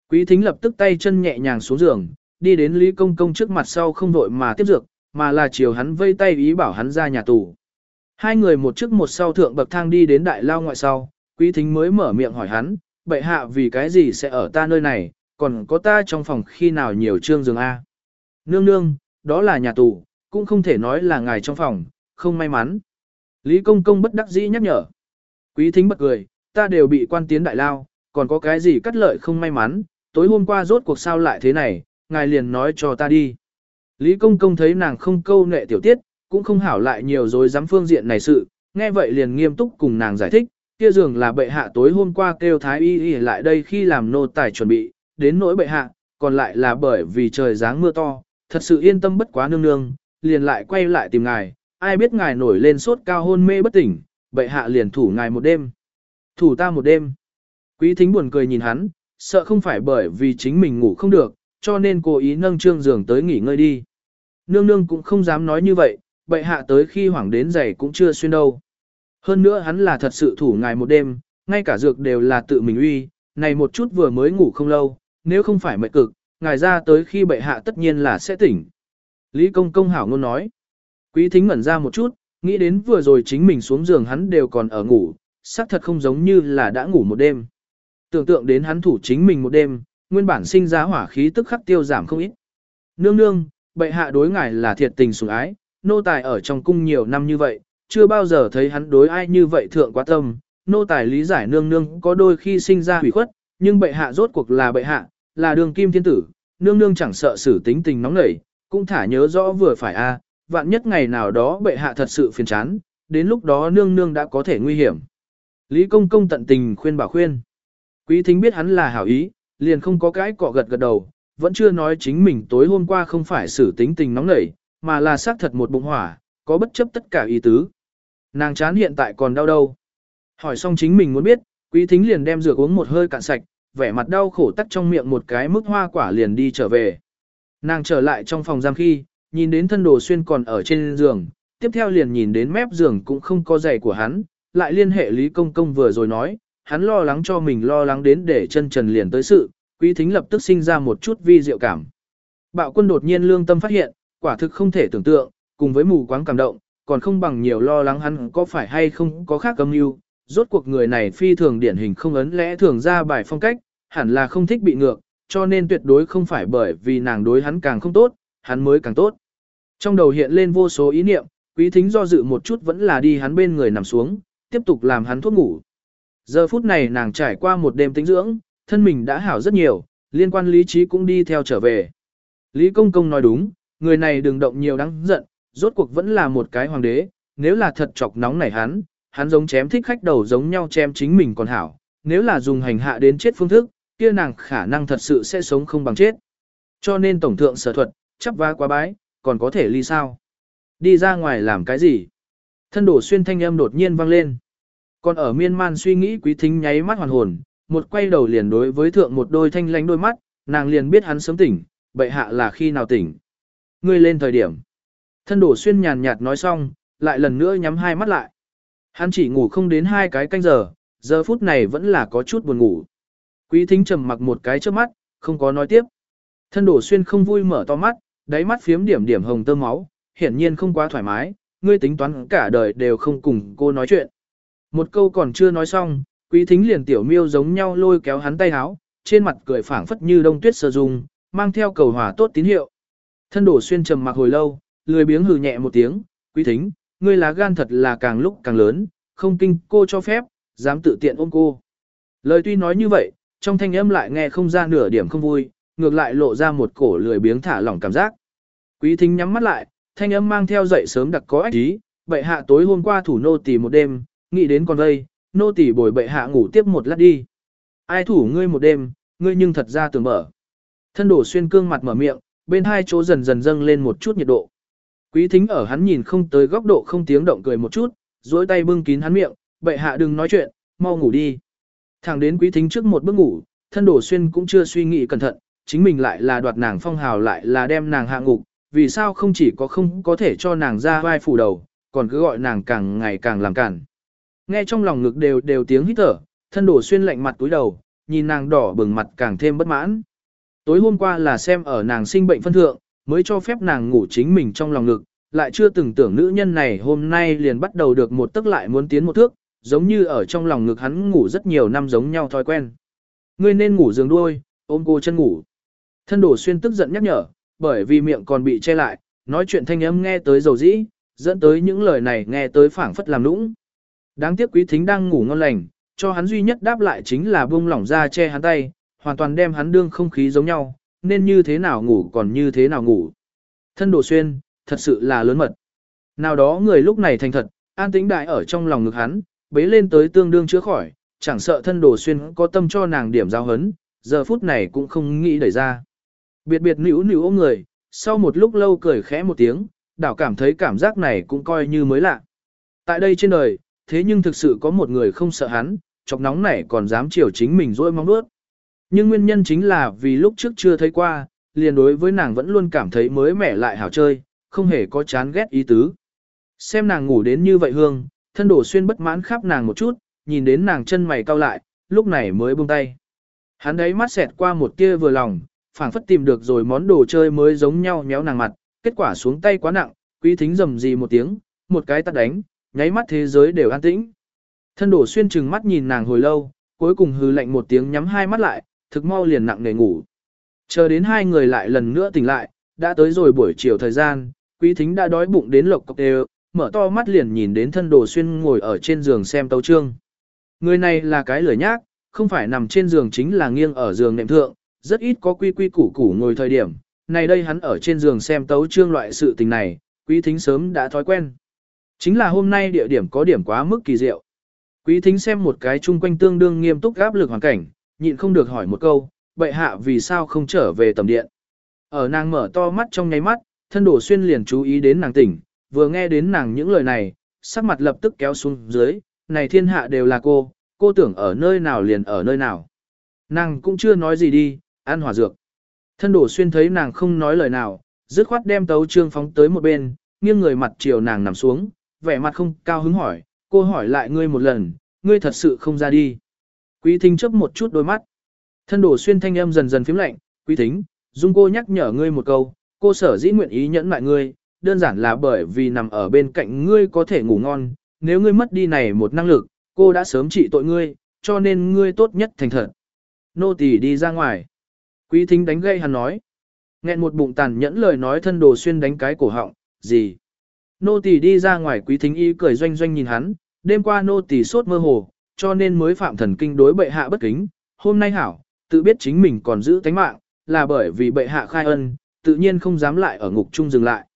Quý thính lập tức tay chân nhẹ nhàng xuống giường, đi đến Lý Công Công trước mặt sau không vội mà tiếp dược, mà là chiều hắn vây tay ý bảo hắn ra nhà tù. Hai người một trước một sau thượng bậc thang đi đến đại lao ngoại sau, quý thính mới mở miệng hỏi hắn, bệ hạ vì cái gì sẽ ở ta nơi này, còn có ta trong phòng khi nào nhiều trương giường A. Nương nương, đó là nhà tù, cũng không thể nói là ngài trong phòng, không may mắn. Lý Công Công bất đắc dĩ nhắc nhở. Quý thính bật cười, ta đều bị quan tiến đại lao, còn có cái gì cắt lợi không may mắn, tối hôm qua rốt cuộc sao lại thế này, ngài liền nói cho ta đi. Lý Công Công thấy nàng không câu nệ tiểu tiết, cũng không hảo lại nhiều dối dám phương diện này sự, nghe vậy liền nghiêm túc cùng nàng giải thích, kia dường là bệ hạ tối hôm qua kêu thái y y lại đây khi làm nô tài chuẩn bị, đến nỗi bệ hạ, còn lại là bởi vì trời giáng mưa to, thật sự yên tâm bất quá nương nương, liền lại quay lại tìm ngài, ai biết ngài nổi lên sốt cao hôn mê bất tỉnh, bệ hạ liền thủ ngài một đêm. Thủ ta một đêm. Quý thính buồn cười nhìn hắn, sợ không phải bởi vì chính mình ngủ không được, cho nên cố ý nâng trương giường tới nghỉ ngơi đi. Nương nương cũng không dám nói như vậy, bệ hạ tới khi hoảng đến giày cũng chưa xuyên đâu. Hơn nữa hắn là thật sự thủ ngài một đêm, ngay cả dược đều là tự mình uy, này một chút vừa mới ngủ không lâu, nếu không phải mệt cực, ngài ra tới khi bệ hạ tất nhiên là sẽ tỉnh. Lý công công hảo ngôn nói. Quý thính ngẩn ra một chút, nghĩ đến vừa rồi chính mình xuống giường hắn đều còn ở ngủ, xác thật không giống như là đã ngủ một đêm. Tưởng tượng đến hắn thủ chính mình một đêm, nguyên bản sinh ra hỏa khí tức khắc tiêu giảm không ít. Nương nương, bệ hạ đối ngài là thiệt tình sủng ái, nô tài ở trong cung nhiều năm như vậy, chưa bao giờ thấy hắn đối ai như vậy thượng quá tâm. Nô tài lý giải nương nương có đôi khi sinh ra hủy khuất, nhưng bệ hạ rốt cuộc là bệ hạ, là đường kim thiên tử, nương nương chẳng sợ xử tính tình nóng nảy, cũng thả nhớ rõ vừa phải a, vạn nhất ngày nào đó bệ hạ thật sự phiền chán, đến lúc đó nương nương đã có thể nguy hiểm. Lý công công tận tình khuyên bảo khuyên. Quý thính biết hắn là hảo ý, liền không có cái cọ gật gật đầu, vẫn chưa nói chính mình tối hôm qua không phải xử tính tình nóng nảy, mà là xác thật một bụng hỏa, có bất chấp tất cả ý tứ. Nàng chán hiện tại còn đau đâu. Hỏi xong chính mình muốn biết, quý thính liền đem dược uống một hơi cạn sạch, vẻ mặt đau khổ tắt trong miệng một cái mức hoa quả liền đi trở về. Nàng trở lại trong phòng giam khi, nhìn đến thân đồ xuyên còn ở trên giường, tiếp theo liền nhìn đến mép giường cũng không có giày của hắn, lại liên hệ Lý Công Công vừa rồi nói, hắn lo lắng cho mình lo lắng đến để chân trần liền tới sự, quý thính lập tức sinh ra một chút vi diệu cảm. Bạo quân đột nhiên lương tâm phát hiện, quả thực không thể tưởng tượng, cùng với mù quáng cảm động, còn không bằng nhiều lo lắng hắn có phải hay không có khác âm mưu. Rốt cuộc người này phi thường điển hình không ấn lẽ thường ra bài phong cách, hẳn là không thích bị ngược, cho nên tuyệt đối không phải bởi vì nàng đối hắn càng không tốt, hắn mới càng tốt. Trong đầu hiện lên vô số ý niệm, quý thính do dự một chút vẫn là đi hắn bên người nằm xuống, tiếp tục làm hắn thuốc ngủ. Giờ phút này nàng trải qua một đêm tĩnh dưỡng, thân mình đã hảo rất nhiều, liên quan lý trí cũng đi theo trở về. Lý Công Công nói đúng, người này đừng động nhiều đáng giận, rốt cuộc vẫn là một cái hoàng đế, nếu là thật chọc nóng nảy hắn, hắn giống chém thích khách đầu giống nhau chém chính mình còn hảo, nếu là dùng hành hạ đến chết phương thức, kia nàng khả năng thật sự sẽ sống không bằng chết. Cho nên tổng thượng sở thuật, chấp vá quá bái, còn có thể ly sao. Đi ra ngoài làm cái gì? Thân đổ xuyên thanh âm đột nhiên vang lên. Còn ở miên man suy nghĩ quý thính nháy mắt hoàn hồn, một quay đầu liền đối với thượng một đôi thanh lánh đôi mắt, nàng liền biết hắn sớm tỉnh, bệ hạ là khi nào tỉnh. Ngươi lên thời điểm. Thân đổ xuyên nhàn nhạt nói xong, lại lần nữa nhắm hai mắt lại. Hắn chỉ ngủ không đến hai cái canh giờ, giờ phút này vẫn là có chút buồn ngủ. Quý thính trầm mặc một cái trước mắt, không có nói tiếp. Thân đổ xuyên không vui mở to mắt, đáy mắt phiếm điểm điểm hồng tơ máu, hiển nhiên không quá thoải mái, ngươi tính toán cả đời đều không cùng cô nói chuyện. Một câu còn chưa nói xong, quý thính liền tiểu miêu giống nhau lôi kéo hắn tay háo, trên mặt cười phảng phất như đông tuyết sơ dung, mang theo cầu hòa tốt tín hiệu. Thân đổ xuyên trầm mặc hồi lâu, lười biếng hừ nhẹ một tiếng, quý thính, ngươi lá gan thật là càng lúc càng lớn, không kinh cô cho phép, dám tự tiện ôm cô. Lời tuy nói như vậy, trong thanh âm lại nghe không ra nửa điểm không vui, ngược lại lộ ra một cổ lười biếng thả lỏng cảm giác. Quý thính nhắm mắt lại, thanh âm mang theo dậy sớm đặc có ách ý, bệ hạ tối hôm qua thủ nô tỳ một đêm, nghĩ đến con vây, nô tỳ bồi bệ hạ ngủ tiếp một lát đi. Ai thủ ngươi một đêm, ngươi nhưng thật ra tưởng mở. Thân đổ xuyên cương mặt mở miệng, bên hai chỗ dần dần dâng lên một chút nhiệt độ. Quý thính ở hắn nhìn không tới góc độ không tiếng động cười một chút, duỗi tay bưng kín hắn miệng, bệ hạ đừng nói chuyện, mau ngủ đi. Thẳng đến quý thính trước một bước ngủ, thân đổ xuyên cũng chưa suy nghĩ cẩn thận, chính mình lại là đoạt nàng phong hào lại là đem nàng hạ ngục, vì sao không chỉ có không có thể cho nàng ra vai phủ đầu, còn cứ gọi nàng càng ngày càng làm cản. Nghe trong lòng ngực đều đều tiếng hít thở, thân đổ xuyên lạnh mặt túi đầu, nhìn nàng đỏ bừng mặt càng thêm bất mãn. Tối hôm qua là xem ở nàng sinh bệnh phân thượng, mới cho phép nàng ngủ chính mình trong lòng ngực, lại chưa từng tưởng nữ nhân này hôm nay liền bắt đầu được một tức lại muốn tiến một thước, giống như ở trong lòng ngực hắn ngủ rất nhiều năm giống nhau thói quen. Ngươi nên ngủ giường đuôi, ôm cô chân ngủ. Thân đổ xuyên tức giận nhắc nhở, bởi vì miệng còn bị che lại, nói chuyện thanh âm nghe tới dầu dĩ, dẫn tới những lời này nghe tới phảng phất làm nũng. Đáng tiếc quý thính đang ngủ ngon lành, cho hắn duy nhất đáp lại chính là buông lỏng ra che hắn tay, hoàn toàn đem hắn đương không khí giống nhau, nên như thế nào ngủ còn như thế nào ngủ. Thân đồ xuyên, thật sự là lớn mật. Nào đó người lúc này thành thật, an tĩnh đại ở trong lòng ngực hắn, bế lên tới tương đương chữa khỏi, chẳng sợ thân đồ xuyên có tâm cho nàng điểm giao hấn, giờ phút này cũng không nghĩ đẩy ra. Biệt biệt nữ nữ ôm người, sau một lúc lâu cười khẽ một tiếng, đảo cảm thấy cảm giác này cũng coi như mới lạ. Tại đây trên đời, thế nhưng thực sự có một người không sợ hắn, chọc nóng này còn dám chiều chính mình dỗi mong đuốt. Nhưng nguyên nhân chính là vì lúc trước chưa thấy qua, liền đối với nàng vẫn luôn cảm thấy mới mẻ lại hảo chơi, không hề có chán ghét ý tứ. Xem nàng ngủ đến như vậy hương, thân đổ xuyên bất mãn khắp nàng một chút, nhìn đến nàng chân mày cau lại, lúc này mới buông tay. Hắn đấy mắt xẹt qua một tia vừa lòng, phảng phất tìm được rồi món đồ chơi mới giống nhau nhéo nàng mặt, kết quả xuống tay quá nặng, quý thính rầm gì một tiếng, một cái tắt đánh, nháy mắt thế giới đều an tĩnh. Thân đổ xuyên chừng mắt nhìn nàng hồi lâu, cuối cùng hừ lạnh một tiếng nhắm hai mắt lại, thực mau liền nặng nề ngủ. Chờ đến hai người lại lần nữa tỉnh lại, đã tới rồi buổi chiều thời gian, quý thính đã đói bụng đến lộc cọc đều, mở to mắt liền nhìn đến thân đồ xuyên ngồi ở trên giường xem tấu trương. Người này là cái lửa nhác, không phải nằm trên giường chính là nghiêng ở giường nệm thượng, rất ít có quy quy củ củ ngồi thời điểm. Này đây hắn ở trên giường xem tấu trương loại sự tình này, quý thính sớm đã thói quen. Chính là hôm nay địa điểm có điểm quá mức kỳ diệu. Quý thính xem một cái chung quanh tương đương nghiêm túc áp lực hoàn cảnh, nhịn không được hỏi một câu, bệ hạ vì sao không trở về tầm điện. Ở nàng mở to mắt trong nháy mắt, thân đổ xuyên liền chú ý đến nàng tỉnh, vừa nghe đến nàng những lời này, sắc mặt lập tức kéo xuống dưới, này thiên hạ đều là cô, cô tưởng ở nơi nào liền ở nơi nào. Nàng cũng chưa nói gì đi, ăn hỏa dược. Thân đổ xuyên thấy nàng không nói lời nào, dứt khoát đem tấu trương phóng tới một bên, nghiêng người mặt chiều nàng nằm xuống, vẻ mặt không cao hứng hỏi, cô hỏi lại ngươi một lần, ngươi thật sự không ra đi. Quý thính chấp một chút đôi mắt. Thân đổ xuyên thanh âm dần dần phím lạnh, quý thính, dung cô nhắc nhở ngươi một câu, cô sở dĩ nguyện ý nhẫn lại ngươi, đơn giản là bởi vì nằm ở bên cạnh ngươi có thể ngủ ngon, nếu ngươi mất đi này một năng lực, cô đã sớm trị tội ngươi, cho nên ngươi tốt nhất thành thật. Nô tỳ đi ra ngoài. Quý thính đánh gây hắn nói. Nghẹn một bụng tàn nhẫn lời nói thân đồ xuyên đánh cái cổ họng, gì? Nô tỳ đi ra ngoài quý thính y cười doanh doanh nhìn hắn, đêm qua nô tỳ sốt mơ hồ, cho nên mới phạm thần kinh đối bệ hạ bất kính. Hôm nay hảo, tự biết chính mình còn giữ tánh mạng, là bởi vì bệ hạ khai ân, tự nhiên không dám lại ở ngục chung dừng lại.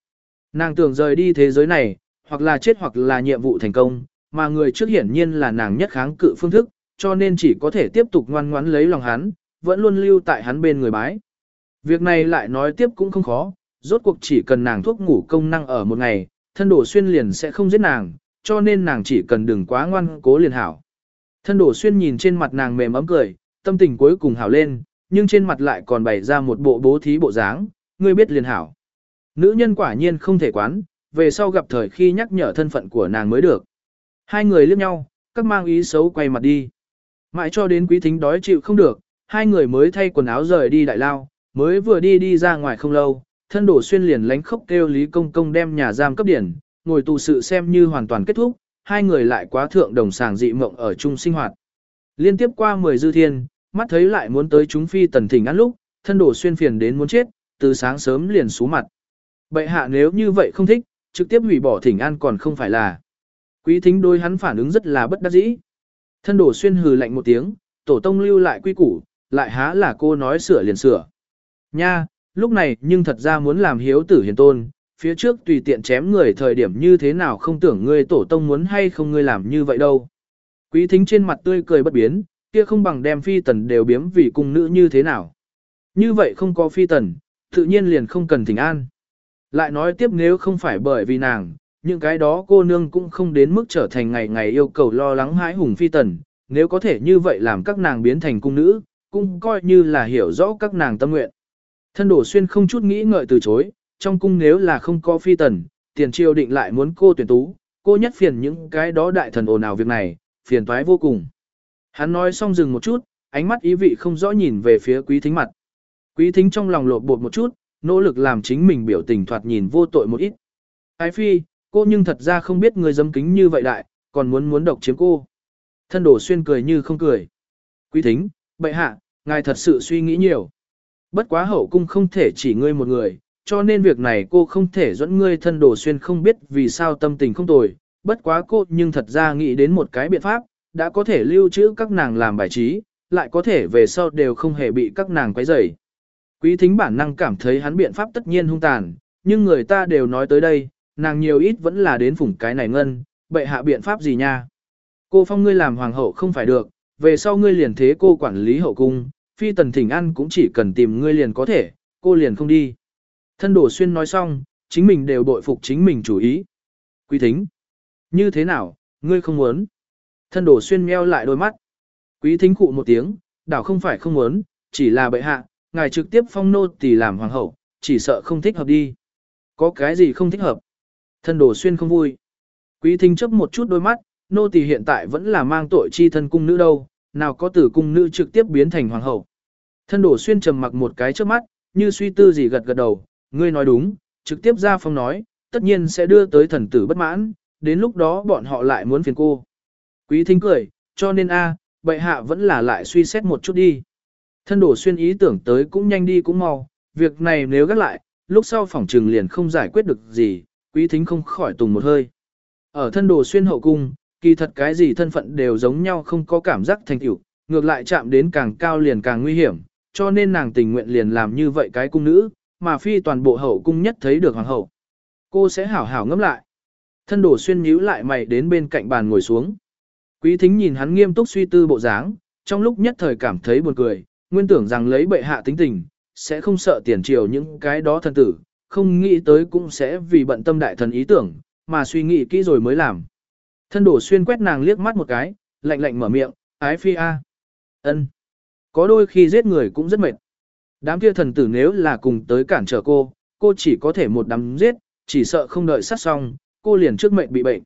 Nàng tưởng rời đi thế giới này, hoặc là chết hoặc là nhiệm vụ thành công, mà người trước hiển nhiên là nàng nhất kháng cự phương thức, cho nên chỉ có thể tiếp tục ngoan ngoãn lấy lòng hắn, vẫn luôn lưu tại hắn bên người bái. Việc này lại nói tiếp cũng không khó, rốt cuộc chỉ cần nàng thuốc ngủ công năng ở một ngày, thân đổ xuyên liền sẽ không giết nàng, cho nên nàng chỉ cần đừng quá ngoan cố liền hảo. Thân đổ xuyên nhìn trên mặt nàng mềm ấm cười, tâm tình cuối cùng hảo lên, nhưng trên mặt lại còn bày ra một bộ bố thí bộ dáng, ngươi biết liền hảo. Nữ nhân quả nhiên không thể quán, về sau gặp thời khi nhắc nhở thân phận của nàng mới được. Hai người liếc nhau, các mang ý xấu quay mặt đi. Mãi cho đến quý thính đói chịu không được, hai người mới thay quần áo rời đi đại lao, mới vừa đi đi ra ngoài không lâu, thân đổ xuyên liền lánh khốc kêu Lý Công Công đem nhà giam cấp điển, ngồi tù sự xem như hoàn toàn kết thúc, hai người lại quá thượng đồng sàng dị mộng ở chung sinh hoạt. Liên tiếp qua 10 dư thiên, mắt thấy lại muốn tới chúng phi tần thỉnh ăn lúc, thân đổ xuyên phiền đến muốn chết, từ sáng sớm liền xuống mặt. Bệ hạ nếu như vậy không thích, trực tiếp hủy bỏ thỉnh an còn không phải là. Quý thính đôi hắn phản ứng rất là bất đắc dĩ. Thân đổ xuyên hừ lạnh một tiếng, tổ tông lưu lại quy củ, lại há là cô nói sửa liền sửa. Nha, lúc này nhưng thật ra muốn làm hiếu tử hiền tôn, phía trước tùy tiện chém người thời điểm như thế nào không tưởng ngươi tổ tông muốn hay không ngươi làm như vậy đâu. Quý thính trên mặt tươi cười bất biến, kia không bằng đem phi tần đều biếm vì cung nữ như thế nào. Như vậy không có phi tần, tự nhiên liền không cần thỉnh an. Lại nói tiếp nếu không phải bởi vì nàng, những cái đó cô nương cũng không đến mức trở thành ngày ngày yêu cầu lo lắng hãi hùng phi tần, nếu có thể như vậy làm các nàng biến thành cung nữ, cũng coi như là hiểu rõ các nàng tâm nguyện. Thân đổ xuyên không chút nghĩ ngợi từ chối, trong cung nếu là không có phi tần, tiền triều định lại muốn cô tuyển tú, cô nhất phiền những cái đó đại thần ồn ào việc này, phiền toái vô cùng. Hắn nói xong dừng một chút, ánh mắt ý vị không rõ nhìn về phía quý thính mặt. Quý thính trong lòng lột bột một chút, nỗ lực làm chính mình biểu tình thoạt nhìn vô tội một ít. Ái phi, cô nhưng thật ra không biết người dâm kính như vậy đại, còn muốn muốn độc chiếm cô. Thân đổ xuyên cười như không cười. Quý thính, bệ hạ, ngài thật sự suy nghĩ nhiều. Bất quá hậu cung không thể chỉ ngươi một người, cho nên việc này cô không thể dẫn ngươi thân đổ xuyên không biết vì sao tâm tình không tồi. Bất quá cô nhưng thật ra nghĩ đến một cái biện pháp, đã có thể lưu trữ các nàng làm bài trí, lại có thể về sau đều không hề bị các nàng quấy rầy. Quý thính bản năng cảm thấy hắn biện pháp tất nhiên hung tàn, nhưng người ta đều nói tới đây, nàng nhiều ít vẫn là đến phủng cái này ngân, bệ hạ biện pháp gì nha. Cô phong ngươi làm hoàng hậu không phải được, về sau ngươi liền thế cô quản lý hậu cung, phi tần thỉnh ăn cũng chỉ cần tìm ngươi liền có thể, cô liền không đi. Thân đổ xuyên nói xong, chính mình đều bội phục chính mình chủ ý. Quý thính. Như thế nào, ngươi không muốn. Thân đổ xuyên meo lại đôi mắt. Quý thính cụ một tiếng, đảo không phải không muốn, chỉ là bệ hạ, ngài trực tiếp phong nô tỳ làm hoàng hậu, chỉ sợ không thích hợp đi. Có cái gì không thích hợp? Thân đổ xuyên không vui. Quý thính chấp một chút đôi mắt, nô tỳ hiện tại vẫn là mang tội chi thân cung nữ đâu, nào có tử cung nữ trực tiếp biến thành hoàng hậu. Thân đổ xuyên trầm mặc một cái trước mắt, như suy tư gì gật gật đầu, ngươi nói đúng, trực tiếp ra phong nói, tất nhiên sẽ đưa tới thần tử bất mãn, đến lúc đó bọn họ lại muốn phiền cô. Quý thính cười, cho nên a, bệ hạ vẫn là lại suy xét một chút đi. Thân đổ xuyên ý tưởng tới cũng nhanh đi cũng mau, việc này nếu gác lại, lúc sau phỏng trừng liền không giải quyết được gì, quý thính không khỏi tùng một hơi. Ở thân đồ xuyên hậu cung, kỳ thật cái gì thân phận đều giống nhau không có cảm giác thành tựu, ngược lại chạm đến càng cao liền càng nguy hiểm, cho nên nàng tình nguyện liền làm như vậy cái cung nữ, mà phi toàn bộ hậu cung nhất thấy được hoàng hậu. Cô sẽ hảo hảo ngẫm lại. Thân đổ xuyên nhíu lại mày đến bên cạnh bàn ngồi xuống. Quý thính nhìn hắn nghiêm túc suy tư bộ dáng, trong lúc nhất thời cảm thấy buồn cười, nguyên tưởng rằng lấy bệ hạ tính tình, sẽ không sợ tiền triều những cái đó thân tử, không nghĩ tới cũng sẽ vì bận tâm đại thần ý tưởng, mà suy nghĩ kỹ rồi mới làm. Thân đổ xuyên quét nàng liếc mắt một cái, lạnh lạnh mở miệng, ái phi a. ân, Có đôi khi giết người cũng rất mệt. Đám kia thần tử nếu là cùng tới cản trở cô, cô chỉ có thể một đám giết, chỉ sợ không đợi sát xong, cô liền trước mệnh bị bệnh.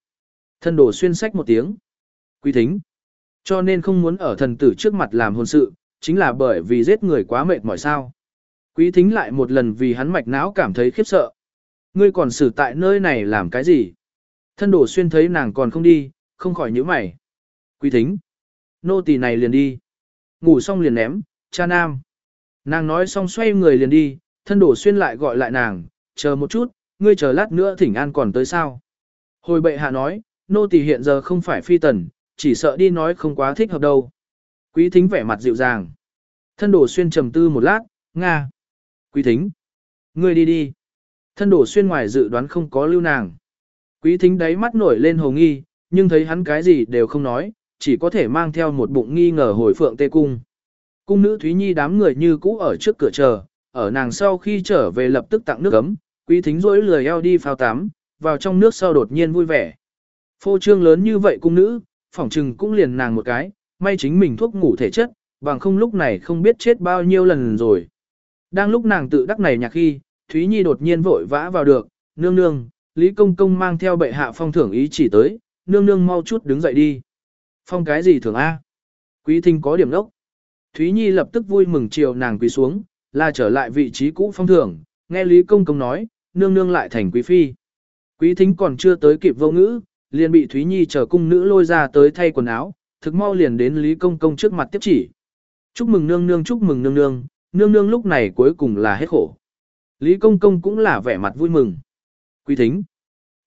Thân đổ xuyên sách một tiếng. Quý thính. Cho nên không muốn ở thần tử trước mặt làm hôn sự, chính là bởi vì giết người quá mệt mỏi sao. Quý thính lại một lần vì hắn mạch não cảm thấy khiếp sợ. Ngươi còn xử tại nơi này làm cái gì? Thân đổ xuyên thấy nàng còn không đi, không khỏi nhíu mày. Quý thính. Nô tỳ này liền đi. Ngủ xong liền ném, cha nam. Nàng nói xong xoay người liền đi, thân đổ xuyên lại gọi lại nàng, chờ một chút, ngươi chờ lát nữa thỉnh an còn tới sao. Hồi bệ hạ nói, nô tỳ hiện giờ không phải phi tần, chỉ sợ đi nói không quá thích hợp đâu. Quý thính vẻ mặt dịu dàng. Thân đổ xuyên trầm tư một lát, Nga. Quý thính. Ngươi đi đi. Thân đổ xuyên ngoài dự đoán không có lưu nàng. Quý thính đáy mắt nổi lên hồ nghi, nhưng thấy hắn cái gì đều không nói, chỉ có thể mang theo một bụng nghi ngờ hồi phượng tê cung. Cung nữ Thúy Nhi đám người như cũ ở trước cửa chờ, ở nàng sau khi trở về lập tức tặng nước ấm, quý thính rỗi lười eo đi phao tắm, vào trong nước sau đột nhiên vui vẻ. Phô trương lớn như vậy cung nữ, phỏng trừng cũng liền nàng một cái, may chính mình thuốc ngủ thể chất, bằng không lúc này không biết chết bao nhiêu lần rồi. Đang lúc nàng tự đắc này nhạc khi, Thúy Nhi đột nhiên vội vã vào được, nương nương, Lý Công Công mang theo bệ hạ phong thưởng ý chỉ tới, nương nương mau chút đứng dậy đi. Phong cái gì thưởng A? Quý thính có điểm đốc. Thúy Nhi lập tức vui mừng chiều nàng quỳ xuống, là trở lại vị trí cũ phong thưởng, nghe Lý Công Công nói, nương nương lại thành quý phi. Quý thính còn chưa tới kịp vô ngữ, liền bị Thúy Nhi chờ cung nữ lôi ra tới thay quần áo, thực mau liền đến Lý Công Công trước mặt tiếp chỉ. Chúc mừng nương nương chúc mừng nương nương, nương nương lúc này cuối cùng là hết khổ. Lý Công Công cũng là vẻ mặt vui mừng. Quý thính.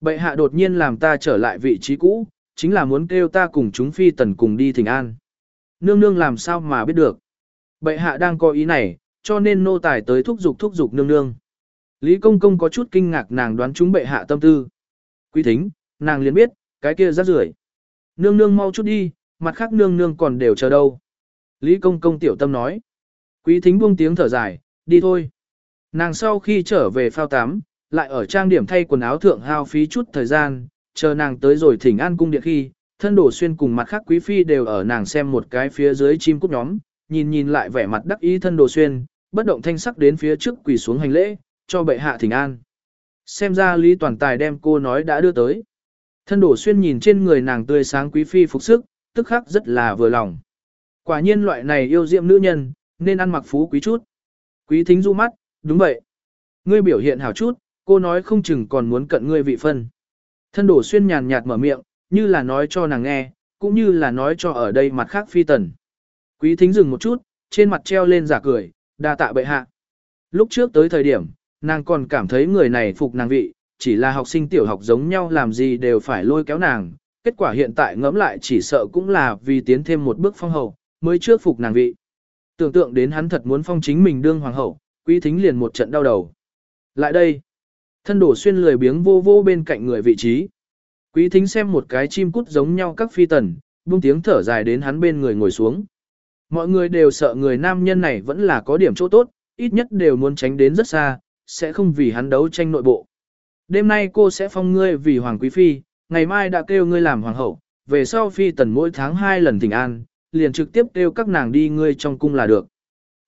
Bệ hạ đột nhiên làm ta trở lại vị trí cũ, chính là muốn kêu ta cùng chúng phi tần cùng đi thỉnh an. Nương nương làm sao mà biết được. Bệ hạ đang có ý này, cho nên nô tài tới thúc giục thúc giục nương nương. Lý công công có chút kinh ngạc nàng đoán chúng bệ hạ tâm tư. Quý thính, nàng liền biết, cái kia rác rưởi. Nương nương mau chút đi, mặt khác nương nương còn đều chờ đâu. Lý công công tiểu tâm nói. Quý thính buông tiếng thở dài, đi thôi. Nàng sau khi trở về phao tắm, lại ở trang điểm thay quần áo thượng hao phí chút thời gian, chờ nàng tới rồi thỉnh an cung điện khi, thân đổ xuyên cùng mặt khác quý phi đều ở nàng xem một cái phía dưới chim cút nhóm, nhìn nhìn lại vẻ mặt đắc ý thân đồ xuyên, bất động thanh sắc đến phía trước quỳ xuống hành lễ, cho bệ hạ thỉnh an. Xem ra Lý Toàn Tài đem cô nói đã đưa tới. Thân đổ xuyên nhìn trên người nàng tươi sáng quý phi phục sức, tức khắc rất là vừa lòng. Quả nhiên loại này yêu diệm nữ nhân, nên ăn mặc phú quý chút. Quý thính du mắt, đúng vậy. Ngươi biểu hiện hảo chút, cô nói không chừng còn muốn cận ngươi vị phân. Thân đổ xuyên nhàn nhạt mở miệng, như là nói cho nàng nghe, cũng như là nói cho ở đây mặt khác phi tần. Quý thính dừng một chút, trên mặt treo lên giả cười, đa tạ bệ hạ. Lúc trước tới thời điểm, nàng còn cảm thấy người này phục nàng vị, chỉ là học sinh tiểu học giống nhau làm gì đều phải lôi kéo nàng. Kết quả hiện tại ngẫm lại chỉ sợ cũng là vì tiến thêm một bước phong hậu, mới trước phục nàng vị. Tưởng tượng đến hắn thật muốn phong chính mình đương hoàng hậu, quý thính liền một trận đau đầu. Lại đây, thân đổ xuyên lười biếng vô vô bên cạnh người vị trí. Quý thính xem một cái chim cút giống nhau các phi tần, buông tiếng thở dài đến hắn bên người ngồi xuống. Mọi người đều sợ người nam nhân này vẫn là có điểm chỗ tốt, ít nhất đều muốn tránh đến rất xa, sẽ không vì hắn đấu tranh nội bộ. Đêm nay cô sẽ phong ngươi vì hoàng quý phi, ngày mai đã kêu ngươi làm hoàng hậu, về sau phi tần mỗi tháng hai lần thỉnh an, liền trực tiếp kêu các nàng đi ngươi trong cung là được.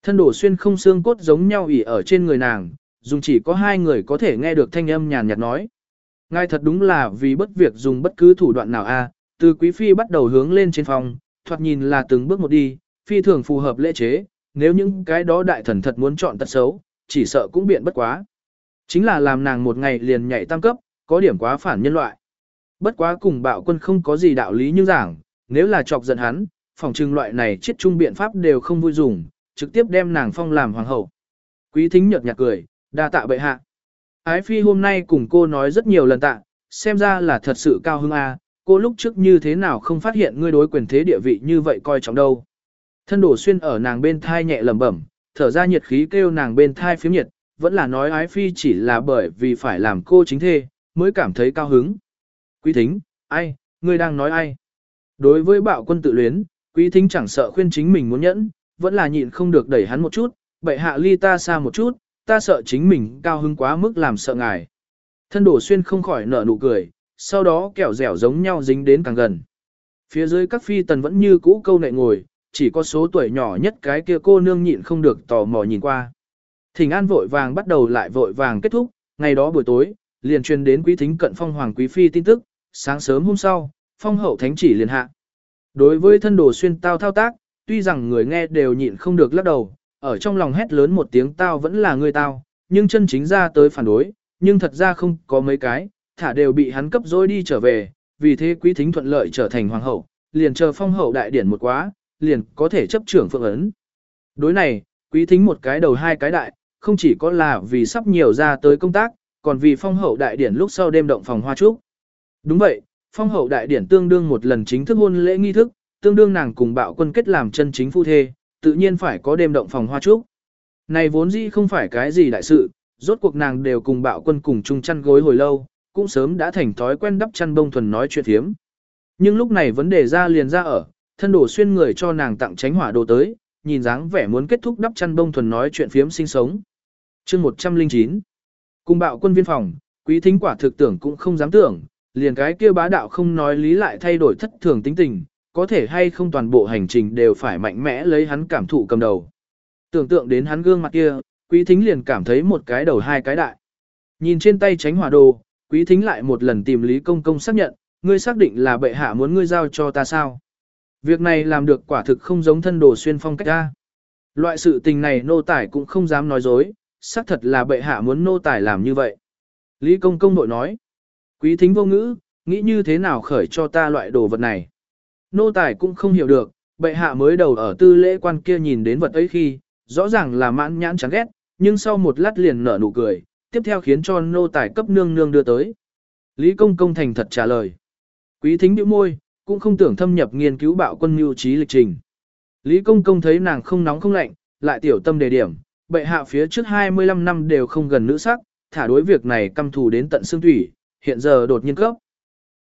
Thân đổ xuyên không xương cốt giống nhau ỉ ở trên người nàng, dùng chỉ có hai người có thể nghe được thanh âm nhàn nhạt nói. Ngài thật đúng là vì bất việc dùng bất cứ thủ đoạn nào a, từ quý phi bắt đầu hướng lên trên phòng, thoạt nhìn là từng bước một đi, phi thường phù hợp lễ chế, nếu những cái đó đại thần thật muốn chọn tật xấu, chỉ sợ cũng biện bất quá. Chính là làm nàng một ngày liền nhảy tam cấp, có điểm quá phản nhân loại. Bất quá cùng bạo quân không có gì đạo lý như giảng, nếu là chọc giận hắn, phòng trừng loại này chết chung biện pháp đều không vui dùng, trực tiếp đem nàng phong làm hoàng hậu. Quý thính nhợt nhạt cười, đa tạ bệ hạ. Ái phi hôm nay cùng cô nói rất nhiều lần tạ, xem ra là thật sự cao hứng a. cô lúc trước như thế nào không phát hiện ngươi đối quyền thế địa vị như vậy coi trọng đâu. Thân đổ xuyên ở nàng bên thai nhẹ lẩm bẩm, thở ra nhiệt khí kêu nàng bên thai phiếm nhiệt, vẫn là nói ái phi chỉ là bởi vì phải làm cô chính thê, mới cảm thấy cao hứng. Quý thính, ai, ngươi đang nói ai? Đối với bạo quân tự luyến, quý thính chẳng sợ khuyên chính mình muốn nhẫn, vẫn là nhịn không được đẩy hắn một chút, bệ hạ ly ta xa một chút, ta sợ chính mình cao hứng quá mức làm sợ ngài. Thân đổ xuyên không khỏi nở nụ cười, sau đó kẹo dẻo giống nhau dính đến càng gần. Phía dưới các phi tần vẫn như cũ câu nệ ngồi, chỉ có số tuổi nhỏ nhất cái kia cô nương nhịn không được tò mò nhìn qua. Thỉnh an vội vàng bắt đầu lại vội vàng kết thúc, ngày đó buổi tối, liền truyền đến quý thính cận phong hoàng quý phi tin tức, sáng sớm hôm sau, phong hậu thánh chỉ liền hạ. Đối với thân đồ xuyên tao thao tác, tuy rằng người nghe đều nhịn không được lắc đầu, ở trong lòng hét lớn một tiếng tao vẫn là người tao, nhưng chân chính ra tới phản đối, nhưng thật ra không có mấy cái, thả đều bị hắn cấp dối đi trở về, vì thế quý thính thuận lợi trở thành hoàng hậu, liền chờ phong hậu đại điển một quá, liền có thể chấp trưởng phượng ấn. Đối này, quý thính một cái đầu hai cái đại, không chỉ có là vì sắp nhiều ra tới công tác, còn vì phong hậu đại điển lúc sau đêm động phòng hoa trúc. Đúng vậy, phong hậu đại điển tương đương một lần chính thức hôn lễ nghi thức, tương đương nàng cùng bạo quân kết làm chân chính phu thê, tự nhiên phải có đêm động phòng hoa trúc. Này vốn dĩ không phải cái gì đại sự, rốt cuộc nàng đều cùng bạo quân cùng chung chăn gối hồi lâu, cũng sớm đã thành thói quen đắp chăn bông thuần nói chuyện thiếm. Nhưng lúc này vấn đề ra liền ra ở, thân đổ xuyên người cho nàng tặng tránh hỏa đồ tới, nhìn dáng vẻ muốn kết thúc đắp chăn bông thuần nói chuyện phiếm sinh sống. chương 109 Cùng bạo quân viên phòng, quý thính quả thực tưởng cũng không dám tưởng, liền cái kia bá đạo không nói lý lại thay đổi thất thường tính tình, có thể hay không toàn bộ hành trình đều phải mạnh mẽ lấy hắn cảm thụ cầm đầu. Tưởng tượng đến hắn gương mặt kia, quý thính liền cảm thấy một cái đầu hai cái đại. Nhìn trên tay tránh hỏa đồ, quý thính lại một lần tìm Lý Công Công xác nhận, ngươi xác định là bệ hạ muốn ngươi giao cho ta sao. Việc này làm được quả thực không giống thân đồ xuyên phong cách ra. Loại sự tình này nô tài cũng không dám nói dối, xác thật là bệ hạ muốn nô tài làm như vậy. Lý công công nội nói, quý thính vô ngữ, nghĩ như thế nào khởi cho ta loại đồ vật này. Nô tài cũng không hiểu được, bệ hạ mới đầu ở tư lễ quan kia nhìn đến vật ấy khi, rõ ràng là mãn nhãn chán ghét, nhưng sau một lát liền nở nụ cười, tiếp theo khiến cho nô tài cấp nương nương đưa tới. Lý công công thành thật trả lời. Quý thính bĩu môi, cũng không tưởng thâm nhập nghiên cứu bạo quân mưu trí lịch trình. Lý công công thấy nàng không nóng không lạnh, lại tiểu tâm đề điểm, bệ hạ phía trước 25 năm đều không gần nữ sắc, thả đối việc này căm thù đến tận xương thủy, hiện giờ đột nhiên cấp.